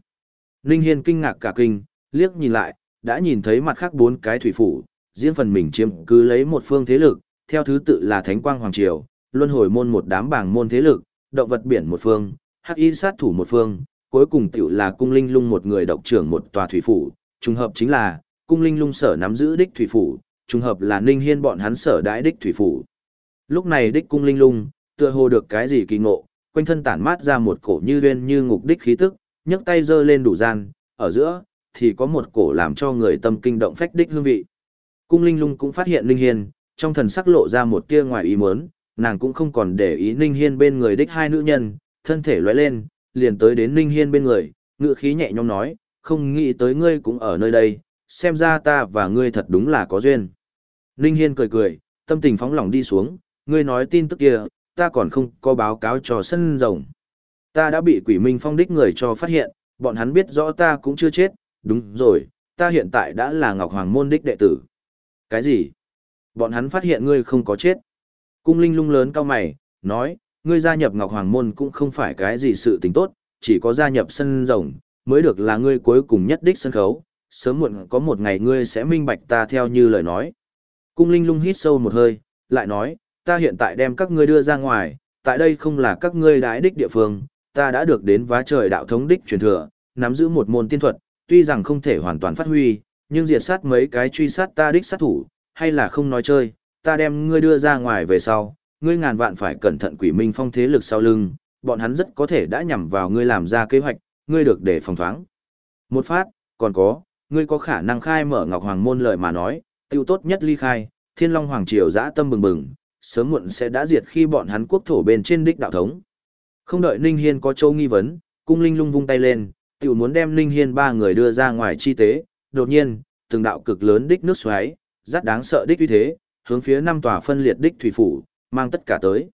Ninh Hiên kinh ngạc cả kinh, liếc nhìn lại, đã nhìn thấy mặt khác bốn cái thủy phủ, riêng phần mình chiếm cứ lấy một phương thế lực, theo thứ tự là Thánh Quang Hoàng Triều, Luân Hồi Môn một đám bảng môn thế lực, Động vật biển một phương, Hắc Y sát thủ một phương, cuối cùng tiểu là Cung Linh Lung một người độc trưởng một tòa thủy phủ, trùng hợp chính là Cung Linh Lung sở nắm giữ đích thủy phủ, trùng hợp là Ninh Hiên bọn hắn sở đãi đích thủy phủ. Lúc này đích Cung Linh Lung, tựa hồ được cái gì kỳ ngộ, quanh thân tản mát ra một cổ như uyên như ngục đích khí tức, nhấc tay giơ lên đủ gian, ở giữa thì có một cổ làm cho người tâm kinh động phách đích hương vị. Cung Linh Lung cũng phát hiện Ninh Hiên, trong thần sắc lộ ra một tia ngoài ý muốn, nàng cũng không còn để ý Ninh Hiên bên người đích hai nữ nhân, thân thể lóe lên, liền tới đến Ninh Hiên bên người, ngựa khí nhẹ nhõm nói, không nghĩ tới ngươi cũng ở nơi đây, xem ra ta và ngươi thật đúng là có duyên. Ninh Hiên cười cười, tâm tình phóng lòng đi xuống, ngươi nói tin tức kia, ta còn không có báo cáo cho sân rồng. Ta đã bị quỷ minh phong đích người cho phát hiện, bọn hắn biết rõ ta cũng chưa chết, đúng rồi, ta hiện tại đã là Ngọc Hoàng môn đích đệ tử. Cái gì? Bọn hắn phát hiện ngươi không có chết. Cung linh lung lớn cao mày, nói, ngươi gia nhập Ngọc Hoàng môn cũng không phải cái gì sự tình tốt, chỉ có gia nhập sân rồng, mới được là ngươi cuối cùng nhất đích sân khấu, sớm muộn có một ngày ngươi sẽ minh bạch ta theo như lời nói. Cung linh lung hít sâu một hơi, lại nói, ta hiện tại đem các ngươi đưa ra ngoài, tại đây không là các ngươi đái đích địa phương, ta đã được đến vá trời đạo thống đích truyền thừa, nắm giữ một môn tiên thuật, tuy rằng không thể hoàn toàn phát huy, nhưng diệt sát mấy cái truy sát ta đích sát thủ, hay là không nói chơi, ta đem ngươi đưa ra ngoài về sau, ngươi ngàn vạn phải cẩn thận quỷ minh phong thế lực sau lưng, bọn hắn rất có thể đã nhằm vào ngươi làm ra kế hoạch, ngươi được để phòng thoáng. Một phát, còn có, ngươi có khả năng khai mở Ngọc Hoàng môn lợi mà nói, tiêu tốt nhất ly khai, Thiên Long Hoàng triều dã tâm bừng bừng, sớm muộn sẽ đã diệt khi bọn hắn quốc thổ bên trên đích đạo thống. Không đợi Ninh Hiên có châu nghi vấn, cung linh lung vung tay lên, tiểu muốn đem Ninh Hiên ba người đưa ra ngoài chi tế, đột nhiên, từng đạo cực lớn đích nước xoáy, rất đáng sợ đích uy thế, hướng phía năm tòa phân liệt đích thủy phủ, mang tất cả tới.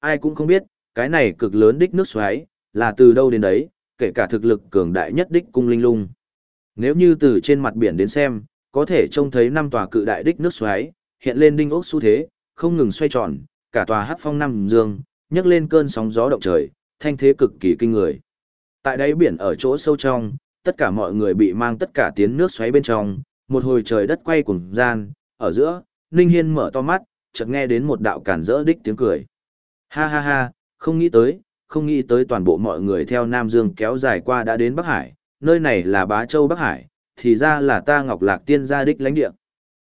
Ai cũng không biết, cái này cực lớn đích nước xoáy, là từ đâu đến đấy, kể cả thực lực cường đại nhất đích cung linh lung. Nếu như từ trên mặt biển đến xem, có thể trông thấy năm tòa cự đại đích nước xoáy, hiện lên đinh ốc xu thế, không ngừng xoay tròn, cả tòa Hát phong năm dương, nhấc lên cơn sóng gió động trời, thanh thế cực kỳ kinh người. Tại đáy biển ở chỗ sâu trong, tất cả mọi người bị mang tất cả tiến nước xoáy bên trong, một hồi trời đất quay cùng gian, ở giữa, Ninh Hiên mở to mắt, chợt nghe đến một đạo cản rỡ đích tiếng cười. Ha ha ha, không nghĩ tới, không nghĩ tới toàn bộ mọi người theo Nam Dương kéo dài qua đã đến Bắc Hải, nơi này là Bá Châu Bắc Hải, thì ra là ta Ngọc Lạc Tiên gia đích lãnh địa.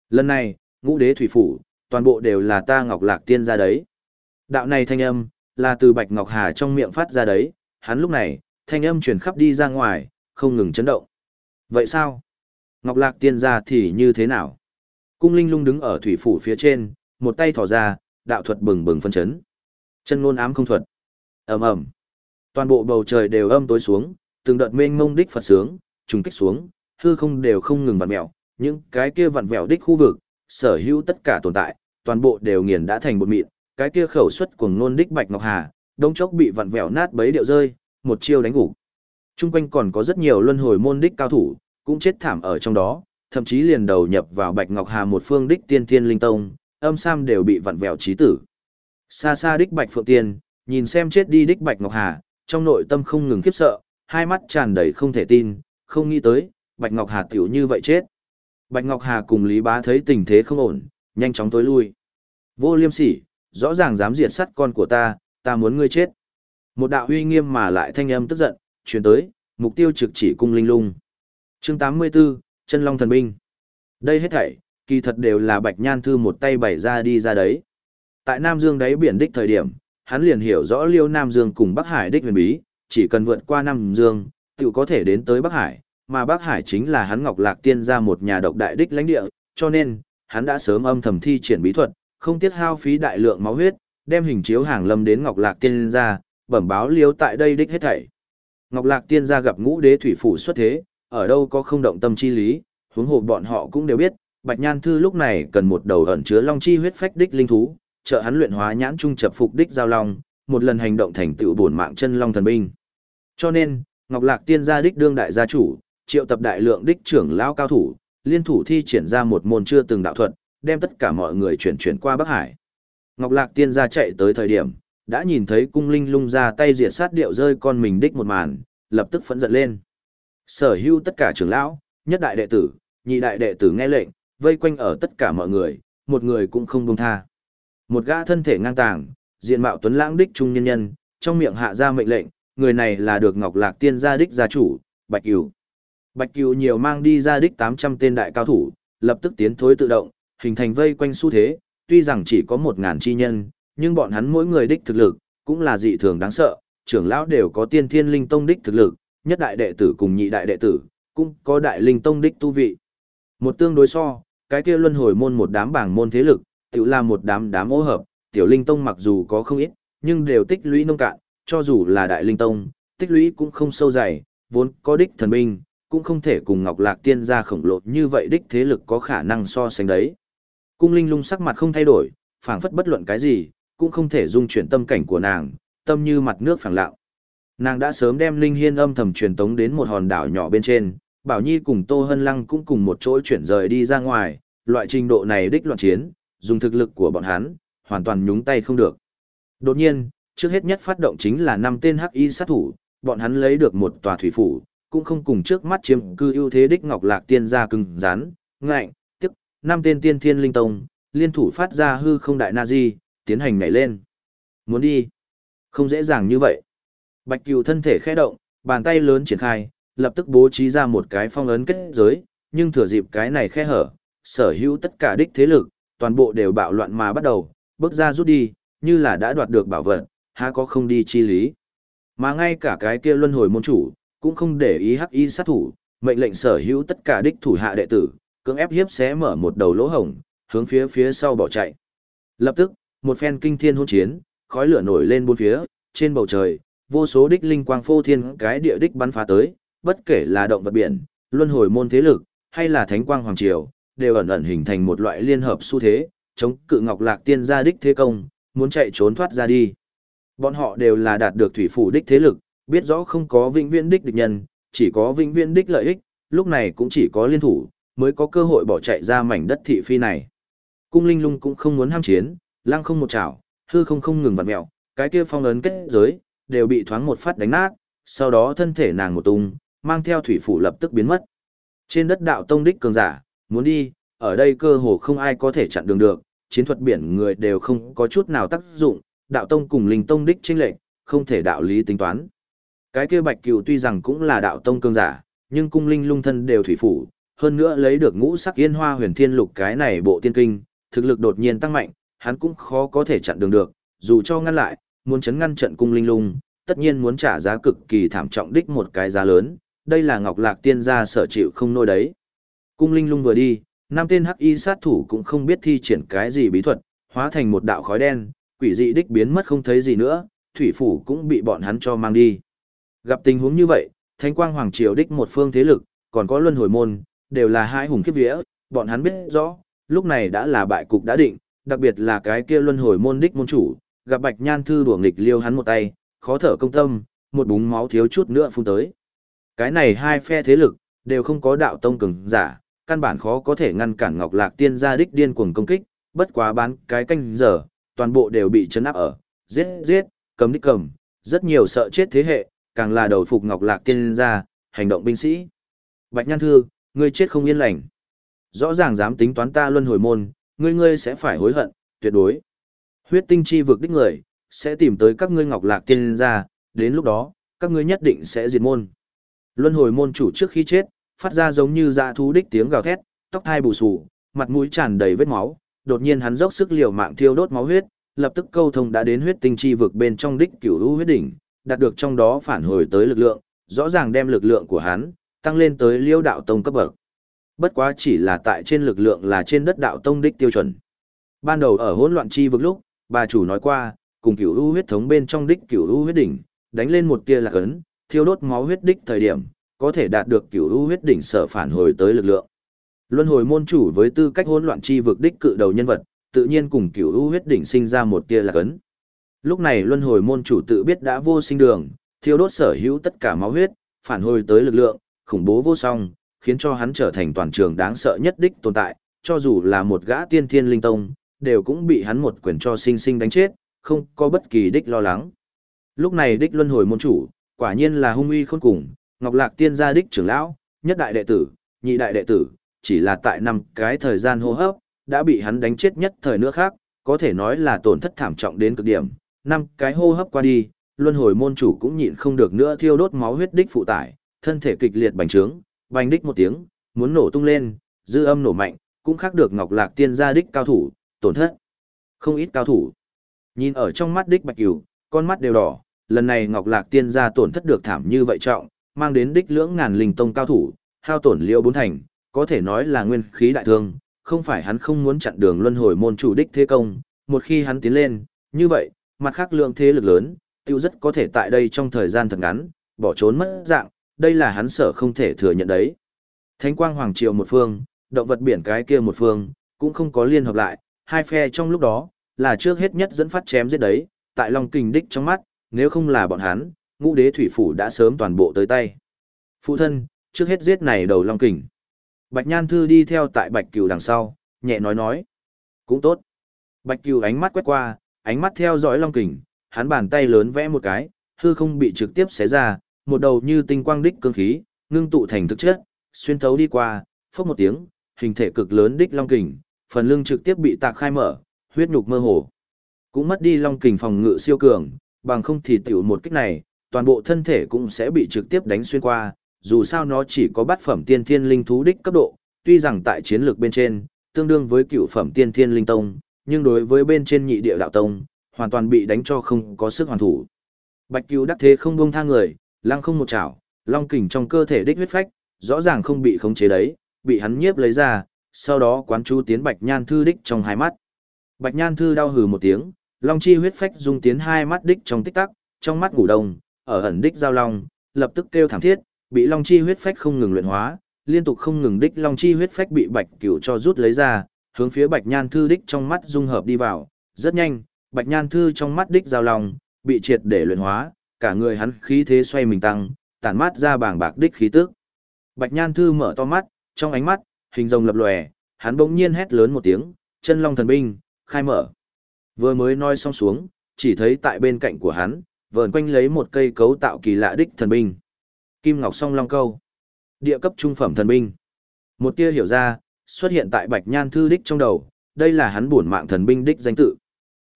Lần này, ngũ đế thủy phủ, toàn bộ đều là ta Ngọc Lạc Tiên gia đấy. Đạo này thanh âm, là từ Bạch Ngọc Hà trong miệng phát ra đấy, hắn lúc này, thanh âm truyền khắp đi ra ngoài, không ngừng chấn động. Vậy sao? Ngọc Lạc Tiên gia thì như thế nào? Cung Linh Lung đứng ở thủy phủ phía trên, một tay thò ra, đạo thuật bừng bừng phân chấn. Chân ngôn ám không thuật. Ầm ầm. Toàn bộ bầu trời đều âm tối xuống, từng đợt mênh mông đích Phật sướng, trùng kích xuống, hư không đều không ngừng vặn mèo, những cái kia vặn vẹo đích khu vực, sở hữu tất cả tồn tại, toàn bộ đều nghiền đã thành một mịn, cái kia khẩu xuất của nôn đích Bạch Ngọc Hà, đông chốc bị vặn vẹo nát bấy điệu rơi, một chiêu đánh gục. Trung quanh còn có rất nhiều luân hồi môn đích cao thủ, cũng chết thảm ở trong đó, thậm chí liền đầu nhập vào Bạch Ngọc Hà một phương đích tiên thiên linh tông, âm sam đều bị vặn vẹo chí tử. Xa xa đích Bạch Phượng Tiên, nhìn xem chết đi đích Bạch Ngọc Hà, trong nội tâm không ngừng khiếp sợ, hai mắt tràn đầy không thể tin, không nghĩ tới, Bạch Ngọc Hà tiểu như vậy chết. Bạch Ngọc Hà cùng Lý Bá thấy tình thế không ổn, nhanh chóng tối lui. Vô liêm sỉ, rõ ràng dám diệt sắt con của ta, ta muốn ngươi chết. Một đạo uy nghiêm mà lại thanh âm tức giận, truyền tới, mục tiêu trực chỉ cung linh lung. Chương 84, chân long thần binh. Đây hết thảy, kỳ thật đều là Bạch Nhan Thư một tay bày ra đi ra đấy. Tại Nam Dương đáy biển đích thời điểm, hắn liền hiểu rõ Liêu Nam Dương cùng Bắc Hải đích huyền bí, chỉ cần vượt qua Nam Dương, tự có thể đến tới Bắc Hải, mà Bắc Hải chính là hắn Ngọc Lạc Tiên ra một nhà độc đại đích lãnh địa, cho nên, hắn đã sớm âm thầm thi triển bí thuật, không tiếc hao phí đại lượng máu huyết, đem hình chiếu hàng lâm đến Ngọc Lạc Tiên ra, bẩm báo liếu tại đây đích hết thảy. Ngọc Lạc Tiên gia gặp ngũ đế thủy phủ xuất thế, ở đâu có không động tâm chi lý, huống hồ bọn họ cũng đều biết, Bạch Nhan Thư lúc này cần một đầu ẩn chứa long chi huyết phách đích linh thú, trợ hắn luyện hóa nhãn trung chập phục đích giao long, một lần hành động thành tựu bổn mạng chân long thần binh. Cho nên, Ngọc Lạc Tiên gia đích đương đại gia chủ, triệu tập đại lượng đích trưởng lão cao thủ, liên thủ thi triển ra một môn chưa từng đạo thuật, đem tất cả mọi người chuyển chuyển qua Bắc Hải. Ngọc Lạc Tiên gia chạy tới thời điểm, đã nhìn thấy cung linh lung ra tay diệt sát điệu rơi con mình đích một màn, lập tức phẫn giận lên. Sở hữu tất cả trưởng lão, nhất đại đệ tử, nhị đại đệ tử nghe lệnh, vây quanh ở tất cả mọi người, một người cũng không buông tha. Một gã thân thể ngang tàng, diện mạo tuấn lãng đích trung nhân nhân, trong miệng hạ ra mệnh lệnh, người này là được Ngọc Lạc Tiên gia đích gia chủ, Bạch Cửu. Bạch Cửu nhiều mang đi ra đích 800 tên đại cao thủ, lập tức tiến thối tự động, hình thành vây quanh xu thế, tuy rằng chỉ có 1000 chi nhân, nhưng bọn hắn mỗi người đích thực lực cũng là dị thường đáng sợ, trưởng lão đều có tiên thiên linh tông đích thực lực, nhất đại đệ tử cùng nhị đại đệ tử cũng có đại linh tông đích tu vị. Một tương đối so, cái kia luân hồi môn một đám bảng môn thế lực, tự là một đám đám ô hợp, tiểu linh tông mặc dù có không ít, nhưng đều tích lũy nông cạn, cho dù là đại linh tông, tích lũy cũng không sâu dày, vốn có đích thần binh, cũng không thể cùng Ngọc Lạc Tiên gia khổng lồ như vậy đích thế lực có khả năng so sánh đấy. Cung Linh Lung sắc mặt không thay đổi, phảng phất bất luận cái gì, cũng không thể dung chuyển tâm cảnh của nàng, tâm như mặt nước phẳng lặng. Nàng đã sớm đem Linh Hiên âm thầm truyền tống đến một hòn đảo nhỏ bên trên, Bảo Nhi cùng Tô Hân Lăng cũng cùng một chỗ chuyển rời đi ra ngoài, loại trình độ này đích loạn chiến, dùng thực lực của bọn hắn, hoàn toàn nhúng tay không được. Đột nhiên, trước hết nhất phát động chính là năm tên hắc y sát thủ, bọn hắn lấy được một tòa thủy phủ, cũng không cùng trước mắt chiếm cư ưu thế đích ngọc lạc tiên gia cứng rắn, ngạnh, tức, năm tên tiên thiên linh tông, liên thủ phát ra hư không đại na di, tiến hành nhảy lên. Muốn đi? Không dễ dàng như vậy. Bạch Cừu thân thể khẽ động, bàn tay lớn triển khai, lập tức bố trí ra một cái phong ấn kết giới, nhưng thừa dịp cái này khe hở, sở hữu tất cả đích thế lực, toàn bộ đều bạo loạn mà bắt đầu, bước ra rút đi, như là đã đoạt được bảo vật, há có không đi chi lý. Mà ngay cả cái kia luân hồi môn chủ, cũng không để ý hắc y sát thủ, mệnh lệnh sở hữu tất cả đích thủ hạ đệ tử, cưỡng ép hiếp xé mở một đầu lỗ hổng, hướng phía phía sau bỏ chạy. Lập tức, một phen kinh thiên hôn chiến, khói lửa nổi lên bốn phía, trên bầu trời, vô số đích linh quang phô thiên cái địa đích bắn phá tới, bất kể là động vật biển, luân hồi môn thế lực, hay là thánh quang hoàng triều, đều ẩn ẩn hình thành một loại liên hợp xu thế, chống cự ngọc lạc tiên gia đích thế công, muốn chạy trốn thoát ra đi. Bọn họ đều là đạt được thủy phủ đích thế lực, biết rõ không có vĩnh viễn đích địch nhân, chỉ có vĩnh viễn đích lợi ích, lúc này cũng chỉ có liên thủ, mới có cơ hội bỏ chạy ra mảnh đất thị phi này. Cung linh lung cũng không muốn ham chiến, lăng không một chảo, hư không không ngừng vặn mèo, cái kia phong ấn kết giới, đều bị thoáng một phát đánh nát, sau đó thân thể nàng một tung, mang theo thủy phủ lập tức biến mất. Trên đất đạo tông đích cường giả, muốn đi, ở đây cơ hồ không ai có thể chặn đường được, chiến thuật biển người đều không có chút nào tác dụng, đạo tông cùng linh tông đích chênh lệch, không thể đạo lý tính toán. Cái kia Bạch Cửu tuy rằng cũng là đạo tông cường giả, nhưng cung linh lung thân đều thủy phủ, hơn nữa lấy được ngũ sắc yên hoa huyền thiên lục cái này bộ tiên kinh, thực lực đột nhiên tăng mạnh, hắn cũng khó có thể chặn đường được, dù cho ngăn lại, muốn chấn ngăn trận cung linh lung, tất nhiên muốn trả giá cực kỳ thảm trọng đích một cái giá lớn, đây là Ngọc Lạc tiên gia sở chịu không nôi đấy. Cung linh lung vừa đi, năm tên hắc y sát thủ cũng không biết thi triển cái gì bí thuật, hóa thành một đạo khói đen, quỷ dị đích biến mất không thấy gì nữa, thủy phủ cũng bị bọn hắn cho mang đi. Gặp tình huống như vậy, Thánh Quang Hoàng Triều đích một phương thế lực, còn có luân hồi môn, đều là hai hùng kiếp vía, bọn hắn biết rõ, lúc này đã là bại cục đã định, đặc biệt là cái kia luân hồi môn đích môn chủ, gặp Bạch Nhan Thư đùa nghịch liêu hắn một tay, khó thở công tâm, một búng máu thiếu chút nữa phun tới. Cái này hai phe thế lực, đều không có đạo tông cường giả, căn bản khó có thể ngăn cản Ngọc Lạc Tiên gia đích điên cuồng công kích, bất quá bán cái canh giờ, toàn bộ đều bị chấn áp ở, giết giết, cấm đích cầm, rất nhiều sợ chết thế hệ, càng là đầu phục Ngọc Lạc Tiên gia, hành động binh sĩ. Bạch Nhan Thư, ngươi chết không yên lành. Rõ ràng dám tính toán ta luân hồi môn, ngươi ngươi sẽ phải hối hận, tuyệt đối. Huyết tinh chi vực đích người, sẽ tìm tới các ngươi Ngọc Lạc Tiên gia, đến lúc đó, các ngươi nhất định sẽ diệt môn. Luân hồi môn chủ trước khi chết, phát ra giống như dạ thú đích tiếng gào thét, tóc thai bù xù, mặt mũi tràn đầy vết máu, đột nhiên hắn dốc sức liều mạng thiêu đốt máu huyết, lập tức câu thông đã đến huyết tinh chi vực bên trong đích cửu u huyết đỉnh, đạt được trong đó phản hồi tới lực lượng, rõ ràng đem lực lượng của hắn tăng lên tới liêu đạo tông cấp bậc. Bất quá chỉ là tại trên lực lượng là trên đất đạo tông đích tiêu chuẩn. Ban đầu ở hỗn loạn chi vực lúc, bà chủ nói qua, cùng cửu u huyết thống bên trong đích cửu u huyết đỉnh, đánh lên một tia là cấn, thiêu đốt máu huyết đích thời điểm, có thể đạt được cửu u huyết đỉnh sở phản hồi tới lực lượng. Luân hồi môn chủ với tư cách hỗn loạn chi vực đích cự đầu nhân vật, tự nhiên cùng cửu u huyết đỉnh sinh ra một tia là cấn. Lúc này luân hồi môn chủ tự biết đã vô sinh đường, thiêu đốt sở hữu tất cả máu huyết, phản hồi tới lực lượng, khủng bố vô song, khiến cho hắn trở thành toàn trường đáng sợ nhất đích tồn tại, cho dù là một gã tiên thiên linh tông, đều cũng bị hắn một quyền cho sinh sinh đánh chết, không có bất kỳ đích lo lắng. Lúc này đích luân hồi môn chủ, quả nhiên là hung uy khôn cùng, Ngọc Lạc tiên gia đích trưởng lão, nhất đại đệ tử, nhị đại đệ tử, chỉ là tại năm cái thời gian hô hấp, đã bị hắn đánh chết nhất thời nữa khác, có thể nói là tổn thất thảm trọng đến cực điểm. Năm cái hô hấp qua đi, luân hồi môn chủ cũng nhịn không được nữa thiêu đốt máu huyết đích phụ tải, thân thể kịch liệt bành trướng, bành đích một tiếng, muốn nổ tung lên, dư âm nổ mạnh, cũng khác được Ngọc Lạc tiên gia đích cao thủ, tổn thất. Không ít cao thủ. Nhìn ở trong mắt đích Bạch Cửu, con mắt đều đỏ, lần này Ngọc Lạc tiên gia tổn thất được thảm như vậy trọng, mang đến đích lưỡng ngàn linh tông cao thủ, hao tổn liêu bốn thành, có thể nói là nguyên khí đại thương, không phải hắn không muốn chặn đường luân hồi môn chủ đích thế công, một khi hắn tiến lên, như vậy, mặt khác lượng thế lực lớn, tiêu rất có thể tại đây trong thời gian thật ngắn, bỏ trốn mất dạng, đây là hắn sợ không thể thừa nhận đấy. Thánh quang hoàng triều một phương, động vật biển cái kia một phương, cũng không có liên hợp lại, hai phe trong lúc đó, là trước hết nhất dẫn phát chém giết đấy, tại Long Kình đích trong mắt, nếu không là bọn hắn, ngũ đế thủy phủ đã sớm toàn bộ tới tay. Phụ thân, trước hết giết này đầu Long Kình. Bạch Nhan Thư đi theo tại Bạch Cửu đằng sau, nhẹ nói nói. Cũng tốt. Bạch Cửu ánh mắt quét qua, ánh mắt theo dõi Long Kình, hắn bàn tay lớn vẽ một cái, hư không bị trực tiếp xé ra, một đầu như tinh quang đích cương khí, ngưng tụ thành thực chất, xuyên thấu đi qua, phốc một tiếng, hình thể cực lớn đích Long Kình, phần lưng trực tiếp bị tạc khai mở, huyết nhục mơ hồ. Cũng mất đi Long Kình phòng ngự siêu cường, bằng không thì tiểu một kích này, toàn bộ thân thể cũng sẽ bị trực tiếp đánh xuyên qua, dù sao nó chỉ có bát phẩm tiên thiên linh thú đích cấp độ, tuy rằng tại chiến lược bên trên, tương đương với cựu phẩm tiên thiên linh tông, nhưng đối với bên trên nhị địa đạo tông, hoàn toàn bị đánh cho không có sức hoàn thủ. Bạch Cửu đắc thế không buông tha người, lăng không một chảo, long kình trong cơ thể đích huyết phách, rõ ràng không bị khống chế đấy, bị hắn nhiếp lấy ra, sau đó quán chú tiến Bạch Nhan Thư đích trong hai mắt. Bạch Nhan Thư đau hừ một tiếng, long chi huyết phách dung tiến hai mắt đích trong tích tắc, trong mắt ngủ đông, ở ẩn đích giao long, lập tức kêu thảm thiết, bị long chi huyết phách không ngừng luyện hóa, liên tục không ngừng đích long chi huyết phách bị Bạch Cửu cho rút lấy ra, hướng phía Bạch Nhan Thư đích trong mắt dung hợp đi vào, rất nhanh, Bạch Nhan Thư trong mắt đích giao long bị triệt để luyện hóa, cả người hắn khí thế xoay mình tăng, tản mát ra bảng bạc đích khí tức. Bạch Nhan Thư mở to mắt, trong ánh mắt, hình rồng lập lòe, hắn bỗng nhiên hét lớn một tiếng, chân long thần binh, khai mở. Vừa mới nói xong xuống, chỉ thấy tại bên cạnh của hắn, vờn quanh lấy một cây cấu tạo kỳ lạ đích thần binh. Kim Ngọc Song Long Câu. Địa cấp trung phẩm thần binh. Một tia hiểu ra, xuất hiện tại Bạch Nhan Thư đích trong đầu, đây là hắn bổn mạng thần binh đích danh tự.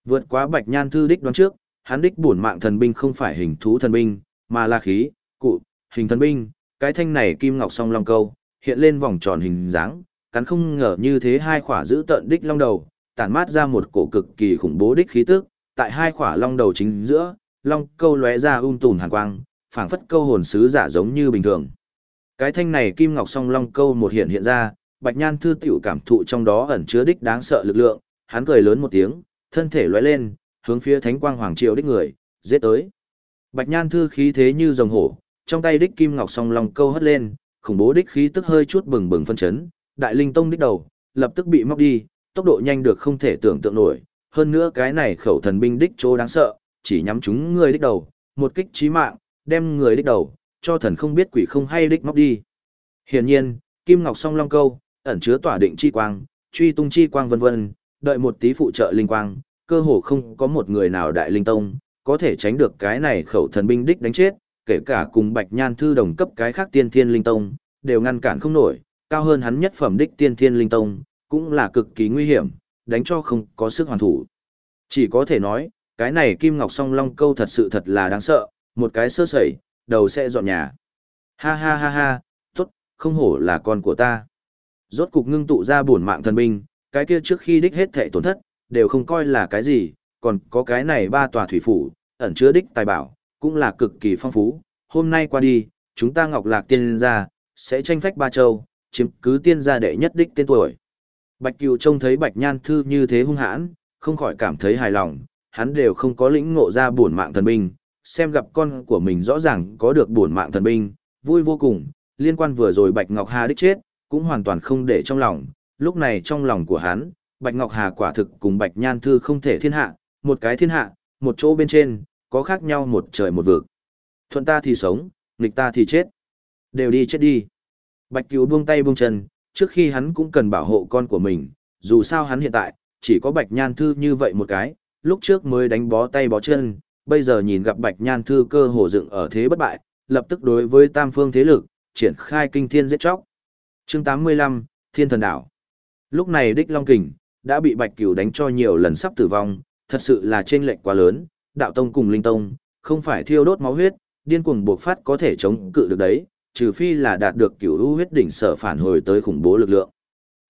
Vượt quá Bạch Nhan Thư đích đoán trước, hắn đích bổn mạng thần binh không phải hình thú thần binh, mà là khí, cụ, hình thần binh, cái thanh này kim ngọc song long câu, hiện lên vòng tròn hình dáng, cắn không ngờ như thế hai khỏa giữ tận đích long đầu, tản mát ra một cổ cực kỳ khủng bố đích khí tức, tại hai khỏa long đầu chính giữa, long câu lóe ra um tùm hàn quang, phảng phất câu hồn sứ giả giống như bình thường. Cái thanh này kim ngọc song long câu một hiện hiện ra, Bạch Nhan thư tiểu cảm thụ trong đó ẩn chứa đích đáng sợ lực lượng, hắn cười lớn một tiếng, thân thể lóe lên, hướng phía Thánh Quang Hoàng Triều đích người, giết tới. Bạch Nhan thư khí thế như rồng hổ, trong tay đích kim ngọc song long câu hất lên, khủng bố đích khí tức hơi chút bừng bừng phân chấn, Đại Linh Tông đích đầu, lập tức bị móc đi, tốc độ nhanh được không thể tưởng tượng nổi, hơn nữa cái này khẩu thần binh đích chỗ đáng sợ, chỉ nhắm chúng người đích đầu, một kích chí mạng, đem người đích đầu, cho thần không biết quỷ không hay đích móc đi. Hiển nhiên, Kim Ngọc Song Long Câu, ẩn chứa tỏa định chi quang, truy tung chi quang vân vân, đợi một tí phụ trợ linh quang, cơ hồ không có một người nào đại linh tông, có thể tránh được cái này khẩu thần binh đích đánh chết, kể cả cùng Bạch Nhan Thư đồng cấp cái khác tiên thiên linh tông, đều ngăn cản không nổi, cao hơn hắn nhất phẩm đích tiên thiên linh tông, cũng là cực kỳ nguy hiểm, đánh cho không có sức hoàn thủ. Chỉ có thể nói, cái này Kim Ngọc Song Long câu thật sự thật là đáng sợ, một cái sơ sẩy, đầu sẽ dọn nhà. Ha ha ha ha, tốt, không hổ là con của ta. Rốt cục ngưng tụ ra bổn mạng thần binh, cái kia trước khi đích hết thệ tổn thất, đều không coi là cái gì, còn có cái này ba tòa thủy phủ, ẩn chứa đích tài bảo, cũng là cực kỳ phong phú. Hôm nay qua đi, chúng ta Ngọc Lạc Tiên gia sẽ tranh phách ba châu, chiếm cứ tiên gia đệ nhất đích tên tuổi. Bạch Cửu trông thấy Bạch Nhan Thư như thế hung hãn, không khỏi cảm thấy hài lòng, hắn đều không có lĩnh ngộ ra bổn mạng thần binh, xem gặp con của mình rõ ràng có được bổn mạng thần binh, vui vô cùng, liên quan vừa rồi Bạch Ngọc Hà đích chết, cũng hoàn toàn không để trong lòng, lúc này trong lòng của hắn, Bạch Ngọc Hà quả thực cùng Bạch Nhan Thư không thể thiên hạ, một cái thiên hạ, một chỗ bên trên, có khác nhau một trời một vực. Thuận ta thì sống, nghịch ta thì chết. Đều đi chết đi. Bạch Cứu buông tay buông chân, trước khi hắn cũng cần bảo hộ con của mình, dù sao hắn hiện tại, chỉ có Bạch Nhan Thư như vậy một cái, lúc trước mới đánh bó tay bó chân, bây giờ nhìn gặp Bạch Nhan Thư cơ hồ dựng ở thế bất bại, lập tức đối với tam phương thế lực, triển khai kinh thiên giết chóc. chương 85, Thiên Thần Đảo. Lúc này Đích Long Kình, đã bị Bạch Cửu đánh cho nhiều lần sắp tử vong, thật sự là trên lệnh quá lớn, đạo tông cùng linh tông, không phải thiêu đốt máu huyết, điên cuồng buộc phát có thể chống cự được đấy, trừ phi là đạt được cửu u huyết đỉnh sở phản hồi tới khủng bố lực lượng.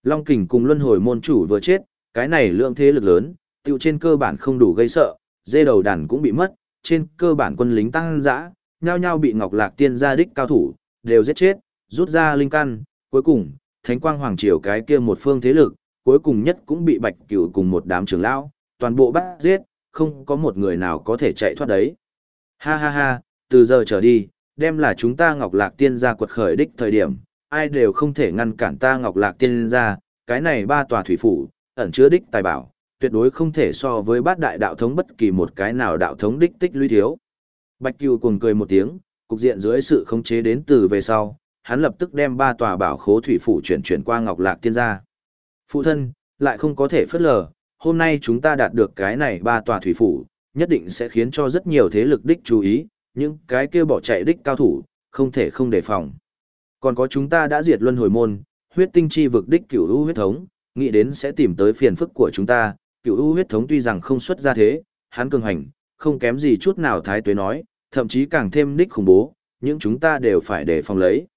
Long Kình cùng luân hồi môn chủ vừa chết, cái này lượng thế lực lớn, tiêu trên cơ bản không đủ gây sợ, dê đầu đàn cũng bị mất, trên cơ bản quân lính tăng dã, nhao nhao bị Ngọc Lạc Tiên gia đích cao thủ, đều giết chết, rút ra linh căn, cuối cùng, Thánh Quang Hoàng Triều cái kia một phương thế lực, cuối cùng nhất cũng bị Bạch Cửu cùng một đám trưởng lão, toàn bộ bắt giết, không có một người nào có thể chạy thoát đấy. Ha ha ha, từ giờ trở đi, đem là chúng ta Ngọc Lạc Tiên gia quật khởi đích thời điểm, ai đều không thể ngăn cản ta Ngọc Lạc Tiên gia, cái này ba tòa thủy phủ, ẩn chứa đích tài bảo, tuyệt đối không thể so với bát đại đạo thống bất kỳ một cái nào đạo thống đích tích lũy thiếu. Bạch Cừu cuồng cười một tiếng, cục diện dưới sự khống chế đến từ về sau, hắn lập tức đem ba tòa bảo khố thủy phủ chuyển chuyển qua Ngọc Lạc Tiên gia. Phụ thân, lại không có thể phất lờ, hôm nay chúng ta đạt được cái này ba tòa thủy phủ, nhất định sẽ khiến cho rất nhiều thế lực đích chú ý, những cái kia bỏ chạy đích cao thủ, không thể không đề phòng. Còn có chúng ta đã diệt luân hồi môn, huyết tinh chi vực đích cửu u huyết thống, nghĩ đến sẽ tìm tới phiền phức của chúng ta, cửu u huyết thống tuy rằng không xuất ra thế, hắn cường hành, không kém gì chút nào thái tuế nói, thậm chí càng thêm đích khủng bố, những chúng ta đều phải đề phòng lấy.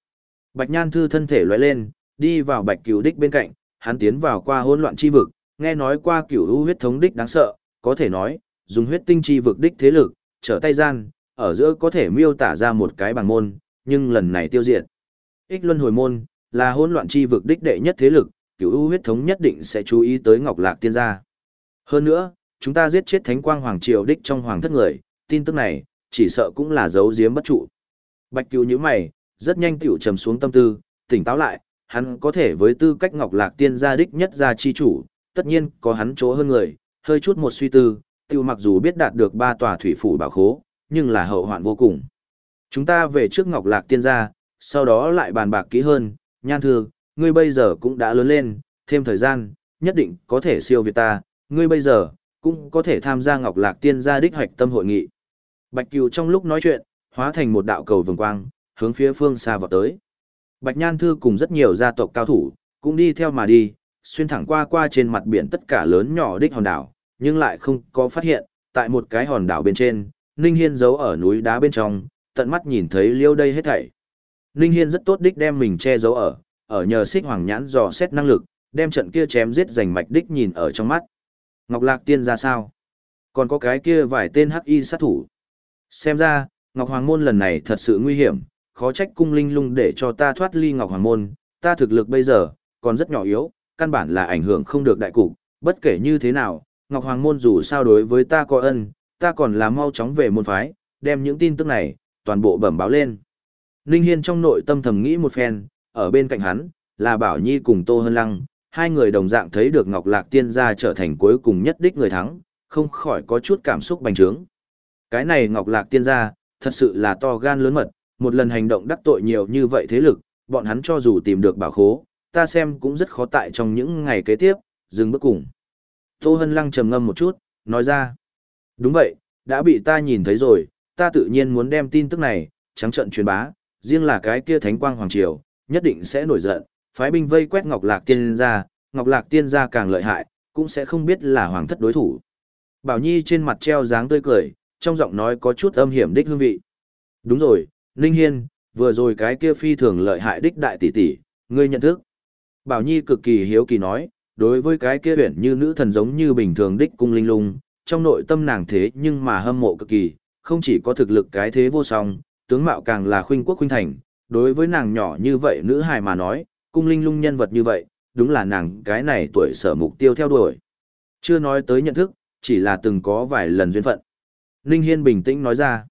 Bạch Nhan Thư thân thể lóe lên, đi vào Bạch Cửu đích bên cạnh, hắn tiến vào qua hỗn loạn chi vực, nghe nói qua cửu u huyết thống đích đáng sợ, có thể nói, dùng huyết tinh chi vực đích thế lực, trở tay gian, ở giữa có thể miêu tả ra một cái bằng môn, nhưng lần này tiêu diệt. Ích luân hồi môn, là hỗn loạn chi vực đích đệ nhất thế lực, cửu u huyết thống nhất định sẽ chú ý tới Ngọc Lạc tiên gia. Hơn nữa, chúng ta giết chết Thánh Quang Hoàng Triều đích trong hoàng thất người, tin tức này, chỉ sợ cũng là giấu giếm bất trụ. Bạch Cửu như mày, rất nhanh tiểu trầm xuống tâm tư, tỉnh táo lại, hắn có thể với tư cách Ngọc Lạc tiên gia đích nhất gia chi chủ, tất nhiên có hắn chỗ hơn người, hơi chút một suy tư, tiêu mặc dù biết đạt được ba tòa thủy phủ bảo khố, nhưng là hậu hoạn vô cùng. Chúng ta về trước Ngọc Lạc tiên gia, sau đó lại bàn bạc kỹ hơn, nhan thư, ngươi bây giờ cũng đã lớn lên, thêm thời gian, nhất định có thể siêu việt ta, ngươi bây giờ, cũng có thể tham gia Ngọc Lạc tiên gia đích hoạch tâm hội nghị. Bạch Cừu trong lúc nói chuyện, hóa thành một đạo cầu vồng quang, hướng phía phương xa vọt tới. Bạch Nhan Thư cùng rất nhiều gia tộc cao thủ, cũng đi theo mà đi, xuyên thẳng qua qua trên mặt biển tất cả lớn nhỏ đích hòn đảo, nhưng lại không có phát hiện, tại một cái hòn đảo bên trên, Ninh Hiên giấu ở núi đá bên trong, tận mắt nhìn thấy liêu đây hết thảy. Ninh Hiên rất tốt đích đem mình che giấu ở, ở nhờ xích hoàng nhãn dò xét năng lực, đem trận kia chém giết giành mạch đích nhìn ở trong mắt. Ngọc Lạc Tiên ra sao? Còn có cái kia vài tên hắc y sát thủ. Xem ra, Ngọc Hoàng Môn lần này thật sự nguy hiểm, khó trách cung linh lung để cho ta thoát ly Ngọc Hoàng Môn, ta thực lực bây giờ, còn rất nhỏ yếu, căn bản là ảnh hưởng không được đại cục, bất kể như thế nào, Ngọc Hoàng Môn dù sao đối với ta có ân, ta còn là mau chóng về môn phái, đem những tin tức này, toàn bộ bẩm báo lên. Ninh Hiên trong nội tâm thầm nghĩ một phen, ở bên cạnh hắn, là Bảo Nhi cùng Tô Hân Lăng, hai người đồng dạng thấy được Ngọc Lạc Tiên gia trở thành cuối cùng nhất đích người thắng, không khỏi có chút cảm xúc bành trướng. Cái này Ngọc Lạc Tiên gia, thật sự là to gan lớn mật, một lần hành động đắc tội nhiều như vậy thế lực, bọn hắn cho dù tìm được bảo khố, ta xem cũng rất khó tại trong những ngày kế tiếp, dừng bước cùng. Tô Hân Lăng trầm ngâm một chút, nói ra. Đúng vậy, đã bị ta nhìn thấy rồi, ta tự nhiên muốn đem tin tức này, trắng trận truyền bá, riêng là cái kia Thánh Quang Hoàng Triều, nhất định sẽ nổi giận, phái binh vây quét Ngọc Lạc Tiên gia, Ngọc Lạc Tiên gia càng lợi hại, cũng sẽ không biết là hoàng thất đối thủ. Bảo Nhi trên mặt treo dáng tươi cười, trong giọng nói có chút âm hiểm đích hương vị. Đúng rồi, Ninh Hiên, vừa rồi cái kia phi thường lợi hại đích đại tỷ tỷ, ngươi nhận thức. Bảo Nhi cực kỳ hiếu kỳ nói, đối với cái kia huyển như nữ thần giống như bình thường đích cung linh lung, trong nội tâm nàng thế nhưng mà hâm mộ cực kỳ, không chỉ có thực lực cái thế vô song, tướng mạo càng là khuynh quốc khuynh thành, đối với nàng nhỏ như vậy nữ hài mà nói, cung linh lung nhân vật như vậy, đúng là nàng cái này tuổi sở mục tiêu theo đuổi. Chưa nói tới nhận thức, chỉ là từng có vài lần duyên phận. Ninh Hiên bình tĩnh nói ra.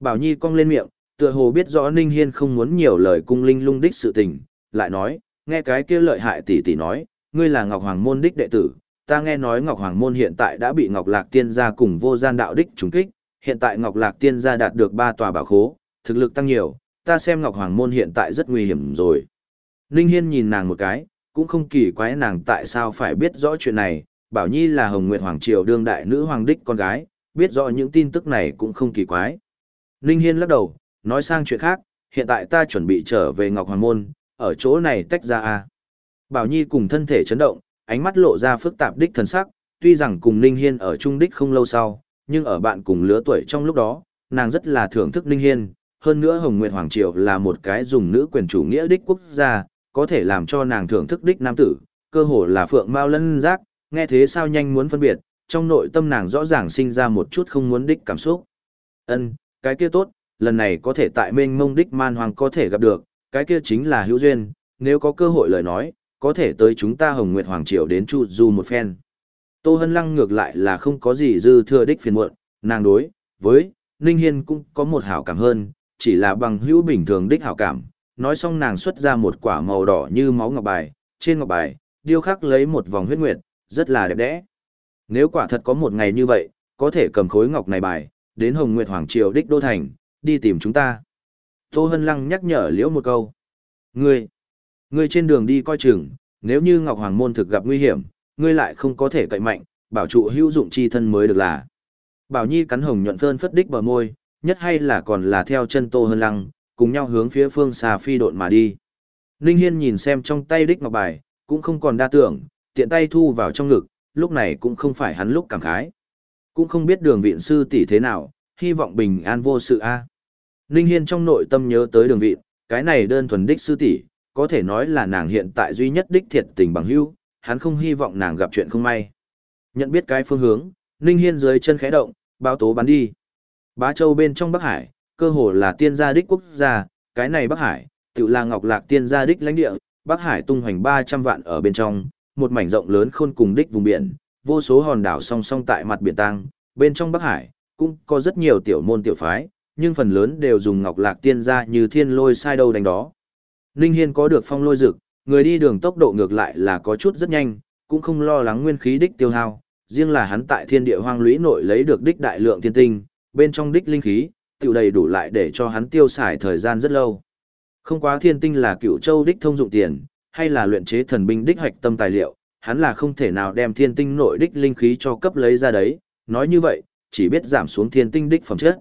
Bảo Nhi cong lên miệng, tựa hồ biết rõ Ninh Hiên không muốn nhiều lời cung linh lung đích sự tình, lại nói, nghe cái kia lợi hại tỷ tỷ nói, ngươi là Ngọc Hoàng môn đích đệ tử, ta nghe nói Ngọc Hoàng môn hiện tại đã bị Ngọc Lạc Tiên gia cùng vô gian đạo đích trùng kích, hiện tại Ngọc Lạc Tiên gia đạt được ba tòa bảo khố, thực lực tăng nhiều, ta xem Ngọc Hoàng môn hiện tại rất nguy hiểm rồi. Ninh Hiên nhìn nàng một cái, cũng không kỳ quái nàng tại sao phải biết rõ chuyện này, Bảo Nhi là Hồng Nguyệt Hoàng Triều đương đại nữ hoàng đích con gái, biết rõ những tin tức này cũng không kỳ quái. Ninh Hiên lắc đầu, nói sang chuyện khác, hiện tại ta chuẩn bị trở về Ngọc Hoàng Môn, ở chỗ này tách ra a. Bảo Nhi cùng thân thể chấn động, ánh mắt lộ ra phức tạp đích thần sắc, tuy rằng cùng Ninh Hiên ở chung đích không lâu sau, nhưng ở bạn cùng lứa tuổi trong lúc đó, nàng rất là thưởng thức Ninh Hiên, hơn nữa Hồng Nguyệt Hoàng Triều là một cái dùng nữ quyền chủ nghĩa đích quốc gia, có thể làm cho nàng thưởng thức đích nam tử, cơ hồ là phượng mao lân giác, nghe thế sao nhanh muốn phân biệt, trong nội tâm nàng rõ ràng sinh ra một chút không muốn đích cảm xúc. Ân, cái kia tốt, lần này có thể tại mênh mông đích man hoàng có thể gặp được, cái kia chính là hữu duyên, nếu có cơ hội lời nói, có thể tới chúng ta Hồng Nguyệt Hoàng Triều đến chu du một phen. Tô Hân Lăng ngược lại là không có gì dư thừa đích phiền muộn, nàng đối, với, Ninh Hiên cũng có một hảo cảm hơn, chỉ là bằng hữu bình thường đích hảo cảm. Nói xong nàng xuất ra một quả màu đỏ như máu ngọc bài, trên ngọc bài, điêu khắc lấy một vòng huyết nguyệt, rất là đẹp đẽ. Nếu quả thật có một ngày như vậy, có thể cầm khối ngọc này bài, đến Hồng Nguyệt Hoàng Triều đích đô thành, đi tìm chúng ta. Tô Hân Lăng nhắc nhở liễu một câu. Ngươi, ngươi trên đường đi coi chừng, nếu như Ngọc Hoàng môn thực gặp nguy hiểm, ngươi lại không có thể cậy mạnh, bảo trụ hữu dụng chi thân mới được là. Bảo Nhi cắn hồng nhuận phơn phất đích bờ môi, nhất hay là còn là theo chân Tô Hân Lăng, cùng nhau hướng phía phương xa phi độn mà đi. Ninh Hiên nhìn xem trong tay đích ngọc bài, cũng không còn đa tưởng, tiện tay thu vào trong ngực, lúc này cũng không phải hắn lúc cảm khái. Cũng không biết đường viện sư tỷ thế nào, hy vọng bình an vô sự a. Ninh Hiên trong nội tâm nhớ tới đường viện, cái này đơn thuần đích sư tỷ, có thể nói là nàng hiện tại duy nhất đích thiệt tình bằng hữu, hắn không hy vọng nàng gặp chuyện không may. Nhận biết cái phương hướng, Ninh Hiên dưới chân khẽ động, báo tố bắn đi. Bá Châu bên trong Bắc Hải, cơ hồ là tiên gia đích quốc gia, cái này Bắc Hải, tự là Ngọc Lạc tiên gia đích lãnh địa, Bắc Hải tung hoành 300 vạn ở bên trong, một mảnh rộng lớn khôn cùng đích vùng biển, vô số hòn đảo song song tại mặt biển tăng, bên trong Bắc Hải, cũng có rất nhiều tiểu môn tiểu phái, nhưng phần lớn đều dùng ngọc lạc tiên gia như thiên lôi sai đâu đánh đó. Ninh Hiên có được phong lôi dực, người đi đường tốc độ ngược lại là có chút rất nhanh, cũng không lo lắng nguyên khí đích tiêu hao, riêng là hắn tại thiên địa hoang lũy nội lấy được đích đại lượng thiên tinh, bên trong đích linh khí, tiểu đầy đủ lại để cho hắn tiêu xài thời gian rất lâu. Không quá thiên tinh là cựu châu đích thông dụng tiền, hay là luyện chế thần binh đích hoạch tâm tài liệu, hắn là không thể nào đem thiên tinh nội đích linh khí cho cấp lấy ra đấy, nói như vậy, chỉ biết giảm xuống thiên tinh đích phẩm chất.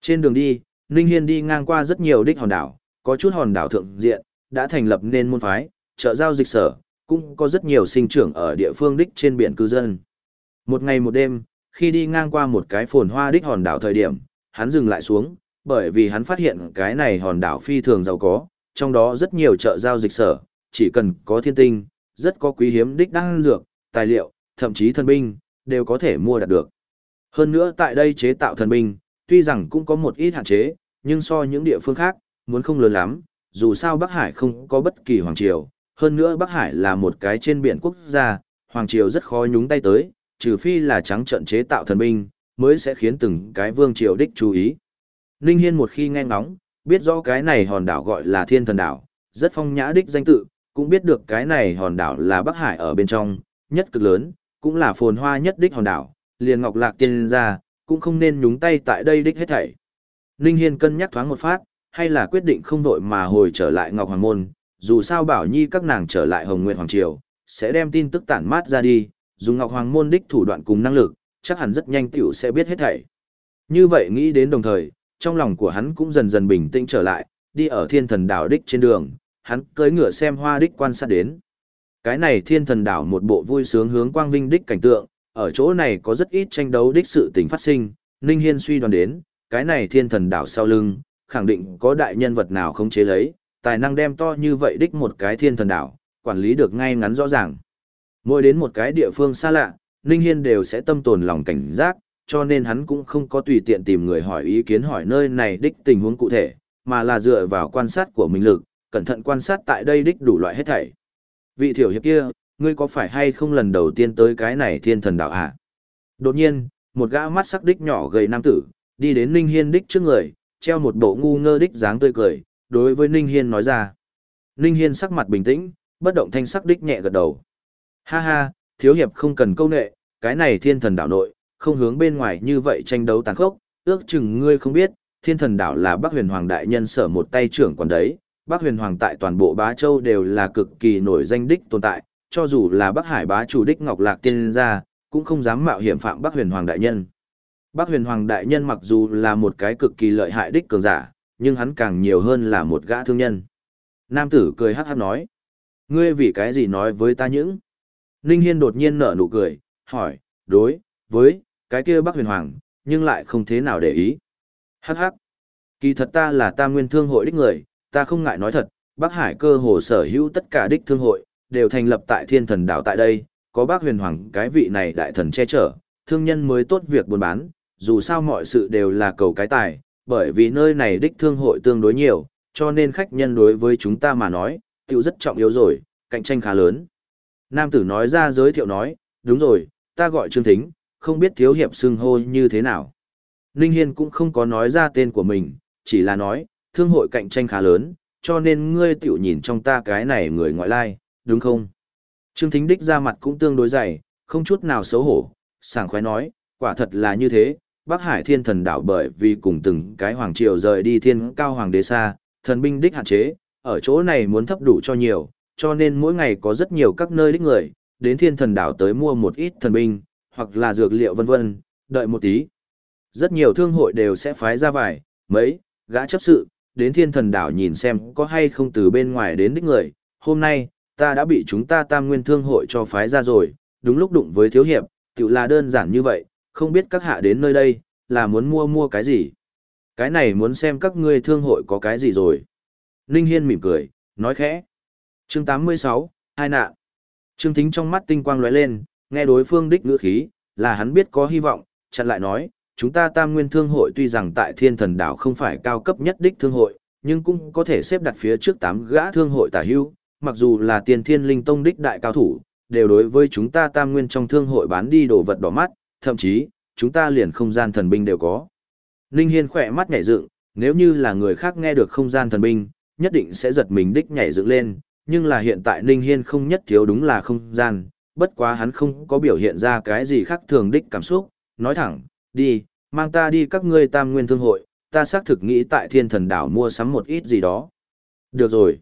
Trên đường đi, Ninh Hiên đi ngang qua rất nhiều đích hòn đảo, có chút hòn đảo thượng diện, đã thành lập nên môn phái, chợ giao dịch sở, cũng có rất nhiều sinh trưởng ở địa phương đích trên biển cư dân. Một ngày một đêm, khi đi ngang qua một cái phồn hoa đích hòn đảo thời điểm, hắn dừng lại xuống, bởi vì hắn phát hiện cái này hòn đảo phi thường giàu có, trong đó rất nhiều chợ giao dịch sở, chỉ cần có thiên tinh, rất có quý hiếm đích đăng dược, tài liệu, thậm chí thần binh, đều có thể mua đạt được. Hơn nữa tại đây chế tạo thần binh, tuy rằng cũng có một ít hạn chế, nhưng so những địa phương khác, muốn không lớn lắm, dù sao Bắc Hải không có bất kỳ hoàng triều, hơn nữa Bắc Hải là một cái trên biển quốc gia, hoàng triều rất khó nhúng tay tới, trừ phi là trắng trận chế tạo thần binh, mới sẽ khiến từng cái vương triều đích chú ý. Ninh Hiên một khi nghe ngóng, biết rõ cái này hòn đảo gọi là Thiên Thần Đảo, rất phong nhã đích danh tự, cũng biết được cái này hòn đảo là Bắc Hải ở bên trong, nhất cực lớn, cũng là phồn hoa nhất đích hòn đảo, liền Ngọc Lạc tiên ra, cũng không nên nhúng tay tại đây đích hết thảy. Ninh Hiên cân nhắc thoáng một phát, hay là quyết định không vội mà hồi trở lại Ngọc Hoàng Môn, dù sao bảo nhi các nàng trở lại Hồng Nguyệt Hoàng Triều, sẽ đem tin tức tản mát ra đi, dùng Ngọc Hoàng Môn đích thủ đoạn cùng năng lực, chắc hẳn rất nhanh tiểu sẽ biết hết thảy. Như vậy nghĩ đến đồng thời, trong lòng của hắn cũng dần dần bình tĩnh trở lại, đi ở thiên thần đảo đích trên đường, hắn cưỡi ngựa xem hoa đích quan sát đến. Cái này thiên thần đảo một bộ vui sướng hướng quang vinh đích cảnh tượng, ở chỗ này có rất ít tranh đấu đích sự tình phát sinh, Ninh Hiên suy đoán đến, cái này thiên thần đảo sau lưng, khẳng định có đại nhân vật nào không chế lấy, tài năng đem to như vậy đích một cái thiên thần đảo, quản lý được ngay ngắn rõ ràng. Mỗi đến một cái địa phương xa lạ, Ninh Hiên đều sẽ tâm tồn lòng cảnh giác, cho nên hắn cũng không có tùy tiện tìm người hỏi ý kiến hỏi nơi này đích tình huống cụ thể, mà là dựa vào quan sát của mình lực, cẩn thận quan sát tại đây đích đủ loại hết thảy. Vị thiểu hiệp kia, ngươi có phải hay không lần đầu tiên tới cái này thiên thần đảo hả? Đột nhiên, một gã mắt sắc đích nhỏ gầy nam tử, đi đến Ninh Hiên đích trước người, treo một bộ ngu ngơ đích dáng tươi cười, đối với Ninh Hiên nói ra. Ninh Hiên sắc mặt bình tĩnh, bất động thanh sắc đích nhẹ gật đầu. Ha ha, thiếu hiệp không cần câu nệ, cái này thiên thần đảo nội, không hướng bên ngoài như vậy tranh đấu tàn khốc, ước chừng ngươi không biết, thiên thần đảo là Bắc huyền hoàng đại nhân sở một tay trưởng còn đấy, Bắc huyền hoàng tại toàn bộ bá châu đều là cực kỳ nổi danh đích tồn tại, cho dù là Bắc hải bá chủ đích Ngọc Lạc tiên gia, cũng không dám mạo hiểm phạm Bắc huyền hoàng đại nhân. Bắc huyền hoàng đại nhân mặc dù là một cái cực kỳ lợi hại đích cường giả, nhưng hắn càng nhiều hơn là một gã thương nhân. Nam tử cười hát hát nói, ngươi vì cái gì nói với ta những? Ninh Hiên đột nhiên nở nụ cười, hỏi, đối, với, cái kia Bắc huyền hoàng, nhưng lại không thế nào để ý. Hắc hắc. Kỳ thật ta là ta nguyên thương hội đích người, ta không ngại nói thật, Bắc Hải cơ hồ sở hữu tất cả đích thương hội, đều thành lập tại thiên thần đảo tại đây, có bác huyền hoàng cái vị này đại thần che chở, thương nhân mới tốt việc buôn bán, dù sao mọi sự đều là cầu cái tài, bởi vì nơi này đích thương hội tương đối nhiều, cho nên khách nhân đối với chúng ta mà nói, tiểu rất trọng yếu rồi, cạnh tranh khá lớn. Nam tử nói ra giới thiệu nói, đúng rồi, ta gọi Trương Thính, không biết thiếu hiệp xưng hô như thế nào. Ninh Hiên cũng không có nói ra tên của mình, chỉ là nói, thương hội cạnh tranh khá lớn, cho nên ngươi tiểu nhìn trong ta cái này người ngoại lai, đúng không? Trương Thính Đích ra mặt cũng tương đối dày, không chút nào xấu hổ, sảng khoái nói, quả thật là như thế, Bắc Hải Thiên Thần đảo bởi vì cùng từng cái hoàng triều rời đi thiên cao hoàng đế xa, thần binh đích hạn chế, ở chỗ này muốn thấp đủ cho nhiều, cho nên mỗi ngày có rất nhiều các nơi đích người, đến Thiên Thần đảo tới mua một ít thần binh, hoặc là dược liệu vân vân, đợi một tí. Rất nhiều thương hội đều sẽ phái ra vài, mấy, gã chấp sự, đến Thiên Thần đảo nhìn xem có hay không từ bên ngoài đến đích người, hôm nay, ta đã bị chúng ta tam nguyên thương hội cho phái ra rồi, đúng lúc đụng với thiếu hiệp, tự là đơn giản như vậy, không biết các hạ đến nơi đây, là muốn mua mua cái gì. Cái này muốn xem các ngươi thương hội có cái gì rồi. Ninh Hiên mỉm cười, nói khẽ. Chương 86, hai nạn. Trương Thính trong mắt tinh quang lóe lên, nghe đối phương đích ngữ khí, là hắn biết có hy vọng, chặn lại nói, chúng ta tam nguyên thương hội tuy rằng tại thiên thần đảo không phải cao cấp nhất đích thương hội, nhưng cũng có thể xếp đặt phía trước tám gã thương hội tả hưu, mặc dù là tiền thiên linh tông đích đại cao thủ, đều đối với chúng ta tam nguyên trong thương hội bán đi đồ vật đỏ mắt, thậm chí, chúng ta liền không gian thần binh đều có. Ninh Hiên khỏe mắt nhảy dựng, nếu như là người khác nghe được không gian thần binh, nhất định sẽ giật mình đích nhảy dựng lên, nhưng là hiện tại Ninh Hiên không nhất thiếu đúng là không gian, bất quá hắn không có biểu hiện ra cái gì khác thường đích cảm xúc, nói thẳng, đi, mang ta đi các ngươi tam nguyên thương hội, ta xác thực nghĩ tại thiên thần đảo mua sắm một ít gì đó. Được rồi.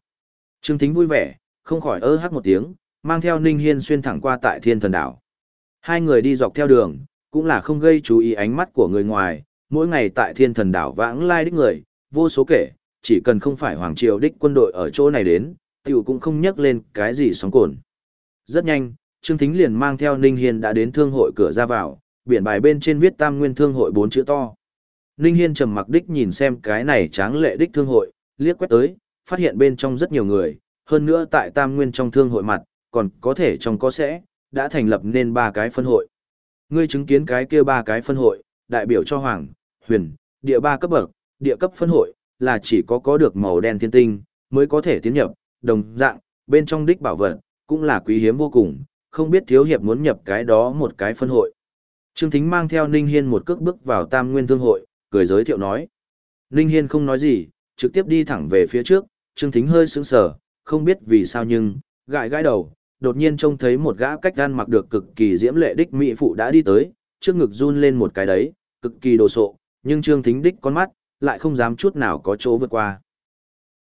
Trương Thính vui vẻ, không khỏi ơ hát một tiếng, mang theo Ninh Hiên xuyên thẳng qua tại thiên thần đảo. Hai người đi dọc theo đường, cũng là không gây chú ý ánh mắt của người ngoài, mỗi ngày tại thiên thần đảo vãng lai đích người, vô số kể, chỉ cần không phải Hoàng Triều đích quân đội ở chỗ này đến, tiểu cũng không nhắc lên cái gì sóng cồn. Rất nhanh, Trương Thính liền mang theo Ninh Hiên đã đến thương hội cửa ra vào, biển bài bên trên viết Tam Nguyên Thương hội bốn chữ to. Ninh Hiên trầm mặc đích nhìn xem cái này tráng lệ đích thương hội, liếc quét tới, phát hiện bên trong rất nhiều người, hơn nữa tại Tam Nguyên trong thương hội mặt, còn có thể trong có sẽ, đã thành lập nên ba cái phân hội. Ngươi chứng kiến cái kia ba cái phân hội, đại biểu cho Hoàng, Huyền, địa ba cấp bậc, địa cấp phân hội, là chỉ có có được màu đen thiên tinh, mới có thể tiến nhập, đồng dạng, bên trong đích bảo vật, cũng là quý hiếm vô cùng, không biết thiếu hiệp muốn nhập cái đó một cái phân hội. Trương Thính mang theo Ninh Hiên một cước bước vào Tam Nguyên Thương hội, cười giới thiệu nói. Ninh Hiên không nói gì, trực tiếp đi thẳng về phía trước, Trương Thính hơi sững sờ, không biết vì sao nhưng, gãi gãi đầu, đột nhiên trông thấy một gã cách gan mặc được cực kỳ diễm lệ đích mỹ phụ đã đi tới, trước ngực run lên một cái đấy, cực kỳ đồ sộ, nhưng Trương Thính đích con mắt, lại không dám chút nào có chỗ vượt qua.